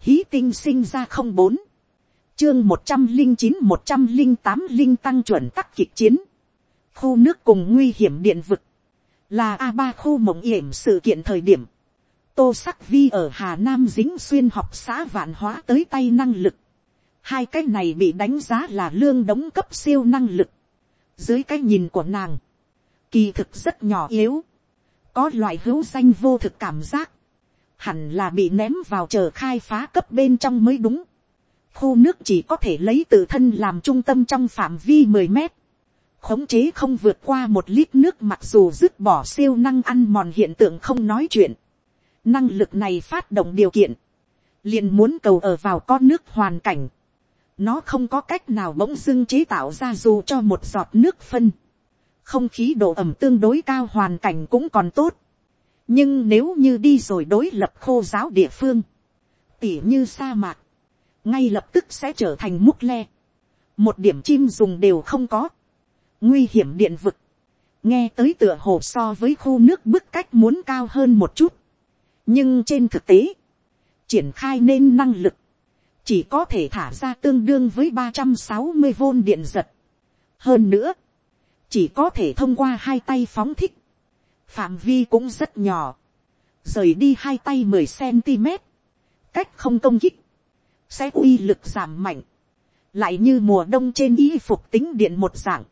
hí tinh sinh ra không bốn, chương một trăm linh chín một trăm linh tám linh tăng chuẩn tắc kịch chiến. khu nước cùng nguy hiểm điện vực là a ba khu mộng yểm sự kiện thời điểm. tô sắc vi ở hà nam dính xuyên học xã vạn hóa tới tay năng lực. hai cái này bị đánh giá là lương đóng cấp siêu năng lực. dưới cái nhìn của nàng, kỳ thực rất nhỏ yếu. có loại hữu danh vô thực cảm giác. hẳn là bị ném vào chờ khai phá cấp bên trong mới đúng khu nước chỉ có thể lấy tự thân làm trung tâm trong phạm vi mười mét, khống chế không vượt qua một lít nước mặc dù dứt bỏ siêu năng ăn mòn hiện tượng không nói chuyện. Năng lực này phát động điều kiện, liền muốn cầu ở vào con nước hoàn cảnh. Nó không có cách nào bỗng dưng chế tạo ra dù cho một giọt nước phân. Không khí độ ẩm tương đối cao hoàn cảnh cũng còn tốt. Nhưng nếu như đi rồi đối lập khô giáo địa phương, tỉ như sa mạc, ngay lập tức sẽ trở thành múc le. một điểm chim dùng đều không có nguy hiểm điện vực. nghe tới tựa hồ so với khu nước bức cách muốn cao hơn một chút. nhưng trên thực tế, triển khai nên năng lực, chỉ có thể thả ra tương đương với ba trăm sáu mươi v điện giật. hơn nữa, chỉ có thể thông qua hai tay phóng thích, phạm vi cũng rất nhỏ, rời đi hai tay mười cm, cách không công kích, sẽ uy lực giảm mạnh, lại như mùa đông trên y phục tính điện một dạng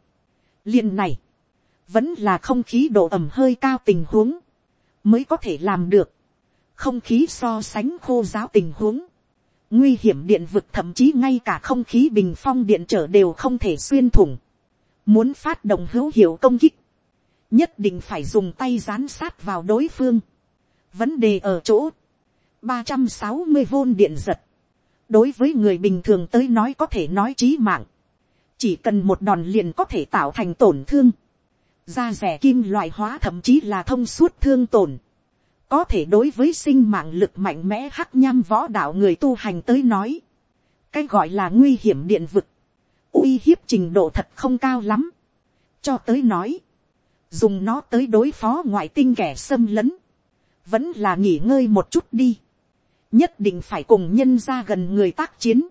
liền này, vẫn là không khí độ ẩm hơi cao tình huống, mới có thể làm được, không khí so sánh khô giáo tình huống, nguy hiểm điện vực thậm chí ngay cả không khí bình phong điện trở đều không thể xuyên thủng, muốn phát động hữu hiệu công kích, nhất định phải dùng tay gián sát vào đối phương. Vấn đề ở chỗ, ba trăm sáu mươi v điện giật, đối với người bình thường tới nói có thể nói trí mạng, chỉ cần một đòn liền có thể tạo thành tổn thương, da rẻ kim loại hóa thậm chí là thông suốt thương tổn, có thể đối với sinh mạng lực mạnh mẽ hắc nham võ đạo người tu hành tới nói, cái gọi là nguy hiểm điện vực, uy hiếp trình độ thật không cao lắm, cho tới nói, dùng nó tới đối phó ngoại tinh kẻ xâm lấn, vẫn là nghỉ ngơi một chút đi. Nhất định phải cùng nhân ra gần người tác chiến,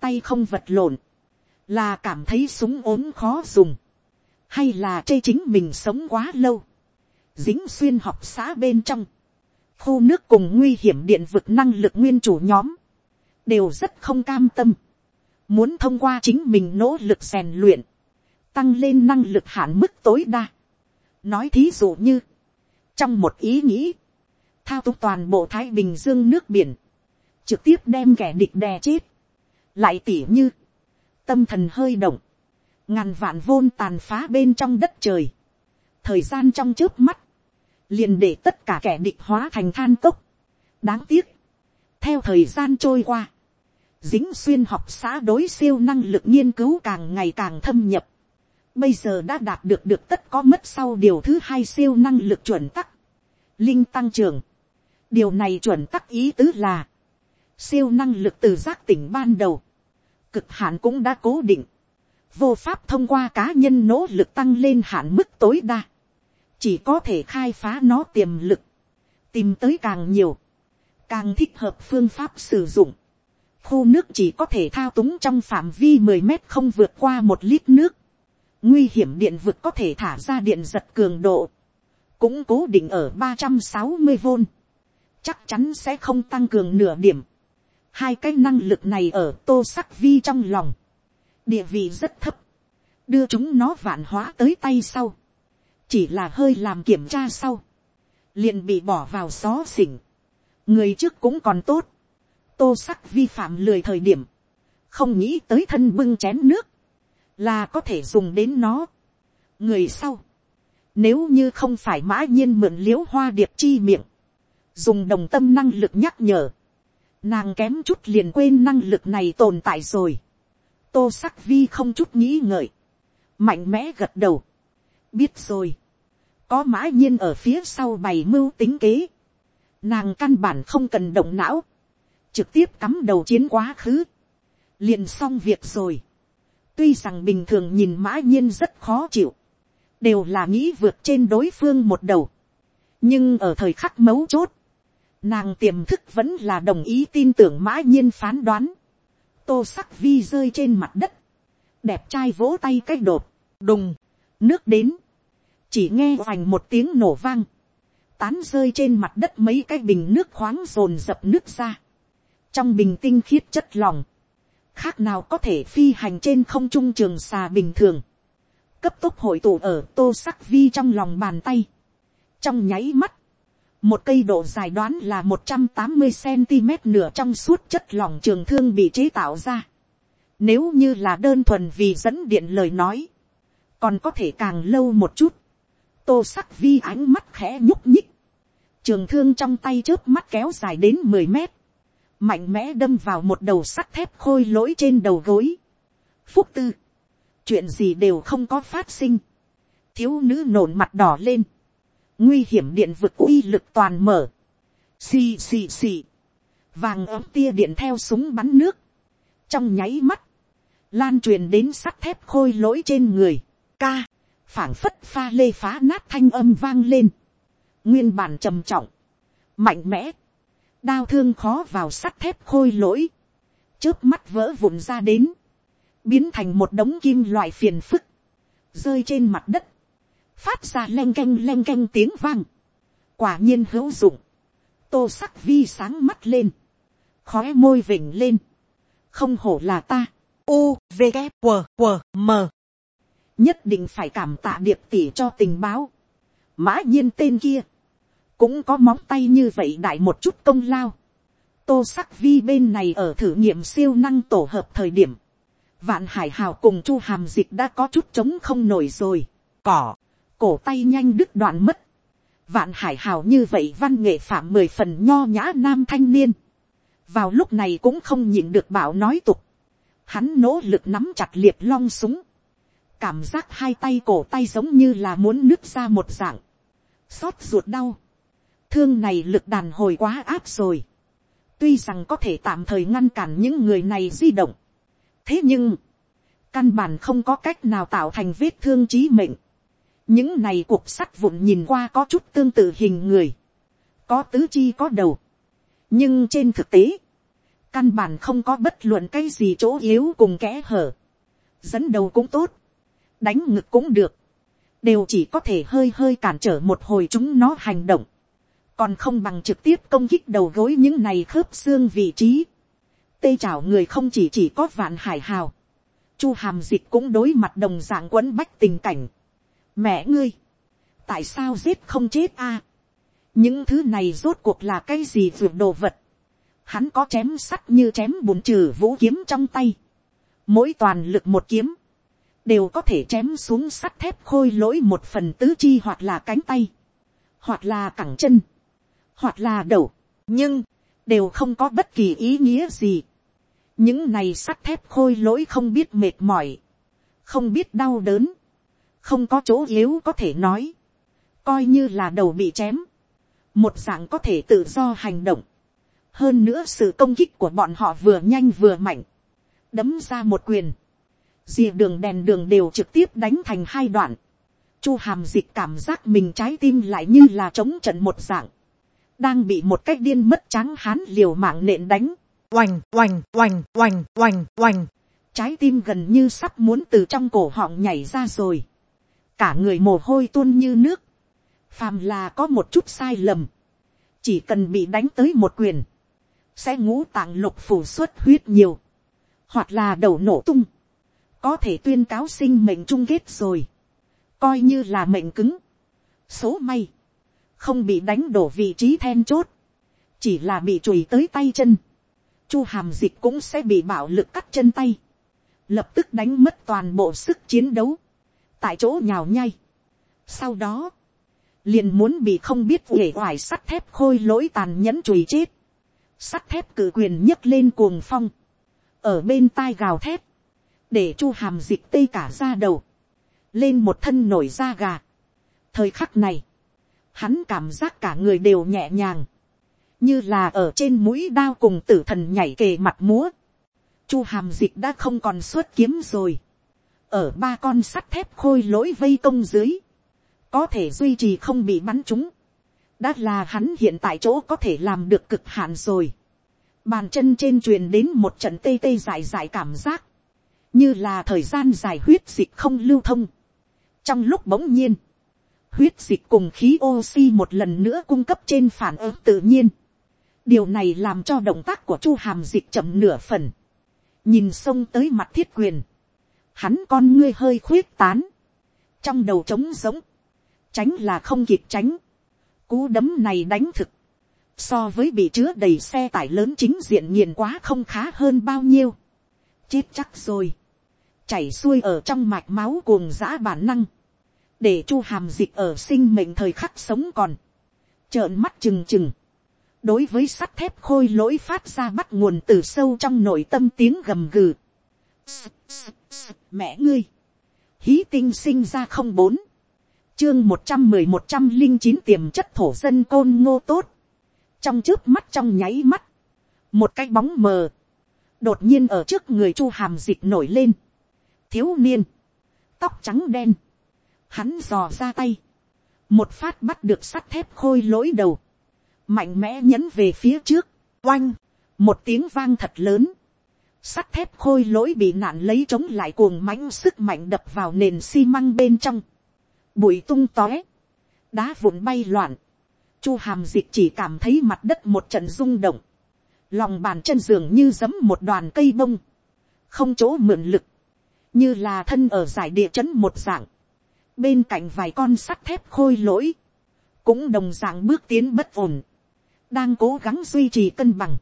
tay không vật lộn, là cảm thấy súng ốm khó dùng, hay là chê chính mình sống quá lâu, dính xuyên học xã bên trong, khu nước cùng nguy hiểm điện vực năng lực nguyên chủ nhóm, đều rất không cam tâm, muốn thông qua chính mình nỗ lực rèn luyện, tăng lên năng lực hạn mức tối đa. nói thí dụ như, trong một ý nghĩ, thao túng toàn bộ thái bình dương nước biển, trực tiếp đem kẻ địch đè chết, lại tỉ như, tâm thần hơi động, ngàn vạn vôn tàn phá bên trong đất trời, thời gian trong trước mắt, liền để tất cả kẻ địch hóa thành than cốc. đáng tiếc, theo thời gian trôi qua, dính xuyên học xã đối siêu năng lực nghiên cứu càng ngày càng thâm nhập, bây giờ đã đạt được được tất có mất sau điều thứ hai siêu năng lực chuẩn tắc, linh tăng trưởng, điều này chuẩn tắc ý tứ là, siêu năng lực từ giác tỉnh ban đầu, cực hạn cũng đã cố định, vô pháp thông qua cá nhân nỗ lực tăng lên hạn mức tối đa, chỉ có thể khai phá nó tiềm lực, tìm tới càng nhiều, càng thích hợp phương pháp sử dụng, khu nước chỉ có thể thao túng trong phạm vi mười mét không vượt qua một lít nước, nguy hiểm điện vực có thể thả ra điện giật cường độ, cũng cố định ở ba trăm sáu mươi v chắc chắn sẽ không tăng cường nửa điểm. Hai cái năng lực này ở tô sắc vi trong lòng. Địa vị rất thấp. Đưa chúng nó vạn hóa tới tay sau. Chỉ là hơi làm kiểm tra sau. Liền bị bỏ vào xó xỉnh. Người trước cũng còn tốt. Tô sắc vi phạm lười thời điểm. Không nghĩ tới thân bưng chén nước. Là có thể dùng đến nó. Người sau. Nếu như không phải mã nhiên mượn liễu hoa điệp chi miệng. Dùng đồng tâm năng lực nhắc nhở. Nàng kém chút liền quên năng lực này tồn tại rồi. Tô sắc vi không chút nghĩ ngợi. Mạnh mẽ gật đầu. Biết rồi. Có mã nhiên ở phía sau bày mưu tính kế. Nàng căn bản không cần động não. Trực tiếp cắm đầu chiến quá khứ. Liền xong việc rồi. Tuy rằng bình thường nhìn mã nhiên rất khó chịu đều là nghĩ vượt trên đối phương một đầu. nhưng ở thời khắc mấu chốt, nàng tiềm thức vẫn là đồng ý tin tưởng mã nhiên phán đoán. tô sắc vi rơi trên mặt đất, đẹp trai vỗ tay cách đột, đùng, nước đến, chỉ nghe hoành một tiếng nổ vang, tán rơi trên mặt đất mấy cái bình nước khoáng rồn dập nước ra, trong bình tinh khiết chất lòng, khác nào có thể phi hành trên không trung trường xà bình thường, cấp tốc hội tụ ở tô sắc vi trong lòng bàn tay. trong nháy mắt, một cây độ dài đoán là một trăm tám mươi cm nửa trong suốt chất lỏng trường thương bị chế tạo ra. Nếu như là đơn thuần vì dẫn điện lời nói, còn có thể càng lâu một chút. Tô sắc vi ánh mắt khẽ nhúc nhích. Trường thương trong tay trước mắt kéo dài đến mười mét. Mạnh mẽ đâm vào một đầu sắt thép khôi lỗi trên đầu gối. Phúc tư chuyện gì đều không có phát sinh, thiếu nữ nổn mặt đỏ lên, nguy hiểm điện vực uy lực toàn mở, xì xì xì, vàng ấm tia điện theo súng bắn nước, trong nháy mắt, lan truyền đến sắt thép khôi lỗi trên người, ca, phảng phất pha lê phá nát thanh âm vang lên, nguyên bản trầm trọng, mạnh mẽ, đao thương khó vào sắt thép khôi lỗi, trước mắt vỡ vụn ra đến, biến thành một đống kim loại phiền phức, rơi trên mặt đất, phát ra len canh len canh tiếng vang, quả nhiên hữu dụng, tô sắc vi sáng mắt lên, khói môi vỉnh lên, không hổ là ta, u v g q q m. Nhất định phải cảm tạ điệp tỉ cho tình báo, mã nhiên tên kia, cũng có móng tay như vậy đại một chút công lao, tô sắc vi bên này ở thử nghiệm siêu năng tổ hợp thời điểm, vạn hải hào cùng chu hàm dịch đã có chút chống không nổi rồi, cỏ, cổ tay nhanh đứt đoạn mất, vạn hải hào như vậy văn nghệ phạm mười phần nho nhã nam thanh niên, vào lúc này cũng không nhịn được bảo nói tục, hắn nỗ lực nắm chặt liệp long súng, cảm giác hai tay cổ tay giống như là muốn nứt ra một dạng, xót ruột đau, thương này lực đàn hồi quá áp rồi, tuy rằng có thể tạm thời ngăn cản những người này di động, thế nhưng, căn bản không có cách nào tạo thành vết thương trí mệnh những này cuộc sắt vụn nhìn qua có chút tương tự hình người, có tứ chi có đầu. nhưng trên thực tế, căn bản không có bất luận cái gì chỗ yếu cùng kẽ hở. dẫn đầu cũng tốt, đánh ngực cũng được, đều chỉ có thể hơi hơi cản trở một hồi chúng nó hành động, còn không bằng trực tiếp công kích đầu gối những này khớp xương vị trí tê chảo người không chỉ chỉ có vạn hải hào. Chu hàm dịch cũng đối mặt đồng dạng quấn bách tình cảnh. Mẹ ngươi, tại sao giết không chết a? Những thứ này rốt cuộc là cái gì vượt đồ vật? Hắn có chém sắt như chém bùn trừ vũ kiếm trong tay. Mỗi toàn lực một kiếm, đều có thể chém xuống sắt thép khôi lỗi một phần tứ chi hoặc là cánh tay, hoặc là cẳng chân, hoặc là đầu. Nhưng, đều không có bất kỳ ý nghĩa gì những này sắt thép khôi lỗi không biết mệt mỏi, không biết đau đớn, không có chỗ yếu có thể nói, coi như là đầu bị chém, một dạng có thể tự do hành động, hơn nữa sự công kích của bọn họ vừa nhanh vừa mạnh, đấm ra một quyền, dìa đường đèn đường đều trực tiếp đánh thành hai đoạn, chu hàm dịch cảm giác mình trái tim lại như là chống trận một dạng, đang bị một cách điên mất trắng hán liều mạng nện đánh, oành oành oành oành oành oành, trái tim gần như sắp muốn từ trong cổ họng nhảy ra rồi, cả người mồ hôi tuôn như nước, phàm là có một chút sai lầm, chỉ cần bị đánh tới một quyền, sẽ ngũ tạng lục phủ xuất huyết nhiều, hoặc là đầu nổ tung, có thể tuyên cáo sinh mệnh chung kết rồi, coi như là mệnh cứng, số may, không bị đánh đổ vị trí then chốt, chỉ là bị chùi tới tay chân, chu hàm dịch cũng sẽ bị bạo lực cắt chân tay, lập tức đánh mất toàn bộ sức chiến đấu, tại chỗ nhào nhay, sau đó, liền muốn bị không biết uể oải sắt thép khôi lỗi tàn nhẫn chùi chết, sắt thép cử quyền nhấc lên cuồng phong, ở bên tai gào thép để chu hàm dịch tây cả ra đầu, lên một thân nổi da gà. thời khắc này, hắn cảm giác cả người đều nhẹ nhàng, như là ở trên mũi đao cùng tử thần nhảy kề mặt múa. chu hàm dịch đã không còn xuất kiếm rồi, ở ba con sắt thép khôi lỗi vây công dưới, có thể duy trì không bị bắn trúng, đã là hắn hiện tại chỗ có thể làm được cực hạn rồi. Bàn chân trên truyền đến một trận tê tê dài dài cảm giác, như là thời gian dài huyết dịch không lưu thông. Trong lúc bỗng nhiên, huyết dịch cùng khí oxy một lần nữa cung cấp trên phản ứng tự nhiên. Điều này làm cho động tác của chu hàm dịch chậm nửa phần. Nhìn sông tới mặt thiết quyền. Hắn con ngươi hơi khuyết tán. Trong đầu trống giống. Tránh là không kịp tránh. Cú đấm này đánh thực. So với bị chứa đầy xe tải lớn chính diện nghiền quá không khá hơn bao nhiêu. Chết chắc rồi. Chảy xuôi ở trong mạch máu cuồng dã bản năng. Để chu hàm dịch ở sinh mệnh thời khắc sống còn. Trợn mắt trừng trừng đối với sắt thép khôi lỗi phát ra bắt nguồn từ sâu trong nội tâm tiếng gầm gừ. Mẹ ngươi, hí tinh sinh ra không bốn, chương một trăm mười một trăm linh chín tiềm chất thổ dân côn ngô tốt, trong trước mắt trong nháy mắt, một cái bóng mờ, đột nhiên ở trước người chu hàm dịch nổi lên, thiếu niên, tóc trắng đen, hắn dò ra tay, một phát bắt được sắt thép khôi lỗi đầu, mạnh mẽ nhấn về phía trước, oanh, một tiếng vang thật lớn, sắt thép khôi lỗi bị nạn lấy chống lại cuồng mãnh sức mạnh đập vào nền xi măng bên trong, bụi tung tóe, đá vụn bay loạn, chu hàm dịch chỉ cảm thấy mặt đất một trận rung động, lòng bàn chân giường như giấm một đoàn cây bông, không chỗ mượn lực, như là thân ở giải địa chấn một dạng, bên cạnh vài con sắt thép khôi lỗi, cũng đồng dạng bước tiến bất ổn, đang cố gắng duy trì cân bằng,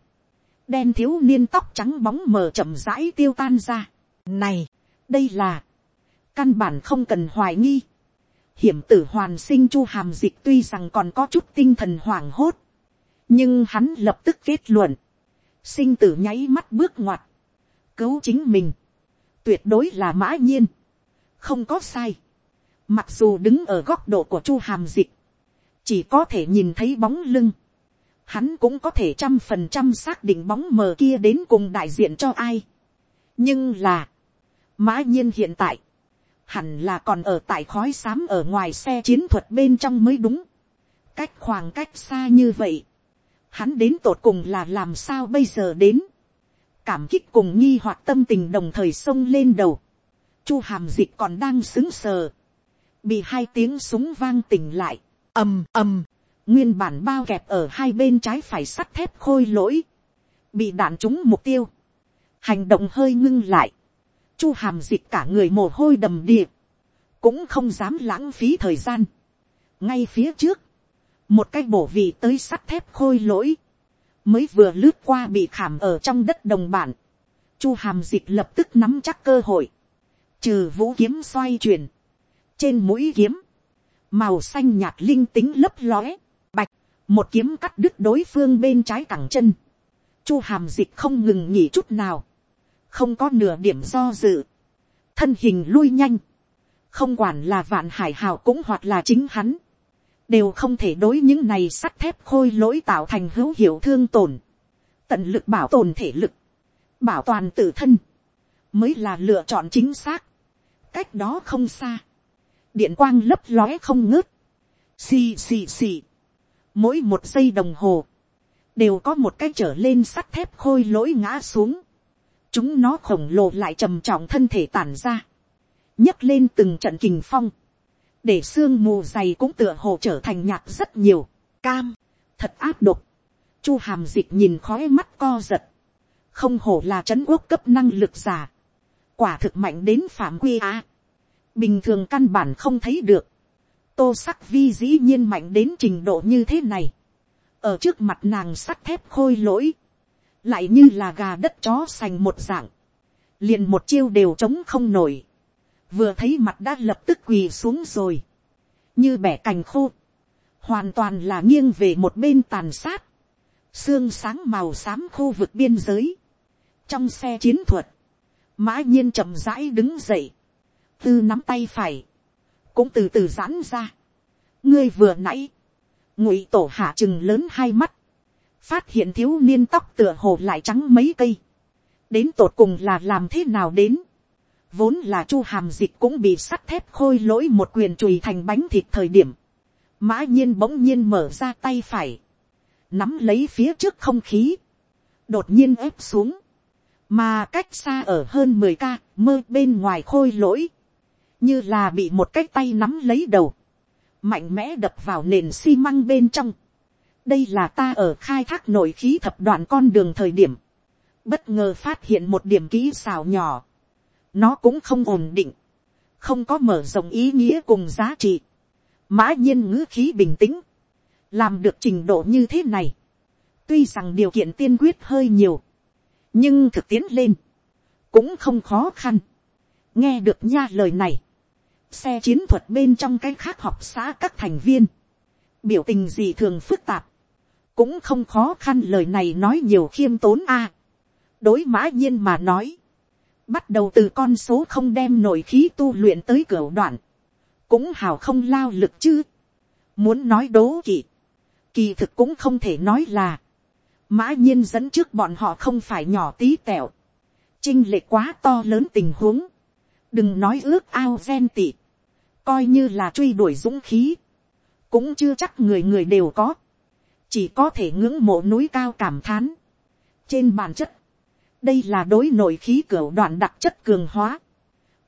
đen thiếu niên tóc trắng bóng mờ chậm rãi tiêu tan ra. Này, đây là, căn bản không cần hoài nghi. Hiểm tử hoàn sinh chu hàm dịch tuy rằng còn có chút tinh thần hoảng hốt, nhưng hắn lập tức kết luận, sinh tử nháy mắt bước ngoặt, cứu chính mình, tuyệt đối là mã nhiên, không có sai. Mặc dù đứng ở góc độ của chu hàm dịch, chỉ có thể nhìn thấy bóng lưng, hắn cũng có thể trăm phần trăm xác định bóng mờ kia đến cùng đại diện cho ai. nhưng là, mã nhiên hiện tại, hẳn là còn ở tại khói xám ở ngoài xe chiến thuật bên trong mới đúng. cách khoảng cách xa như vậy, hắn đến tột cùng là làm sao bây giờ đến. cảm kích cùng nghi hoặc tâm tình đồng thời xông lên đầu. chu hàm dịch còn đang xứng sờ. bị hai tiếng súng vang tỉnh lại. ầm ầm nguyên bản bao kẹp ở hai bên trái phải sắt thép khôi lỗi, bị đạn trúng mục tiêu, hành động hơi ngưng lại, chu hàm dịch cả người mồ hôi đầm đìa, cũng không dám lãng phí thời gian. ngay phía trước, một cái bổ vị tới sắt thép khôi lỗi, mới vừa lướt qua bị khảm ở trong đất đồng bản, chu hàm dịch lập tức nắm chắc cơ hội, trừ vũ kiếm xoay chuyển, trên mũi kiếm, màu xanh nhạt linh tính lấp lóe, một kiếm cắt đứt đối phương bên trái cẳng chân, chu hàm dịch không ngừng nghỉ chút nào, không có nửa điểm do dự, thân hình lui nhanh, không quản là vạn hải hào cũng hoặc là chính hắn, đều không thể đối những này sắt thép khôi lỗi tạo thành hữu hiệu thương tổn, tận lực bảo tồn thể lực, bảo toàn tự thân, mới là lựa chọn chính xác, cách đó không xa, điện quang lấp lóe không ngớt, xì xì xì, mỗi một giây đồng hồ, đều có một cái trở lên sắt thép khôi lỗi ngã xuống, chúng nó khổng lồ lại trầm trọng thân thể tản ra, nhấc lên từng trận kình phong, để sương mù dày cũng tựa hồ trở thành nhạt rất nhiều, cam, thật áp độc, chu hàm dịch nhìn khói mắt co giật, không hổ là trấn quốc cấp năng lực giả, quả thực mạnh đến phạm quy á, bình thường căn bản không thấy được, tô sắc vi dĩ nhiên mạnh đến trình độ như thế này. ở trước mặt nàng sắt thép khôi lỗi, lại như là gà đất chó sành một dạng, liền một chiêu đều chống không nổi, vừa thấy mặt đã lập tức quỳ xuống rồi, như bẻ cành khô, hoàn toàn là nghiêng về một bên tàn sát, xương sáng màu xám khu vực biên giới, trong xe chiến thuật, mã nhiên chậm rãi đứng dậy, tư nắm tay phải, cũng từ từ giãn ra. ngươi vừa nãy, ngụy tổ hạ chừng lớn hai mắt, phát hiện thiếu niên tóc tựa hồ lại trắng mấy cây, đến tột cùng là làm thế nào đến, vốn là chu hàm dịch cũng bị sắt thép khôi lỗi một quyền chùi thành bánh thịt thời điểm, mã nhiên bỗng nhiên mở ra tay phải, nắm lấy phía trước không khí, đột nhiên ép xuống, mà cách xa ở hơn mười ca mơ bên ngoài khôi lỗi, như là bị một cái tay nắm lấy đầu, mạnh mẽ đập vào nền xi măng bên trong. đây là ta ở khai thác nội khí thập đoạn con đường thời điểm, bất ngờ phát hiện một điểm kỹ xào nhỏ, nó cũng không ổn định, không có mở rộng ý nghĩa cùng giá trị, mã nhiên ngữ khí bình tĩnh, làm được trình độ như thế này, tuy rằng điều kiện tiên quyết hơi nhiều, nhưng thực tiễn lên, cũng không khó khăn. nghe được nha lời này, xe chiến thuật bên trong cái khác học xã các thành viên, biểu tình gì thường phức tạp, cũng không khó khăn lời này nói nhiều khiêm tốn a. À, đối mã nhiên mà nói, bắt đầu từ con số không đem nội khí tu luyện tới cửa đoạn, cũng hào không lao lực chứ. muốn nói đố kỵ, kỳ thực cũng không thể nói là, mã nhiên dẫn trước bọn họ không phải nhỏ tí tẹo, chinh lệ quá to lớn tình huống, đừng nói ước ao gen tị, coi như là truy đuổi dũng khí, cũng chưa chắc người người đều có, chỉ có thể ngưỡng mộ núi cao cảm thán. trên bản chất, đây là đối nội khí cửa đoạn đặc chất cường hóa,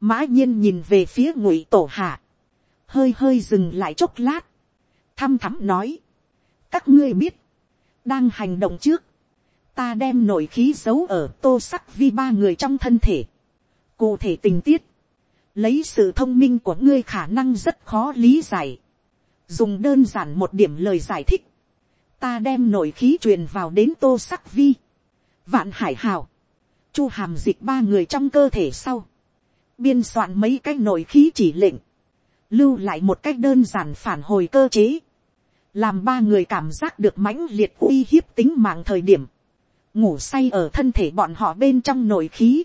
mã nhiên nhìn về phía ngụy tổ hạ, hơi hơi dừng lại chốc lát, thăm thắm nói, các ngươi biết, đang hành động trước, ta đem nội khí giấu ở tô sắc vi ba người trong thân thể. cụ thể tình tiết, lấy sự thông minh của ngươi khả năng rất khó lý giải. dùng đơn giản một điểm lời giải thích, ta đem nội khí truyền vào đến tô sắc vi, vạn hải hào, chu hàm dịch ba người trong cơ thể sau, biên soạn mấy cái nội khí chỉ lệnh, lưu lại một cách đơn giản phản hồi cơ chế, làm ba người cảm giác được mãnh liệt uy hiếp tính mạng thời điểm, ngủ say ở thân thể bọn họ bên trong nội khí,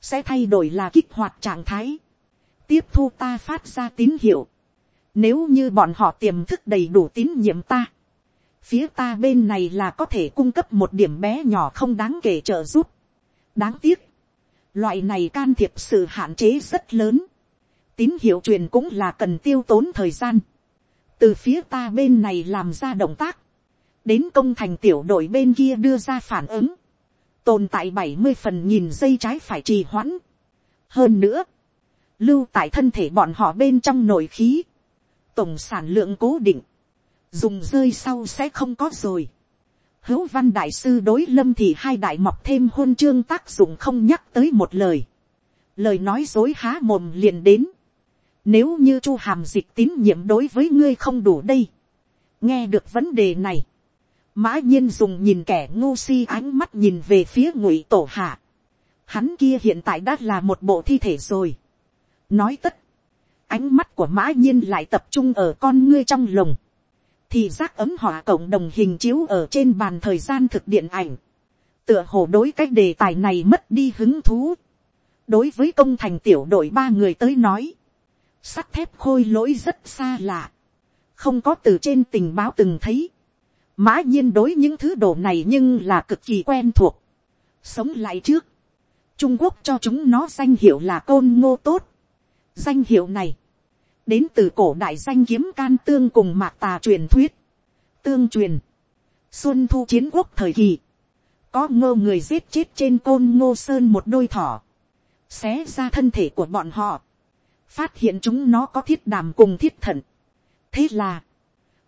sẽ thay đổi là kích hoạt trạng thái, tiếp thu ta phát ra tín hiệu, nếu như bọn họ tiềm thức đầy đủ tín nhiệm ta, phía ta bên này là có thể cung cấp một điểm bé nhỏ không đáng kể trợ giúp. đáng tiếc, loại này can thiệp sự hạn chế rất lớn, tín hiệu truyền cũng là cần tiêu tốn thời gian, từ phía ta bên này làm ra động tác, đến công thành tiểu đội bên kia đưa ra phản ứng, tồn tại bảy mươi phần nghìn giây trái phải trì hoãn. hơn nữa, lưu tại thân thể bọn họ bên trong nội khí, tổng sản lượng cố định, dùng rơi sau sẽ không có rồi. hữu văn đại sư đối lâm thì hai đại mọc thêm hôn chương tác dụng không nhắc tới một lời. lời nói dối há mồm liền đến. nếu như chu hàm dịch tín nhiệm đối với ngươi không đủ đây. nghe được vấn đề này. mã nhiên dùng nhìn kẻ ngu si ánh mắt nhìn về phía ngụy tổ hạ. hắn kia hiện tại đã là một bộ thi thể rồi nói tất, ánh mắt của mã nhiên lại tập trung ở con ngươi trong lồng, thì giác ấm hỏa cộng đồng hình chiếu ở trên bàn thời gian thực điện ảnh, tựa hồ đối cái đề tài này mất đi hứng thú. đối với công thành tiểu đội ba người tới nói, sắt thép khôi lỗi rất xa lạ, không có từ trên tình báo từng thấy, mã nhiên đối những thứ đồ này nhưng là cực kỳ quen thuộc. sống lại trước, trung quốc cho chúng nó danh hiệu là côn ngô tốt, Danh hiệu này, đến từ cổ đại danh kiếm can tương cùng mạc tà truyền thuyết. Tương truyền, xuân thu chiến quốc thời kỳ, có ngô người giết chết trên côn ngô sơn một đôi thỏ, xé ra thân thể của bọn họ, phát hiện chúng nó có thiết đàm cùng thiết thận. thế là,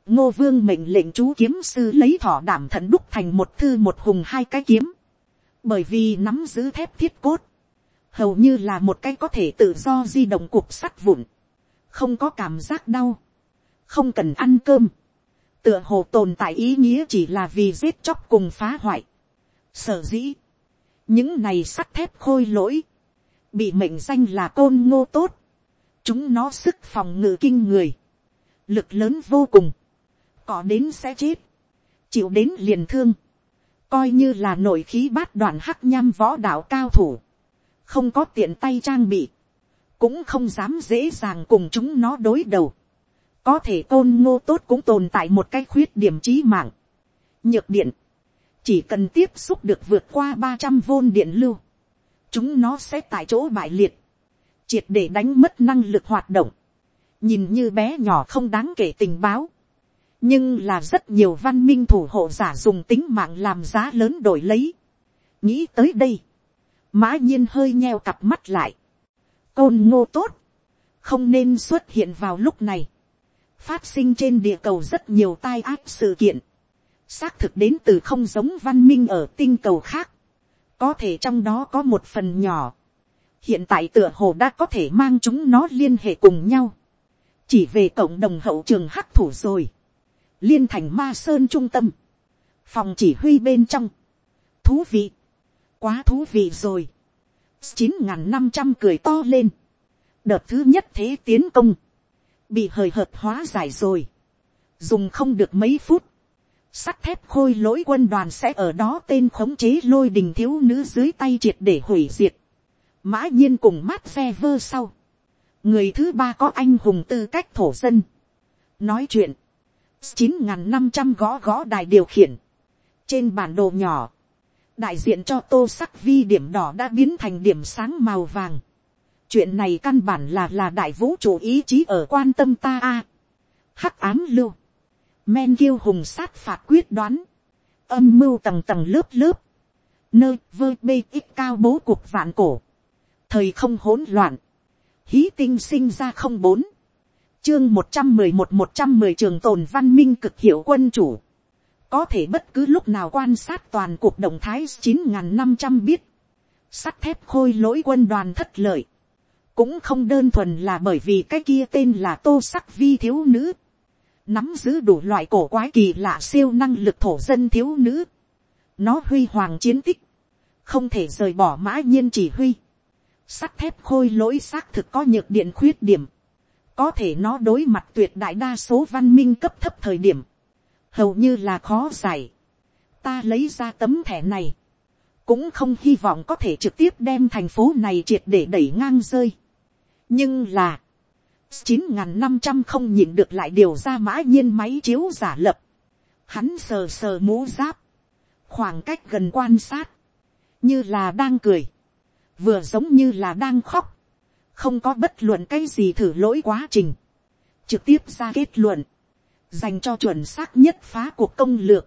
ngô vương mệnh lệnh chú kiếm sư lấy thỏ đảm thận đúc thành một thư một hùng hai cái kiếm, bởi vì nắm giữ thép thiết cốt, hầu như là một cái có thể tự do di động cục sắt vụn, không có cảm giác đau, không cần ăn cơm, tựa hồ tồn tại ý nghĩa chỉ là vì giết chóc cùng phá hoại. Sở dĩ, những này sắt thép khôi lỗi, bị mệnh danh là côn ngô tốt, chúng nó sức phòng ngự kinh người, lực lớn vô cùng, có đến sẽ chết, chịu đến liền thương, coi như là nội khí bát đoạn hắc nham võ đạo cao thủ, không có tiện tay trang bị, cũng không dám dễ dàng cùng chúng nó đối đầu. có thể tôn ngô tốt cũng tồn tại một cái khuyết điểm trí mạng. nhược điện, chỉ cần tiếp xúc được vượt qua ba trăm vôn điện lưu, chúng nó sẽ tại chỗ bại liệt, triệt để đánh mất năng lực hoạt động, nhìn như bé nhỏ không đáng kể tình báo, nhưng là rất nhiều văn minh thủ hộ giả dùng tính mạng làm giá lớn đổi lấy. nghĩ tới đây, mã nhiên hơi nheo cặp mắt lại, côn ngô tốt, không nên xuất hiện vào lúc này, phát sinh trên địa cầu rất nhiều tai ác sự kiện, xác thực đến từ không giống văn minh ở tinh cầu khác, có thể trong đó có một phần nhỏ, hiện tại tựa hồ đã có thể mang chúng nó liên hệ cùng nhau, chỉ về cộng đồng hậu trường hắc thủ rồi, liên thành ma sơn trung tâm, phòng chỉ huy bên trong, thú vị, quá thú vị rồi, chín n g h n năm trăm cười to lên, đợt thứ nhất thế tiến công, bị hời hợt hóa giải rồi, dùng không được mấy phút, sắt thép khôi lỗi quân đoàn sẽ ở đó tên khống chế lôi đình thiếu nữ dưới tay triệt để hủy diệt, mã nhiên cùng mát phe vơ sau, người thứ ba có anh hùng tư cách thổ dân, nói chuyện, chín n g h n năm trăm gõ gõ đài điều khiển, trên bản đồ nhỏ, đại diện cho tô sắc vi điểm đỏ đã biến thành điểm sáng màu vàng. chuyện này căn bản là là đại vũ trụ ý chí ở quan tâm ta a. hắc ám lưu, men kiêu hùng sát phạt quyết đoán, âm mưu tầng tầng lớp lớp, nơi vơ bê ít cao bố cuộc vạn cổ, thời không hỗn loạn, hí tinh sinh ra không bốn, chương một trăm mười một một trăm mười trường tồn văn minh cực hiệu quân chủ, có thể bất cứ lúc nào quan sát toàn cuộc động thái chín n năm trăm biết, sắt thép khôi lỗi quân đoàn thất lợi, cũng không đơn thuần là bởi vì cái kia tên là tô sắc vi thiếu nữ, nắm giữ đủ loại cổ quái kỳ lạ siêu năng lực thổ dân thiếu nữ, nó huy hoàng chiến tích, không thể rời bỏ mã nhiên chỉ huy, sắt thép khôi lỗi xác thực có nhược điện khuyết điểm, có thể nó đối mặt tuyệt đại đa số văn minh cấp thấp thời điểm, hầu như là khó giải. ta lấy ra tấm thẻ này, cũng không hy vọng có thể trực tiếp đem thành phố này triệt để đẩy ngang rơi. nhưng là, chín n g h n năm trăm không nhìn được lại điều ra mã nhiên máy chiếu giả lập. hắn sờ sờ mũ giáp, khoảng cách gần quan sát, như là đang cười, vừa giống như là đang khóc, không có bất luận cái gì thử lỗi quá trình, trực tiếp ra kết luận, dành cho chuẩn xác nhất phá cuộc công lược,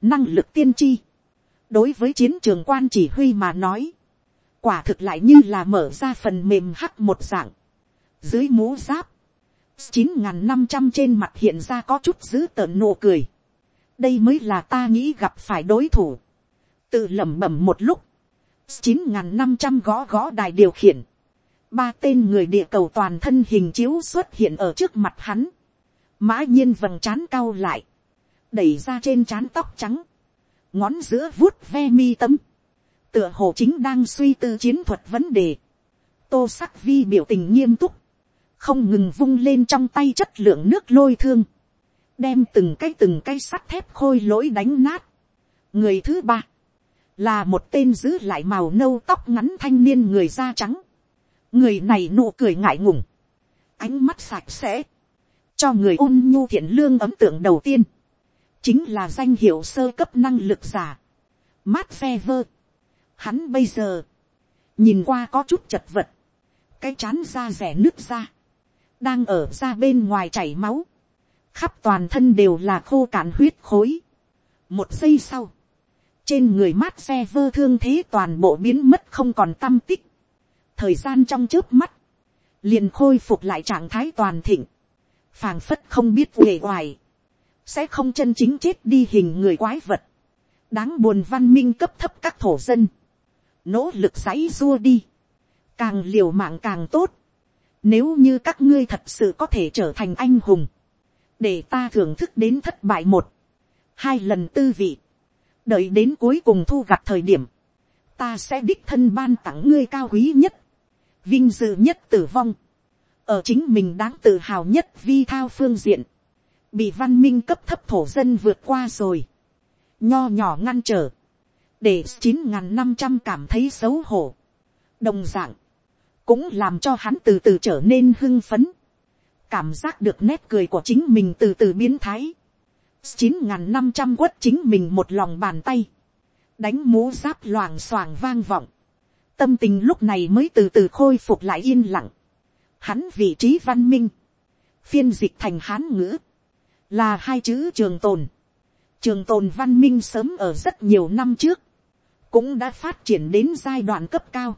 năng lực tiên tri, đối với chiến trường quan chỉ huy mà nói, quả thực lại như là mở ra phần mềm hắc một dạng, dưới mũ giáp, chín n g h n năm trăm trên mặt hiện ra có chút dữ tợn nụ cười, đây mới là ta nghĩ gặp phải đối thủ, tự lẩm bẩm một lúc, chín n g h n năm trăm gõ gõ đài điều khiển, ba tên người địa cầu toàn thân hình chiếu xuất hiện ở trước mặt hắn, mã nhiên vầng trán cao lại, đẩy ra trên trán tóc trắng, ngón giữa vuốt ve mi tâm, tựa hồ chính đang suy tư chiến thuật vấn đề, tô sắc vi biểu tình nghiêm túc, không ngừng vung lên trong tay chất lượng nước lôi thương, đem từng cái từng cái sắt thép khôi lỗi đánh nát. người thứ ba, là một tên giữ lại màu nâu tóc ngắn thanh niên người da trắng, người này nụ cười ngại ngùng, ánh mắt sạch sẽ, cho người ôn nhu thiện lương ấm tượng đầu tiên, chính là danh hiệu sơ cấp năng lực giả, mát phe vơ. Hắn bây giờ, nhìn qua có chút chật vật, cái chán da rẻ nước ra, đang ở ra bên ngoài chảy máu, khắp toàn thân đều là khô cạn huyết khối. một giây sau, trên người mát xe vơ thương thế toàn bộ biến mất không còn tâm tích. thời gian trong trước mắt, liền khôi phục lại trạng thái toàn thịnh phàng phất không biết uể oải, sẽ không chân chính chết đi hình người quái vật, đáng buồn văn minh cấp thấp các thổ dân, nỗ lực giấy dua đi, càng liều mạng càng tốt, nếu như các ngươi thật sự có thể trở thành anh hùng, để ta thưởng thức đến thất bại một, hai lần tư vị, đợi đến cuối cùng thu gặp thời điểm, ta sẽ đích thân ban tặng ngươi cao quý nhất, vinh dự nhất tử vong, ở chính mình đáng tự hào nhất vi thao phương diện, bị văn minh cấp thấp thổ dân vượt qua rồi, nho nhỏ ngăn trở, để chín n g h n năm trăm cảm thấy xấu hổ, đồng d ạ n g cũng làm cho hắn từ từ trở nên hưng phấn, cảm giác được nét cười của chính mình từ từ biến thái, chín n g h n năm trăm quất chính mình một lòng bàn tay, đánh mũ giáp loàng xoàng vang vọng, tâm tình lúc này mới từ từ khôi phục lại yên lặng, hắn vị trí văn minh, phiên dịch thành hán ngữ, là hai chữ trường tồn, trường tồn văn minh sớm ở rất nhiều năm trước, cũng đã phát triển đến giai đoạn cấp cao.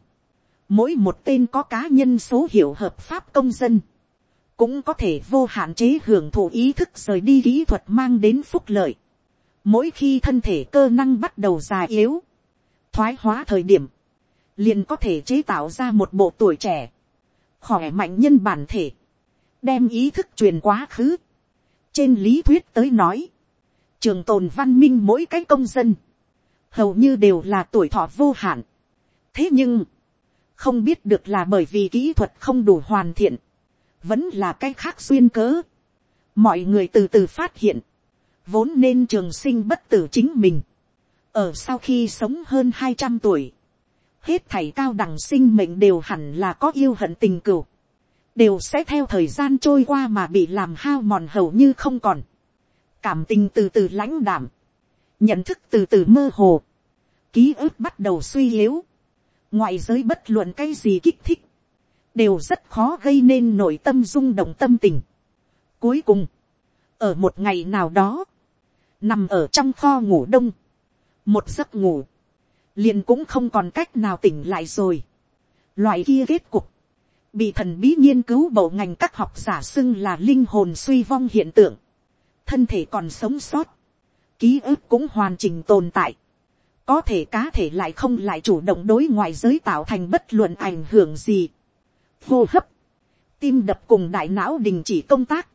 Mỗi một tên có cá nhân số hiệu hợp pháp công dân, cũng có thể vô hạn chế hưởng thụ ý thức rời đi kỹ thuật mang đến phúc lợi. Mỗi khi thân thể cơ năng bắt đầu già yếu, thoái hóa thời điểm, liền có thể chế tạo ra một bộ tuổi trẻ, khỏe mạnh nhân bản thể, đem ý thức truyền quá khứ. Trên lý thuyết tới nói, trường tồn văn minh mỗi cái công dân, hầu như đều là tuổi thọ vô hạn. thế nhưng, không biết được là bởi vì kỹ thuật không đủ hoàn thiện, vẫn là cái khác xuyên cớ. mọi người từ từ phát hiện, vốn nên trường sinh bất tử chính mình, ở sau khi sống hơn hai trăm tuổi, hết thảy cao đẳng sinh mệnh đều hẳn là có yêu hận tình cửu, đều sẽ theo thời gian trôi qua mà bị làm hao mòn hầu như không còn, cảm tình từ từ lãnh đảm, nhận thức từ từ mơ hồ, ký ức bắt đầu suy yếu, ngoại giới bất luận cái gì kích thích, đều rất khó gây nên nội tâm rung động tâm tình. Cuối cùng, ở một ngày nào đó, nằm ở trong kho ngủ đông, một giấc ngủ, liền cũng không còn cách nào tỉnh lại rồi. Loại kia kết cục, bị thần bí nghiên cứu bộ ngành các học giả xưng là linh hồn suy vong hiện tượng, thân thể còn sống sót, ký ức cũng hoàn chỉnh tồn tại, có thể cá thể lại không lại chủ động đối ngoại giới tạo thành bất luận ảnh hưởng gì. hô hấp, tim đập cùng đại não đình chỉ công tác,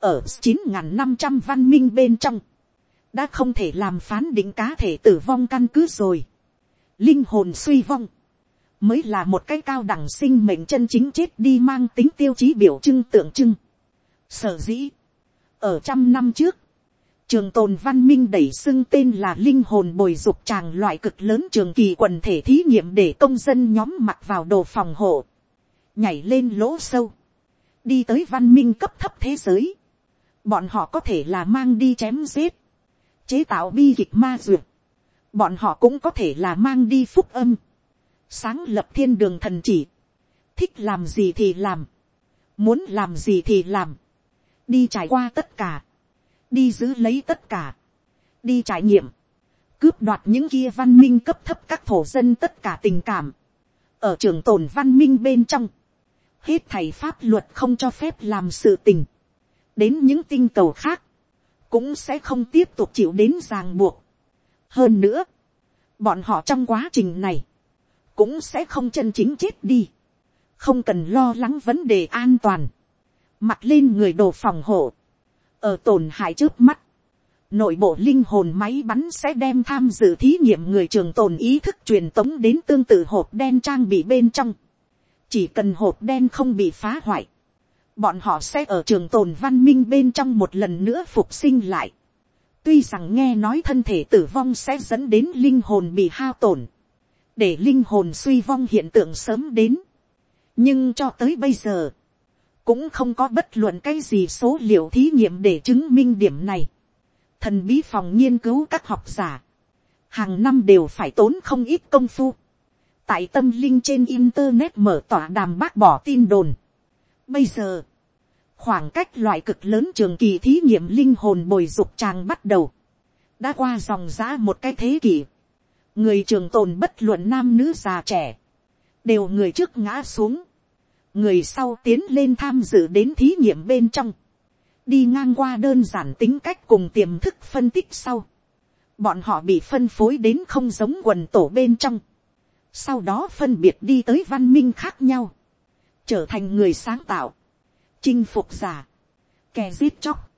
ở chín n năm trăm văn minh bên trong, đã không thể làm phán định cá thể tử vong căn cứ rồi linh hồn suy vong, mới là một cái cao đẳng sinh mệnh chân chính chết đi mang tính tiêu chí biểu trưng tượng trưng. sở dĩ, ở trăm năm trước, trường tồn văn minh đẩy xưng tên là linh hồn bồi dục tràng loại cực lớn trường kỳ quần thể thí nghiệm để công dân nhóm mặc vào đồ phòng hộ, nhảy lên lỗ sâu, đi tới văn minh cấp thấp thế giới. Bọn họ có thể là mang đi chém giết, chế tạo bi kịch ma duyệt. Bọn họ cũng có thể là mang đi phúc âm, sáng lập thiên đường thần chỉ, thích làm gì thì làm, muốn làm gì thì làm, đi trải qua tất cả. Đi giữ lấy tất cả, đi trải nghiệm, cướp đoạt những kia văn minh cấp thấp các thổ dân tất cả tình cảm, ở trường tồn văn minh bên trong, hết thầy pháp luật không cho phép làm sự tình, đến những tinh cầu khác, cũng sẽ không tiếp tục chịu đến ràng buộc hơn nữa, bọn họ trong quá trình này, cũng sẽ không chân chính chết đi, không cần lo lắng vấn đề an toàn, mặc lên người đồ phòng hộ, ở tổn hại trước mắt, nội bộ linh hồn máy bắn sẽ đem tham dự thí nghiệm người trường tồn ý thức truyền tống đến tương tự hộp đen trang bị bên trong. chỉ cần hộp đen không bị phá hoại, bọn họ sẽ ở trường tồn văn minh bên trong một lần nữa phục sinh lại tuy rằng nghe nói thân thể tử vong sẽ dẫn đến linh hồn bị hao tổn, để linh hồn suy vong hiện tượng sớm đến. nhưng cho tới bây giờ, cũng không có bất luận cái gì số liệu thí nghiệm để chứng minh điểm này. Thần bí phòng nghiên cứu các học giả, hàng năm đều phải tốn không ít công phu. Tại tâm linh trên internet mở tỏa đàm bác bỏ tin đồn. Bây giờ, khoảng cách loại cực lớn trường kỳ thí nghiệm linh hồn bồi dục tràng bắt đầu, đã qua dòng giã một cái thế kỷ. người trường tồn bất luận nam nữ già trẻ, đều người trước ngã xuống. Người sau tiến lên tham dự đến thí nghiệm bên trong, đi ngang qua đơn giản tính cách cùng tiềm thức phân tích sau, bọn họ bị phân phối đến không giống quần tổ bên trong, sau đó phân biệt đi tới văn minh khác nhau, trở thành người sáng tạo, chinh phục giả, kẻ giết chóc,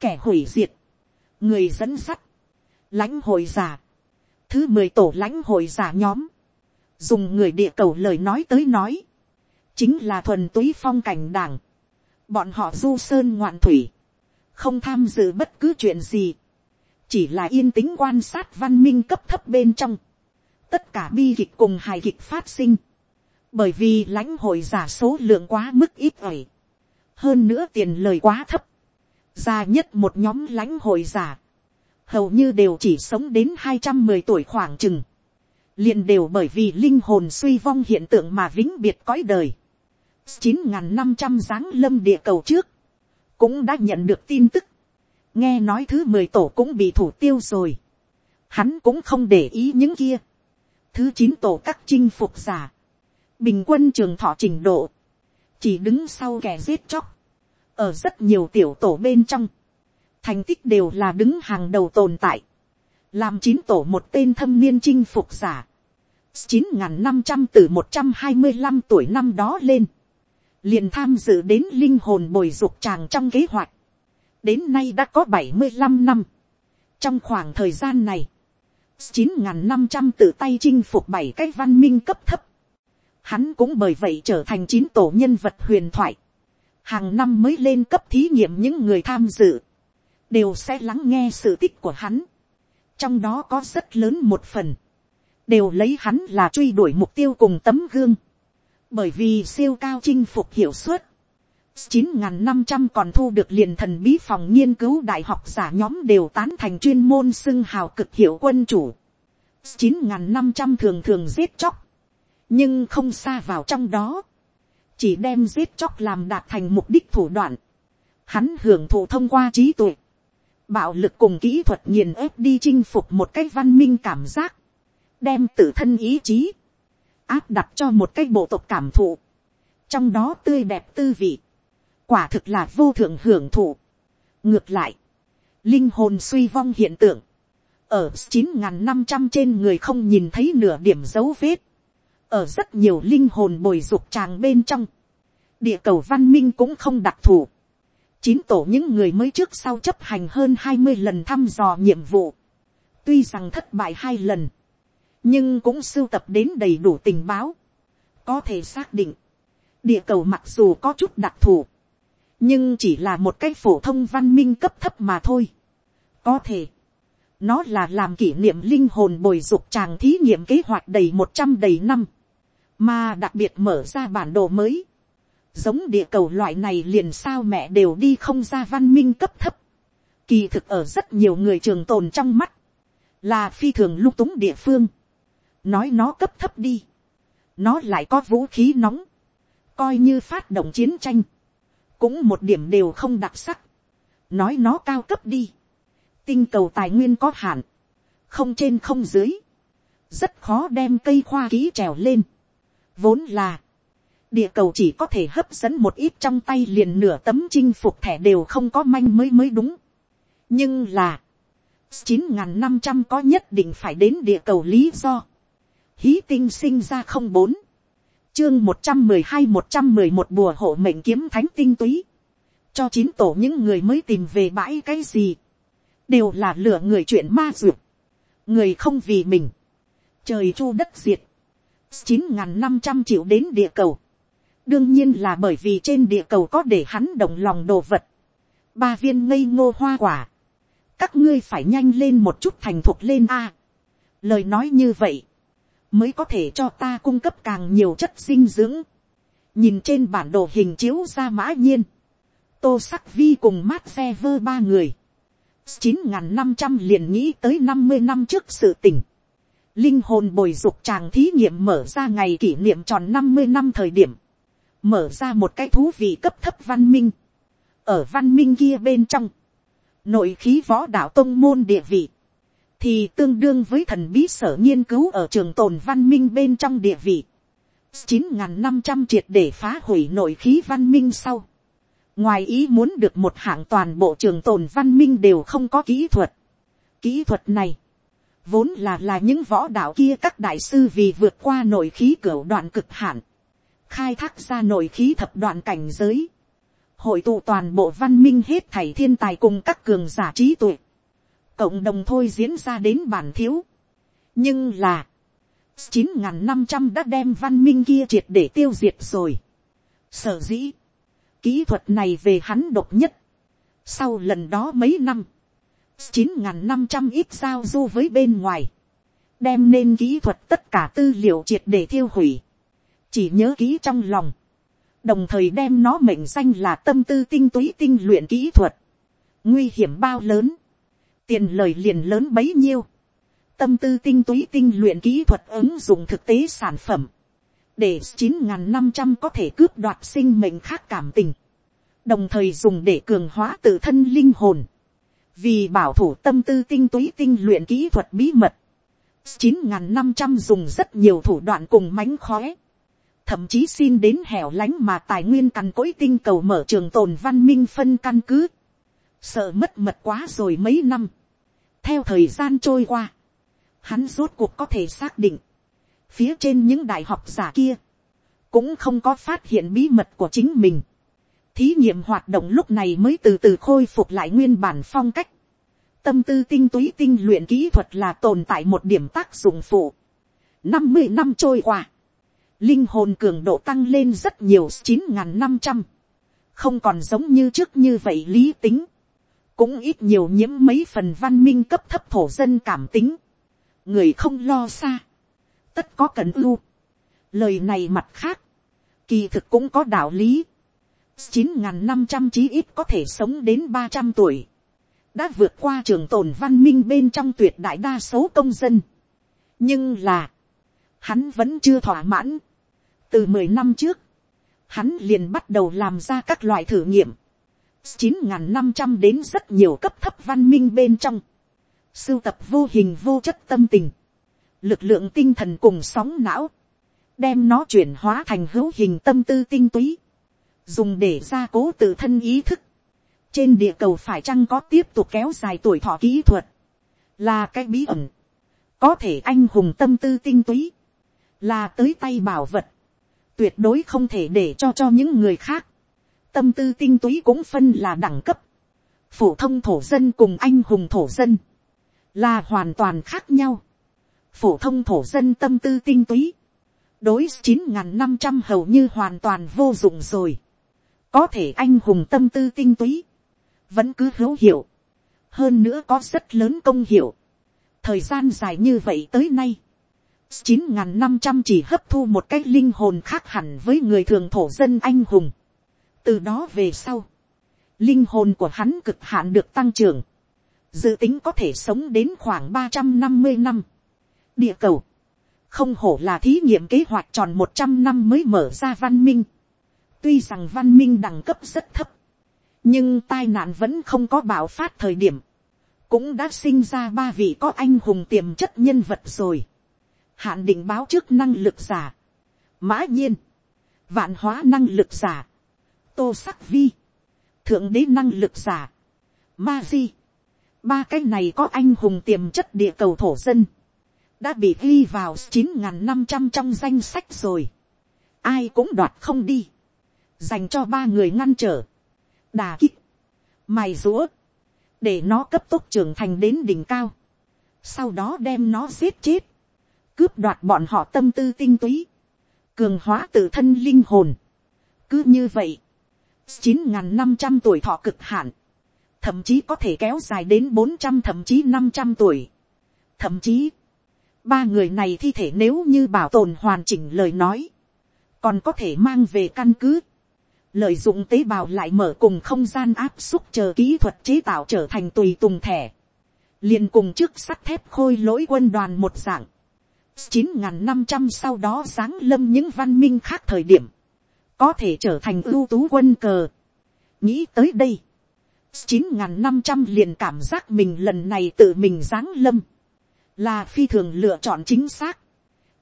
kẻ hủy diệt, người dẫn sắt, lãnh hội giả, thứ mười tổ lãnh hội giả nhóm, dùng người địa cầu lời nói tới nói, chính là thuần túy phong cảnh đảng, bọn họ du sơn ngoạn thủy, không tham dự bất cứ chuyện gì, chỉ là yên tĩnh quan sát văn minh cấp thấp bên trong, tất cả bi kịch cùng hài kịch phát sinh, bởi vì lãnh hội giả số lượng quá mức ít ỏi, hơn nữa tiền lời quá thấp, già nhất một nhóm lãnh hội giả, hầu như đều chỉ sống đến hai trăm mười tuổi khoảng chừng, liền đều bởi vì linh hồn suy vong hiện tượng mà vĩnh biệt cõi đời. chín n g h n năm trăm giáng lâm địa cầu trước, cũng đã nhận được tin tức, nghe nói thứ mười tổ cũng bị thủ tiêu rồi, hắn cũng không để ý những kia, thứ chín tổ các chinh phục giả, bình quân trường thọ trình độ, chỉ đứng sau kẻ giết chóc, ở rất nhiều tiểu tổ bên trong, thành tích đều là đứng hàng đầu tồn tại, làm chín tổ một tên thâm niên chinh phục giả, chín n năm trăm từ một trăm hai mươi năm tuổi năm đó lên, liền tham dự đến linh hồn bồi dục chàng trong kế hoạch, đến nay đã có bảy mươi năm năm. trong khoảng thời gian này, chín n năm trăm tự tay chinh phục bảy cái văn minh cấp thấp, hắn cũng bởi vậy trở thành chín tổ nhân vật huyền thoại, hàng năm mới lên cấp thí nghiệm những người tham dự, đều sẽ lắng nghe sự tích của hắn, trong đó có rất lớn một phần, đều lấy hắn là truy đuổi mục tiêu cùng tấm gương, bởi vì siêu cao chinh phục hiệu suất, chín n năm trăm còn thu được liền thần bí phòng nghiên cứu đại học giả nhóm đều tán thành chuyên môn xưng hào cực hiệu quân chủ. chín n năm trăm thường thường giết chóc, nhưng không xa vào trong đó, chỉ đem giết chóc làm đạt thành mục đích thủ đoạn. Hắn hưởng thụ thông qua trí tuệ, bạo lực cùng kỹ thuật nghiền ép đi chinh phục một cái văn minh cảm giác, đem tự thân ý chí, áp đặt cho một cái bộ tộc cảm thụ, trong đó tươi đẹp tư vị, quả thực là vô thượng hưởng thụ. ngược lại, linh hồn suy vong hiện tượng, ở chín n g h n năm trăm trên người không nhìn thấy nửa điểm dấu vết, ở rất nhiều linh hồn bồi dục tràng bên trong, địa cầu văn minh cũng không đặc thù, chín tổ những người mới trước sau chấp hành hơn hai mươi lần thăm dò nhiệm vụ, tuy rằng thất bại hai lần, nhưng cũng sưu tập đến đầy đủ tình báo, có thể xác định, địa cầu mặc dù có chút đặc thù, nhưng chỉ là một cái phổ thông văn minh cấp thấp mà thôi. có thể, nó là làm kỷ niệm linh hồn bồi dục tràng thí nghiệm kế hoạch đầy một trăm đầy năm, mà đặc biệt mở ra bản đồ mới, giống địa cầu loại này liền sao mẹ đều đi không ra văn minh cấp thấp, kỳ thực ở rất nhiều người trường tồn trong mắt, là phi thường lung túng địa phương, nói nó cấp thấp đi, nó lại có vũ khí nóng, coi như phát động chiến tranh, cũng một điểm đều không đặc sắc, nói nó cao cấp đi, tinh cầu tài nguyên có hạn, không trên không dưới, rất khó đem cây khoa ký trèo lên, vốn là, địa cầu chỉ có thể hấp dẫn một ít trong tay liền nửa tấm chinh phục thẻ đều không có manh mới mới đúng, nhưng là, chín n g h n năm trăm có nhất định phải đến địa cầu lý do, hí tinh sinh ra không bốn, chương một trăm mười hai một trăm mười một bùa hộ mệnh kiếm thánh tinh túy, cho chín tổ những người mới tìm về bãi cái gì, đều là lửa người chuyện ma duyệt, người không vì mình, trời chu đất diệt, chín n g h n năm trăm triệu đến địa cầu, đương nhiên là bởi vì trên địa cầu có để hắn động lòng đồ vật, ba viên ngây ngô hoa quả, các ngươi phải nhanh lên một chút thành thục lên a. lời nói như vậy, mới có thể cho ta cung cấp càng nhiều chất dinh dưỡng. nhìn trên bản đồ hình chiếu ra mã nhiên, tô sắc vi cùng mát xe vơ ba người, chín n g h n năm trăm liền nghĩ tới năm mươi năm trước sự tỉnh, linh hồn bồi dục chàng thí nghiệm mở ra ngày kỷ niệm tròn năm mươi năm thời điểm, mở ra một cái thú vị cấp thấp văn minh, ở văn minh kia bên trong, nội khí võ đạo tông môn địa vị, thì tương đương với thần bí sở nghiên cứu ở trường tồn văn minh bên trong địa vị. chín n năm trăm triệt để phá hủy nội khí văn minh sau. ngoài ý muốn được một hạng toàn bộ trường tồn văn minh đều không có kỹ thuật. kỹ thuật này, vốn là là những võ đạo kia các đại sư vì vượt qua nội khí cửa đoạn cực hạn, khai thác ra nội khí thập đoạn cảnh giới, hội tụ toàn bộ văn minh hết thảy thiên tài cùng các cường giả trí tuệ, cộng đồng thôi diễn ra đến bản thiếu. nhưng là, chín n g h n năm trăm đã đem văn minh kia triệt để tiêu diệt rồi. Sở dĩ, kỹ thuật này về hắn độc nhất. Sau lần đó mấy năm, chín năm trăm ít giao du với bên ngoài, đem nên kỹ thuật tất cả tư liệu triệt để thiêu hủy, chỉ nhớ kỹ trong lòng, đồng thời đem nó mệnh danh là tâm tư tinh túy tinh luyện kỹ thuật, nguy hiểm bao lớn, tiền lời liền lớn bấy nhiêu, tâm tư tinh túy tinh luyện kỹ thuật ứng dụng thực tế sản phẩm, để chín năm trăm có thể cướp đoạt sinh mệnh khác cảm tình, đồng thời dùng để cường hóa tự thân linh hồn, vì bảo thủ tâm tư tinh túy tinh luyện kỹ thuật bí mật, chín năm trăm dùng rất nhiều thủ đoạn cùng mánh khóe, thậm chí xin đến hẻo lánh mà tài nguyên cằn cỗi tinh cầu mở trường tồn văn minh phân căn cứ, sợ mất mật quá rồi mấy năm, theo thời gian trôi qua, hắn rốt cuộc có thể xác định, phía trên những đại học giả kia, cũng không có phát hiện bí mật của chính mình. Thí nghiệm hoạt động lúc này mới từ từ khôi phục lại nguyên bản phong cách. Tâm tư tinh túy tinh luyện kỹ thuật là tồn tại một điểm tác dụng phụ. năm mươi năm trôi qua. Linh hồn cường độ tăng lên rất nhiều chín năm trăm Không còn giống như trước như vậy lý tính. Cũng ít nhiều nhiễm mấy phần văn minh cấp thấp thổ dân cảm tính. Người không lo xa tất có cần ưu. Lời này mặt khác, kỳ thực cũng có đạo lý chín năm trăm chí ít có thể sống đến ba trăm tuổi. Đã vượt qua trường tồn văn minh bên trong tuyệt đại đa số công dân. Nhưng là, hắn vẫn chưa thỏa mãn. Từ mười năm trước, hắn liền bắt đầu làm ra các loại thử nghiệm. chín năm trăm đến rất nhiều cấp thấp văn minh bên trong. Sưu tập vô hình vô chất tâm tình lực lượng tinh thần cùng sóng não, đem nó chuyển hóa thành hữu hình tâm tư tinh túy, dùng để gia cố tự thân ý thức. trên địa cầu phải chăng có tiếp tục kéo dài tuổi thọ kỹ thuật, là cái bí ẩn, có thể anh hùng tâm tư tinh túy, là tới tay bảo vật, tuyệt đối không thể để cho cho những người khác. tâm tư tinh túy cũng phân là đẳng cấp, phổ thông thổ dân cùng anh hùng thổ dân, là hoàn toàn khác nhau. Phổ thông thổ dân tâm tư tinh túy, đối chín n năm trăm hầu như hoàn toàn vô dụng rồi, có thể anh hùng tâm tư tinh túy, vẫn cứ hữu hiệu, hơn nữa có rất lớn công hiệu, thời gian dài như vậy tới nay, chín n năm trăm chỉ hấp thu một cái linh hồn khác hẳn với người thường thổ dân anh hùng. từ đó về sau, linh hồn của hắn cực hạn được tăng trưởng, dự tính có thể sống đến khoảng ba trăm năm mươi năm. Địa cầu, không hổ là thí nghiệm kế hoạch tròn một trăm năm mới mở ra văn minh tuy rằng văn minh đẳng cấp rất thấp, nhưng tai nạn vẫn không có bạo phát thời điểm, cũng đã sinh ra ba vị có anh hùng tiềm chất nhân vật rồi. hạn định báo trước năng lực giả, mã nhiên, vạn hóa năng lực giả, tô sắc vi, thượng đế năng lực giả, ma di, ba cái này có anh hùng tiềm chất địa cầu thổ dân, đã bị ghi vào chín n năm trăm trong danh sách rồi. ai cũng đoạt không đi dành cho ba người ngăn trở. đà kích. mài rũa. để nó cấp tốc trưởng thành đến đỉnh cao. sau đó đem nó giết chết. cướp đoạt bọn họ tâm tư tinh túy. cường hóa tự thân linh hồn. cứ như vậy. chín n năm trăm tuổi thọ cực hạn. thậm chí có thể kéo dài đến bốn trăm, thậm chí năm trăm tuổi. thậm chí, Ba người này thi thể nếu như bảo tồn hoàn chỉnh lời nói. Còn có thể mang về căn cứ. Lợi dụng tế bào lại mở cùng không gian áp xúc chờ kỹ thuật chế tạo trở thành tùy tùng thẻ. liền cùng trước sắt thép khôi lỗi quân đoàn một dạng. chín năm trăm sau đó giáng lâm những văn minh khác thời điểm. Có thể trở thành ưu tú quân cờ. Nghĩ tới đây. chín năm trăm liền cảm giác mình lần này tự mình giáng lâm là phi thường lựa chọn chính xác.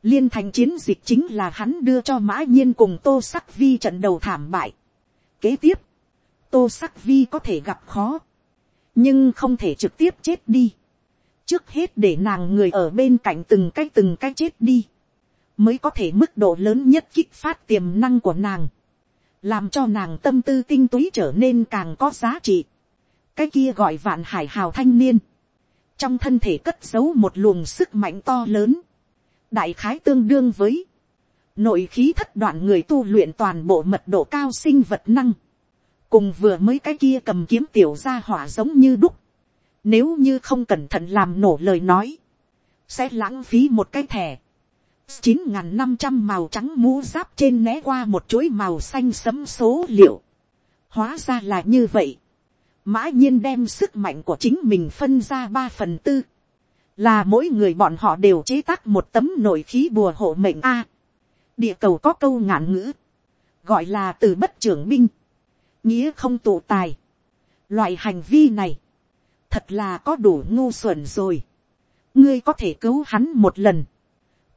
liên thành chiến dịch chính là hắn đưa cho mã nhiên cùng tô sắc vi trận đầu thảm bại kế tiếp, tô sắc vi có thể gặp khó, nhưng không thể trực tiếp chết đi. trước hết để nàng người ở bên cạnh từng cái từng cái chết đi, mới có thể mức độ lớn nhất kích phát tiềm năng của nàng, làm cho nàng tâm tư tinh túy trở nên càng có giá trị. cái kia gọi vạn hải hào thanh niên, trong thân thể cất giấu một luồng sức mạnh to lớn, đại khái tương đương với nội khí thất đoạn người tu luyện toàn bộ mật độ cao sinh vật năng, cùng vừa mới cái kia cầm kiếm tiểu ra hỏa giống như đúc, nếu như không cẩn thận làm nổ lời nói, sẽ lãng phí một cái thẻ, chín n g h n năm trăm màu trắng mũ giáp trên né qua một chuỗi màu xanh sấm số liệu, hóa ra là như vậy, mã nhiên đem sức mạnh của chính mình phân ra ba phần tư, là mỗi người bọn họ đều chế tác một tấm nội khí bùa hộ mệnh a, địa cầu có câu ngạn ngữ, gọi là từ bất trưởng binh, nghĩa không tụ tài. Loại hành vi này, thật là có đủ ngu xuẩn rồi. ngươi có thể cứu hắn một lần,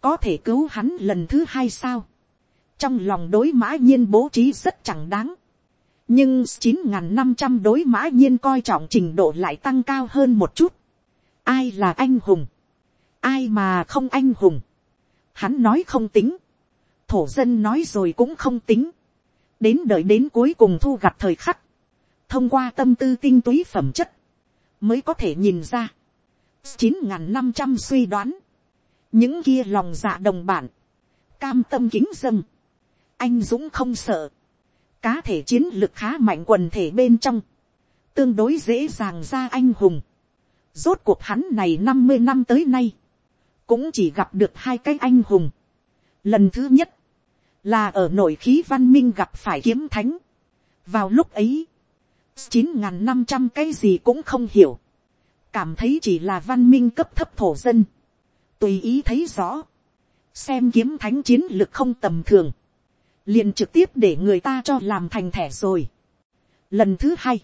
có thể cứu hắn lần thứ hai sao. trong lòng đối mã nhiên bố trí rất chẳng đáng. nhưng chín n g h n năm trăm đối mã nhiên coi trọng trình độ lại tăng cao hơn một chút. ai là anh hùng, ai mà không anh hùng. hắn nói không tính, thổ dân nói rồi cũng không tính. đến đợi đến cuối cùng thu gặt thời khắc. thông qua tâm tư tinh túy phẩm chất, mới có thể nhìn ra. chín n g h n năm trăm suy đoán. những kia lòng dạ đồng bản, cam tâm kính dâng, anh dũng không sợ, cá thể chiến lực khá mạnh quần thể bên trong, tương đối dễ dàng ra anh hùng. Rốt cuộc hắn này năm mươi năm tới nay, cũng chỉ gặp được hai cái anh hùng. Lần thứ nhất, là ở nội khí văn minh gặp phải kiếm thánh. vào lúc ấy, chín n g h n năm trăm cái gì cũng không hiểu, cảm thấy chỉ là văn minh cấp thấp thổ dân, tùy ý thấy rõ, xem kiếm thánh chiến lực không tầm thường, liền trực tiếp để người ta cho làm thành thẻ rồi. lần thứ hai,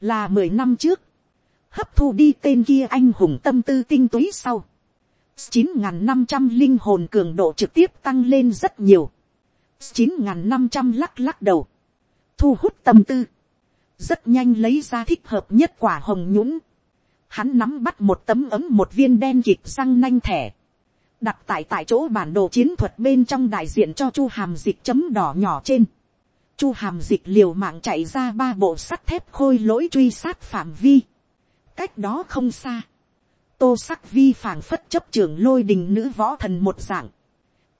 là mười năm trước, hấp thu đi tên kia anh hùng tâm tư tinh túy sau, chín n g h n năm trăm linh hồn cường độ trực tiếp tăng lên rất nhiều chín n năm trăm lắc lắc đầu, thu hút tâm tư, rất nhanh lấy ra thích hợp nhất quả hồng nhũng, hắn nắm bắt một tấm ấm một viên đen kịp răng nanh thẻ, đặt tại tại chỗ bản đồ chiến thuật bên trong đại diện cho chu hàm dịch chấm đỏ nhỏ trên, chu hàm dịch liều mạng chạy ra ba bộ sắt thép khôi lỗi truy sát phạm vi, cách đó không xa, tô sắc vi phảng phất chấp trưởng lôi đình nữ võ thần một dạng,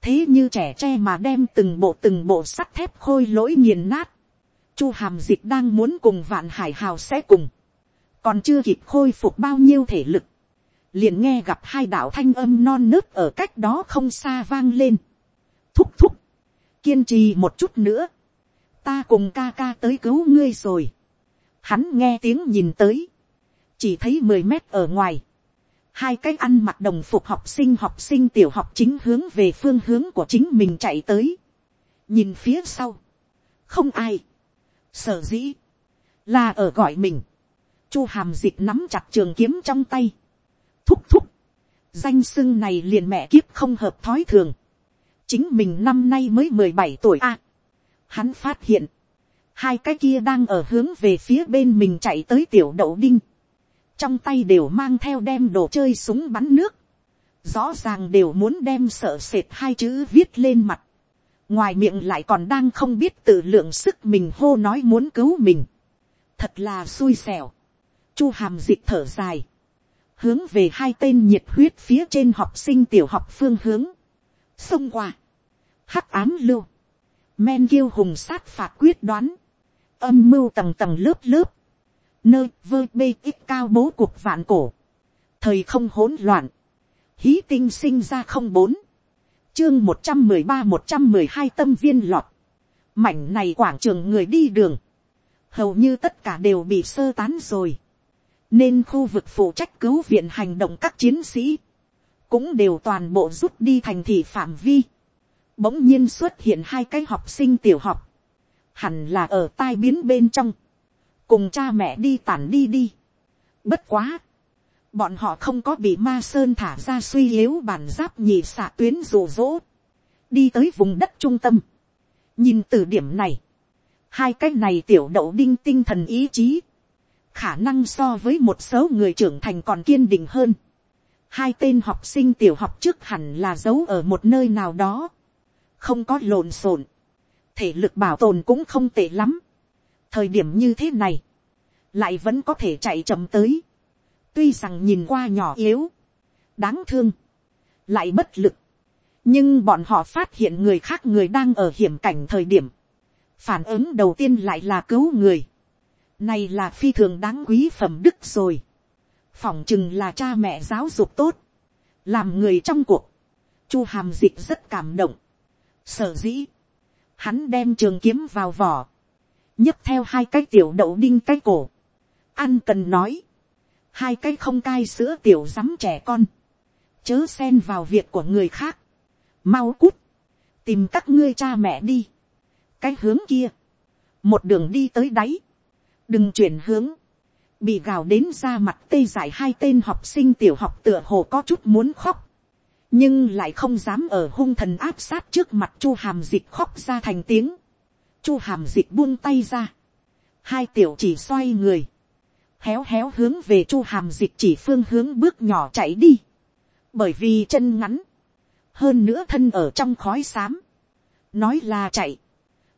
thế như trẻ tre mà đem từng bộ từng bộ sắt thép khôi lỗi nghiền nát. Chu hàm dịch đang muốn cùng vạn hải hào sẽ cùng. còn chưa kịp khôi phục bao nhiêu thể lực. liền nghe gặp hai đạo thanh âm non nớt ở cách đó không xa vang lên. thúc thúc, kiên trì một chút nữa. ta cùng ca ca tới cứu ngươi rồi. hắn nghe tiếng nhìn tới. chỉ thấy mười mét ở ngoài hai cái ăn mặc đồng phục học sinh học sinh tiểu học chính hướng về phương hướng của chính mình chạy tới. nhìn phía sau, không ai, sở dĩ, là ở gọi mình, chu hàm dịch nắm chặt trường kiếm trong tay, thúc thúc, danh sưng này liền mẹ kiếp không hợp thói thường, chính mình năm nay mới mười bảy tuổi a, hắn phát hiện, hai cái kia đang ở hướng về phía bên mình chạy tới tiểu đậu đinh, trong tay đều mang theo đem đồ chơi súng bắn nước, rõ ràng đều muốn đem sợ sệt hai chữ viết lên mặt, ngoài miệng lại còn đang không biết tự lượng sức mình hô nói muốn cứu mình, thật là xui xẻo, chu hàm dịch thở dài, hướng về hai tên nhiệt huyết phía trên học sinh tiểu học phương hướng, xông qua, hắc ám lưu, men kiêu hùng sát phạt quyết đoán, âm mưu tầng tầng lớp lớp, nơi vơ bê ít cao bố cuộc vạn cổ, thời không hỗn loạn, hí tinh sinh ra không bốn, chương một trăm mười ba một trăm mười hai tâm viên lọt, mảnh này quảng trường người đi đường, hầu như tất cả đều bị sơ tán rồi, nên khu vực phụ trách cứu viện hành động các chiến sĩ, cũng đều toàn bộ rút đi thành thị phạm vi, bỗng nhiên xuất hiện hai cái học sinh tiểu học, hẳn là ở tai biến bên trong, cùng cha mẹ đi tản đi đi. Bất quá, bọn họ không có bị ma sơn thả ra suy yếu bản giáp nhị xạ tuyến rủ rỗ, đi tới vùng đất trung tâm. nhìn từ điểm này, hai cái này tiểu đậu đinh tinh thần ý chí, khả năng so với một số người trưởng thành còn kiên định hơn. hai tên học sinh tiểu học trước hẳn là giấu ở một nơi nào đó, không có lộn xộn, thể lực bảo tồn cũng không tệ lắm thời điểm như thế này, lại vẫn có thể chạy chậm tới, tuy rằng nhìn qua nhỏ yếu, đáng thương, lại bất lực, nhưng bọn họ phát hiện người khác người đang ở hiểm cảnh thời điểm, phản ứng đầu tiên lại là cứu người, này là phi thường đáng quý phẩm đức rồi, phỏng chừng là cha mẹ giáo dục tốt, làm người trong cuộc, chu hàm dịch rất cảm động, sở dĩ, hắn đem trường kiếm vào vỏ, nhấc theo hai cái tiểu đậu đinh cái cổ, ăn cần nói, hai cái không cai sữa tiểu rắm trẻ con, chớ xen vào việc của người khác, mau cút, tìm các ngươi cha mẹ đi, cái hướng kia, một đường đi tới đáy, đừng chuyển hướng, bị gào đến ra mặt tê dại hai tên học sinh tiểu học tựa hồ có chút muốn khóc, nhưng lại không dám ở hung thần áp sát trước mặt chu hàm dịch khóc ra thành tiếng, chu hàm dịch buông tay ra, hai tiểu chỉ xoay người, héo héo hướng về chu hàm dịch chỉ phương hướng bước nhỏ chạy đi, bởi vì chân ngắn, hơn nữa thân ở trong khói xám, nói là chạy,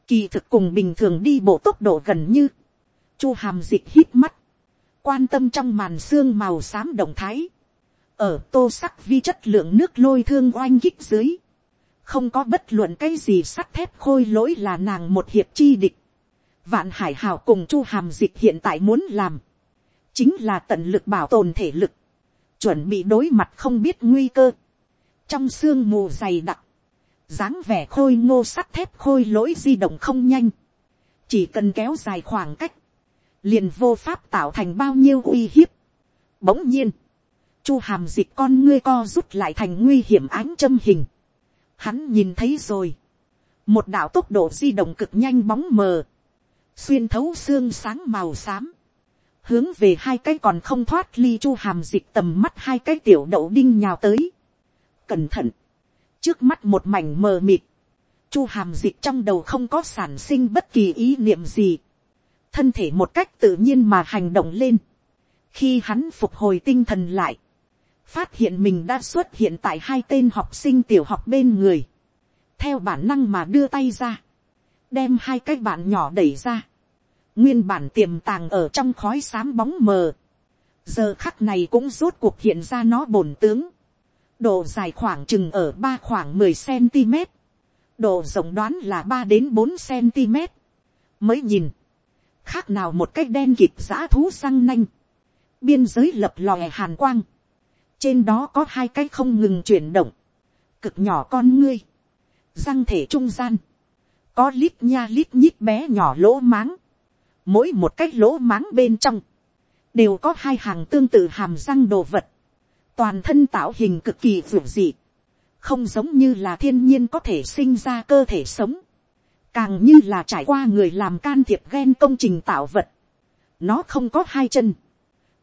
kỳ thực cùng bình thường đi bộ tốc độ gần như, chu hàm dịch hít mắt, quan tâm trong màn xương màu xám động thái, ở tô sắc vi chất lượng nước lôi thương oanh kích dưới, không có bất luận cái gì sắt thép khôi lỗi là nàng một hiệp chi địch. Vạn hải hào cùng chu hàm dịch hiện tại muốn làm, chính là tận lực bảo tồn thể lực, chuẩn bị đối mặt không biết nguy cơ, trong sương mù dày đặc, dáng vẻ khôi ngô sắt thép khôi lỗi di động không nhanh, chỉ cần kéo dài khoảng cách, liền vô pháp tạo thành bao nhiêu uy hiếp. Bỗng nhiên, chu hàm dịch con ngươi co rút lại thành nguy hiểm ánh châm hình. Hắn nhìn thấy rồi, một đạo tốc độ di động cực nhanh bóng mờ, xuyên thấu xương sáng màu xám, hướng về hai cái còn không thoát ly chu hàm dịch tầm mắt hai cái tiểu đậu đinh nhào tới. Cẩn thận, trước mắt một mảnh mờ mịt, chu hàm dịch trong đầu không có sản sinh bất kỳ ý niệm gì, thân thể một cách tự nhiên mà hành động lên. khi hắn phục hồi tinh thần lại, phát hiện mình đã xuất hiện tại hai tên học sinh tiểu học bên người, theo bản năng mà đưa tay ra, đem hai cái bạn nhỏ đẩy ra, nguyên bản tiềm tàng ở trong khói xám bóng mờ, giờ khắc này cũng rốt cuộc hiện ra nó bổn tướng, độ dài khoảng chừng ở ba khoảng mười cm, độ rộng đoán là ba đến bốn cm, mới nhìn, khác nào một cái đen kịp giã thú răng nanh, biên giới lập lòe hàn quang, trên đó có hai cái không ngừng chuyển động, cực nhỏ con ngươi, răng thể trung gian, có lít nha lít nhít bé nhỏ lỗ máng, mỗi một cái lỗ máng bên trong, đều có hai hàng tương tự hàm răng đồ vật, toàn thân tạo hình cực kỳ vượt dị, không giống như là thiên nhiên có thể sinh ra cơ thể sống, càng như là trải qua người làm can thiệp ghen công trình tạo vật. nó không có hai chân,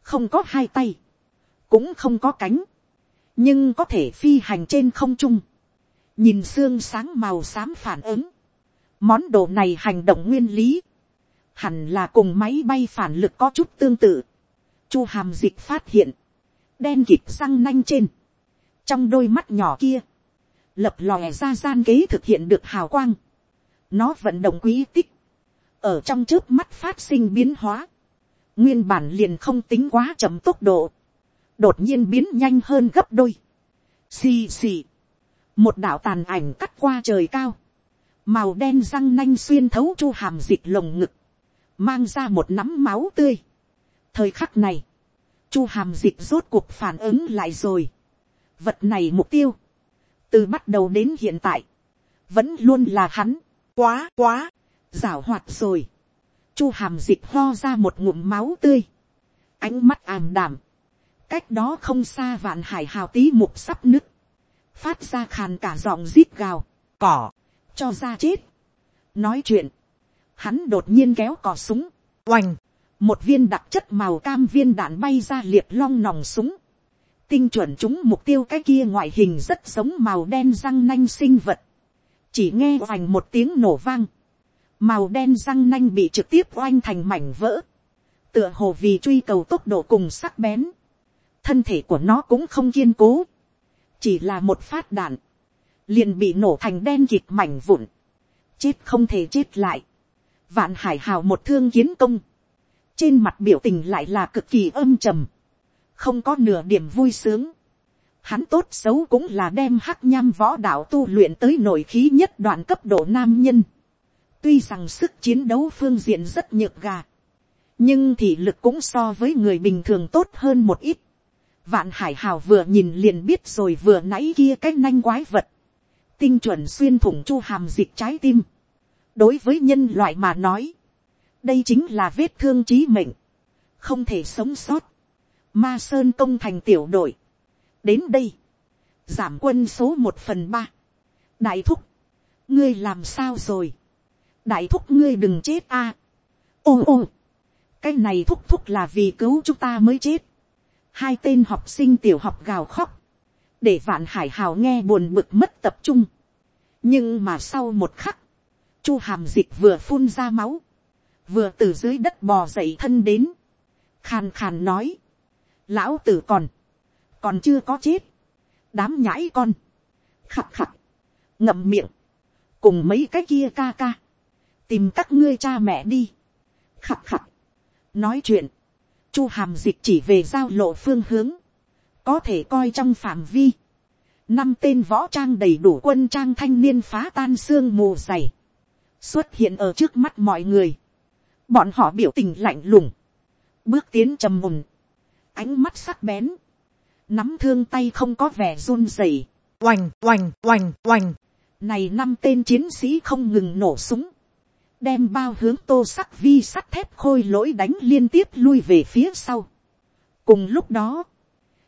không có hai tay, cũng không có cánh, nhưng có thể phi hành trên không trung, nhìn xương sáng màu xám phản ứng, món đồ này hành động nguyên lý, hẳn là cùng máy bay phản lực có chút tương tự. Chu hàm dịch phát hiện, đen kịp răng nanh trên, trong đôi mắt nhỏ kia, lập lòe ra gian kế thực hiện được hào quang, nó vận động quý tích, ở trong trước mắt phát sinh biến hóa, nguyên bản liền không tính quá chậm tốc độ, đột nhiên biến nhanh hơn gấp đôi, xì xì, một đạo tàn ảnh cắt qua trời cao, màu đen răng nanh xuyên thấu chu hàm dịch lồng ngực, mang ra một nắm máu tươi. thời khắc này, chu hàm dịch rốt cuộc phản ứng lại rồi. vật này mục tiêu, từ bắt đầu đến hiện tại, vẫn luôn là hắn, quá quá, Giảo hoạt rồi. chu hàm dịch ho ra một ngụm máu tươi, ánh mắt ảm đảm, cách đó không xa vạn hải hào tí mục sắp nứt, phát ra khàn cả giọng rít gào, cỏ, cho ra chết. nói chuyện, hắn đột nhiên kéo cò súng, oành, một viên đặc chất màu cam viên đạn bay ra liệt long nòng súng, tinh chuẩn chúng mục tiêu cái kia ngoại hình rất giống màu đen răng nanh sinh vật, chỉ nghe oành một tiếng nổ vang, màu đen răng nanh bị trực tiếp oanh thành mảnh vỡ, tựa hồ vì truy cầu tốc độ cùng sắc bén, thân thể của nó cũng không kiên cố, chỉ là một phát đạn, liền bị nổ thành đen kịt mảnh vụn, chết không thể chết lại, vạn hải hào một thương kiến công, trên mặt biểu tình lại là cực kỳ âm trầm, không có nửa điểm vui sướng, hắn tốt xấu cũng là đem hắc nham võ đạo tu luyện tới nội khí nhất đoạn cấp độ nam nhân. tuy rằng sức chiến đấu phương diện rất nhược gà, nhưng thị lực cũng so với người bình thường tốt hơn một ít vạn hải hào vừa nhìn liền biết rồi vừa nãy kia cái nanh quái vật, tinh chuẩn xuyên thủng chu hàm dịch trái tim. đối với nhân loại mà nói, đây chính là vết thương trí mệnh, không thể sống sót. Ma sơn công thành tiểu đội, đến đây, giảm quân số một phần ba, đại thúc, ngươi làm sao rồi, đại thúc ngươi đừng chết a, ô ô, cái này thúc thúc là vì cứu chúng ta mới chết, hai tên học sinh tiểu học gào khóc, để vạn hải hào nghe buồn bực mất tập trung, nhưng mà sau một khắc, chu hàm dịch vừa phun ra máu, vừa từ dưới đất bò dậy thân đến, khàn khàn nói, lão tử còn, còn chưa có chết, đám nhãi con, khặt khặt, ngậm miệng, cùng mấy cái kia ca ca, tìm các ngươi cha mẹ đi, khặt khặt, nói chuyện, chu hàm dịch chỉ về giao lộ phương hướng, có thể coi trong phạm vi, năm tên võ trang đầy đủ quân trang thanh niên phá tan xương mù dày, xuất hiện ở trước mắt mọi người, bọn họ biểu tình lạnh lùng, bước tiến trầm mùn, ánh mắt sắc bén, nắm thương tay không có vẻ run rẩy, oành oành oành oành, này năm tên chiến sĩ không ngừng nổ súng, đem bao hướng tô sắc vi sắt thép khôi lỗi đánh liên tiếp lui về phía sau. cùng lúc đó,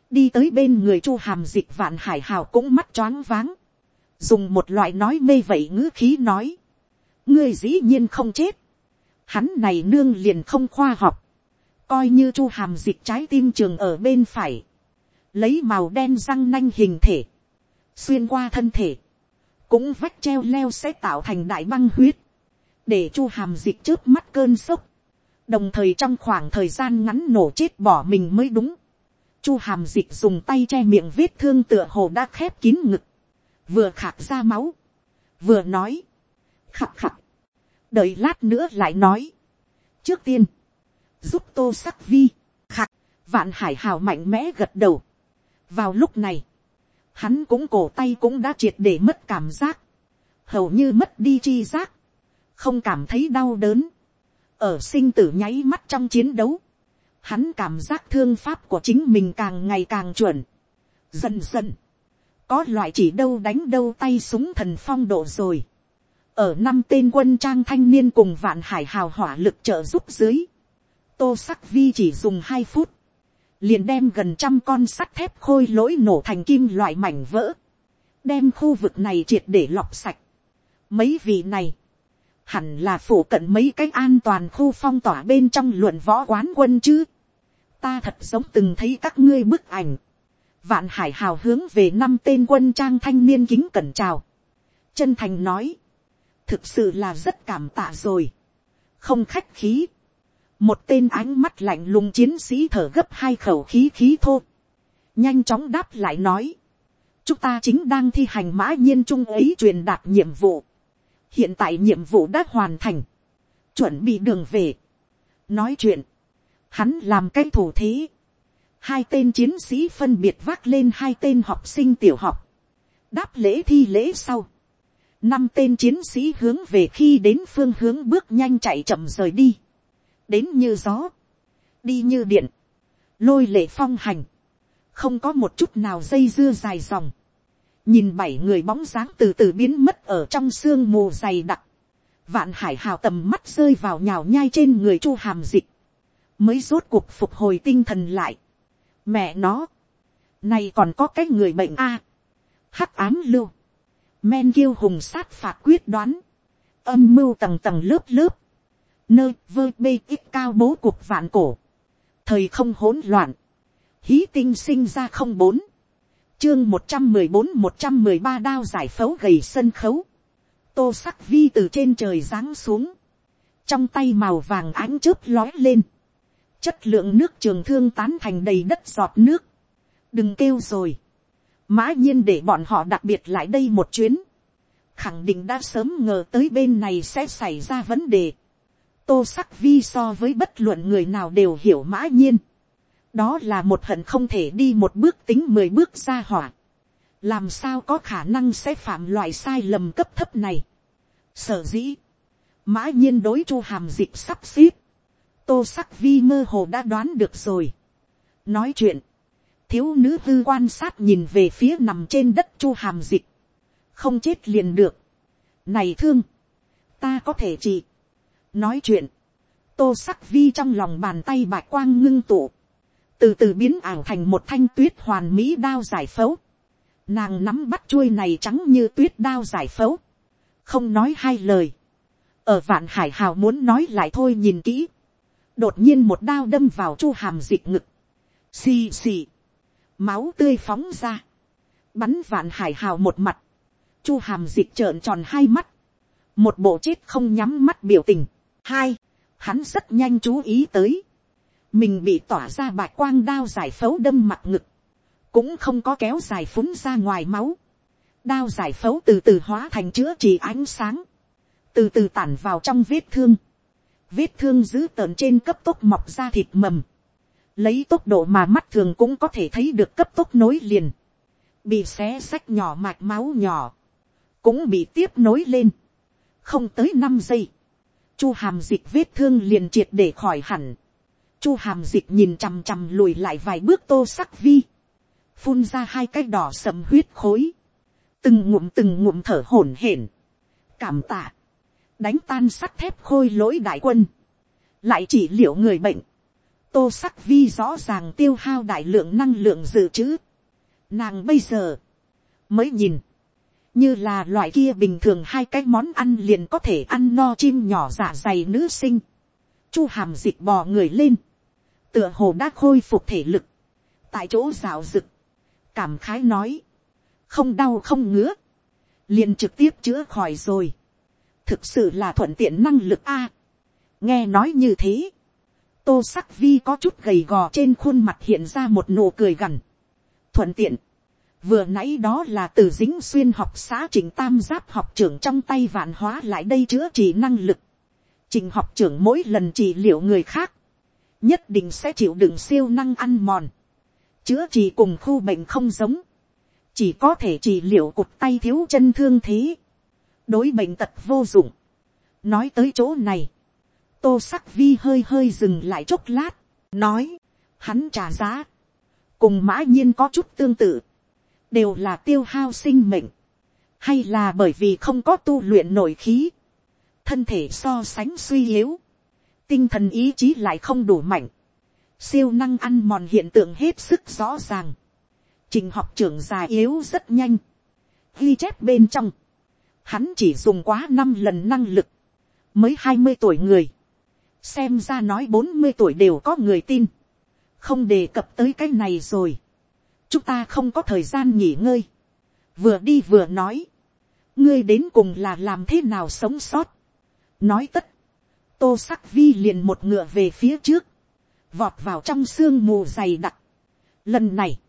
đi tới bên người chu hàm dịch vạn hải hào cũng mắt choáng váng, dùng một loại nói mê vậy ngữ khí nói, ngươi dĩ nhiên không chết, hắn này nương liền không khoa học, coi như chu hàm dịch trái tim trường ở bên phải, lấy màu đen răng nanh hình thể, xuyên qua thân thể, cũng vách treo leo sẽ tạo thành đại băng huyết, để chu hàm dịch trước mắt cơn sốc, đồng thời trong khoảng thời gian ngắn nổ chết bỏ mình mới đúng. chu hàm dịch dùng tay che miệng vết thương tựa hồ đã khép kín ngực, vừa khạc ra máu, vừa nói, khạc khạc, đợi lát nữa lại nói. trước tiên, giúp tô sắc vi, khạc, vạn hải hào mạnh mẽ gật đầu. vào lúc này, hắn cũng cổ tay cũng đã triệt để mất cảm giác, hầu như mất đi chi giác, không cảm thấy đau đớn, ở sinh tử nháy mắt trong chiến đấu, hắn cảm giác thương pháp của chính mình càng ngày càng chuẩn, dần dần, có loại chỉ đâu đánh đâu tay súng thần phong độ rồi, ở năm tên quân trang thanh niên cùng vạn hải hào hỏa lực trợ giúp dưới, tô sắc vi chỉ dùng hai phút, liền đem gần trăm con sắt thép khôi lỗi nổ thành kim loại mảnh vỡ, đem khu vực này triệt để lọc sạch. Mấy vị này, hẳn là phủ cận mấy cái an toàn khu phong tỏa bên trong luận võ quán quân chứ. Ta thật giống từng thấy các ngươi bức ảnh. Vạn hải hào hướng về năm tên quân trang thanh niên kính cẩn chào. Chân thành nói, thực sự là rất cảm tạ rồi. Không khách khí một tên ánh mắt lạnh lùng chiến sĩ thở gấp hai khẩu khí khí thô, nhanh chóng đáp lại nói, chúng ta chính đang thi hành mã nhiên trung ấy truyền đạt nhiệm vụ, hiện tại nhiệm vụ đã hoàn thành, chuẩn bị đường về, nói chuyện, hắn làm cái thủ thế, hai tên chiến sĩ phân biệt vác lên hai tên học sinh tiểu học, đáp lễ thi lễ sau, năm tên chiến sĩ hướng về khi đến phương hướng bước nhanh chạy chậm rời đi, đến như gió, đi như điện, lôi lệ phong hành, không có một chút nào dây dưa dài dòng, nhìn bảy người bóng dáng từ từ biến mất ở trong sương mù dày đặc, vạn hải hào tầm mắt rơi vào nhào nhai trên người chu hàm dịch, mới rốt cuộc phục hồi tinh thần lại. mẹ nó, này còn có cái người bệnh a, hắc án lưu, men kiêu hùng sát phạt quyết đoán, âm mưu tầng tầng lớp lớp, nơi vơ bê ít cao bố cuộc vạn cổ, thời không hỗn loạn, hí tinh sinh ra không bốn, chương một trăm mười bốn một trăm mười ba đao giải phẫu gầy sân khấu, tô sắc vi từ trên trời giáng xuống, trong tay màu vàng ánh chớp lói lên, chất lượng nước trường thương tán thành đầy đất giọt nước, đừng kêu rồi, mã nhiên để bọn họ đặc biệt lại đây một chuyến, khẳng định đã sớm ngờ tới bên này sẽ xảy ra vấn đề. Tô sắc vi so với bất luận người nào đều hiểu mã nhiên đó là một hận không thể đi một bước tính mười bước ra hỏa, làm sao có khả năng sẽ phạm loại sai lầm cấp thấp này. Sở dĩ, mã nhiên đối chu hàm dịch sắp xếp, tô sắc vi mơ hồ đã đoán được rồi. nói chuyện, thiếu nữ tư quan sát nhìn về phía nằm trên đất chu hàm dịch, không chết liền được. này thương, ta có thể trị. nói chuyện, tô sắc vi trong lòng bàn tay bạch quang ngưng tụ, từ từ biến ảo thành một thanh tuyết hoàn mỹ đao giải phẫu. Nàng nắm bắt chuôi này trắng như tuyết đao giải phẫu, không nói hai lời. ở vạn hải hào muốn nói lại thôi nhìn kỹ, đột nhiên một đao đâm vào chu hàm dịch ngực, xì xì, máu tươi phóng ra, bắn vạn hải hào một mặt, chu hàm dịch trợn tròn hai mắt, một bộ chết không nhắm mắt biểu tình, hai, hắn rất nhanh chú ý tới, mình bị tỏa ra bạch quang đao giải phẫu đâm mặt ngực, cũng không có kéo dài phúng ra ngoài máu, đao giải phẫu từ từ hóa thành chữa trị ánh sáng, từ từ tản vào trong vết thương, vết thương giữ tợn trên cấp tốc mọc ra thịt mầm, lấy tốc độ mà mắt thường cũng có thể thấy được cấp tốc nối liền, bị xé sách nhỏ mạch máu nhỏ, cũng bị tiếp nối lên, không tới năm giây, chu hàm dịch vết thương liền triệt để khỏi hẳn, chu hàm dịch nhìn chằm chằm lùi lại vài bước tô sắc vi, phun ra hai cái đỏ sầm huyết khối, từng ngụm từng ngụm thở hổn hển, cảm tạ, đánh tan sắt thép khôi lỗi đại quân, lại chỉ liệu người bệnh, tô sắc vi rõ ràng tiêu hao đại lượng năng lượng dự trữ, nàng bây giờ mới nhìn, như là loại kia bình thường hai cái món ăn liền có thể ăn no chim nhỏ dạ dày nữ sinh, chu hàm dịch bò người lên, tựa hồ đã khôi phục thể lực, tại chỗ rào rực, cảm khái nói, không đau không ngứa, liền trực tiếp chữa khỏi rồi, thực sự là thuận tiện năng lực a. nghe nói như thế, tô sắc vi có chút gầy gò trên khuôn mặt hiện ra một nụ cười gằn, thuận tiện, vừa nãy đó là từ dính xuyên học xã trình tam giáp học trưởng trong tay vạn hóa lại đây chữa trị năng lực, trình học trưởng mỗi lần trị liệu người khác, nhất định sẽ chịu đựng siêu năng ăn mòn, chữa trị cùng khu bệnh không giống, chỉ có thể trị liệu cụt tay thiếu chân thương thế, đối bệnh tật vô dụng. nói tới chỗ này, tô sắc vi hơi hơi dừng lại chốc lát, nói, hắn trả giá, cùng mã nhiên có chút tương tự, đều là tiêu hao sinh mệnh, hay là bởi vì không có tu luyện nội khí, thân thể so sánh suy yếu, tinh thần ý chí lại không đủ mạnh, siêu năng ăn mòn hiện tượng hết sức rõ ràng, trình học trưởng già yếu rất nhanh, ghi chép bên trong, hắn chỉ dùng quá năm lần năng lực, mới hai mươi tuổi người, xem ra nói bốn mươi tuổi đều có người tin, không đề cập tới cái này rồi, chúng ta không có thời gian nghỉ ngơi, vừa đi vừa nói, ngươi đến cùng là làm thế nào sống sót, nói tất, tô sắc vi liền một ngựa về phía trước, vọt vào trong sương mù dày đặc. Lần này,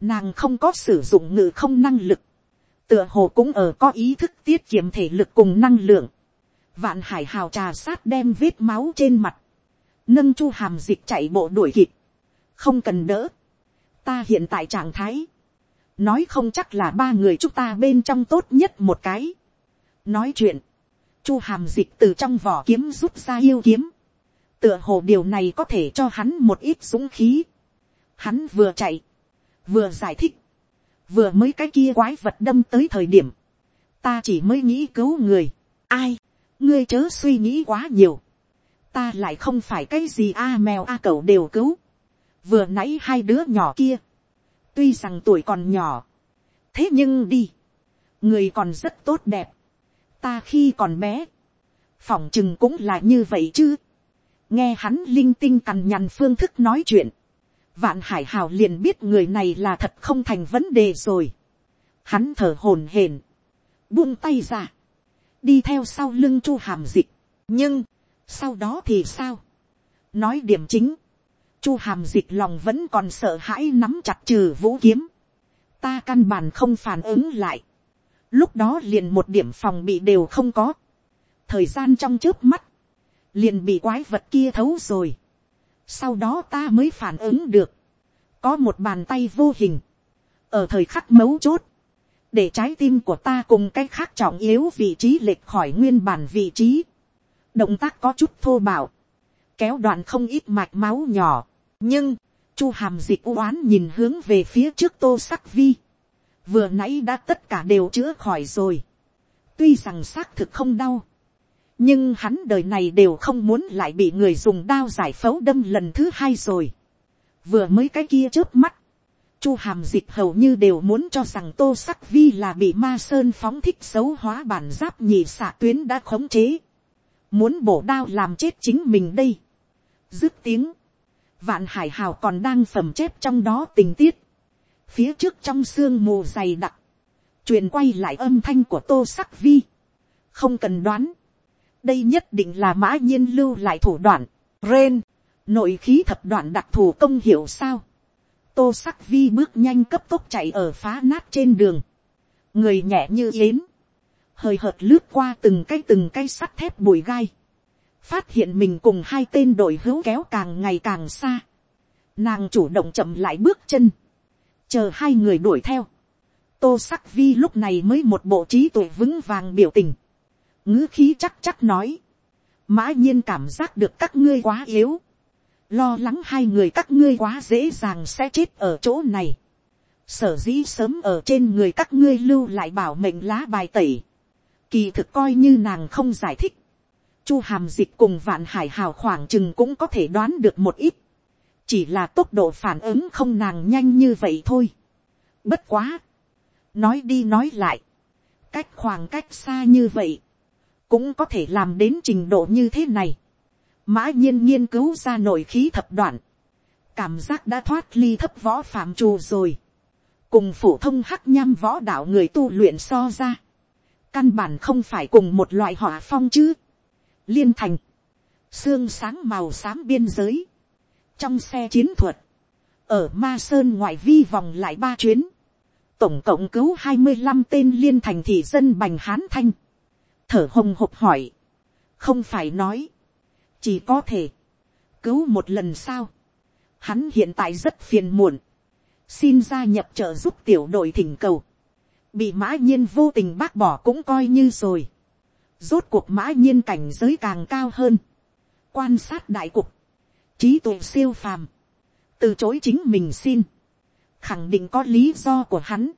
nàng không có sử dụng ngự không năng lực, tựa hồ cũng ở có ý thức tiết kiệm thể lực cùng năng lượng. Vạn hải hào trà sát đem vết máu trên mặt, nâng chu hàm dịch chạy bộ đuổi kịp, không cần đỡ. Ta hiện tại trạng thái, nói không chắc là ba người chúng ta bên trong tốt nhất một cái. nói chuyện, chu hàm dịch từ trong vỏ kiếm rút ra yêu kiếm, tựa hồ điều này có thể cho hắn một ít dũng khí. Hắn vừa chạy, vừa giải thích, vừa mới cái kia quái vật đâm tới thời điểm, ta chỉ mới nghĩ cứu người, ai, ngươi chớ suy nghĩ quá nhiều, ta lại không phải cái gì a mèo a cẩu đều cứu, vừa nãy hai đứa nhỏ kia, tuy rằng tuổi còn nhỏ, thế nhưng đi, người còn rất tốt đẹp, ta khi còn bé, phỏng chừng cũng là như vậy chứ, nghe hắn linh tinh cằn nhằn phương thức nói chuyện, vạn hải hào liền biết người này là thật không thành vấn đề rồi. Hắn thở hổn hển, buông tay ra, đi theo sau lưng chu hàm dịch. nhưng, sau đó thì sao, nói điểm chính, chu hàm dịch lòng vẫn còn sợ hãi nắm chặt trừ vũ kiếm, ta căn bản không phản ứng lại, lúc đó liền một điểm phòng bị đều không có, thời gian trong trước mắt, liền bị quái vật kia thấu rồi, sau đó ta mới phản ứng được, có một bàn tay vô hình, ở thời khắc mấu chốt, để trái tim của ta cùng cái khác trọng yếu vị trí lệch khỏi nguyên bản vị trí, động tác có chút thô bạo, kéo đoạn không ít mạch máu nhỏ, nhưng, chu hàm dịch oán nhìn hướng về phía trước tô sắc vi, vừa nãy đã tất cả đều chữa khỏi rồi, tuy rằng xác thực không đau, nhưng hắn đời này đều không muốn lại bị người dùng đao giải phẫu đâm lần thứ hai rồi, vừa mới cái kia trước mắt, chu hàm dịch hầu như đều muốn cho rằng tô sắc vi là bị ma sơn phóng thích xấu hóa bản giáp nhị xạ tuyến đã khống chế, muốn bổ đao làm chết chính mình đây, dứt tiếng, vạn hải hào còn đang phẩm chép trong đó tình tiết, phía trước trong sương mù dày đặc, truyền quay lại âm thanh của tô sắc vi, không cần đoán, đây nhất định là mã nhiên lưu lại thủ đoạn, ren, nội khí thập đoạn đặc thù công hiệu sao, tô sắc vi bước nhanh cấp tốc chạy ở phá nát trên đường, người nhẹ như yến, hơi hợt lướt qua từng cái từng cái sắt thép bụi gai, phát hiện mình cùng hai tên đội hữu kéo càng ngày càng xa, nàng chủ động chậm lại bước chân, chờ hai người đuổi theo, tô sắc vi lúc này mới một bộ trí tuệ vững vàng biểu tình, ngữ khí chắc chắc nói, mã nhiên cảm giác được các ngươi quá yếu, lo lắng hai người các ngươi quá dễ dàng sẽ chết ở chỗ này, sở dĩ sớm ở trên người các ngươi lưu lại bảo mệnh lá bài tẩy, kỳ thực coi như nàng không giải thích, chu hàm dịch cùng vạn hải hào khoảng chừng cũng có thể đoán được một ít, chỉ là tốc độ phản ứng không nàng nhanh như vậy thôi. bất quá, nói đi nói lại, cách khoảng cách xa như vậy, cũng có thể làm đến trình độ như thế này. mã nhiên nghiên cứu ra nội khí thập đoạn, cảm giác đã thoát ly thấp võ phạm trù rồi, cùng phổ thông hắc nham võ đạo người tu luyện so ra, căn bản không phải cùng một loại hỏa phong chứ, liên thành, xương sáng màu xám biên giới, trong xe chiến thuật, ở ma sơn ngoại vi vòng lại ba chuyến, tổng cộng cứu hai mươi năm tên liên thành thị dân bành hán thanh, thở hồng hộc hỏi, không phải nói, chỉ có thể, cứu một lần sao, hắn hiện tại rất phiền muộn, xin gia nhập trợ giúp tiểu đội thỉnh cầu, bị mã nhiên vô tình bác bỏ cũng coi như rồi, rốt cuộc mã nhiên cảnh giới càng cao hơn, quan sát đại cục, trí tuệ siêu phàm, từ chối chính mình xin, khẳng định có lý do của hắn.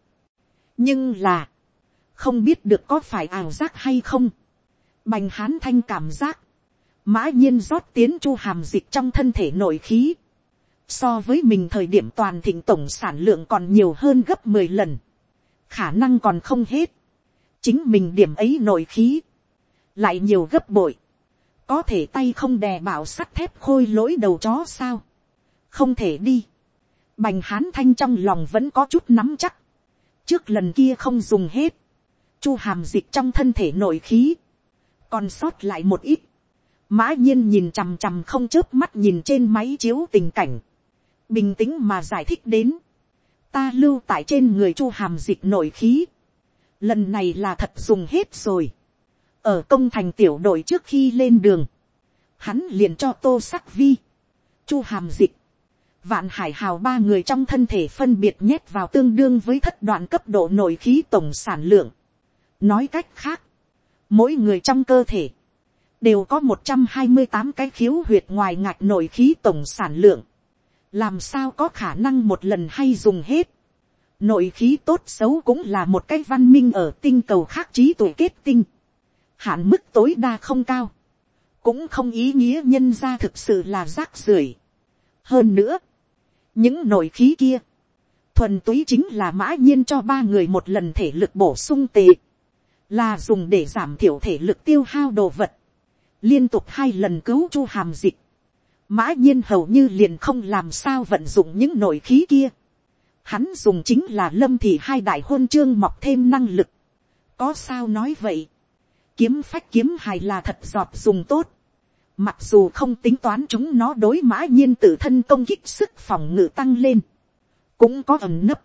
nhưng là, không biết được có phải ảo giác hay không. bành hán thanh cảm giác, mã nhiên rót tiến chu hàm dịch trong thân thể nội khí, so với mình thời điểm toàn thịnh tổng sản lượng còn nhiều hơn gấp mười lần, khả năng còn không hết, chính mình điểm ấy nội khí, lại nhiều gấp bội, có thể tay không đè bảo sắt thép khôi lỗi đầu chó sao, không thể đi, bành hán thanh trong lòng vẫn có chút nắm chắc, trước lần kia không dùng hết, chu hàm dịch trong thân thể nội khí, còn sót lại một ít, mã nhiên nhìn chằm chằm không chớp mắt nhìn trên máy chiếu tình cảnh, bình tĩnh mà giải thích đến, ta lưu tại trên người chu hàm dịch nội khí, lần này là thật dùng hết rồi, ở công thành tiểu đội trước khi lên đường, hắn liền cho tô sắc vi, chu hàm dịch, vạn hải hào ba người trong thân thể phân biệt nhét vào tương đương với thất đoạn cấp độ nội khí tổng sản lượng. nói cách khác, mỗi người trong cơ thể, đều có một trăm hai mươi tám cái khiếu huyệt ngoài ngạch nội khí tổng sản lượng. làm sao có khả năng một lần hay dùng hết. nội khí tốt xấu cũng là một cái văn minh ở tinh cầu khác trí tuổi kết tinh hạn mức tối đa không cao, cũng không ý nghĩa nhân ra thực sự là rác rưởi. hơn nữa, những nội khí kia, thuần túy chính là mã nhiên cho ba người một lần thể lực bổ sung tệ, là dùng để giảm thiểu thể lực tiêu hao đồ vật, liên tục hai lần cứu chu hàm dịch, mã nhiên hầu như liền không làm sao vận dụng những nội khí kia, hắn dùng chính là lâm thì hai đại hôn chương mọc thêm năng lực, có sao nói vậy, kiếm phách kiếm hài là thật giọt dùng tốt. Mặc dù không tính toán chúng nó đối mã nhiên tự thân công kích sức phòng ngự tăng lên. Cũng có ẩn nấp.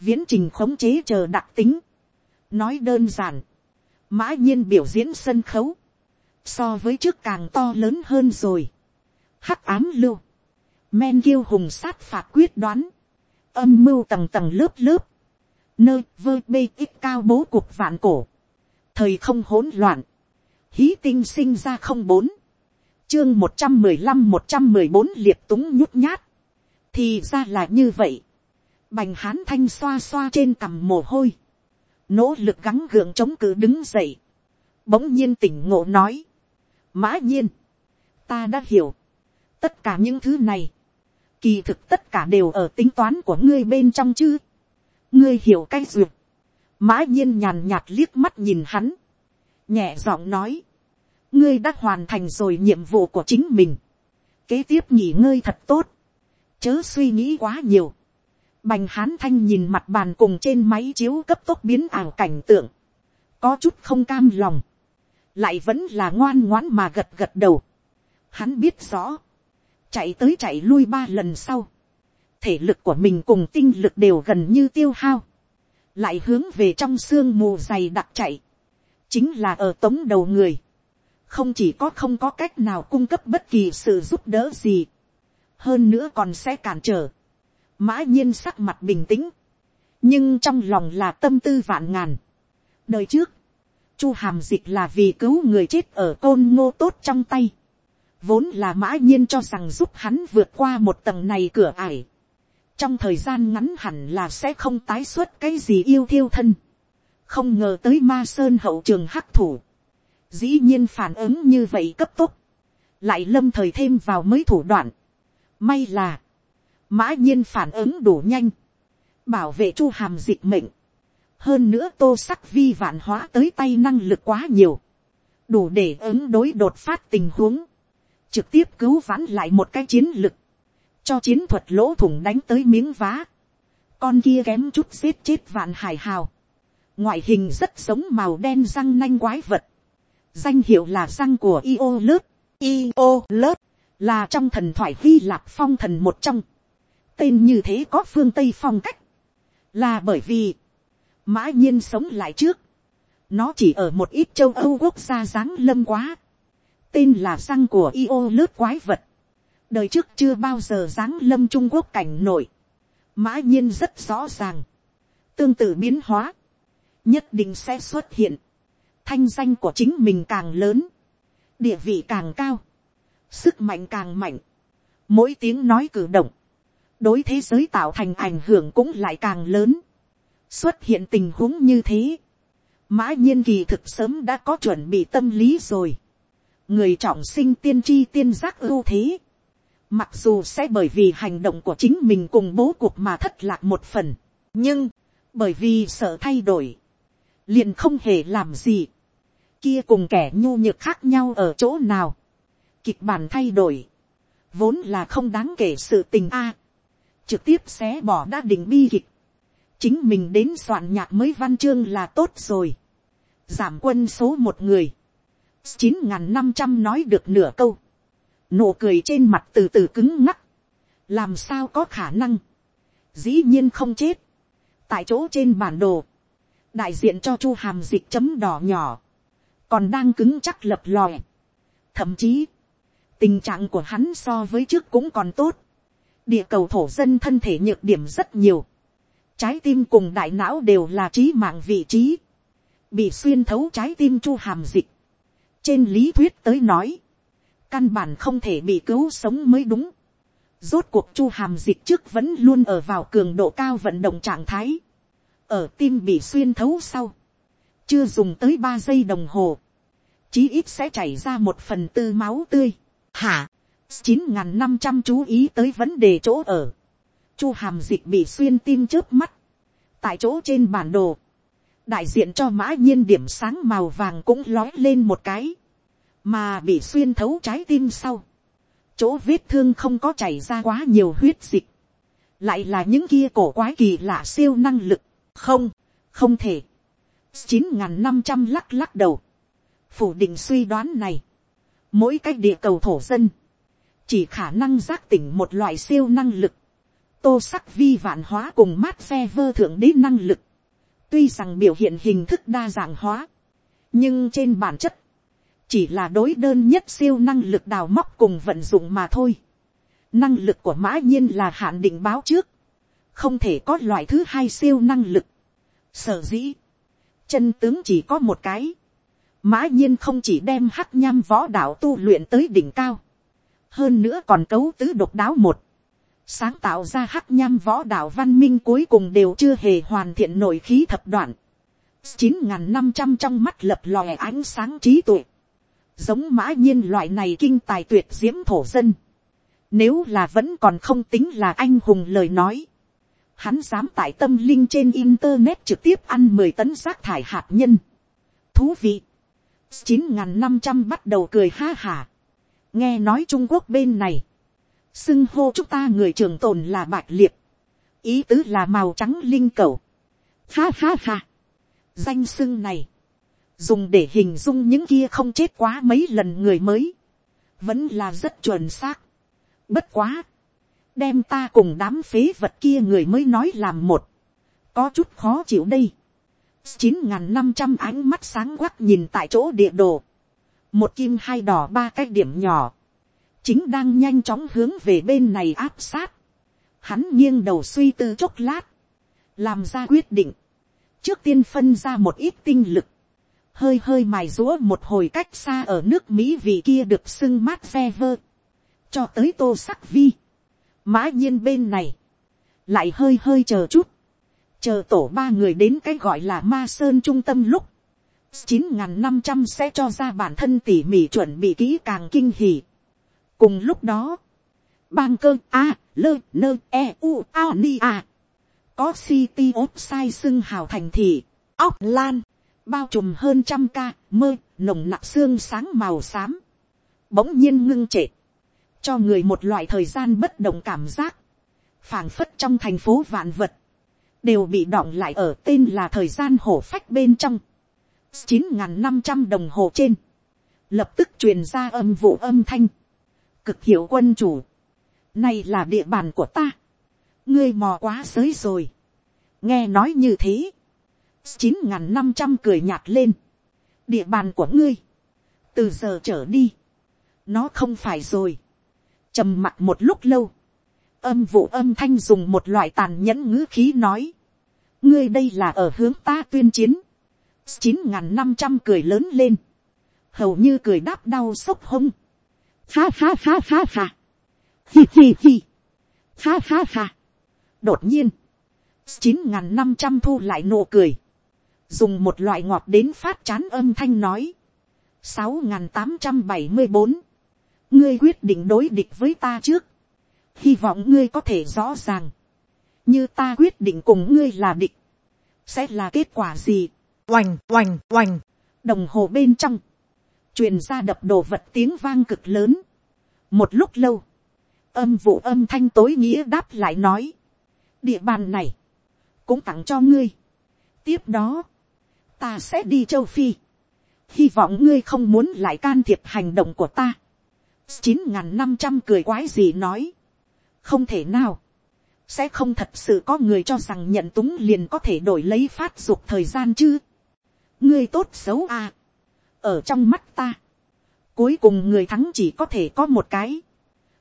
Viễn trình khống chế chờ đặc tính. Nói đơn giản. Mã nhiên biểu diễn sân khấu. So với trước càng to lớn hơn rồi. Hắc ám lưu. men kiêu hùng sát phạt quyết đoán, âm mưu tầng tầng lớp lớp, nơi vơ bê ít cao bố cuộc vạn cổ, thời không hỗn loạn, hí tinh sinh ra không bốn, chương một trăm mười lăm một trăm mười bốn liệt túng nhút nhát, thì ra là như vậy, bành hán thanh xoa xoa trên cằm mồ hôi, nỗ lực gắng gượng chống cự đứng dậy, bỗng nhiên tỉnh ngộ nói, mã nhiên, ta đã hiểu, tất cả những thứ này, kỳ thực tất cả đều ở tính toán của ngươi bên trong chứ, ngươi hiểu cái duyệt, mã nhiên nhàn nhạt liếc mắt nhìn hắn, nhẹ giọng nói, ngươi đã hoàn thành rồi nhiệm vụ của chính mình, kế tiếp nghỉ ngơi thật tốt, chớ suy nghĩ quá nhiều, bành hán thanh nhìn mặt bàn cùng trên máy chiếu cấp tốc biến ảo cảnh tượng, có chút không cam lòng, lại vẫn là ngoan ngoãn mà gật gật đầu. Hắn biết rõ, chạy tới chạy lui ba lần sau, thể lực của mình cùng tinh lực đều gần như tiêu hao, lại hướng về trong sương mù dày đặc chạy, chính là ở tống đầu người, không chỉ có không có cách nào cung cấp bất kỳ sự giúp đỡ gì, hơn nữa còn sẽ cản trở, mã nhiên sắc mặt bình tĩnh, nhưng trong lòng là tâm tư vạn ngàn. đời trước, chu hàm dịch là vì cứu người chết ở côn ngô tốt trong tay, vốn là mã nhiên cho rằng giúp hắn vượt qua một tầng này cửa ải, trong thời gian ngắn hẳn là sẽ không tái xuất cái gì yêu thiêu thân, không ngờ tới ma sơn hậu trường hắc thủ, dĩ nhiên phản ứng như vậy cấp tốc, lại lâm thời thêm vào mấy thủ đoạn. May là, mã nhiên phản ứng đủ nhanh, bảo vệ chu hàm dịch mệnh, hơn nữa tô sắc vi vạn hóa tới tay năng lực quá nhiều, đủ để ứng đối đột phát tình huống, trực tiếp cứu vãn lại một cái chiến lực, cho chiến thuật lỗ thủng đánh tới miếng vá, con kia kém chút giết chết vạn hải hào, ngoại hình rất giống màu đen răng nanh quái vật, danh hiệu là răng của io Iolus io là trong thần thoại hy lạp phong thần một trong, tên như thế có phương tây phong cách, là bởi vì, mã nhiên sống lại trước, nó chỉ ở một ít châu âu quốc gia dáng lâm quá, tên là răng của io quái vật, đời trước chưa bao giờ dáng lâm trung quốc cảnh nổi, mã nhiên rất rõ ràng, tương tự biến hóa, nhất định sẽ xuất hiện, thanh danh của chính mình càng lớn, địa vị càng cao, sức mạnh càng mạnh, mỗi tiếng nói cử động, đối thế giới tạo thành ảnh hưởng cũng lại càng lớn, xuất hiện tình huống như thế, mã nhiên kỳ thực sớm đã có chuẩn bị tâm lý rồi, người trọng sinh tiên tri tiên giác ưu thế, mặc dù sẽ bởi vì hành động của chính mình cùng bố cuộc mà thất lạc một phần, nhưng, bởi vì sợ thay đổi, liền không hề làm gì, kia cùng kẻ nhu nhược khác nhau ở chỗ nào, kịch bản thay đổi, vốn là không đáng kể sự tình a, trực tiếp xé bỏ đã định bi kịch, chính mình đến soạn nhạc mới văn chương là tốt rồi, giảm quân số một người, chín n g h n năm trăm nói được nửa câu, nụ cười trên mặt từ từ cứng ngắc, làm sao có khả năng, dĩ nhiên không chết, tại chỗ trên bản đồ, đại diện cho chu hàm dịch chấm đỏ nhỏ, còn đang cứng chắc lập lòe, thậm chí, tình trạng của hắn so với trước cũng còn tốt, địa cầu thổ dân thân thể nhược điểm rất nhiều, trái tim cùng đại não đều là trí mạng vị trí, bị xuyên thấu trái tim chu hàm dịch. trên lý thuyết tới nói, căn bản không thể bị cứu sống mới đúng. rốt cuộc chu hàm dịch trước vẫn luôn ở vào cường độ cao vận động trạng thái, ở tim bị xuyên thấu sau, chưa dùng tới ba giây đồng hồ, chí ít sẽ chảy ra một phần tư máu tươi. Hả, chín n g h n năm trăm chú ý tới vấn đề chỗ ở. Chu hàm dịch bị xuyên tim trước mắt, tại chỗ trên bản đồ, đại diện cho mã nhiên điểm sáng màu vàng cũng lói lên một cái, mà bị xuyên thấu trái tim sau, chỗ vết thương không có chảy ra quá nhiều huyết dịch, lại là những kia cổ quái kỳ lạ siêu năng lực, không, không thể, chín n g h n năm trăm lắc lắc đầu, phủ định suy đoán này, mỗi cách địa cầu thổ dân, chỉ khả năng giác tỉnh một loại siêu năng lực, tô sắc vi vạn hóa cùng mát phe vơ thượng đế năng lực, tuy rằng biểu hiện hình thức đa dạng hóa, nhưng trên bản chất, chỉ là đối đơn nhất siêu năng lực đào móc cùng vận dụng mà thôi. Năng lực của mã nhiên là hạn định báo trước. Không thể có loại thứ hai siêu năng lực. Sở dĩ. Chân tướng chỉ có một cái. Mã nhiên không chỉ đem hắc nham võ đạo tu luyện tới đỉnh cao. Hơn nữa còn cấu tứ độc đáo một. Sáng tạo ra hắc nham võ đạo văn minh cuối cùng đều chưa hề hoàn thiện nội khí thập đoạn. Chín năm trăm trong mắt lập lòe ánh sáng trí tuệ. Giống mã nhiên loại này kinh tài tuyệt diễm thổ dân. Nếu là vẫn còn không tính là anh hùng lời nói. Hắn dám tại tâm linh trên internet trực tiếp ăn mười tấn rác thải hạt nhân. Thú vị chín n năm trăm bắt đầu cười ha hả. nghe nói trung quốc bên này, xưng hô chúng ta người trường tồn là bạch liệt, ý tứ là màu trắng linh cầu. ha ha ha. danh xưng này, dùng để hình dung những kia không chết quá mấy lần người mới, vẫn là rất chuẩn xác. bất quá, đem ta cùng đám phế vật kia người mới nói làm một, có chút khó chịu đây. Chín n năm trăm ánh mắt sáng quắc nhìn tại chỗ địa đồ, một kim hai đỏ ba cái điểm nhỏ, chính đang nhanh chóng hướng về bên này áp sát, hắn nghiêng đầu suy tư chốc lát, làm ra quyết định, trước tiên phân ra một ít tinh lực, hơi hơi mài rúa một hồi cách xa ở nước mỹ vì kia được xưng mát ve vơ, cho tới tô sắc vi, mã nhiên bên này, lại hơi hơi chờ chút, chờ tổ ba người đến cái gọi là ma sơn trung tâm lúc, chín n g h n năm trăm sẽ cho ra bản thân tỉ mỉ chuẩn bị kỹ càng kinh hỉ. cùng lúc đó, bang cơ a, lơ nơ e u a ni a, có city ốp sai xưng hào thành thị, óc lan, bao trùm hơn trăm ca, mơ, nồng nặc xương sáng màu xám, bỗng nhiên ngưng trệ, cho người một loại thời gian bất động cảm giác, phảng phất trong thành phố vạn vật, đều bị đọng lại ở tên là thời gian hổ phách bên trong, chín n g h n năm trăm đồng hồ trên, lập tức truyền ra âm vụ âm thanh, cực hiểu quân chủ, này là địa bàn của ta, ngươi mò quá giới rồi, nghe nói như thế, chín n g h n năm trăm cười nhạt lên, địa bàn của ngươi, từ giờ trở đi, nó không phải rồi, trầm mặt một lúc lâu, âm vụ âm thanh dùng một loại tàn nhẫn ngữ khí nói. ngươi đây là ở hướng ta tuyên chiến. chín n g h n năm trăm cười lớn lên. hầu như cười đáp đau sốc hông. ha ha ha ha ha. hi hi hi. ha ha ha. đột nhiên, chín n g h n năm trăm thu lại nụ cười dùng một loại ngọt đến phát chán âm thanh nói. sáu n g h n tám trăm bảy mươi bốn. ngươi quyết định đối địch với ta trước. Hy vọng ngươi có thể rõ ràng, như ta quyết định cùng ngươi là địch, sẽ là kết quả gì, oành oành oành, đồng hồ bên trong, truyền ra đập đồ vật tiếng vang cực lớn, một lúc lâu, âm vụ âm thanh tối nghĩa đáp lại nói, địa bàn này, cũng tặng cho ngươi, tiếp đó, ta sẽ đi châu phi, hy vọng ngươi không muốn lại can thiệp hành động của ta, chín n g h n năm trăm cười quái gì nói, không thể nào, sẽ không thật sự có người cho rằng nhận túng liền có thể đổi lấy phát dục thời gian chứ. ngươi tốt xấu à. ở trong mắt ta, cuối cùng người thắng chỉ có thể có một cái,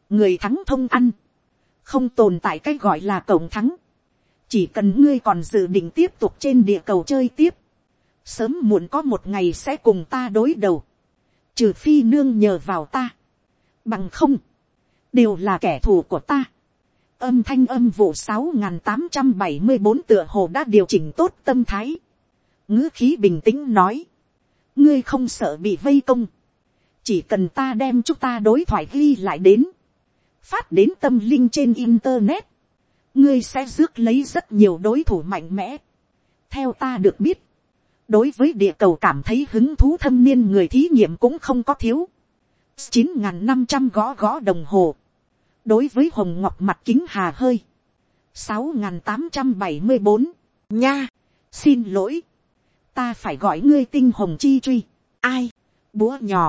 người thắng thông ăn, không tồn tại cái gọi là cổng thắng, chỉ cần ngươi còn dự định tiếp tục trên địa cầu chơi tiếp, sớm muộn có một ngày sẽ cùng ta đối đầu, trừ phi nương nhờ vào ta, bằng không, đều là kẻ thù của ta. âm thanh âm vụ sáu n g h n tám trăm bảy mươi bốn tựa hồ đã điều chỉnh tốt tâm thái. ngữ khí bình tĩnh nói. ngươi không sợ bị vây công. chỉ cần ta đem chúng ta đối thoại ghi lại đến. phát đến tâm linh trên internet. ngươi sẽ rước lấy rất nhiều đối thủ mạnh mẽ. theo ta được biết, đối với địa cầu cảm thấy hứng thú thâm niên người thí nghiệm cũng không có thiếu. chín n g h n năm trăm gõ gõ đồng hồ. Đối với hồng ngọc mặt kính hà hơi, sáu n g h n tám trăm bảy mươi bốn, nha, xin lỗi, ta phải gọi ngươi tinh hồng chi truy, ai, búa nhỏ,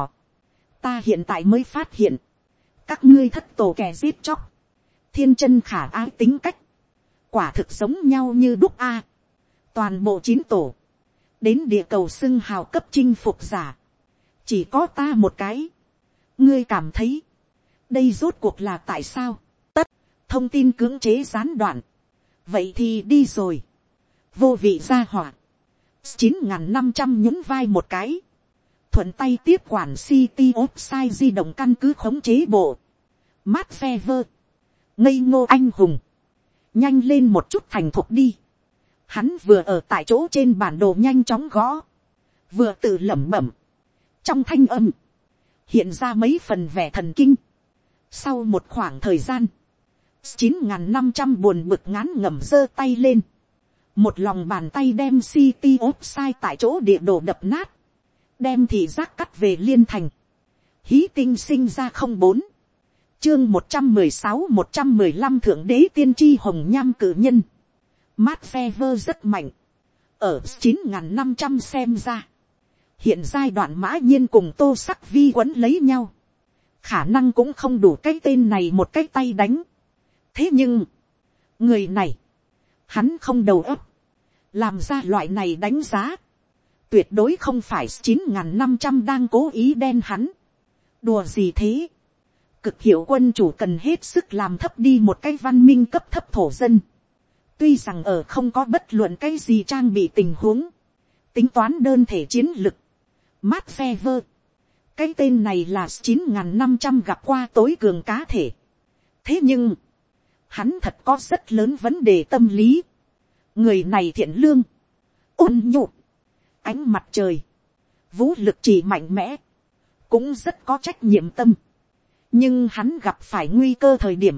ta hiện tại mới phát hiện, các ngươi thất tổ kẻ giết chóc, thiên chân khả ái tính cách, quả thực giống nhau như đúc a, toàn bộ chín tổ, đến địa cầu xưng hào cấp chinh phục giả, chỉ có ta một cái, ngươi cảm thấy, đây rốt cuộc là tại sao, tất thông tin cưỡng chế gián đoạn, vậy thì đi rồi, vô vị ra hỏa, chín n g h n năm trăm nhún vai một cái, thuận tay tiếp quản city offside di động căn cứ khống chế bộ, mát phe vơ, ngây ngô anh hùng, nhanh lên một chút thành thục đi, hắn vừa ở tại chỗ trên bản đồ nhanh chóng gõ, vừa tự lẩm bẩm, trong thanh âm, hiện ra mấy phần vẻ thần kinh, sau một khoảng thời gian, chín n g h n năm trăm buồn bực ngán ngẩm giơ tay lên, một lòng bàn tay đem city offside tại chỗ địa đồ đập nát, đem thị giác cắt về liên thành, hí tinh sinh ra không bốn, chương một trăm mười sáu một trăm mười lăm thượng đế tiên tri hồng nham cử nhân, mát phe vơ rất mạnh, ở chín n g h n năm trăm xem ra, hiện giai đoạn mã nhiên cùng tô sắc vi quấn lấy nhau, khả năng cũng không đủ cái tên này một cái tay đánh. thế nhưng, người này, hắn không đầu óc, làm ra loại này đánh giá, tuyệt đối không phải chín n g h n năm trăm đang cố ý đen hắn. đùa gì thế, cực hiệu quân chủ cần hết sức làm thấp đi một cái văn minh cấp thấp thổ dân tuy rằng ở không có bất luận cái gì trang bị tình huống, tính toán đơn thể chiến lực, mát phe vơ. cái tên này là chín n g h n năm trăm gặp qua tối cường cá thể. thế nhưng, hắn thật có rất lớn vấn đề tâm lý. Người này thiện lương, ôn nhu, ánh mặt trời, vũ lực chỉ mạnh mẽ, cũng rất có trách nhiệm tâm, nhưng hắn gặp phải nguy cơ thời điểm,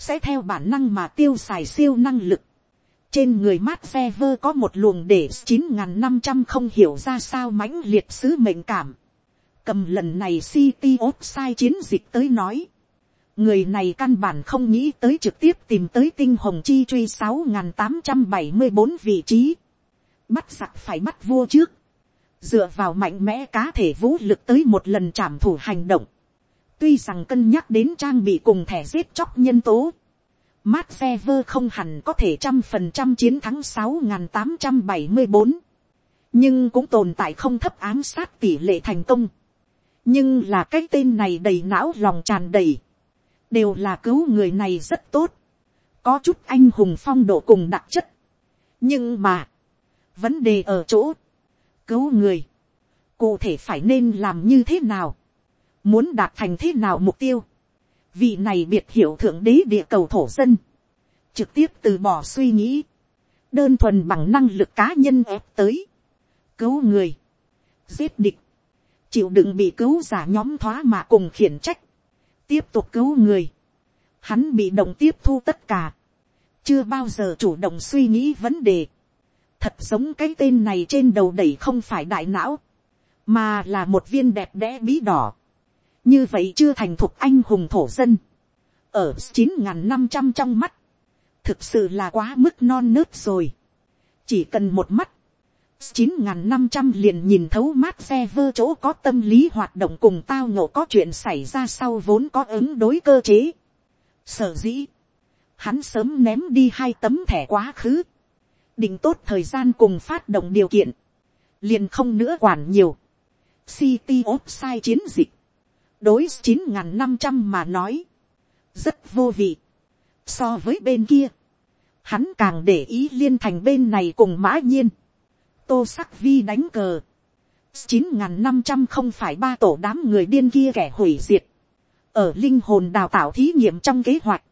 sẽ theo bản năng mà tiêu xài siêu năng lực. trên người mát xe vơ có một luồng để chín n g h n năm trăm không hiểu ra sao mãnh liệt sứ mệnh cảm. cầm lần này city of sai chiến dịch tới nói, người này căn bản không nghĩ tới trực tiếp tìm tới tinh hồng chi truy sáu n tám trăm bảy mươi bốn vị trí. bắt giặc phải bắt vua trước. dựa vào mạnh mẽ cá thể vũ lực tới một lần trảm thủ hành động tuy rằng cân nhắc đến trang bị cùng thẻ giết chóc nhân tố. mát phe vơ không hẳn có thể trăm phần trăm chiến thắng sáu n tám trăm bảy mươi bốn. nhưng cũng tồn tại không thấp ám sát tỷ lệ thành công. nhưng là cái tên này đầy não lòng tràn đầy đều là cứu người này rất tốt, có chút anh hùng phong độ cùng đặc chất. nhưng mà, vấn đề ở chỗ, cứu người, cụ thể phải nên làm như thế nào, muốn đạt thành thế nào mục tiêu, vị này biệt hiểu thượng đế địa cầu thổ dân, trực tiếp từ bỏ suy nghĩ, đơn thuần bằng năng lực cá nhân ép tới, cứu người, giết địch, chịu đựng bị cứu giả nhóm thoá mà cùng khiển trách, tiếp tục cứu người, hắn bị động tiếp thu tất cả, chưa bao giờ chủ động suy nghĩ vấn đề, thật giống cái tên này trên đầu đẩy không phải đại não, mà là một viên đẹp đẽ bí đỏ, như vậy chưa thành thục anh hùng thổ dân, ở chín n g h n năm trăm trong mắt, thực sự là quá mức non nớt rồi, chỉ cần một mắt, chín n g h n năm trăm liền nhìn thấu mát xe vơ chỗ có tâm lý hoạt động cùng tao ngộ có chuyện xảy ra sau vốn có ứng đối cơ chế. Sở dĩ, hắn sớm ném đi hai tấm thẻ quá khứ, định tốt thời gian cùng phát động điều kiện, liền không nữa quản nhiều. City of sai chiến dịch, đối chín n g h n năm trăm mà nói, rất vô vị. So với bên kia, hắn càng để ý liên thành bên này cùng mã nhiên tô sắc vi đánh cờ. chín n năm trăm không phải ba tổ đám người điên kia kẻ hủy diệt. ở linh hồn đào tạo thí nghiệm trong kế hoạch.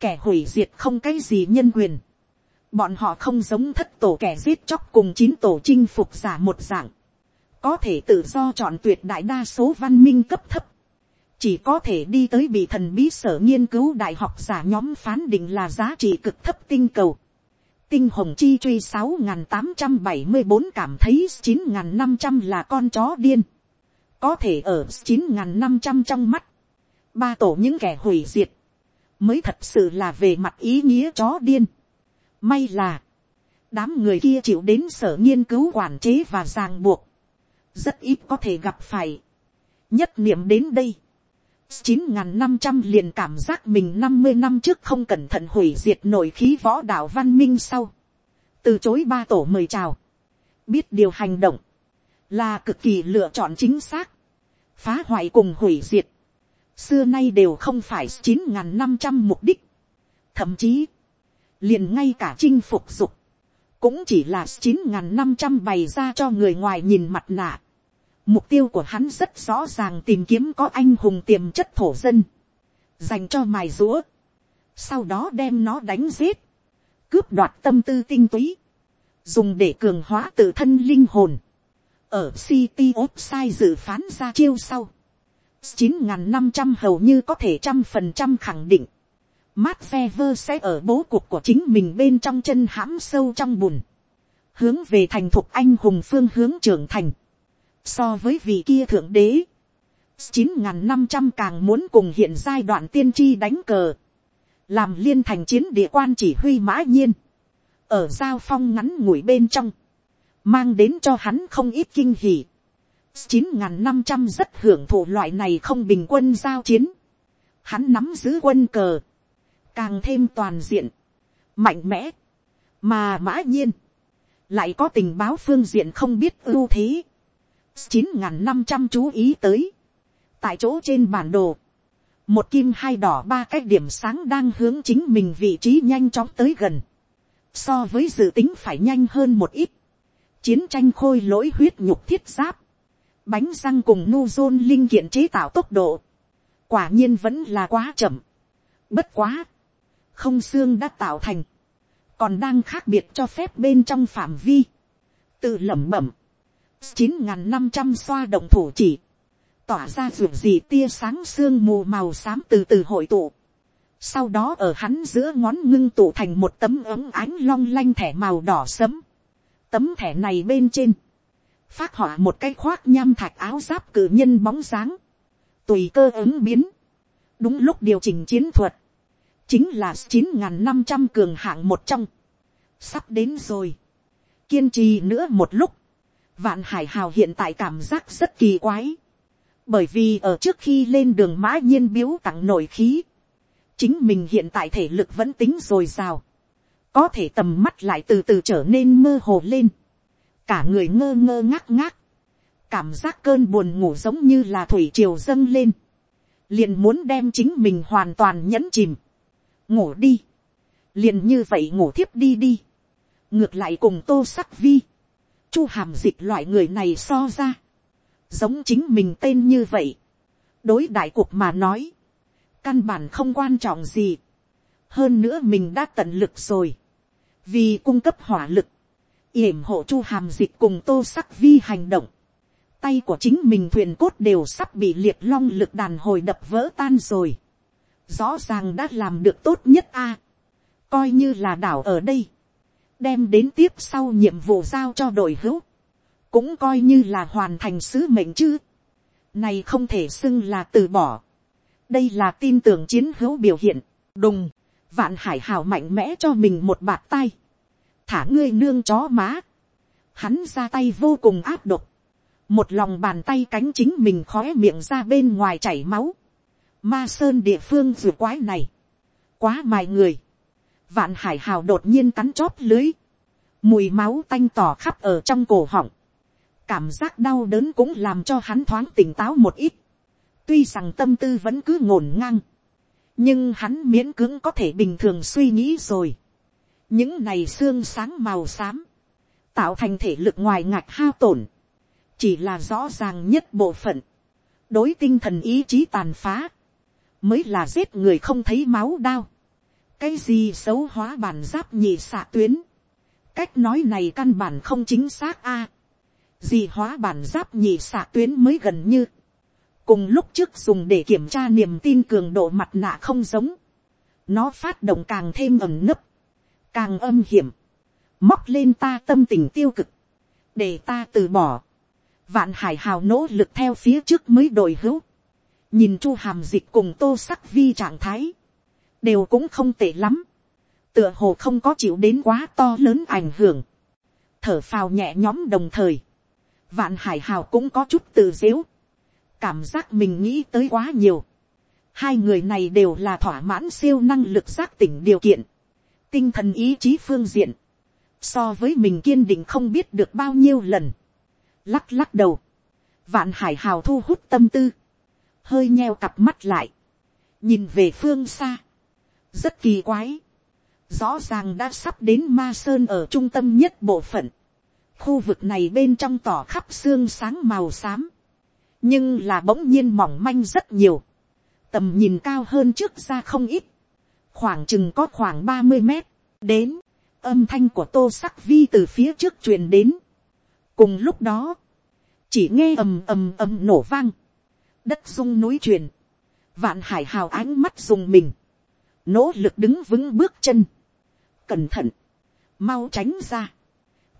kẻ hủy diệt không cái gì nhân quyền. bọn họ không giống thất tổ kẻ giết chóc cùng chín tổ chinh phục giả một dạng. có thể tự do chọn tuyệt đại đa số văn minh cấp thấp chỉ có thể đi tới bị thần bí sở nghiên cứu đại học giả nhóm phán định là giá trị cực thấp tinh cầu tinh hồng chi truy sáu n tám trăm bảy mươi bốn cảm thấy chín n năm trăm là con chó điên. Có thể ở chín n năm trăm trong mắt. Ba tổ những kẻ hủy diệt. Mới thật sự là về mặt ý nghĩa chó điên. May là. Đám người kia chịu đến sở nghiên cứu quản chế và ràng buộc. Rất ít có thể gặp phải. Nhất niệm đến đây chín n năm trăm liền cảm giác mình năm mươi năm trước không cẩn thận hủy diệt nổi khí võ đạo văn minh sau. Từ chối ba tổ mời chào. Biết điều hành động. Là cực kỳ lựa chọn chính xác. Phá hoại cùng hủy diệt. Xưa nay đều không phải chín n năm trăm mục đích. thậm chí, liền ngay cả chinh phục dục, cũng chỉ là chín n g h n năm trăm bày ra cho người ngoài nhìn mặt nạ. Mục tiêu của hắn rất rõ ràng tìm kiếm có anh hùng tiềm chất thổ dân, dành cho mài rũa, sau đó đem nó đánh giết, cướp đoạt tâm tư tinh túy, dùng để cường hóa tự thân linh hồn. Ở City of Sai dự phán ra chiêu sau, chín n g h n năm trăm hầu như có thể trăm phần trăm khẳng định, Mát Fever sẽ ở bố cục của chính mình bên trong chân hãm sâu trong bùn. Hướng về thành thục anh hùng phương hướng trưởng thành. So với vị kia thượng đế. 9.500 càng muốn cùng hiện giai đoạn tiên tri đánh cờ. Làm liên thành chiến địa quan chỉ huy mã nhiên. Ở giao phong ngắn ngủi bên trong. Mang đến cho hắn không ít kinh hỉ. 9.500 rất hưởng thụ loại này không bình quân giao chiến. Hắn nắm giữ quân cờ càng thêm toàn diện, mạnh mẽ, mà mã nhiên, lại có tình báo phương diện không biết ưu thế, chín n g h n năm trăm chú ý tới, tại chỗ trên bản đồ, một kim hai đỏ ba cái điểm sáng đang hướng chính mình vị trí nhanh chóng tới gần, so với dự tính phải nhanh hơn một ít, chiến tranh khôi lỗi huyết nhục thiết giáp, bánh răng cùng nu zôn linh kiện chế tạo tốc độ, quả nhiên vẫn là quá chậm. Bất quá, không xương đã tạo thành, còn đang khác biệt cho phép bên trong phạm vi, tự lẩm bẩm, chín n g h n năm trăm xoa động thủ chỉ, tỏa ra ruột gì tia sáng xương mù màu xám từ từ hội tụ, sau đó ở hắn giữa ngón ngưng tụ thành một tấm ấm ánh long lanh thẻ màu đỏ sấm, tấm thẻ này bên trên, phát họa một cái khoác nham thạch áo giáp cử nhân bóng dáng, tùy cơ ứng biến, đúng lúc điều chỉnh chiến thuật, chính là chín n năm trăm cường hạng một trong, sắp đến rồi, kiên trì nữa một lúc, vạn hải hào hiện tại cảm giác rất kỳ quái, bởi vì ở trước khi lên đường mã nhiên biếu tặng nổi khí, chính mình hiện tại thể lực vẫn tính dồi dào, có thể tầm mắt lại từ từ trở nên mơ hồ lên, cả người ngơ ngơ ngác ngác, cảm giác cơn buồn ngủ giống như là thủy triều dâng lên, liền muốn đem chính mình hoàn toàn nhẫn chìm, ngủ đi, liền như vậy ngủ thiếp đi đi, ngược lại cùng tô sắc vi, chu hàm dịch loại người này so ra, giống chính mình tên như vậy, đối đại cuộc mà nói, căn bản không quan trọng gì, hơn nữa mình đã tận lực rồi, vì cung cấp hỏa lực, yểm hộ chu hàm dịch cùng tô sắc vi hành động, tay của chính mình thuyền cốt đều sắp bị liệt long lực đàn hồi đập vỡ tan rồi. Rõ ràng đã làm được tốt nhất a, coi như là đảo ở đây, đem đến tiếp sau nhiệm vụ giao cho đội hữu, cũng coi như là hoàn thành sứ mệnh chứ, này không thể xưng là từ bỏ, đây là tin tưởng chiến hữu biểu hiện, đùng, vạn hải hào mạnh mẽ cho mình một bạt tay, thả ngươi nương chó má, hắn ra tay vô cùng áp độc, một lòng bàn tay cánh chính mình khói miệng ra bên ngoài chảy máu, ma sơn địa phương rùa quái này, quá mài người, vạn hải hào đột nhiên cắn chóp lưới, mùi máu tanh tỏ khắp ở trong cổ họng, cảm giác đau đớn cũng làm cho hắn thoáng tỉnh táo một ít, tuy rằng tâm tư vẫn cứ ngổn ngang, nhưng hắn miễn cưỡng có thể bình thường suy nghĩ rồi, những này xương sáng màu xám, tạo thành thể lực ngoài ngạch hao tổn, chỉ là rõ ràng nhất bộ phận, đối tinh thần ý chí tàn phá, mới là giết người không thấy máu đao cái gì xấu hóa bản giáp nhị xạ tuyến. cách nói này căn bản không chính xác a. gì hóa bản giáp nhị xạ tuyến mới gần như. cùng lúc trước dùng để kiểm tra niềm tin cường độ mặt nạ không giống. nó phát động càng thêm ẩm nấp, càng âm hiểm, móc lên ta tâm tình tiêu cực, để ta từ bỏ. vạn hải hào nỗ lực theo phía trước mới đổi hữu nhìn chu hàm dịch cùng tô sắc vi trạng thái, đều cũng không tệ lắm, tựa hồ không có chịu đến quá to lớn ảnh hưởng, thở phào nhẹ nhõm đồng thời, vạn hải hào cũng có chút từ dếu, cảm giác mình nghĩ tới quá nhiều, hai người này đều là thỏa mãn siêu năng lực giác tỉnh điều kiện, tinh thần ý chí phương diện, so với mình kiên định không biết được bao nhiêu lần, lắc lắc đầu, vạn hải hào thu hút tâm tư, hơi nheo cặp mắt lại, nhìn về phương xa, rất kỳ quái, rõ ràng đã sắp đến ma sơn ở trung tâm nhất bộ phận, khu vực này bên trong tỏ khắp xương sáng màu xám, nhưng là bỗng nhiên mỏng manh rất nhiều, tầm nhìn cao hơn trước ra không ít, khoảng chừng có khoảng ba mươi mét, đến, âm thanh của tô sắc vi từ phía trước truyền đến. cùng lúc đó, chỉ nghe ầm ầm ầm nổ vang, đất rung núi truyền, vạn hải hào ánh mắt dùng mình, nỗ lực đứng vững bước chân, cẩn thận, mau tránh ra,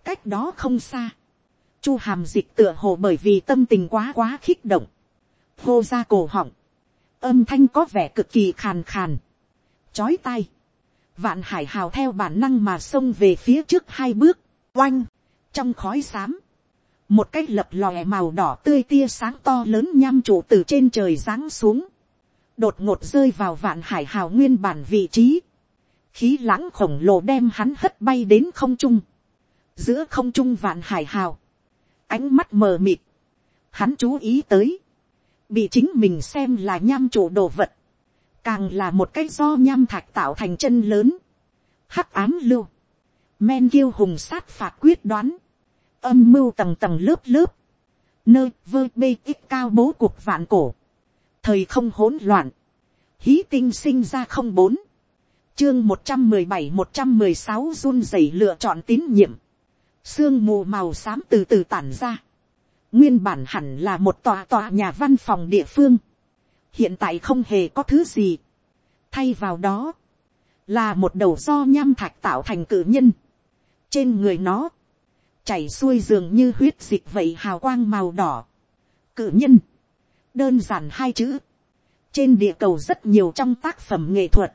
cách đó không xa, chu hàm dịch tựa hồ bởi vì tâm tình quá quá khích động, hô ra cổ họng, âm thanh có vẻ cực kỳ khàn khàn, chói tai, vạn hải hào theo bản năng mà xông về phía trước hai bước, oanh, trong khói xám, một cái lập lòe màu đỏ tươi tia sáng to lớn nham trụ từ trên trời giáng xuống, đột ngột rơi vào vạn hải hào nguyên bản vị trí, khí lãng khổng lồ đem hắn hất bay đến không trung, giữa không trung vạn hải hào, ánh mắt mờ mịt, hắn chú ý tới, bị chính mình xem là nham chủ đồ vật, càng là một cái do nham thạch tạo thành chân lớn, hắc ám lưu, men kiêu hùng sát phạt quyết đoán, âm mưu tầng tầng lớp lớp, nơi vơ bê ít cao bố cuộc vạn cổ, thời không hỗn loạn, hí tinh sinh ra không bốn, chương một trăm mười bảy một trăm mười sáu run rẩy lựa chọn tín nhiệm, sương mù màu xám từ từ tản ra, nguyên bản hẳn là một tòa tòa nhà văn phòng địa phương, hiện tại không hề có thứ gì, thay vào đó, là một đầu do nham thạch tạo thành cử nhân, trên người nó, chảy xuôi dường như huyết dịch vậy hào quang màu đỏ, cử nhân, đơn giản hai chữ, trên địa cầu rất nhiều trong tác phẩm nghệ thuật,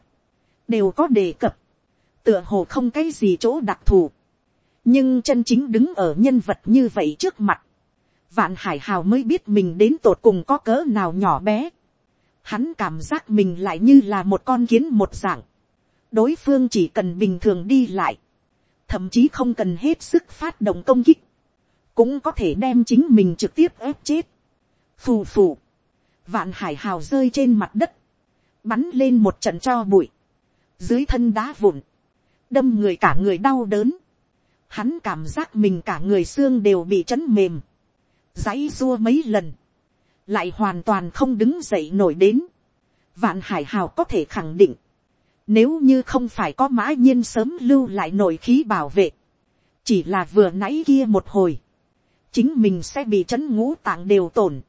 đều có đề cập, tựa hồ không cái gì chỗ đặc thù, nhưng chân chính đứng ở nhân vật như vậy trước mặt, vạn hải hào mới biết mình đến tột cùng có cỡ nào nhỏ bé, hắn cảm giác mình lại như là một con kiến một dạng, đối phương chỉ cần bình thường đi lại, thậm chí không cần hết sức phát động công kích, cũng có thể đem chính mình trực tiếp ép chết. phù phù, vạn hải hào rơi trên mặt đất, bắn lên một trận cho bụi, dưới thân đá vụn, đâm người cả người đau đớn, hắn cảm giác mình cả người xương đều bị chấn mềm, dãy dua mấy lần, lại hoàn toàn không đứng dậy nổi đến. Vạn hải hào có thể khẳng định, nếu như không phải có mã nhiên sớm lưu lại nội khí bảo vệ, chỉ là vừa nãy kia một hồi, chính mình sẽ bị chấn ngũ tạng đều tổn,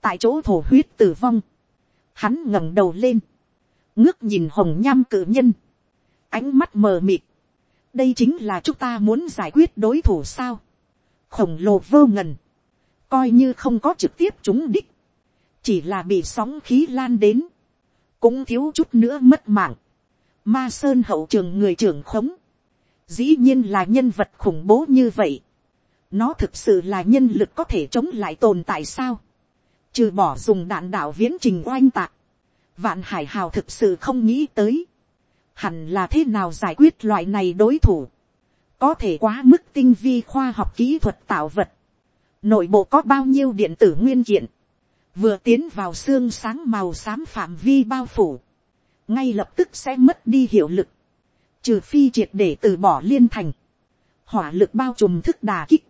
tại chỗ thổ huyết tử vong. Hắn ngẩng đầu lên, ngước nhìn hồng nham cử nhân, ánh mắt mờ mịt. đây chính là chúng ta muốn giải quyết đối thủ sao. khổng lồ vô ngần, coi như không có trực tiếp chúng đích, chỉ là bị sóng khí lan đến, cũng thiếu chút nữa mất mạng. Ma sơn hậu trường người trưởng khống, dĩ nhiên là nhân vật khủng bố như vậy. nó thực sự là nhân lực có thể chống lại tồn tại sao, trừ bỏ dùng đạn đạo viễn trình oanh tạc, vạn hải hào thực sự không nghĩ tới, hẳn là thế nào giải quyết loại này đối thủ, có thể quá mức tinh vi khoa học kỹ thuật tạo vật, nội bộ có bao nhiêu điện tử nguyên kiện, vừa tiến vào xương sáng màu xám phạm vi bao phủ, ngay lập tức sẽ mất đi hiệu lực, trừ phi triệt để từ bỏ liên thành, hỏa lực bao trùm thức đà kích,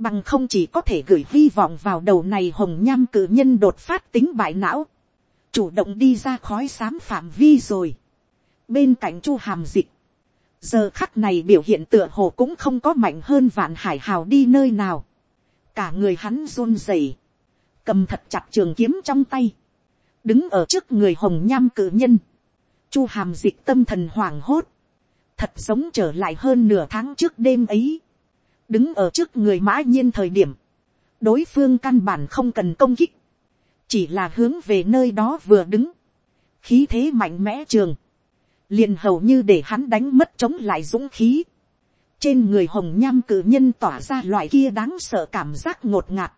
bằng không chỉ có thể gửi hy vọng vào đầu này hồng nham cử nhân đột phát tính bại não, chủ động đi ra khói xám phạm vi rồi, bên cạnh chu hàm dịch, giờ khắc này biểu hiện tựa hồ cũng không có mạnh hơn vạn hải hào đi nơi nào, cả người hắn run rẩy, cầm thật chặt trường kiếm trong tay, đứng ở trước người hồng nham cử nhân, chu hàm dịch tâm thần hoảng hốt, thật sống trở lại hơn nửa tháng trước đêm ấy, đứng ở trước người mã nhiên thời điểm, đối phương căn bản không cần công kích, chỉ là hướng về nơi đó vừa đứng, khí thế mạnh mẽ trường, liền hầu như để hắn đánh mất chống lại dũng khí, trên người hồng nham cử nhân tỏa ra loại kia đáng sợ cảm giác ngột ngạt,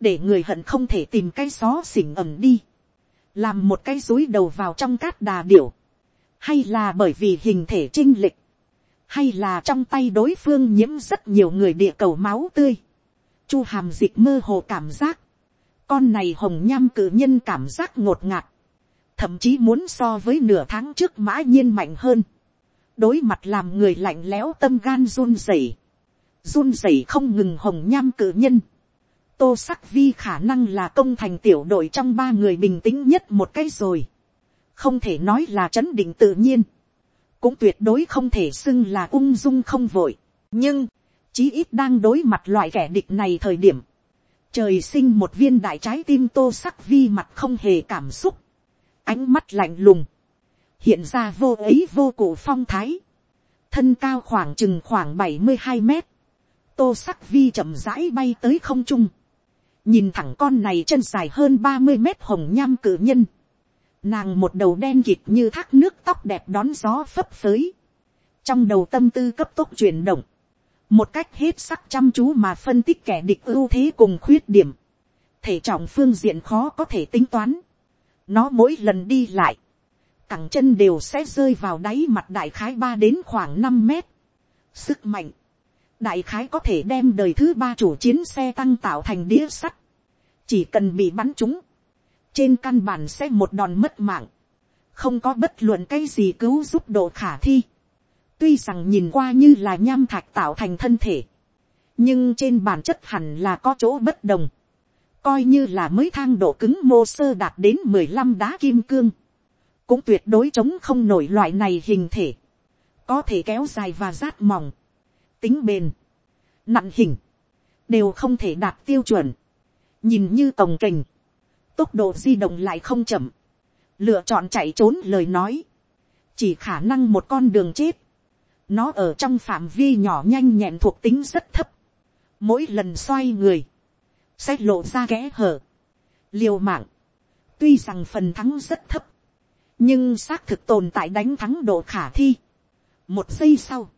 để người hận không thể tìm cái xó xỉnh ẩm đi, làm một cái dối đầu vào trong cát đà điểu, hay là bởi vì hình thể trinh lịch, hay là trong tay đối phương nhiễm rất nhiều người địa cầu máu tươi, chu hàm dịch mơ hồ cảm giác, con này hồng nham cử nhân cảm giác ngột ngạt, thậm chí muốn so với nửa tháng trước mã nhiên mạnh hơn, đối mặt làm người lạnh lẽo tâm gan run rẩy, run rẩy không ngừng hồng nham cử nhân, tô sắc vi khả năng là công thành tiểu đội trong ba người bình tĩnh nhất một cái rồi, không thể nói là chấn định tự nhiên, cũng tuyệt đối không thể xưng là ung dung không vội, nhưng, chí ít đang đối mặt loại kẻ địch này thời điểm, trời sinh một viên đại trái tim tô sắc vi mặt không hề cảm xúc, ánh mắt lạnh lùng, hiện ra vô ấy vô cụ phong thái, thân cao khoảng chừng khoảng bảy mươi hai mét, tô sắc vi chậm rãi bay tới không trung, nhìn thẳng con này chân dài hơn ba mươi mét hồng nham cử nhân, nàng một đầu đen kịt như thác nước tóc đẹp đón gió phấp phới, trong đầu tâm tư cấp tốc chuyển động, một cách hết sắc chăm chú mà phân tích kẻ địch ưu thế cùng khuyết điểm, thể trọng phương diện khó có thể tính toán, nó mỗi lần đi lại, cẳng chân đều sẽ rơi vào đáy mặt đại khái ba đến khoảng năm mét. Sức mạnh, đại khái có thể đem đời thứ ba chủ chiến xe tăng tạo thành đĩa sắt. Chỉ cần bị bắn trúng, trên căn bản sẽ một đòn mất mạng. Không có bất luận cái gì cứu giúp độ khả thi. Tuy rằng nhìn qua như là nham thạch tạo thành thân thể. Nhưng trên bản chất hẳn là có chỗ bất đồng. Coi như là mới thang độ cứng mô sơ đạt đến mười lăm đá kim cương cũng tuyệt đối chống không nổi loại này hình thể, có thể kéo dài và rát mỏng, tính bền, nặng hình, đều không thể đạt tiêu chuẩn, nhìn như tổng kềnh, tốc độ di động lại không chậm, lựa chọn chạy trốn lời nói, chỉ khả năng một con đường chết, nó ở trong phạm vi nhỏ nhanh nhẹn thuộc tính rất thấp, mỗi lần xoay người, sẽ lộ ra kẽ hở, liều mạng, tuy rằng phần thắng rất thấp, nhưng xác thực tồn tại đánh thắng độ khả thi. một giây sau,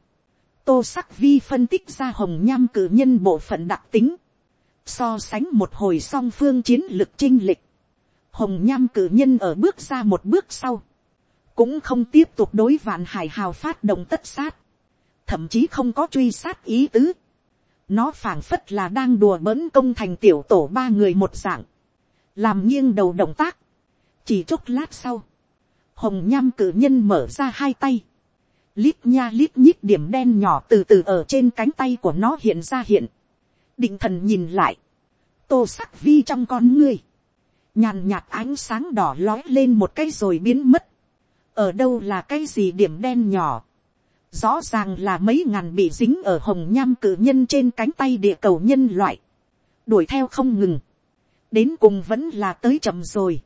tô sắc vi phân tích ra hồng nham cử nhân bộ phận đặc tính, so sánh một hồi song phương chiến lược chinh lịch, hồng nham cử nhân ở bước ra một bước sau, cũng không tiếp tục đối vạn hải hào phát động tất sát, thậm chí không có truy sát ý tứ, nó phảng phất là đang đùa bỡn công thành tiểu tổ ba người một dạng, làm nghiêng đầu động tác, chỉ chốc lát sau, hồng nham cử nhân mở ra hai tay, lít nha lít nhít điểm đen nhỏ từ từ ở trên cánh tay của nó hiện ra hiện, định thần nhìn lại, tô sắc vi trong con ngươi, nhàn nhạt ánh sáng đỏ lói lên một cái rồi biến mất, ở đâu là cái gì điểm đen nhỏ, rõ ràng là mấy ngàn bị dính ở hồng nham cử nhân trên cánh tay địa cầu nhân loại, đuổi theo không ngừng, đến cùng vẫn là tới chậm rồi,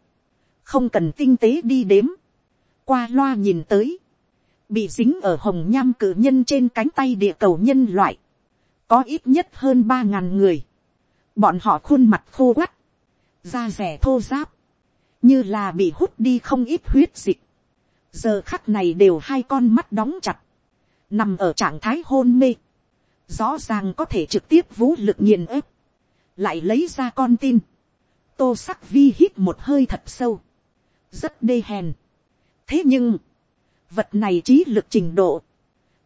không cần tinh tế đi đếm, qua loa nhìn tới, bị dính ở hồng nham cử nhân trên cánh tay địa cầu nhân loại, có ít nhất hơn ba ngàn người, bọn họ khuôn mặt khô quắt, da rẻ thô giáp, như là bị hút đi không ít huyết dịch, giờ khắc này đều hai con mắt đóng chặt, nằm ở trạng thái hôn mê, rõ ràng có thể trực tiếp vũ lực nghiền ép, lại lấy ra con tin, tô sắc vi hít một hơi thật sâu, rất đê hèn, thế nhưng, vật này trí lực trình độ,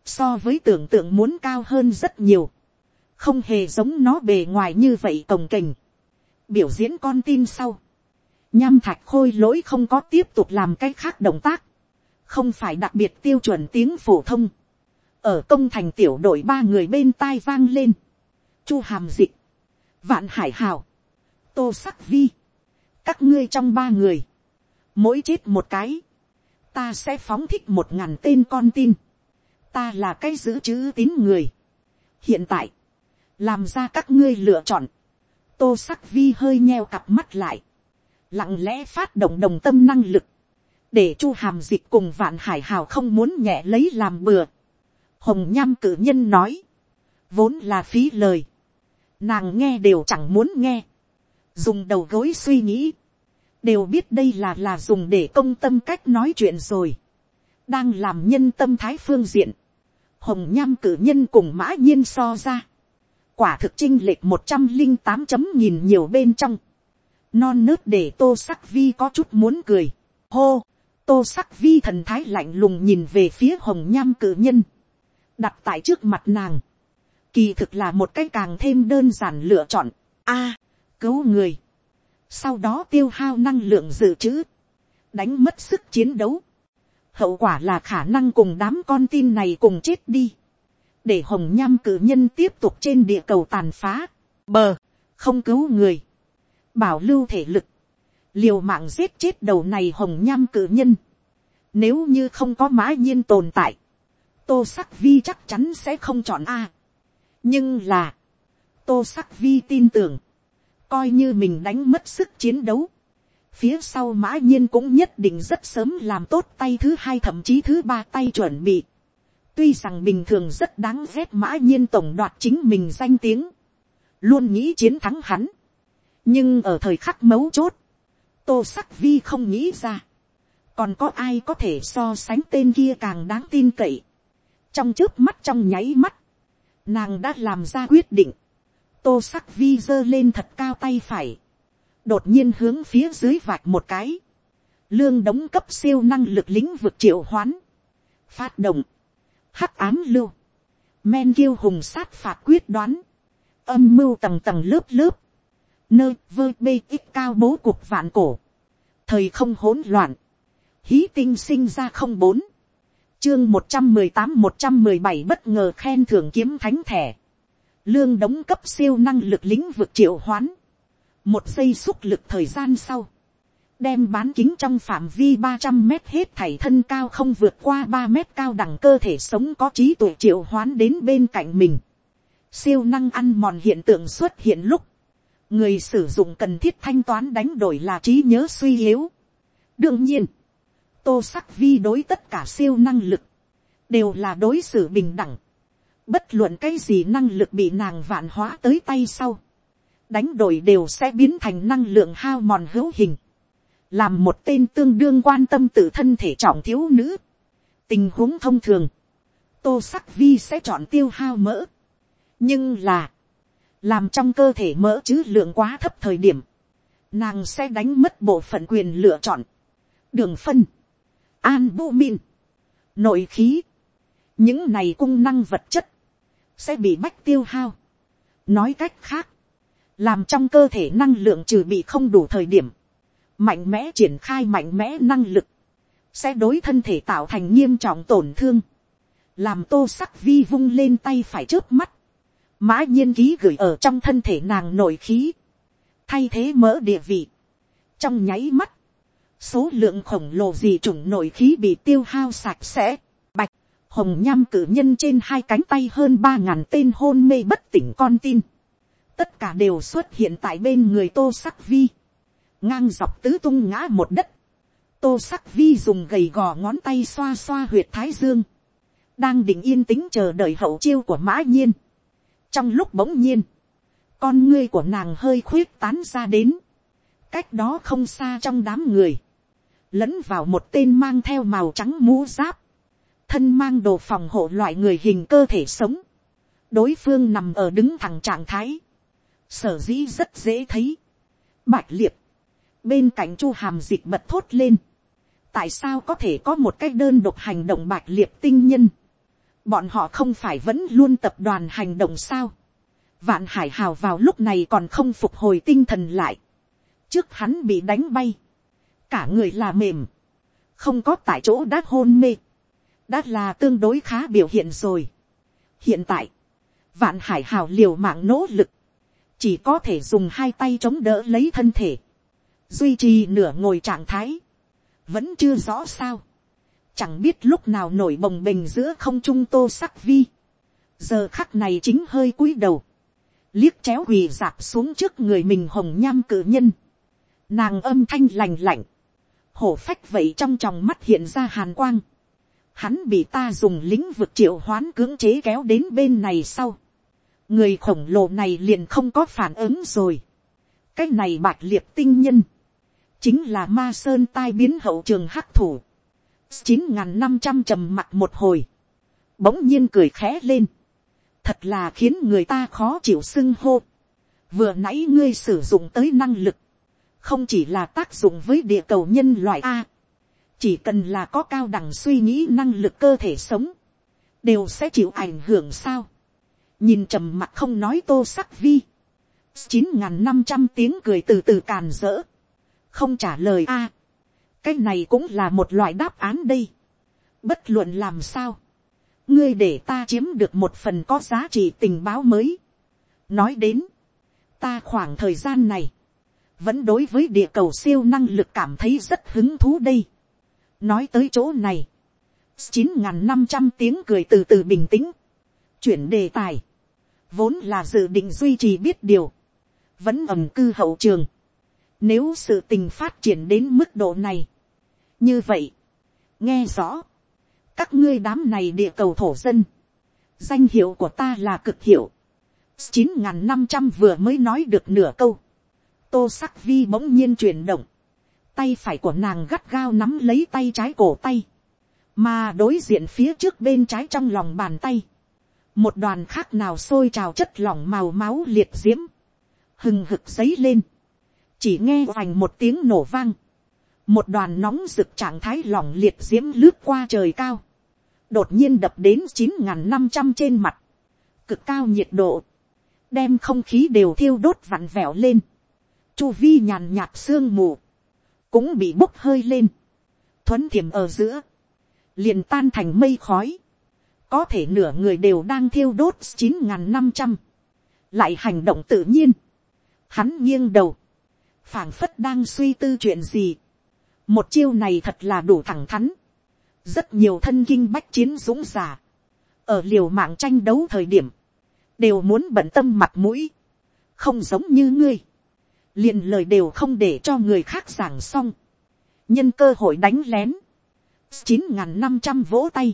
so với tưởng tượng muốn cao hơn rất nhiều, không hề giống nó bề ngoài như vậy cồng kềnh biểu diễn con tin sau, nham thạch khôi lỗi không có tiếp tục làm cái khác động tác, không phải đặc biệt tiêu chuẩn tiếng phổ thông, ở công thành tiểu đội ba người bên tai vang lên, chu hàm dịch, vạn hải hào, tô sắc vi, các ngươi trong ba người, mỗi chết một cái, ta sẽ phóng thích một ngàn tên con tin, ta là cái giữ chữ tín người. hiện tại, làm ra các ngươi lựa chọn, tô sắc vi hơi nheo cặp mắt lại, lặng lẽ phát động đồng tâm năng lực, để chu hàm dịch cùng vạn hải hào không muốn nhẹ lấy làm bừa. hồng nham cử nhân nói, vốn là phí lời, nàng nghe đều chẳng muốn nghe, dùng đầu gối suy nghĩ, đều biết đây là là dùng để công tâm cách nói chuyện rồi, đang làm nhân tâm thái phương diện, hồng nham cử nhân cùng mã nhiên so ra, quả thực chinh lệch một trăm linh tám chấm nhìn nhiều bên trong, non nớt để tô sắc vi có chút muốn cười, hô, tô sắc vi thần thái lạnh lùng nhìn về phía hồng nham cử nhân, đặt tại trước mặt nàng, kỳ thực là một cái càng thêm đơn giản lựa chọn, a, cứu người, sau đó tiêu hao năng lượng dự trữ, đánh mất sức chiến đấu, hậu quả là khả năng cùng đám con tin này cùng chết đi, để hồng nham cử nhân tiếp tục trên địa cầu tàn phá, bờ, không cứu người, bảo lưu thể lực, liều mạng giết chết đầu này hồng nham cử nhân, nếu như không có mã nhiên tồn tại, tô sắc vi chắc chắn sẽ không chọn a. nhưng là, tô sắc vi tin tưởng, coi như mình đánh mất sức chiến đấu, phía sau mã nhiên cũng nhất định rất sớm làm tốt tay thứ hai thậm chí thứ ba tay chuẩn bị tuy rằng bình thường rất đáng ghét mã nhiên tổng đoạt chính mình danh tiếng, luôn nghĩ chiến thắng hắn, nhưng ở thời khắc mấu chốt, tô sắc vi không nghĩ ra, còn có ai có thể so sánh tên kia càng đáng tin cậy. trong trước mắt trong nháy mắt, nàng đã làm ra quyết định, tô sắc vi giơ lên thật cao tay phải, đột nhiên hướng phía dưới vạch một cái, lương đóng cấp siêu năng lực lĩnh vực triệu hoán, phát động, hắc ám lưu, men kiêu hùng sát phạt quyết đoán, âm mưu tầng tầng lớp lớp, nơi vơ bê ít cao bố cuộc vạn cổ, thời không hỗn loạn, hí tinh sinh ra không bốn, chương một trăm mười tám một trăm mười bảy bất ngờ khen thưởng kiếm thánh thẻ, lương đóng cấp siêu năng lực lĩnh vực triệu hoán, một giây xúc lực thời gian sau, đem bán kính trong phạm vi ba trăm mét hết thảy thân cao không vượt qua ba mét cao đẳng cơ thể sống có trí tuệ triệu hoán đến bên cạnh mình. Siêu năng ăn mòn hiện tượng xuất hiện lúc, người sử dụng cần thiết thanh toán đánh đổi là trí nhớ suy yếu. đương nhiên, tô sắc vi đối tất cả siêu năng lực, đều là đối xử bình đẳng. bất luận cái gì năng lực bị nàng vạn hóa tới tay sau, đánh đổi đều sẽ biến thành năng lượng hao mòn hữu hình, làm một tên tương đương quan tâm tự thân thể trọng thiếu nữ. tình huống thông thường, tô sắc vi sẽ chọn tiêu hao mỡ, nhưng là, làm trong cơ thể mỡ chứ lượng quá thấp thời điểm, nàng sẽ đánh mất bộ phận quyền lựa chọn, đường phân, albumin, nội khí, những này cung năng vật chất, sẽ bị bách tiêu hao. nói cách khác, làm trong cơ thể năng lượng trừ bị không đủ thời điểm, mạnh mẽ triển khai mạnh mẽ năng lực, sẽ đối thân thể tạo thành nghiêm trọng tổn thương, làm tô sắc vi vung lên tay phải trước mắt, mã nhiên ký gửi ở trong thân thể nàng nội khí, thay thế mỡ địa vị, trong nháy mắt, số lượng khổng lồ gì chủng nội khí bị tiêu hao sạch sẽ, bạch, hồng nham cử nhân trên hai cánh tay hơn ba ngàn tên hôn mê bất tỉnh con tin, tất cả đều xuất hiện tại bên người tô sắc vi, ngang dọc tứ tung ngã một đất, tô sắc vi dùng gầy gò ngón tay xoa xoa huyệt thái dương, đang định yên tĩnh chờ đợi hậu chiêu của mã nhiên. trong lúc bỗng nhiên, con ngươi của nàng hơi khuyết tán ra đến, cách đó không xa trong đám người, lẫn vào một tên mang theo màu trắng mũ giáp, thân mang đồ phòng hộ loại người hình cơ thể sống, đối phương nằm ở đứng thẳng trạng thái, sở dĩ rất dễ thấy. Bạch liệt, bên cạnh chu hàm dịch bật thốt lên, tại sao có thể có một cách đơn độc hành động bạch liệt tinh nhân, bọn họ không phải vẫn luôn tập đoàn hành động sao, vạn hải hào vào lúc này còn không phục hồi tinh thần lại, trước hắn bị đánh bay, cả người là mềm, không có tại chỗ đã hôn mê, đã là tương đối khá biểu hiện rồi. hiện tại, vạn hải hào liều mạng nỗ lực, chỉ có thể dùng hai tay chống đỡ lấy thân thể, duy trì nửa ngồi trạng thái, vẫn chưa rõ sao, chẳng biết lúc nào nổi bồng bềnh giữa không trung tô sắc vi, giờ khắc này chính hơi cúi đầu, liếc chéo quỳ dạp xuống trước người mình hồng nham cử nhân, nàng âm thanh lành lạnh, hổ phách vậy trong tròng mắt hiện ra hàn quang, hắn bị ta dùng lĩnh vực triệu hoán cưỡng chế kéo đến bên này sau, người khổng lồ này liền không có phản ứng rồi. cái này bạc liệt tinh nhân, chính là ma sơn tai biến hậu trường hắc thủ, chín n g h n năm trăm trầm mặt một hồi, bỗng nhiên cười khẽ lên, thật là khiến người ta khó chịu sưng hô. vừa nãy ngươi sử dụng tới năng lực, không chỉ là tác dụng với địa cầu nhân loại a, chỉ cần là có cao đẳng suy nghĩ năng lực cơ thể sống, đều sẽ chịu ảnh hưởng sao? Nhìn trầm mặt không nói tô sắc vi, chín n g h n năm trăm tiếng cười từ từ càn rỡ, không trả lời a, cái này cũng là một loại đáp án đây, Bất luận làm sao. Ngươi để ta chiếm được một phần có giá trị tình báo mới. Nói đến. Ta khoảng thời gian này. Vẫn đối với địa cầu siêu năng lực cảm thấy rất hứng thú đây. Nói tới chỗ này. chín năm trăm tiếng cười từ từ bình tĩnh. Chuyển đề tài. Vốn là dự định duy trì biết điều. Vẫn ẩm cư hậu trường. Nếu sự tình phát triển đến mức độ này. Như vậy. Nghe rõ các ngươi đám này địa cầu thổ dân, danh hiệu của ta là cực hiệu, chín n g h n năm trăm vừa mới nói được nửa câu, tô sắc vi bỗng nhiên chuyển động, tay phải của nàng gắt gao nắm lấy tay trái cổ tay, mà đối diện phía trước bên trái trong lòng bàn tay, một đoàn khác nào sôi trào chất lỏng màu máu liệt diễm, hừng hực dấy lên, chỉ nghe oành một tiếng nổ vang, một đoàn nóng rực trạng thái lỏng liệt diễm lướt qua trời cao, đột nhiên đập đến chín n năm trăm trên mặt, cực cao nhiệt độ, đem không khí đều thiêu đốt vặn vẹo lên, chu vi nhàn nhạt sương mù, cũng bị bốc hơi lên, thuấn thiểm ở giữa, liền tan thành mây khói, có thể nửa người đều đang thiêu đốt chín n năm trăm, lại hành động tự nhiên, hắn nghiêng đầu, phảng phất đang suy tư chuyện gì, một chiêu này thật là đủ thẳng thắn, rất nhiều thân kinh bách chiến dũng giả, ở liều mạng tranh đấu thời điểm, đều muốn bận tâm mặt mũi, không giống như ngươi, liền lời đều không để cho người khác giảng xong, nhân cơ hội đánh lén, chín n g h n năm trăm vỗ tay,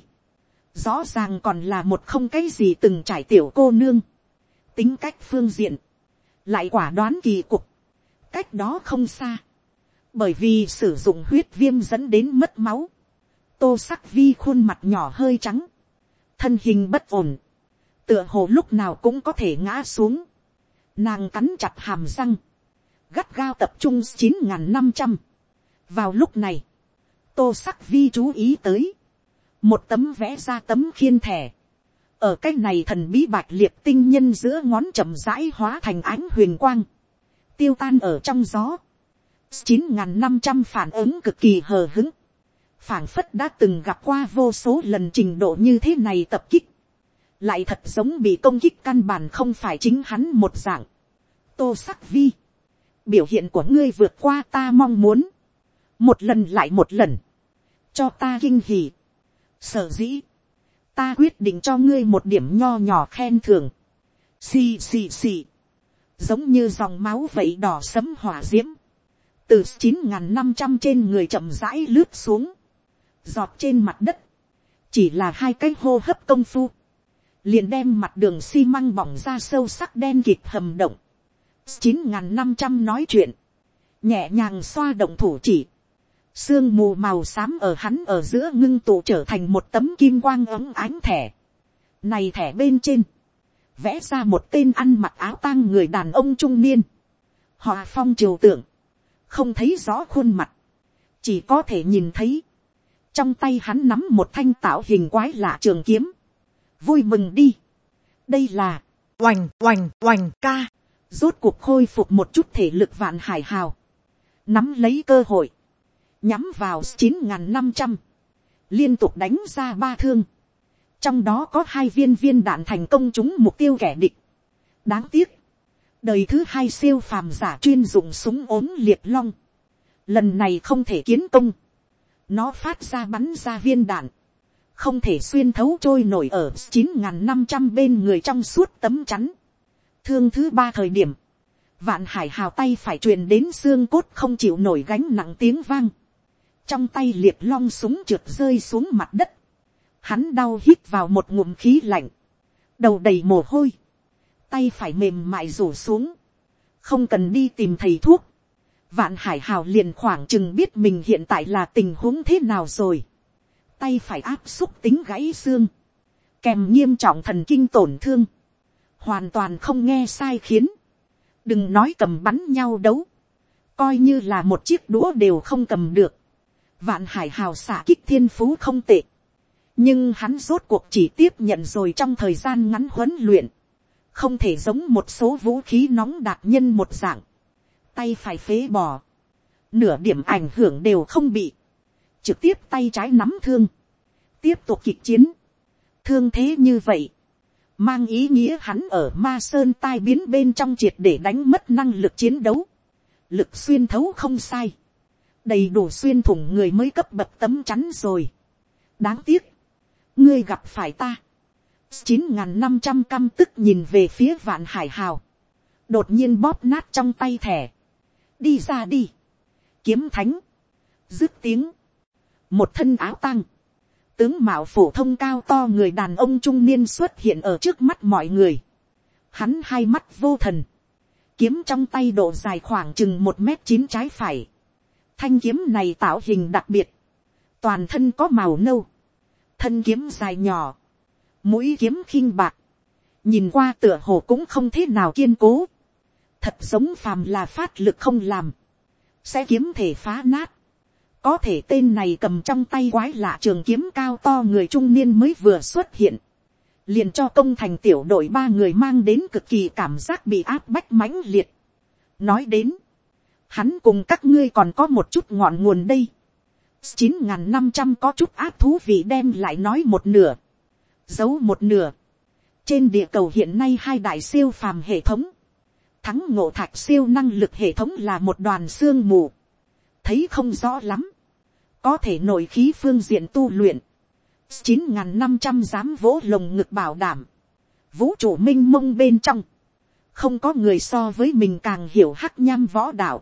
rõ ràng còn là một không cái gì từng trải tiểu cô nương, tính cách phương diện, lại quả đoán kỳ cục, cách đó không xa, bởi vì sử dụng huyết viêm dẫn đến mất máu, tô sắc vi khuôn mặt nhỏ hơi trắng, thân hình bất ổn, tựa hồ lúc nào cũng có thể ngã xuống, nàng cắn chặt hàm răng, gắt gao tập trung chín n g h n năm trăm. vào lúc này, tô sắc vi chú ý tới, một tấm vẽ ra tấm khiên thẻ, ở cái này thần bí bạch liệt tinh nhân giữa ngón chậm rãi hóa thành ánh huyền quang, tiêu tan ở trong gió, chín n g h n năm trăm phản ứng cực kỳ hờ hứng, phảng phất đã từng gặp qua vô số lần trình độ như thế này tập kích, lại thật giống bị công kích căn bản không phải chính hắn một dạng. tô sắc vi, biểu hiện của ngươi vượt qua ta mong muốn, một lần lại một lần, cho ta kinh hỉ. sở dĩ, ta quyết định cho ngươi một điểm nho nhỏ khen thường, xì xì xì, giống như dòng máu vậy đỏ sấm hỏa d i ễ m từ chín n g h n năm trăm trên người chậm rãi lướt xuống, giọt trên mặt đất, chỉ là hai cái hô hấp công phu, liền đem mặt đường xi măng bỏng ra sâu sắc đen kịp hầm động, chín n g h n năm trăm nói chuyện, nhẹ nhàng xoa động thủ chỉ, sương mù màu xám ở hắn ở giữa ngưng tụ trở thành một tấm kim quang ấm ánh thẻ, này thẻ bên trên, vẽ ra một tên ăn mặc áo tang người đàn ông trung niên, họ phong triều tượng, không thấy rõ khuôn mặt, chỉ có thể nhìn thấy, trong tay hắn nắm một thanh tạo hình quái lạ trường kiếm, vui mừng đi, đây là, oành oành oành ca, rốt cuộc khôi phục một chút thể lực vạn hải hào, nắm lấy cơ hội, nhắm vào chín n g h n năm trăm, liên tục đánh ra ba thương, trong đó có hai viên viên đạn thành công trúng mục tiêu kẻ địch. đáng tiếc, đời thứ hai siêu phàm giả chuyên dụng súng ốm liệt long, lần này không thể kiến công, nó phát ra bắn ra viên đạn, không thể xuyên thấu trôi nổi ở chín n g h n năm trăm bên người trong suốt tấm chắn. thương thứ ba thời điểm, vạn hải hào tay phải truyền đến xương cốt không chịu nổi gánh nặng tiếng vang, trong tay liệt long súng trượt rơi xuống mặt đất, hắn đau hít vào một ngụm khí lạnh, đầu đầy mồ hôi, tay phải mềm mại rủ xuống, không cần đi tìm thầy thuốc, Vạn hải hào liền khoảng chừng biết mình hiện tại là tình huống thế nào rồi. Tay phải áp xúc tính gãy xương. Kèm nghiêm trọng thần kinh tổn thương. Hoàn toàn không nghe sai khiến. Đừng nói cầm bắn nhau đấu. Coi như là một chiếc đũa đều không cầm được. Vạn hải hào xả kích thiên phú không tệ. Nhưng hắn rốt cuộc chỉ tiếp nhận rồi trong thời gian ngắn huấn luyện. Không thể giống một số vũ khí nóng đạt nhân một dạng. Tay phải phế bỏ, nửa điểm ảnh hưởng đều không bị, trực tiếp tay trái nắm thương, tiếp tục kịch chiến, thương thế như vậy, mang ý nghĩa hắn ở ma sơn tai biến bên trong triệt để đánh mất năng lực chiến đấu, lực xuyên thấu không sai, đầy đủ xuyên thủng người mới cấp bậc tấm chắn rồi. đáng tiếc, ngươi gặp phải ta, chín n g h n năm trăm căm tức nhìn về phía vạn hải hào, đột nhiên bóp nát trong tay thẻ, đi ra đi, kiếm thánh, dứt tiếng, một thân áo tăng, tướng mạo phổ thông cao to người đàn ông trung niên xuất hiện ở trước mắt mọi người, hắn hai mắt vô thần, kiếm trong tay độ dài khoảng chừng một mét chín trái phải, Thanh kiếm này tạo hình đặc biệt. Toàn thân có màu nâu. Thân kiếm dài nhỏ. Mũi kiếm khinh bạc. Nhìn qua tựa hồ cũng không thế nào kiên cố. Thật giống phàm là phát lực không làm. Sẽ kiếm thể phá nát. Có thể tên này cầm trong tay quái lạ trường kiếm cao to người trung niên mới vừa xuất hiện liền cho công thành tiểu đội ba người mang đến cực kỳ cảm giác bị áp bách mãnh liệt. nói đến, hắn cùng các ngươi còn có một chút ngọn nguồn đây chín n g h n năm trăm có chút ác thú vị đem lại nói một nửa, giấu một nửa. trên địa cầu hiện nay hai đại siêu phàm hệ thống, thắng ngộ thạch siêu năng lực hệ thống là một đoàn xương mù, thấy không rõ lắm, có thể nội khí phương diện tu luyện, chín n g h n năm trăm dám vỗ lồng ngực bảo đảm, vũ trụ m i n h mông bên trong, không có người so với mình càng hiểu hắc nham võ đạo,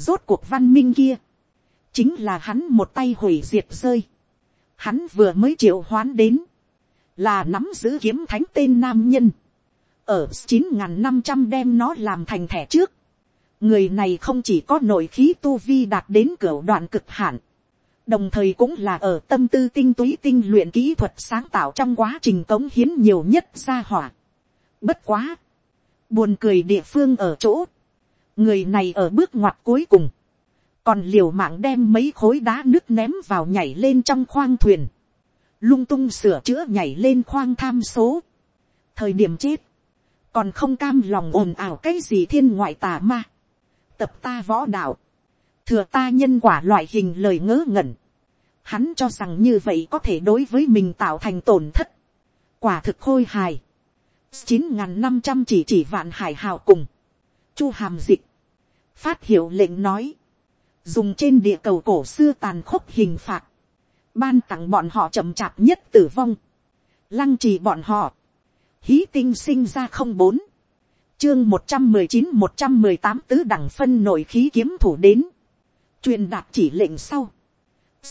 Rốt cuộc văn minh kia. Chính là hắn một tay hủy diệt rơi. Hắn vừa mới triệu hoán đến. Là nắm giữ kiếm thánh tên nam nhân. Ở chín năm trăm đem nó làm thành thẻ trước. Người này không chỉ có nội khí tu vi đạt đến cửa đoạn cực hạn. Đồng thời cũng là ở tâm tư tinh túy tinh luyện kỹ thuật sáng tạo trong quá trình cống hiến nhiều nhất ra hỏa. Bất quá. Buồn cười địa phương ở chỗ người này ở bước ngoặt cuối cùng, còn liều mạng đem mấy khối đá nước ném vào nhảy lên trong khoang thuyền, lung tung sửa chữa nhảy lên khoang tham số. thời điểm chết, còn không cam lòng ồn ào cái gì thiên ngoại tà ma, tập ta võ đạo, thừa ta nhân quả loại hình lời ngớ ngẩn, hắn cho rằng như vậy có thể đối với mình tạo thành tổn thất, quả thực khôi hài, chín n g h n năm trăm chỉ chỉ vạn hải hào cùng, chu hàm dịch, phát hiệu lệnh nói, dùng trên địa cầu cổ xưa tàn khốc hình phạt, ban tặng bọn họ chậm chạp nhất tử vong, lăng trì bọn họ, hí tinh sinh ra không bốn, chương một trăm mười chín một trăm mười tám tứ đẳng phân nội khí kiếm thủ đến, truyền đạt chỉ lệnh sau,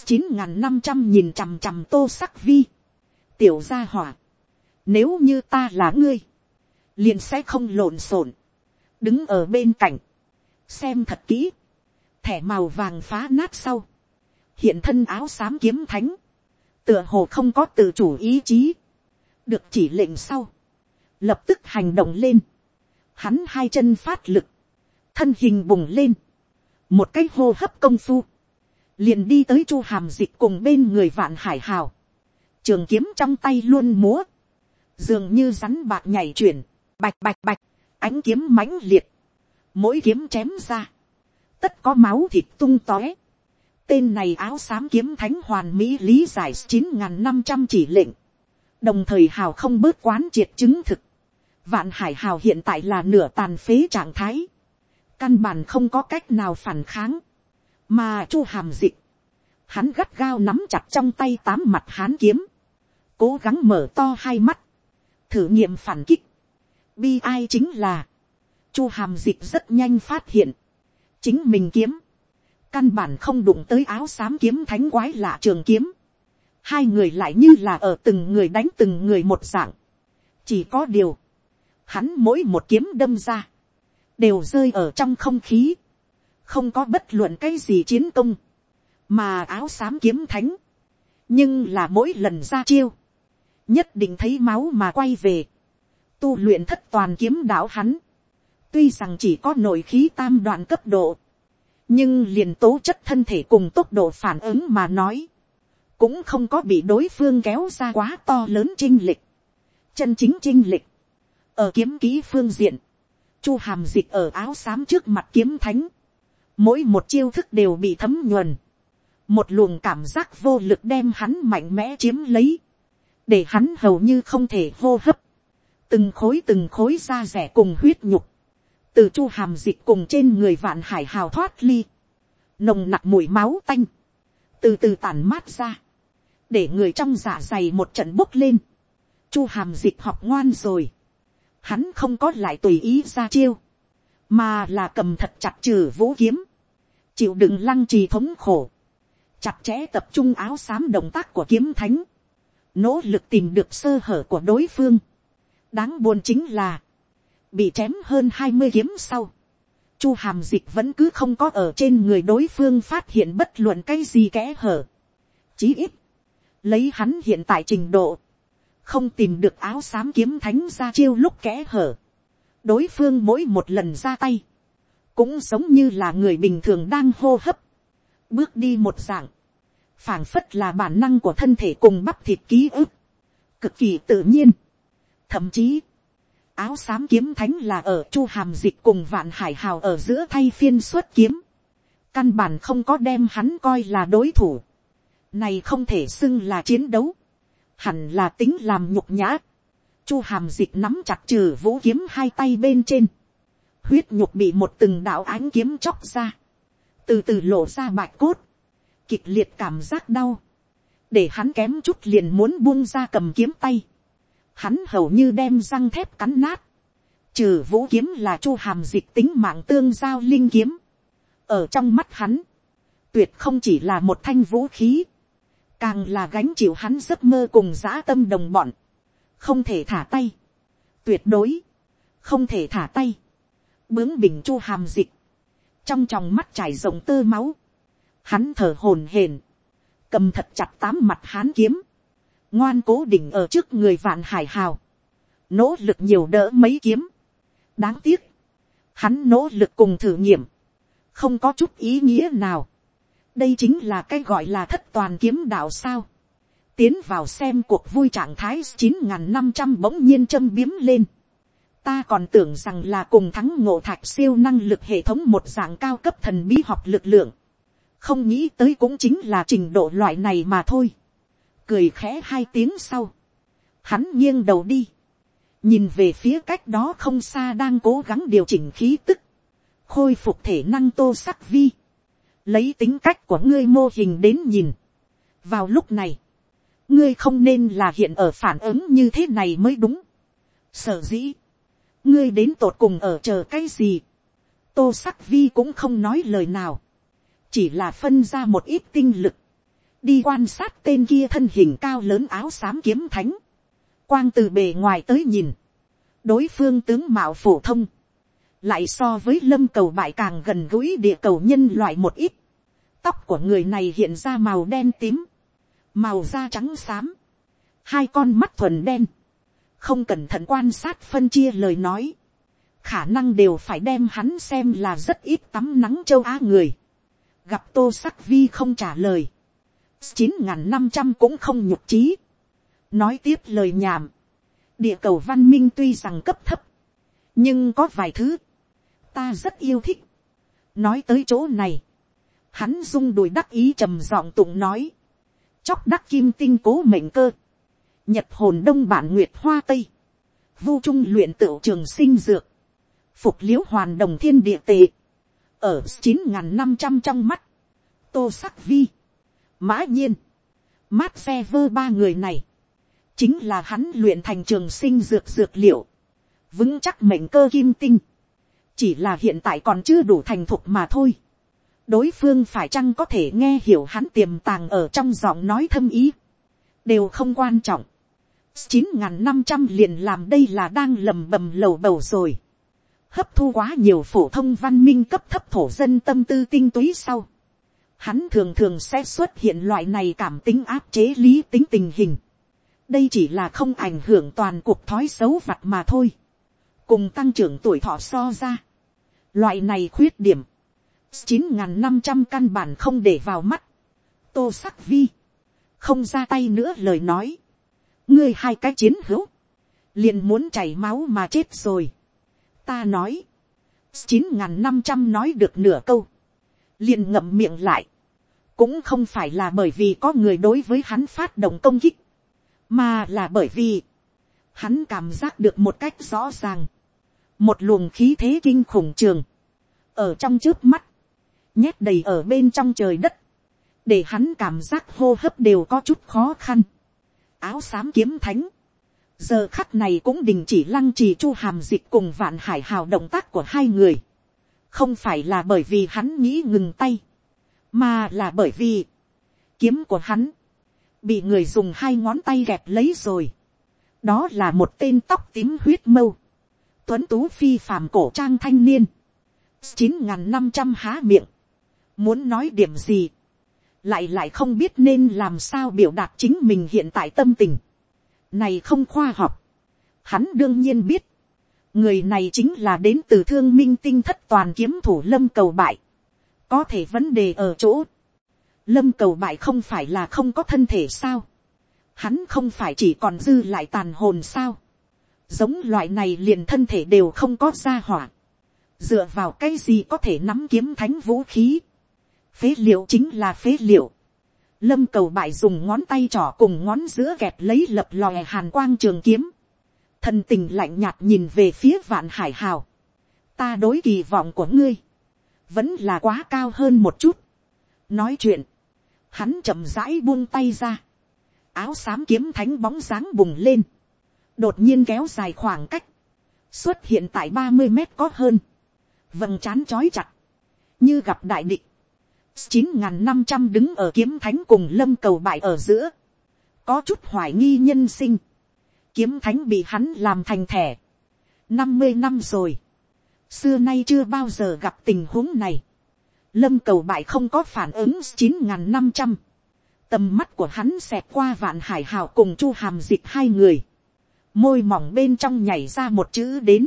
chín n g h n năm trăm nhìn chằm chằm tô sắc vi, tiểu gia hỏa, nếu như ta là ngươi, liền sẽ không lộn xộn, đứng ở bên cạnh, xem thật kỹ, thẻ màu vàng phá nát sau, hiện thân áo xám kiếm thánh, tựa hồ không có tự chủ ý chí, được chỉ lệnh sau, lập tức hành động lên, hắn hai chân phát lực, thân hình bùng lên, một cái hô hấp công phu, liền đi tới chu hàm dịch cùng bên người vạn hải hào, trường kiếm trong tay luôn múa, dường như rắn bạc nhảy chuyển, bạch bạch bạch, ánh kiếm mãnh liệt, mỗi kiếm chém ra, tất có máu thịt tung tóe. Tên này áo xám kiếm thánh hoàn mỹ lý giải chín n năm trăm chỉ lệnh, đồng thời hào không bớt quán triệt chứng thực. Vạn hải hào hiện tại là nửa tàn phế trạng thái, căn bản không có cách nào phản kháng, mà chu hàm dịch, hắn gắt gao nắm chặt trong tay tám mặt hán kiếm, cố gắng mở to hai mắt, thử nghiệm phản kích. Bi ai chính là, chu hàm dịch rất nhanh phát hiện, chính mình kiếm, căn bản không đụng tới áo xám kiếm thánh quái lạ trường kiếm, hai người lại như là ở từng người đánh từng người một dạng, chỉ có điều, hắn mỗi một kiếm đâm ra, đều rơi ở trong không khí, không có bất luận cái gì chiến công, mà áo xám kiếm thánh, nhưng là mỗi lần ra chiêu, nhất định thấy máu mà quay về, tu luyện thất toàn kiếm đạo hắn, Tuy rằng chỉ có nội khí tam đoạn cấp độ. Nhưng liền tố chất thân thể cùng tốc độ phản ứng mà nói. Cũng không có bị đối phương kéo ra quá to lớn chinh lịch. Chân chính chinh lịch. Ở kiếm ký phương diện. Chu hàm dịch ở áo xám trước mặt kiếm thánh. Mỗi một chiêu thức đều bị thấm nhuần. một luồng cảm giác vô lực đem hắn mạnh mẽ chiếm lấy, để hắn hầu như không thể hô hấp, từng khối từng khối da rẻ cùng huyết nhục, từ chu hàm dịch cùng trên người vạn hải hào thoát ly, nồng nặc mùi máu tanh, từ từ tàn mát ra, để người trong dạ dày một trận bốc lên, chu hàm dịch học ngoan rồi, hắn không có lại tùy ý ra chiêu, mà là cầm thật chặt trừ vũ kiếm, chịu đựng lăng trì thống khổ, chặt chẽ tập trung áo xám động tác của kiếm thánh, nỗ lực tìm được sơ hở của đối phương. đáng buồn chính là, bị chém hơn hai mươi kiếm sau, chu hàm dịch vẫn cứ không có ở trên người đối phương phát hiện bất luận cái gì kẽ hở. chí ít, lấy hắn hiện tại trình độ, không tìm được áo xám kiếm thánh ra chiêu lúc kẽ hở. đối phương mỗi một lần ra tay, cũng giống như là người bình thường đang hô hấp, bước đi một dạng, phảng phất là bản năng của thân thể cùng bắp thịt ký ức, cực kỳ tự nhiên. Thậm chí, áo xám kiếm thánh là ở chu hàm dịch cùng vạn hải hào ở giữa thay phiên xuất kiếm, căn bản không có đem hắn coi là đối thủ, này không thể xưng là chiến đấu, hẳn là tính làm nhục nhã. Chu hàm dịch nắm chặt trừ vũ kiếm hai tay bên trên, huyết nhục bị một từng đạo ánh kiếm chóc ra, từ từ lộ ra bạch cốt, kịch liệt cảm giác đau, để hắn kém chút liền muốn buông ra cầm kiếm tay, hắn hầu như đem răng thép cắn nát, trừ vũ kiếm là chu hàm dịch tính mạng tương giao linh kiếm, ở trong mắt hắn, tuyệt không chỉ là một thanh vũ khí, càng là gánh chịu hắn giấc mơ cùng dã tâm đồng bọn, không thể thả tay, tuyệt đối, không thể thả tay, bướng bình chu hàm dịch, trong tròng mắt trải rộng tơ máu, hắn thở hồn hển, cầm thật chặt tám mặt hán kiếm, ngoan cố đỉnh ở trước người vạn hải hào, nỗ lực nhiều đỡ mấy kiếm, đáng tiếc, hắn nỗ lực cùng thử nghiệm, không có chút ý nghĩa nào, đây chính là cái gọi là thất toàn kiếm đạo sao, tiến vào xem cuộc vui trạng thái chín n g h n năm trăm bỗng nhiên châm biếm lên, ta còn tưởng rằng là cùng thắng ngộ thạch siêu năng lực hệ thống một dạng cao cấp thần bí học lực lượng. không nghĩ tới cũng chính là trình độ loại này mà thôi cười khẽ hai tiếng sau. hắn nghiêng đầu đi. nhìn về phía cách đó không xa đang cố gắng điều chỉnh khí tức. khôi phục thể năng tô sắc vi. lấy tính cách của ngươi mô hình đến nhìn. vào lúc này, ngươi không nên là hiện ở phản ứng như thế này mới đúng. sở dĩ ngươi đến tột cùng ở chờ cái gì. tô sắc vi cũng không nói lời nào, chỉ là phân ra một ít tinh lực, đi quan sát tên kia thân hình cao lớn áo xám kiếm thánh, quang từ bề ngoài tới nhìn, đối phương tướng mạo phổ thông, lại so với lâm cầu bại càng gần gũi địa cầu nhân loại một ít, tóc của người này hiện ra màu đen tím, màu da trắng xám, hai con mắt thuần đen, không cẩn thận quan sát phân chia lời nói, khả năng đều phải đem hắn xem là rất ít tắm nắng châu á người. gặp tô sắc vi không trả lời, chín n g h n năm trăm cũng không nhục trí. nói tiếp lời nhảm, địa cầu văn minh tuy rằng cấp thấp, nhưng có vài thứ, ta rất yêu thích. nói tới chỗ này, hắn rung đùi đắc ý trầm giọng tụng nói, chóc đắc kim tinh cố mệnh cơ, nhật hồn đông bản nguyệt hoa tây, vu trung luyện tựu trường sinh dược, phục l i ễ u hoàn đồng thiên địa tệ, ở chín n g h n năm trăm trong mắt, tô sắc vi, mã nhiên, mát phe vơ ba người này, chính là hắn luyện thành trường sinh dược dược liệu, vững chắc mệnh cơ kim tinh, chỉ là hiện tại còn chưa đủ thành thục mà thôi. đối phương phải chăng có thể nghe hiểu hắn tiềm tàng ở trong giọng nói thâm ý, đều không quan trọng chín n năm trăm liền làm đây là đang lầm bầm lầu bầu rồi. hấp thu quá nhiều phổ thông văn minh cấp thấp thổ dân tâm tư tinh túy sau hắn thường thường sẽ xuất hiện loại này cảm tính áp chế lý tính tình hình. đây chỉ là không ảnh hưởng toàn cuộc thói xấu vặt mà thôi. cùng tăng trưởng tuổi thọ so ra. loại này khuyết điểm. chín n năm trăm căn bản không để vào mắt. tô sắc vi. không ra tay nữa lời nói ngươi hai cái chiến hữu, liền muốn chảy máu mà chết rồi. ta nói, chín n g h n năm trăm nói được nửa câu, liền ngậm miệng lại, cũng không phải là bởi vì có người đối với hắn phát động công kích, mà là bởi vì hắn cảm giác được một cách rõ ràng, một luồng khí thế kinh khủng trường, ở trong trước mắt, nhét đầy ở bên trong trời đất, để hắn cảm giác hô hấp đều có chút khó khăn. áo xám kiếm thánh, giờ khắc này cũng đình chỉ lăng trì chu hàm dịch cùng vạn hải hào động tác của hai người, không phải là bởi vì hắn nghĩ ngừng tay, mà là bởi vì kiếm của hắn bị người dùng hai ngón tay gẹp lấy rồi. đó là một tên tóc tím huyết mâu, tuấn tú phi phàm cổ trang thanh niên, chín n g h n năm trăm há miệng, muốn nói điểm gì, lại lại không biết nên làm sao biểu đạt chính mình hiện tại tâm tình, này không khoa học, hắn đương nhiên biết, người này chính là đến từ thương minh tinh thất toàn kiếm thủ lâm cầu bại, có thể vấn đề ở chỗ, lâm cầu bại không phải là không có thân thể sao, hắn không phải chỉ còn dư lại tàn hồn sao, giống loại này liền thân thể đều không có ra hỏa, dựa vào cái gì có thể nắm kiếm thánh vũ khí, phế liệu chính là phế liệu, lâm cầu bại dùng ngón tay trỏ cùng ngón giữa kẹp lấy lập lòe hàn quang trường kiếm, thần tình lạnh nhạt nhìn về phía vạn hải hào, ta đối kỳ vọng của ngươi, vẫn là quá cao hơn một chút. nói chuyện, hắn chậm rãi buông tay ra, áo xám kiếm thánh bóng dáng bùng lên, đột nhiên kéo dài khoảng cách, xuất hiện tại ba mươi mét có hơn, vầng trán trói chặt, như gặp đại địch, chín n g h n năm trăm đứng ở kiếm thánh cùng lâm cầu bại ở giữa, có chút hoài nghi nhân sinh, kiếm thánh bị hắn làm thành thẻ, năm mươi năm rồi, xưa nay chưa bao giờ gặp tình huống này, lâm cầu bại không có phản ứng chín n g h n năm trăm, tầm mắt của hắn xẹt qua vạn hải hào cùng chu hàm dịch hai người, môi mỏng bên trong nhảy ra một chữ đến,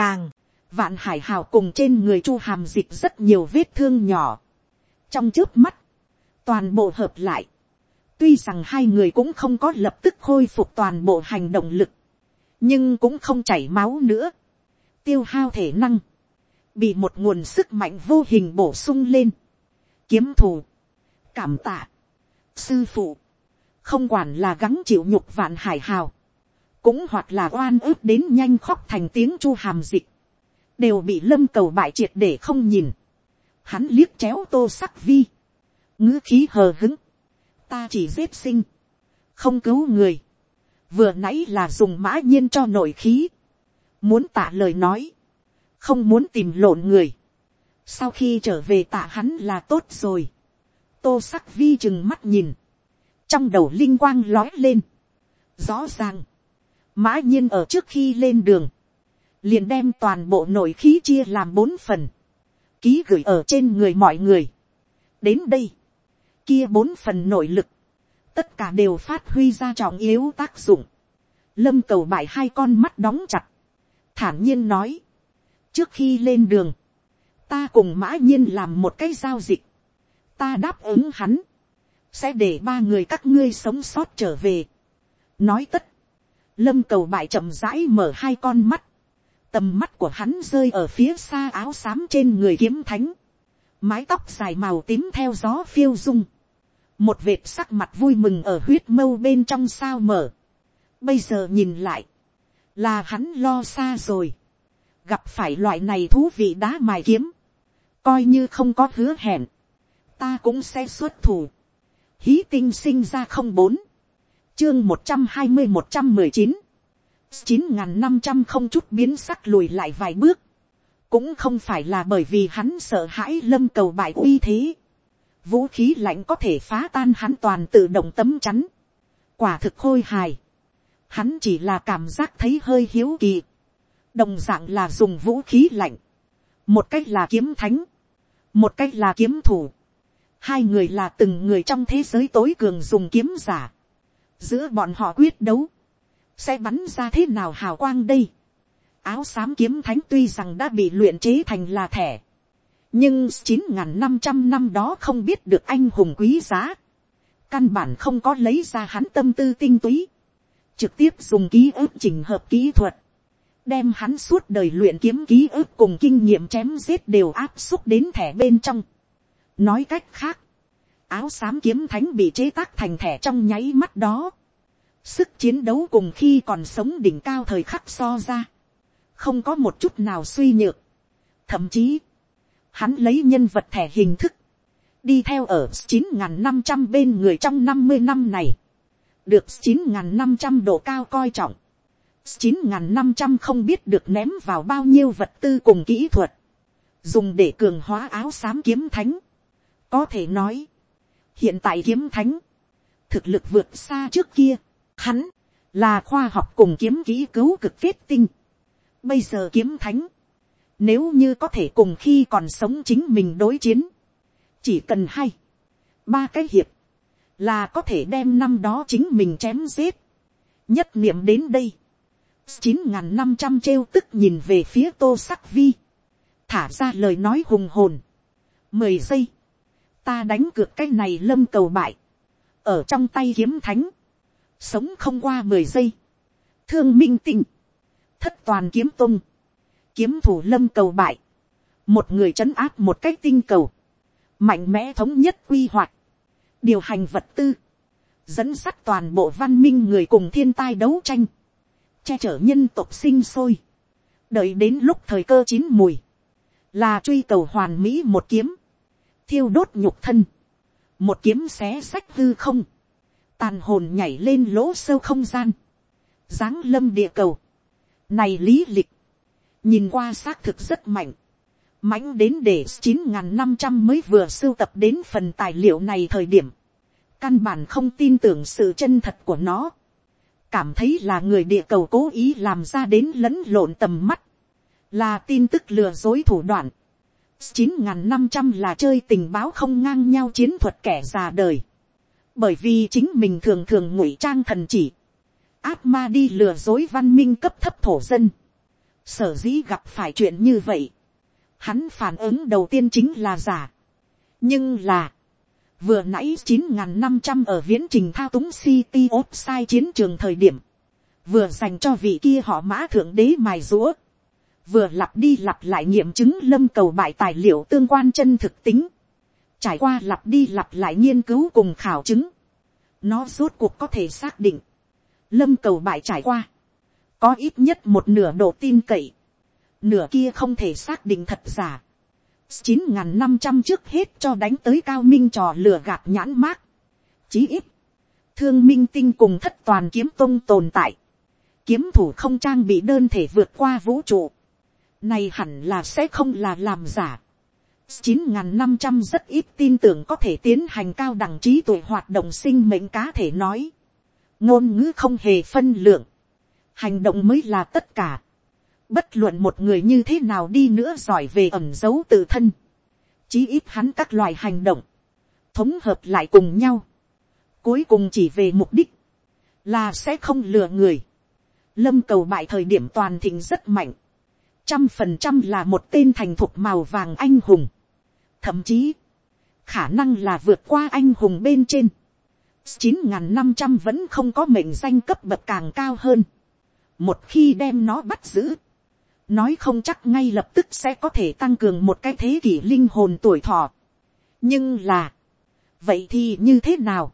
càng, vạn hải hào cùng trên người chu hàm dịch rất nhiều vết thương nhỏ. trong trước mắt, toàn bộ hợp lại tuy rằng hai người cũng không có lập tức khôi phục toàn bộ hành động lực, nhưng cũng không chảy máu nữa. tiêu hao thể năng, bị một nguồn sức mạnh vô hình bổ sung lên. kiếm thù, cảm tạ, sư phụ, không quản là gắng chịu nhục vạn hải hào, cũng hoặc là oan ức đến nhanh khóc thành tiếng chu hàm dịch đều bị lâm cầu bại triệt để không nhìn. Hắn liếc chéo tô sắc vi, ngữ khí hờ hứng, ta chỉ giết sinh, không cứu người, vừa nãy là dùng mã nhiên cho nội khí, muốn tạ lời nói, không muốn tìm lộn người, sau khi trở về tạ hắn là tốt rồi, tô sắc vi chừng mắt nhìn, trong đầu linh quang lói lên, rõ ràng, mã nhiên ở trước khi lên đường, liền đem toàn bộ nội khí chia làm bốn phần, ký gửi ở trên người mọi người. đến đây, kia bốn phần nội lực, tất cả đều phát huy ra trọng yếu tác dụng. lâm cầu bại hai con mắt đóng chặt, thản nhiên nói, trước khi lên đường, ta cùng mã nhiên làm một cái giao dịch, ta đáp ứng hắn, sẽ để ba người các ngươi sống sót trở về. nói tất, lâm cầu bại chậm rãi mở hai con mắt, tầm mắt của hắn rơi ở phía xa áo xám trên người kiếm thánh, mái tóc dài màu tím theo gió phiêu dung, một vệt sắc mặt vui mừng ở huyết mâu bên trong sao mở, bây giờ nhìn lại, là hắn lo xa rồi, gặp phải loại này thú vị đá mài kiếm, coi như không có hứa hẹn, ta cũng sẽ xuất thủ, hí tinh sinh ra không bốn, chương một trăm hai mươi một trăm mười chín, chín n năm trăm không chút biến sắc lùi lại vài bước, cũng không phải là bởi vì hắn sợ hãi lâm cầu bại uy thế, vũ khí lạnh có thể phá tan hắn toàn tự động tấm chắn, quả thực khôi hài, hắn chỉ là cảm giác thấy hơi hiếu kỳ, đồng d ạ n g là dùng vũ khí lạnh, một cách là kiếm thánh, một cách là kiếm thủ, hai người là từng người trong thế giới tối cường dùng kiếm giả, giữa bọn họ quyết đấu, sẽ bắn ra thế nào hào quang đây. áo xám kiếm thánh tuy rằng đã bị luyện chế thành là thẻ, nhưng chín n g h n năm trăm năm đó không biết được anh hùng quý giá, căn bản không có lấy ra hắn tâm tư tinh túy, trực tiếp dùng ký ức trình hợp kỹ thuật, đem hắn suốt đời luyện kiếm ký ức cùng kinh nghiệm chém giết đều áp xúc đến thẻ bên trong. nói cách khác, áo xám kiếm thánh bị chế tác thành thẻ trong nháy mắt đó. Sức chiến đấu cùng khi còn sống đỉnh cao thời khắc so ra. Không có một chút nào suy nhược. Thậm chí, hắn lấy nhân vật thẻ hình thức. Đi theo ở 9.500 bên người trong 50 năm này. Được 9.500 độ cao coi trọng. 9.500 không biết được ném vào bao nhiêu vật tư cùng kỹ thuật. Dùng để cường hóa áo xám kiếm thánh. Có thể nói. Hiện tại kiếm thánh. Thực lực vượt xa trước kia. Hắn. Là khoa học cùng kiếm kỹ cứu cực kết tinh. Bây giờ kiếm thánh. Nếu như có thể cùng khi còn sống chính mình đối chiến. Chỉ cần hay. Ba cái hiệp. Là có thể đem năm đó chính mình chém giết. Nhất niệm đến đây chín n năm trăm trêu tức nhìn về phía tô sắc vi, thả ra lời nói hùng hồn, mười giây, ta đánh cược cái này lâm cầu bại, ở trong tay kiếm thánh, sống không qua mười giây, thương minh tịnh thất toàn kiếm tung, kiếm thủ lâm cầu bại, một người c h ấ n áp một cách tinh cầu, mạnh mẽ thống nhất quy hoạch, điều hành vật tư, dẫn sắt toàn bộ văn minh người cùng thiên tai đấu tranh, che chở nhân tộc sinh sôi, đợi đến lúc thời cơ chín mùi, là truy cầu hoàn mỹ một kiếm, thiêu đốt nhục thân, một kiếm xé sách hư không, tàn hồn nhảy lên lỗ sâu không gian, giáng lâm địa cầu, này lý lịch, nhìn qua xác thực rất mạnh, mãnh đến để chín n g h n năm trăm mới vừa sưu tập đến phần tài liệu này thời điểm, căn bản không tin tưởng sự chân thật của nó, cảm thấy là người địa cầu cố ý làm ra đến lẫn lộn tầm mắt, là tin tức lừa dối thủ đoạn. chín n g h n năm trăm là chơi tình báo không ngang nhau chiến thuật kẻ già đời, bởi vì chính mình thường thường ngụy trang thần chỉ, áp ma đi lừa dối văn minh cấp thấp thổ dân, sở dĩ gặp phải chuyện như vậy, hắn phản ứng đầu tiên chính là giả, nhưng là, vừa nãy chín n năm trăm ở viễn trình thao túng city ốp sai chiến trường thời điểm, vừa dành cho vị kia họ mã thượng đế mài rũa, vừa lặp đi lặp lại nghiệm chứng lâm cầu bại tài liệu tương quan chân thực tính, trải qua lặp đi lặp lại nghiên cứu cùng khảo chứng, nó rốt cuộc có thể xác định, lâm cầu bại trải qua, có ít nhất một nửa độ tin cậy, nửa kia không thể xác định thật giả, chín n g h n năm trăm trước hết cho đánh tới cao minh trò lừa gạt nhãn mát. Chí ít, thương minh tinh cùng thất toàn kiếm tông tồn tại. Kiếm thủ không trang bị đơn thể vượt qua vũ trụ. Này hẳn là sẽ không là làm giả. chín n g h n năm trăm rất ít tin tưởng có thể tiến hành cao đẳng trí tuệ hoạt động sinh mệnh cá thể nói. Ngôn ngữ không hề phân lượng. Hành động mới là tất cả Bất luận một người như thế nào đi nữa giỏi về ẩm dấu tự thân. Chí ít hắn các loài hành động. Thống hợp lại cùng nhau. Cuối cùng chỉ về mục đích. Là sẽ không lừa người. Lâm cầu bại thời điểm toàn thịnh rất mạnh. Trăm phần trăm là một tên thành thục màu vàng anh hùng. Thậm chí. Khả năng là vượt qua anh hùng bên trên. chín năm trăm vẫn không có mệnh danh cấp bậc càng cao hơn. Một khi đem nó bắt giữ nói không chắc ngay lập tức sẽ có thể tăng cường một cái thế kỷ linh hồn tuổi thọ. nhưng là, vậy thì như thế nào,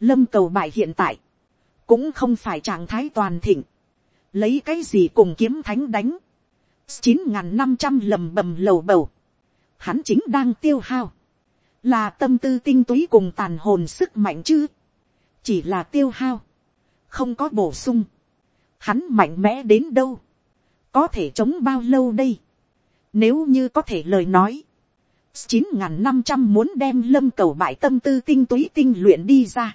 lâm cầu bại hiện tại, cũng không phải trạng thái toàn thịnh, lấy cái gì cùng kiếm thánh đánh, chín n g h n năm trăm lầm bầm lầu bầu, hắn chính đang tiêu hao, là tâm tư tinh túy cùng tàn hồn sức mạnh chứ, chỉ là tiêu hao, không có bổ sung, hắn mạnh mẽ đến đâu, có thể chống bao lâu đây, nếu như có thể lời nói, chín n g h n năm trăm muốn đem lâm cầu bại tâm tư tinh túy tinh luyện đi ra,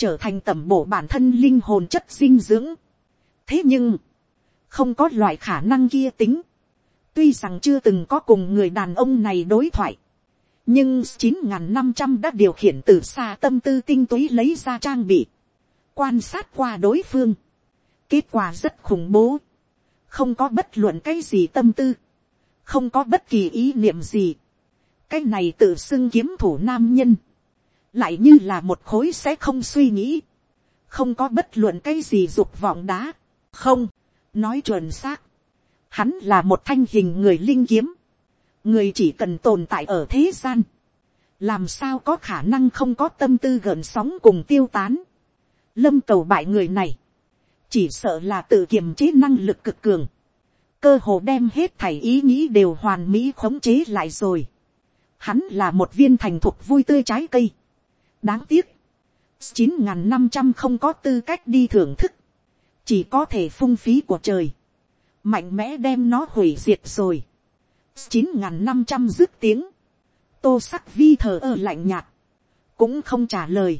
trở thành tẩm bổ bản thân linh hồn chất dinh dưỡng. thế nhưng, không có loại khả năng kia tính, tuy rằng chưa từng có cùng người đàn ông này đối thoại, nhưng chín n g h n năm trăm đã điều khiển từ xa tâm tư tinh túy lấy ra trang bị, quan sát qua đối phương, kết quả rất khủng bố, không có bất luận cái gì tâm tư, không có bất kỳ ý niệm gì, cái này tự xưng kiếm thủ nam nhân, lại như là một khối sẽ không suy nghĩ, không có bất luận cái gì dục vọng đá, không, nói chuẩn xác, hắn là một thanh hình người linh kiếm, người chỉ cần tồn tại ở thế gian, làm sao có khả năng không có tâm tư gợn sóng cùng tiêu tán. lâm cầu bại người này, chỉ sợ là tự kiềm chế năng lực cực cường, cơ hồ đem hết thảy ý nghĩ đều hoàn mỹ khống chế lại rồi. Hắn là một viên thành thục vui tươi trái cây. đáng tiếc, chín n g h n năm trăm không có tư cách đi thưởng thức, chỉ có thể phung phí của trời, mạnh mẽ đem nó hủy diệt rồi. chín n g h n năm trăm dứt tiếng, tô sắc vi thờ ơ lạnh nhạt, cũng không trả lời.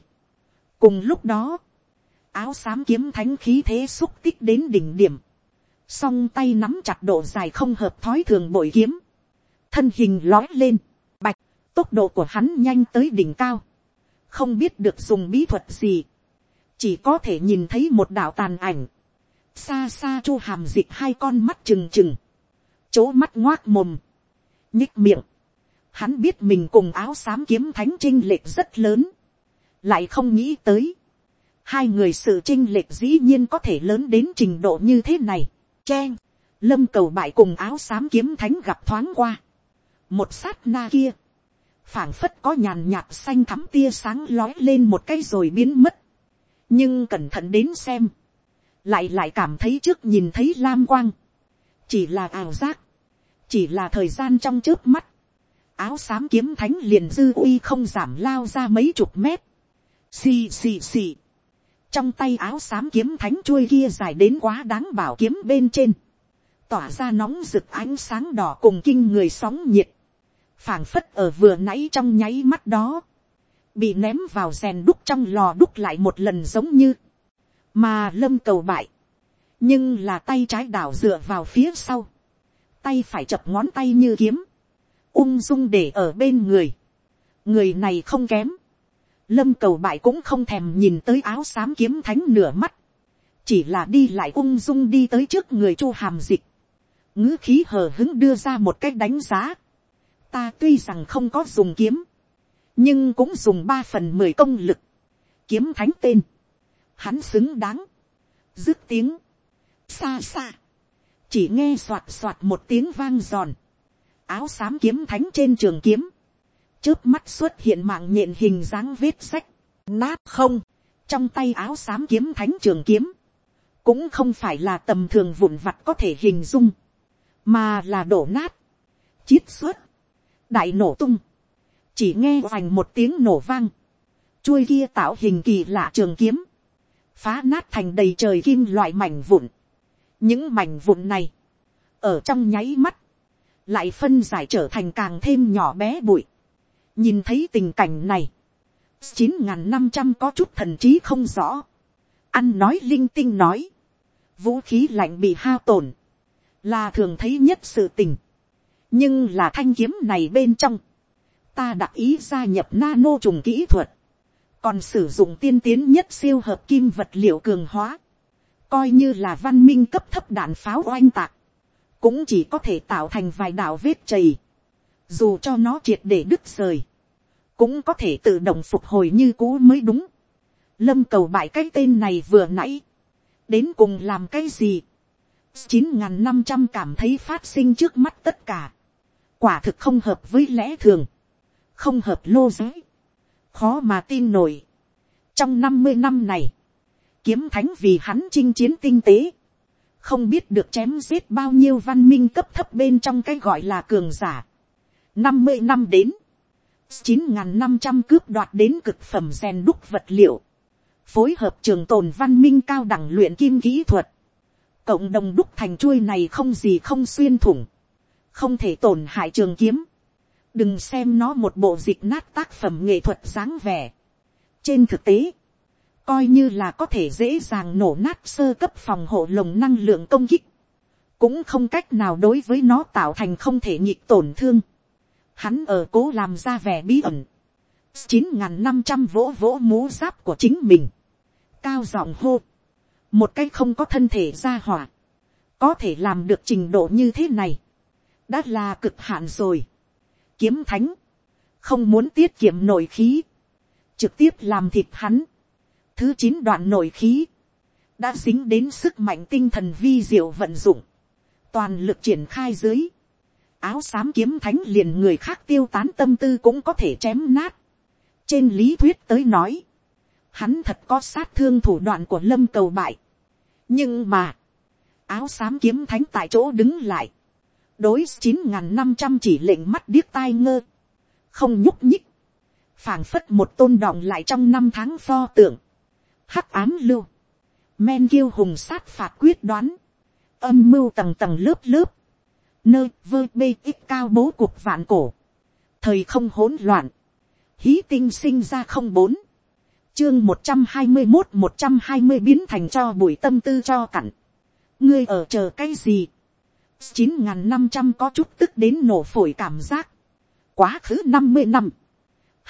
cùng lúc đó, áo xám kiếm thánh khí thế xúc tích đến đỉnh điểm, song tay nắm chặt độ dài không hợp thói thường bội kiếm, thân hình lói lên, bạch, tốc độ của hắn nhanh tới đỉnh cao, không biết được dùng bí thuật gì, chỉ có thể nhìn thấy một đạo tàn ảnh, xa xa chu hàm dịch hai con mắt trừng trừng, chỗ mắt ngoác mồm, nhích miệng, hắn biết mình cùng áo xám kiếm thánh trinh lệch rất lớn, lại không nghĩ tới, hai người sự trinh lệch dĩ nhiên có thể lớn đến trình độ như thế này, chen lâm cầu bại cùng áo xám kiếm thánh gặp thoáng qua, một sát na kia, phảng phất có nhàn nhạt xanh thắm tia sáng lói lên một cái rồi biến mất. nhưng cẩn thận đến xem, lại lại cảm thấy trước nhìn thấy lam quang, chỉ là ảo giác, chỉ là thời gian trong trước mắt, áo xám kiếm thánh liền dư uy không giảm lao ra mấy chục mét, xì xì xì, trong tay áo xám kiếm thánh chuôi kia dài đến quá đáng bảo kiếm bên trên, tỏa ra nóng rực ánh sáng đỏ cùng kinh người sóng nhiệt, phảng phất ở vừa nãy trong nháy mắt đó, bị ném vào rèn đúc trong lò đúc lại một lần giống như, mà lâm cầu bại, nhưng là tay trái đảo dựa vào phía sau, tay phải chập ngón tay như kiếm, ung dung để ở bên người, người này không kém, lâm cầu bại cũng không thèm nhìn tới áo xám kiếm thánh nửa mắt, chỉ là đi lại ung dung đi tới trước người chu hàm dịch, ngữ khí hờ hứng đưa ra một cách đánh giá, ta tuy rằng không có dùng kiếm, nhưng cũng dùng ba phần mười công lực, kiếm thánh tên, hắn xứng đáng, dứt tiếng, xa xa, chỉ nghe soạt soạt một tiếng vang giòn, áo xám kiếm thánh trên trường kiếm, trước mắt xuất hiện mạng nhện hình dáng vết sách, nát không, trong tay áo xám kiếm thánh trường kiếm, cũng không phải là tầm thường vụn vặt có thể hình dung, mà là đổ nát, chiết xuất, đại nổ tung, chỉ nghe hoành một tiếng nổ vang, chuôi kia tạo hình kỳ lạ trường kiếm, phá nát thành đầy trời kim loại mảnh vụn. những mảnh vụn này, ở trong nháy mắt, lại phân giải trở thành càng thêm nhỏ bé bụi nhìn thấy tình cảnh này, chín n g h n năm trăm có chút thần trí không rõ, ăn nói linh tinh nói, vũ khí lạnh bị hao tổn, là thường thấy nhất sự tình, nhưng là thanh kiếm này bên trong, ta đặc ý gia nhập nano trùng kỹ thuật, còn sử dụng tiên tiến nhất siêu hợp kim vật liệu cường hóa, coi như là văn minh cấp thấp đạn pháo oanh tạc, cũng chỉ có thể tạo thành vài đạo vết chầy, dù cho nó triệt để đứt rời, cũng có thể tự động phục hồi như cũ mới đúng. Lâm cầu bại cái tên này vừa nãy, đến cùng làm cái gì, chín n g h n năm trăm cảm thấy phát sinh trước mắt tất cả, quả thực không hợp với lẽ thường, không hợp lô giới, khó mà tin nổi. trong năm mươi năm này, kiếm thánh vì hắn chinh chiến tinh tế, không biết được chém giết bao nhiêu văn minh cấp thấp bên trong cái gọi là cường giả. năm mươi năm đến, chín n g h n năm trăm cướp đoạt đến cực phẩm rèn đúc vật liệu, phối hợp trường tồn văn minh cao đẳng luyện kim kỹ thuật, cộng đồng đúc thành chuôi này không gì không xuyên thủng, không thể tổn hại trường kiếm, đừng xem nó một bộ dịch nát tác phẩm nghệ thuật dáng vẻ. trên thực tế, coi như là có thể dễ dàng nổ nát sơ cấp phòng hộ lồng năng lượng công kích, cũng không cách nào đối với nó tạo thành không thể nhịp tổn thương. Hắn ở cố làm ra vẻ bí ẩn, chín n g h n năm trăm vỗ vỗ mố giáp của chính mình, cao giọng hô, một cái không có thân thể ra hỏa, có thể làm được trình độ như thế này, đã là cực hạn rồi. Kiếm thánh, không muốn tiết kiệm nội khí, trực tiếp làm thịt hắn. Thứ chín đoạn nội khí, đã dính đến sức mạnh tinh thần vi diệu vận dụng, toàn lực triển khai dưới áo xám kiếm thánh liền người khác tiêu tán tâm tư cũng có thể chém nát. trên lý thuyết tới nói, hắn thật có sát thương thủ đoạn của lâm cầu bại. nhưng mà, áo xám kiếm thánh tại chỗ đứng lại, đối chín n g h n năm trăm chỉ lệnh mắt điếc tai ngơ, không nhúc nhích, phảng phất một tôn đọng lại trong năm tháng pho tượng, hắc ám lưu, men kiêu hùng sát phạt quyết đoán, âm mưu tầng tầng lớp lớp, nơi vơ bê ít cao bố cuộc vạn cổ, thời không hỗn loạn, hí tinh sinh ra không bốn, chương một trăm hai mươi một một trăm hai mươi biến thành cho bụi tâm tư cho cặn, ngươi ở chờ cái gì, chín n g h n năm trăm có chút tức đến nổ phổi cảm giác, quá khứ năm mươi năm,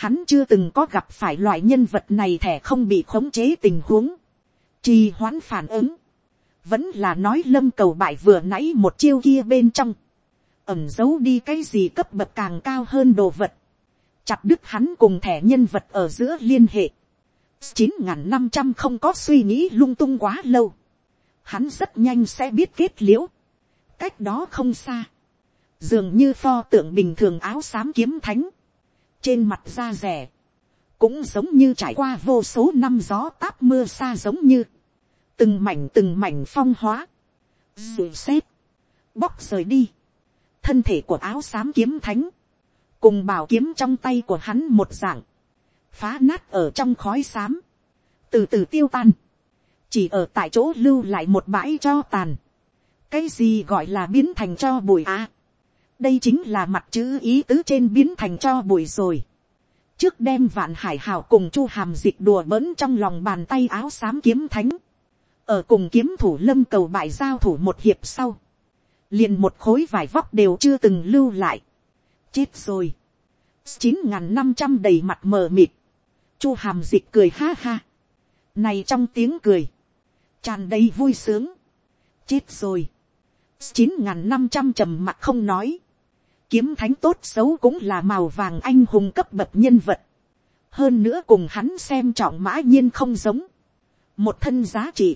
hắn chưa từng có gặp phải loại nhân vật này thẻ không bị khống chế tình huống, trì hoãn phản ứng, vẫn là nói lâm cầu bại vừa nãy một chiêu kia bên trong, ẩm giấu đi cái gì cấp bậc càng cao hơn đồ vật, chặt đứt hắn cùng thẻ nhân vật ở giữa liên hệ, chín n g h n năm trăm không có suy nghĩ lung tung quá lâu, hắn rất nhanh sẽ biết kết liễu. cách đó không xa, dường như pho tượng bình thường áo xám kiếm thánh, trên mặt da rẻ, cũng giống như trải qua vô số năm gió táp mưa xa giống như, từng mảnh từng mảnh phong hóa, dù xếp, bóc rời đi, thân thể của áo xám kiếm thánh, cùng bảo kiếm trong tay của hắn một dạng, phá nát ở trong khói xám, từ từ tiêu tan, chỉ ở tại chỗ lưu lại một bãi cho tàn. cái gì gọi là biến thành cho bụi à. đây chính là mặt chữ ý tứ trên biến thành cho bụi rồi. trước đem vạn hải hào cùng chu hàm dịch đùa bỡn trong lòng bàn tay áo xám kiếm thánh ở cùng kiếm thủ lâm cầu bại giao thủ một hiệp sau. liền một khối vải vóc đều chưa từng lưu lại. chết rồi. chín n g h n năm trăm đầy mặt mờ mịt. chu hàm dịch cười ha ha. này trong tiếng cười tràn đầy vui sướng, chết rồi, chín n g h n năm trăm trầm mặt không nói, kiếm thánh tốt xấu cũng là màu vàng anh hùng cấp bậc nhân vật, hơn nữa cùng hắn xem trọng mã nhiên không giống, một thân giá trị,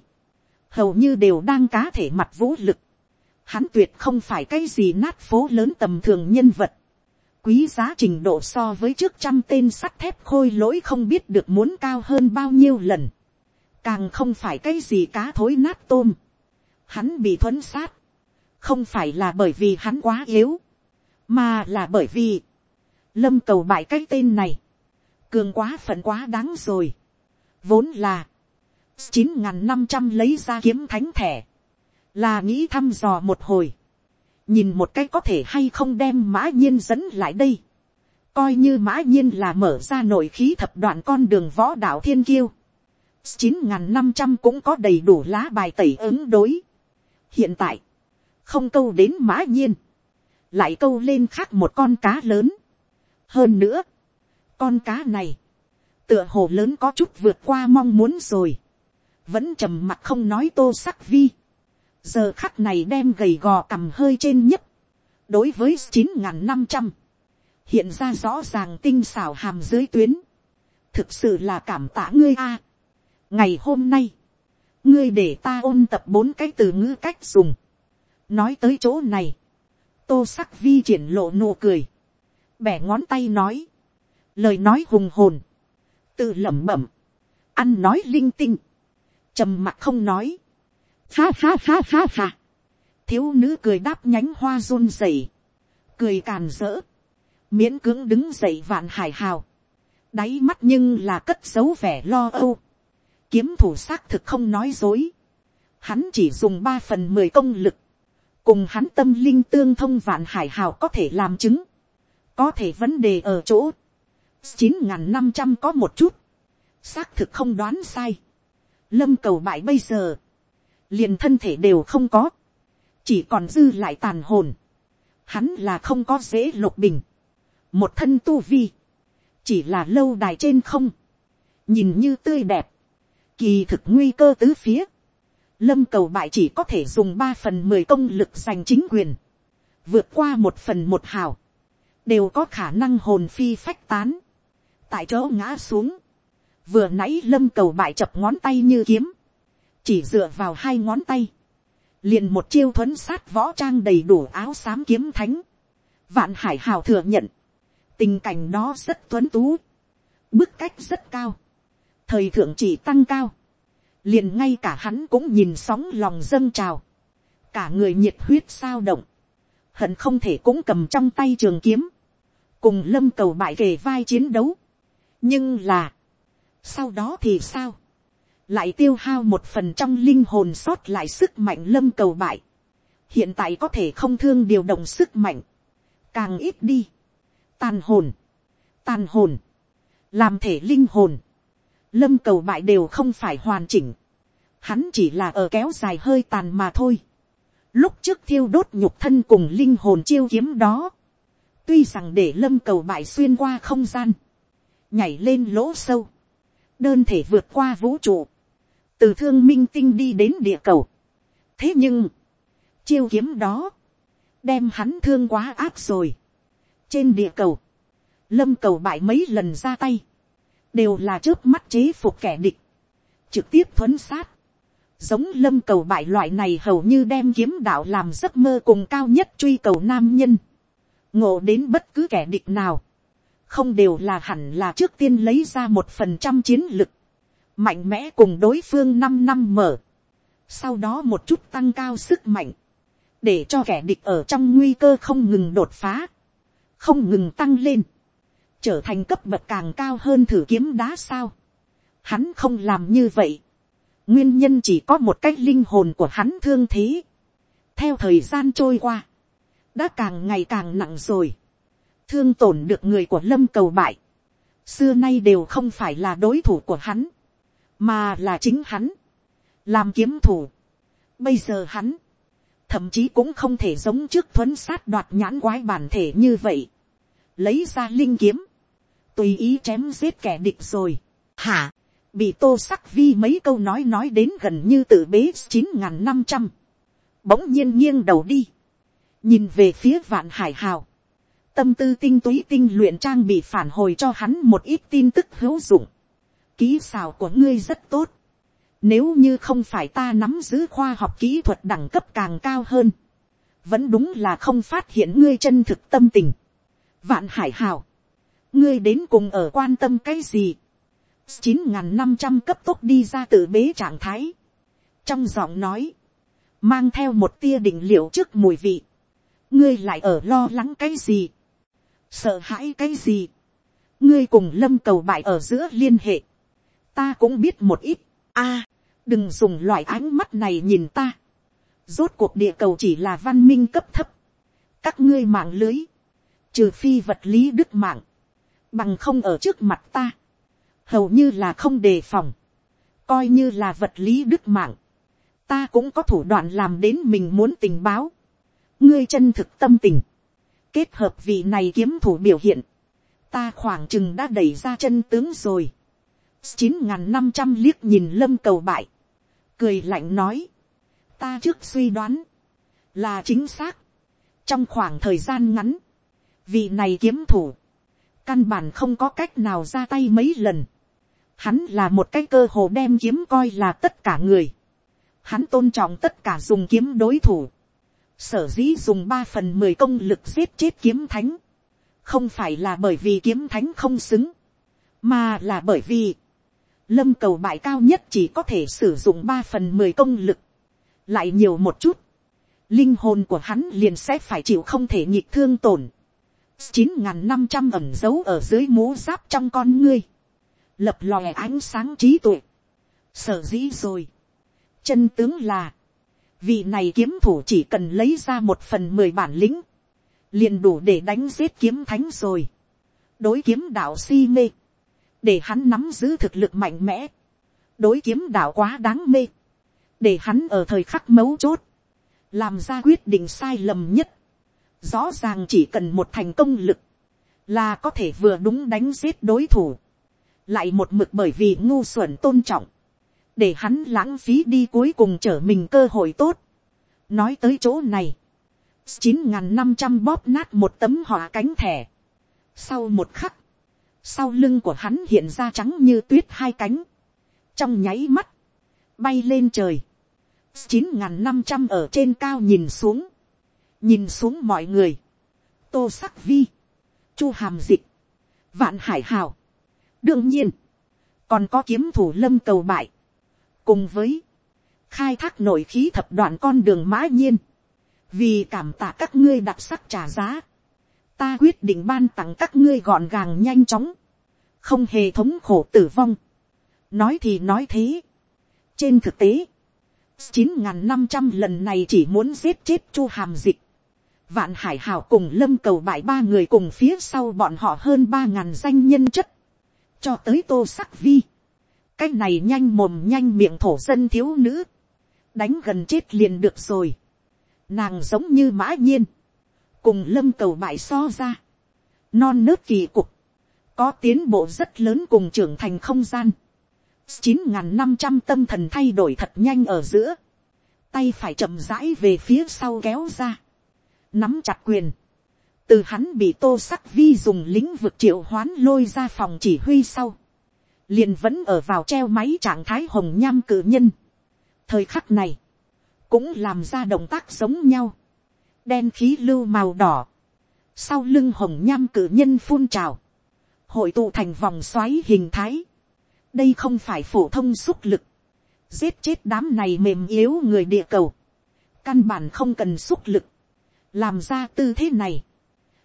hầu như đều đang cá thể mặt vũ lực, hắn tuyệt không phải cái gì nát phố lớn tầm thường nhân vật, quý giá trình độ so với trước trăm tên sắt thép khôi lỗi không biết được muốn cao hơn bao nhiêu lần. Càng không phải cái gì cá thối nát tôm, hắn bị thuấn sát, không phải là bởi vì hắn quá yếu, mà là bởi vì, lâm cầu bại cái tên này, cường quá phận quá đáng rồi, vốn là, chín n g h n năm trăm lấy ra kiếm thánh thẻ, là nghĩ thăm dò một hồi, nhìn một cái có thể hay không đem mã nhiên dẫn lại đây, coi như mã nhiên là mở ra nội khí thập đoạn con đường võ đạo thiên kiêu, chín n năm trăm cũng có đầy đủ lá bài tẩy ứng đối. hiện tại, không câu đến mã nhiên, lại câu lên khác một con cá lớn. hơn nữa, con cá này, tựa hồ lớn có chút vượt qua mong muốn rồi, vẫn trầm mặt không nói tô sắc vi, giờ khắc này đem gầy gò cằm hơi trên nhất, đối với chín n năm trăm, hiện ra rõ ràng tinh xảo hàm dưới tuyến, thực sự là cảm tạ ngươi a. Ngày hôm nay, ngươi để ta ôn tập bốn cái từ ngữ cách dùng. nói tới chỗ này, tô sắc vi triển lộ nụ cười, bẻ ngón tay nói, lời nói hùng hồn, tự lẩm bẩm, ăn nói linh tinh, trầm mặt không nói, ha ha ha ha ha, thiếu nữ cười đáp nhánh hoa run rẩy, cười càn rỡ, miễn cưỡng đứng dậy vạn hải hào, đáy mắt nhưng là cất dấu vẻ lo âu, kiếm thủ xác thực không nói dối. Hắn chỉ dùng ba phần mười công lực. Cùng hắn tâm linh tương thông vạn hải hào có thể làm chứng. Có thể vấn đề ở chỗ. chín năm trăm có một chút. Xác thực không đoán sai. Lâm cầu bại bây giờ. Liền thân thể đều không có. Chỉ còn dư lại tàn hồn. Hắn là không có dễ lục bình. Một thân tu vi. Chỉ là lâu đài trên không. Nhìn như tươi đẹp Kỳ thực nguy cơ tứ phía. Lâm cầu bại chỉ có thể dùng ba phần mười công lực giành chính quyền. Vượt qua một phần một hào. Đều có khả năng hồn phi phách tán. Tại chỗ ngã xuống. Vừa nãy lâm cầu bại chập ngón tay như kiếm. Chỉ dựa vào hai ngón tay. Liền một chiêu thuấn sát võ trang đầy đủ áo xám kiếm thánh. vạn hải hào thừa nhận, tình cảnh đó rất tuấn tú, bức cách rất cao, thời thượng chỉ tăng cao, liền ngay cả hắn cũng nhìn sóng lòng dâng trào, cả người nhiệt huyết sao động, hận không thể cũng cầm trong tay trường kiếm, cùng lâm cầu bại kề vai chiến đấu. nhưng là, sau đó thì sao, lại tiêu hao một phần trong linh hồn sót lại sức mạnh lâm cầu bại, hiện tại có thể không thương điều động sức mạnh, càng ít đi, tàn hồn, tàn hồn, làm thể linh hồn, lâm cầu bại đều không phải hoàn chỉnh, hắn chỉ là ở kéo dài hơi tàn mà thôi. Lúc trước thiêu đốt nhục thân cùng linh hồn chiêu kiếm đó, tuy rằng để lâm cầu bại xuyên qua không gian, nhảy lên lỗ sâu, đơn thể vượt qua vũ trụ, từ thương minh tinh đi đến địa cầu. thế nhưng, chiêu kiếm đó, đem hắn thương quá áp rồi. trên địa cầu, lâm cầu bại mấy lần ra tay, đều là trước mắt chế phục kẻ địch, trực tiếp thuấn sát, giống lâm cầu bại loại này hầu như đem kiếm đạo làm giấc mơ cùng cao nhất truy cầu nam nhân, ngộ đến bất cứ kẻ địch nào, không đều là hẳn là trước tiên lấy ra một phần trăm chiến lực, mạnh mẽ cùng đối phương năm năm mở, sau đó một chút tăng cao sức mạnh, để cho kẻ địch ở trong nguy cơ không ngừng đột phá, không ngừng tăng lên, trở thành cấp bậc càng cao hơn thử kiếm đá sao. Hắn không làm như vậy. Nguyên nhân chỉ có một cách linh hồn của hắn thương thế. Theo thời gian trôi qua, đã càng ngày càng nặng rồi. Thương tổn được người của lâm cầu bại. Xưa nay đều không phải là đối thủ của hắn, mà là chính hắn. Làm kiếm thủ. Bây giờ hắn, thậm chí cũng không thể giống trước thuấn sát đoạt nhãn quái bản thể như vậy. Lấy ra linh kiếm, tùy ý chém giết kẻ địch rồi. Hả, bị tô sắc vi mấy câu nói nói đến gần như tự bế chín n g h n năm trăm, bỗng nhiên nghiêng đầu đi, nhìn về phía vạn hải hào, tâm tư tinh túy tinh luyện trang bị phản hồi cho hắn một ít tin tức hữu dụng, ký xào của ngươi rất tốt, nếu như không phải ta nắm giữ khoa học kỹ thuật đẳng cấp càng cao hơn, vẫn đúng là không phát hiện ngươi chân thực tâm tình. Vạn hải hào, ngươi đến cùng ở quan tâm cái gì, chín n g h n năm trăm cấp tốc đi ra tự bế trạng thái, trong giọng nói, mang theo một tia định liệu trước mùi vị, ngươi lại ở lo lắng cái gì, sợ hãi cái gì, ngươi cùng lâm cầu bại ở giữa liên hệ, ta cũng biết một ít, a, đừng dùng loại ánh mắt này nhìn ta, rốt cuộc địa cầu chỉ là văn minh cấp thấp, các ngươi mạng lưới, trừ phi vật lý đức mạng, bằng không ở trước mặt ta, hầu như là không đề phòng, coi như là vật lý đức mạng, ta cũng có thủ đoạn làm đến mình muốn tình báo, ngươi chân thực tâm tình, kết hợp vị này kiếm thủ biểu hiện, ta khoảng chừng đã đẩy ra chân tướng rồi, chín n g h n năm trăm liếc nhìn lâm cầu bại, cười lạnh nói, ta trước suy đoán, là chính xác, trong khoảng thời gian ngắn, vị này kiếm thủ, căn bản không có cách nào ra tay mấy lần, Hắn là một cái cơ hồ đem kiếm coi là tất cả người. Hắn tôn trọng tất cả dùng kiếm đối thủ. Sở dĩ dùng ba phần mười công lực giết chết kiếm thánh. Không phải là bởi vì kiếm thánh không xứng. Mà là bởi vì. Lâm cầu bại cao nhất chỉ có thể sử dụng ba phần mười công lực. Lại nhiều một chút. Linh hồn của hắn liền sẽ phải chịu không thể nhịp thương tổn. chín năm trăm ẩm dấu ở dưới mố giáp trong con ngươi lập lòe ánh sáng trí tuệ. Sở dĩ rồi. Chân tướng là, vị này kiếm thủ chỉ cần lấy ra một phần mười bản lĩnh, liền đủ để đánh giết kiếm thánh rồi. đối kiếm đạo si mê, để hắn nắm giữ thực lực mạnh mẽ, đối kiếm đạo quá đáng mê, để hắn ở thời khắc mấu chốt, làm ra quyết định sai lầm nhất. Rõ ràng chỉ cần một thành công lực, là có thể vừa đúng đánh giết đối thủ. Lại một mực bởi vì ngu xuẩn tôn trọng, để hắn lãng phí đi cuối cùng trở mình cơ hội tốt. nói tới chỗ này, chín n g h n năm trăm bóp nát một tấm họa cánh thẻ. sau một khắc, sau lưng của hắn hiện ra trắng như tuyết hai cánh, trong nháy mắt, bay lên trời, chín n g h n năm trăm ở trên cao nhìn xuống, nhìn xuống mọi người, tô sắc vi, chu hàm dịch, vạn hải hào. đương nhiên, còn có kiếm thủ lâm cầu bại, cùng với khai thác nội khí thập đoạn con đường mã nhiên, vì cảm tạ các ngươi đặc sắc trả giá, ta quyết định ban tặng các ngươi gọn gàng nhanh chóng, không hề thống khổ tử vong. nói thì nói thế. trên thực tế, chín n g h n năm trăm lần này chỉ muốn giết chết chu hàm dịch. vạn hải hào cùng lâm cầu bại ba người cùng phía sau bọn họ hơn ba ngàn danh nhân chất, cho tới tô sắc vi cái này nhanh mồm nhanh miệng thổ dân thiếu nữ, đánh gần chết liền được rồi. nàng giống như mã nhiên, cùng lâm cầu bại so ra, non nớt kỳ cục, có tiến bộ rất lớn cùng trưởng thành không gian. chín n năm trăm tâm thần thay đổi thật nhanh ở giữa, tay phải chậm rãi về phía sau kéo ra, nắm chặt quyền, từ hắn bị tô sắc vi dùng lĩnh vực triệu hoán lôi ra phòng chỉ huy sau, liền vẫn ở vào treo máy trạng thái hồng nham cử nhân. thời khắc này, cũng làm ra động tác giống nhau, đen khí lưu màu đỏ, sau lưng hồng nham cử nhân phun trào, hội tụ thành vòng xoáy hình thái. đây không phải phổ thông xúc lực, giết chết đám này mềm yếu người địa cầu, căn bản không cần xúc lực, làm ra tư thế này,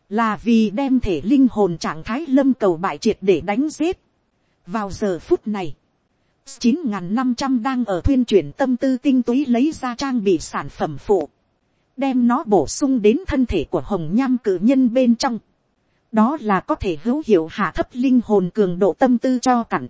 là vì đem thể linh hồn trạng thái lâm cầu bại triệt để đánh giết vào giờ phút này, chín n g h n năm trăm đang ở thuyên chuyển tâm tư tinh túy lấy ra trang bị sản phẩm phụ, đem nó bổ sung đến thân thể của hồng nham cử nhân bên trong đó là có thể hữu hiệu hạ thấp linh hồn cường độ tâm tư cho cặn.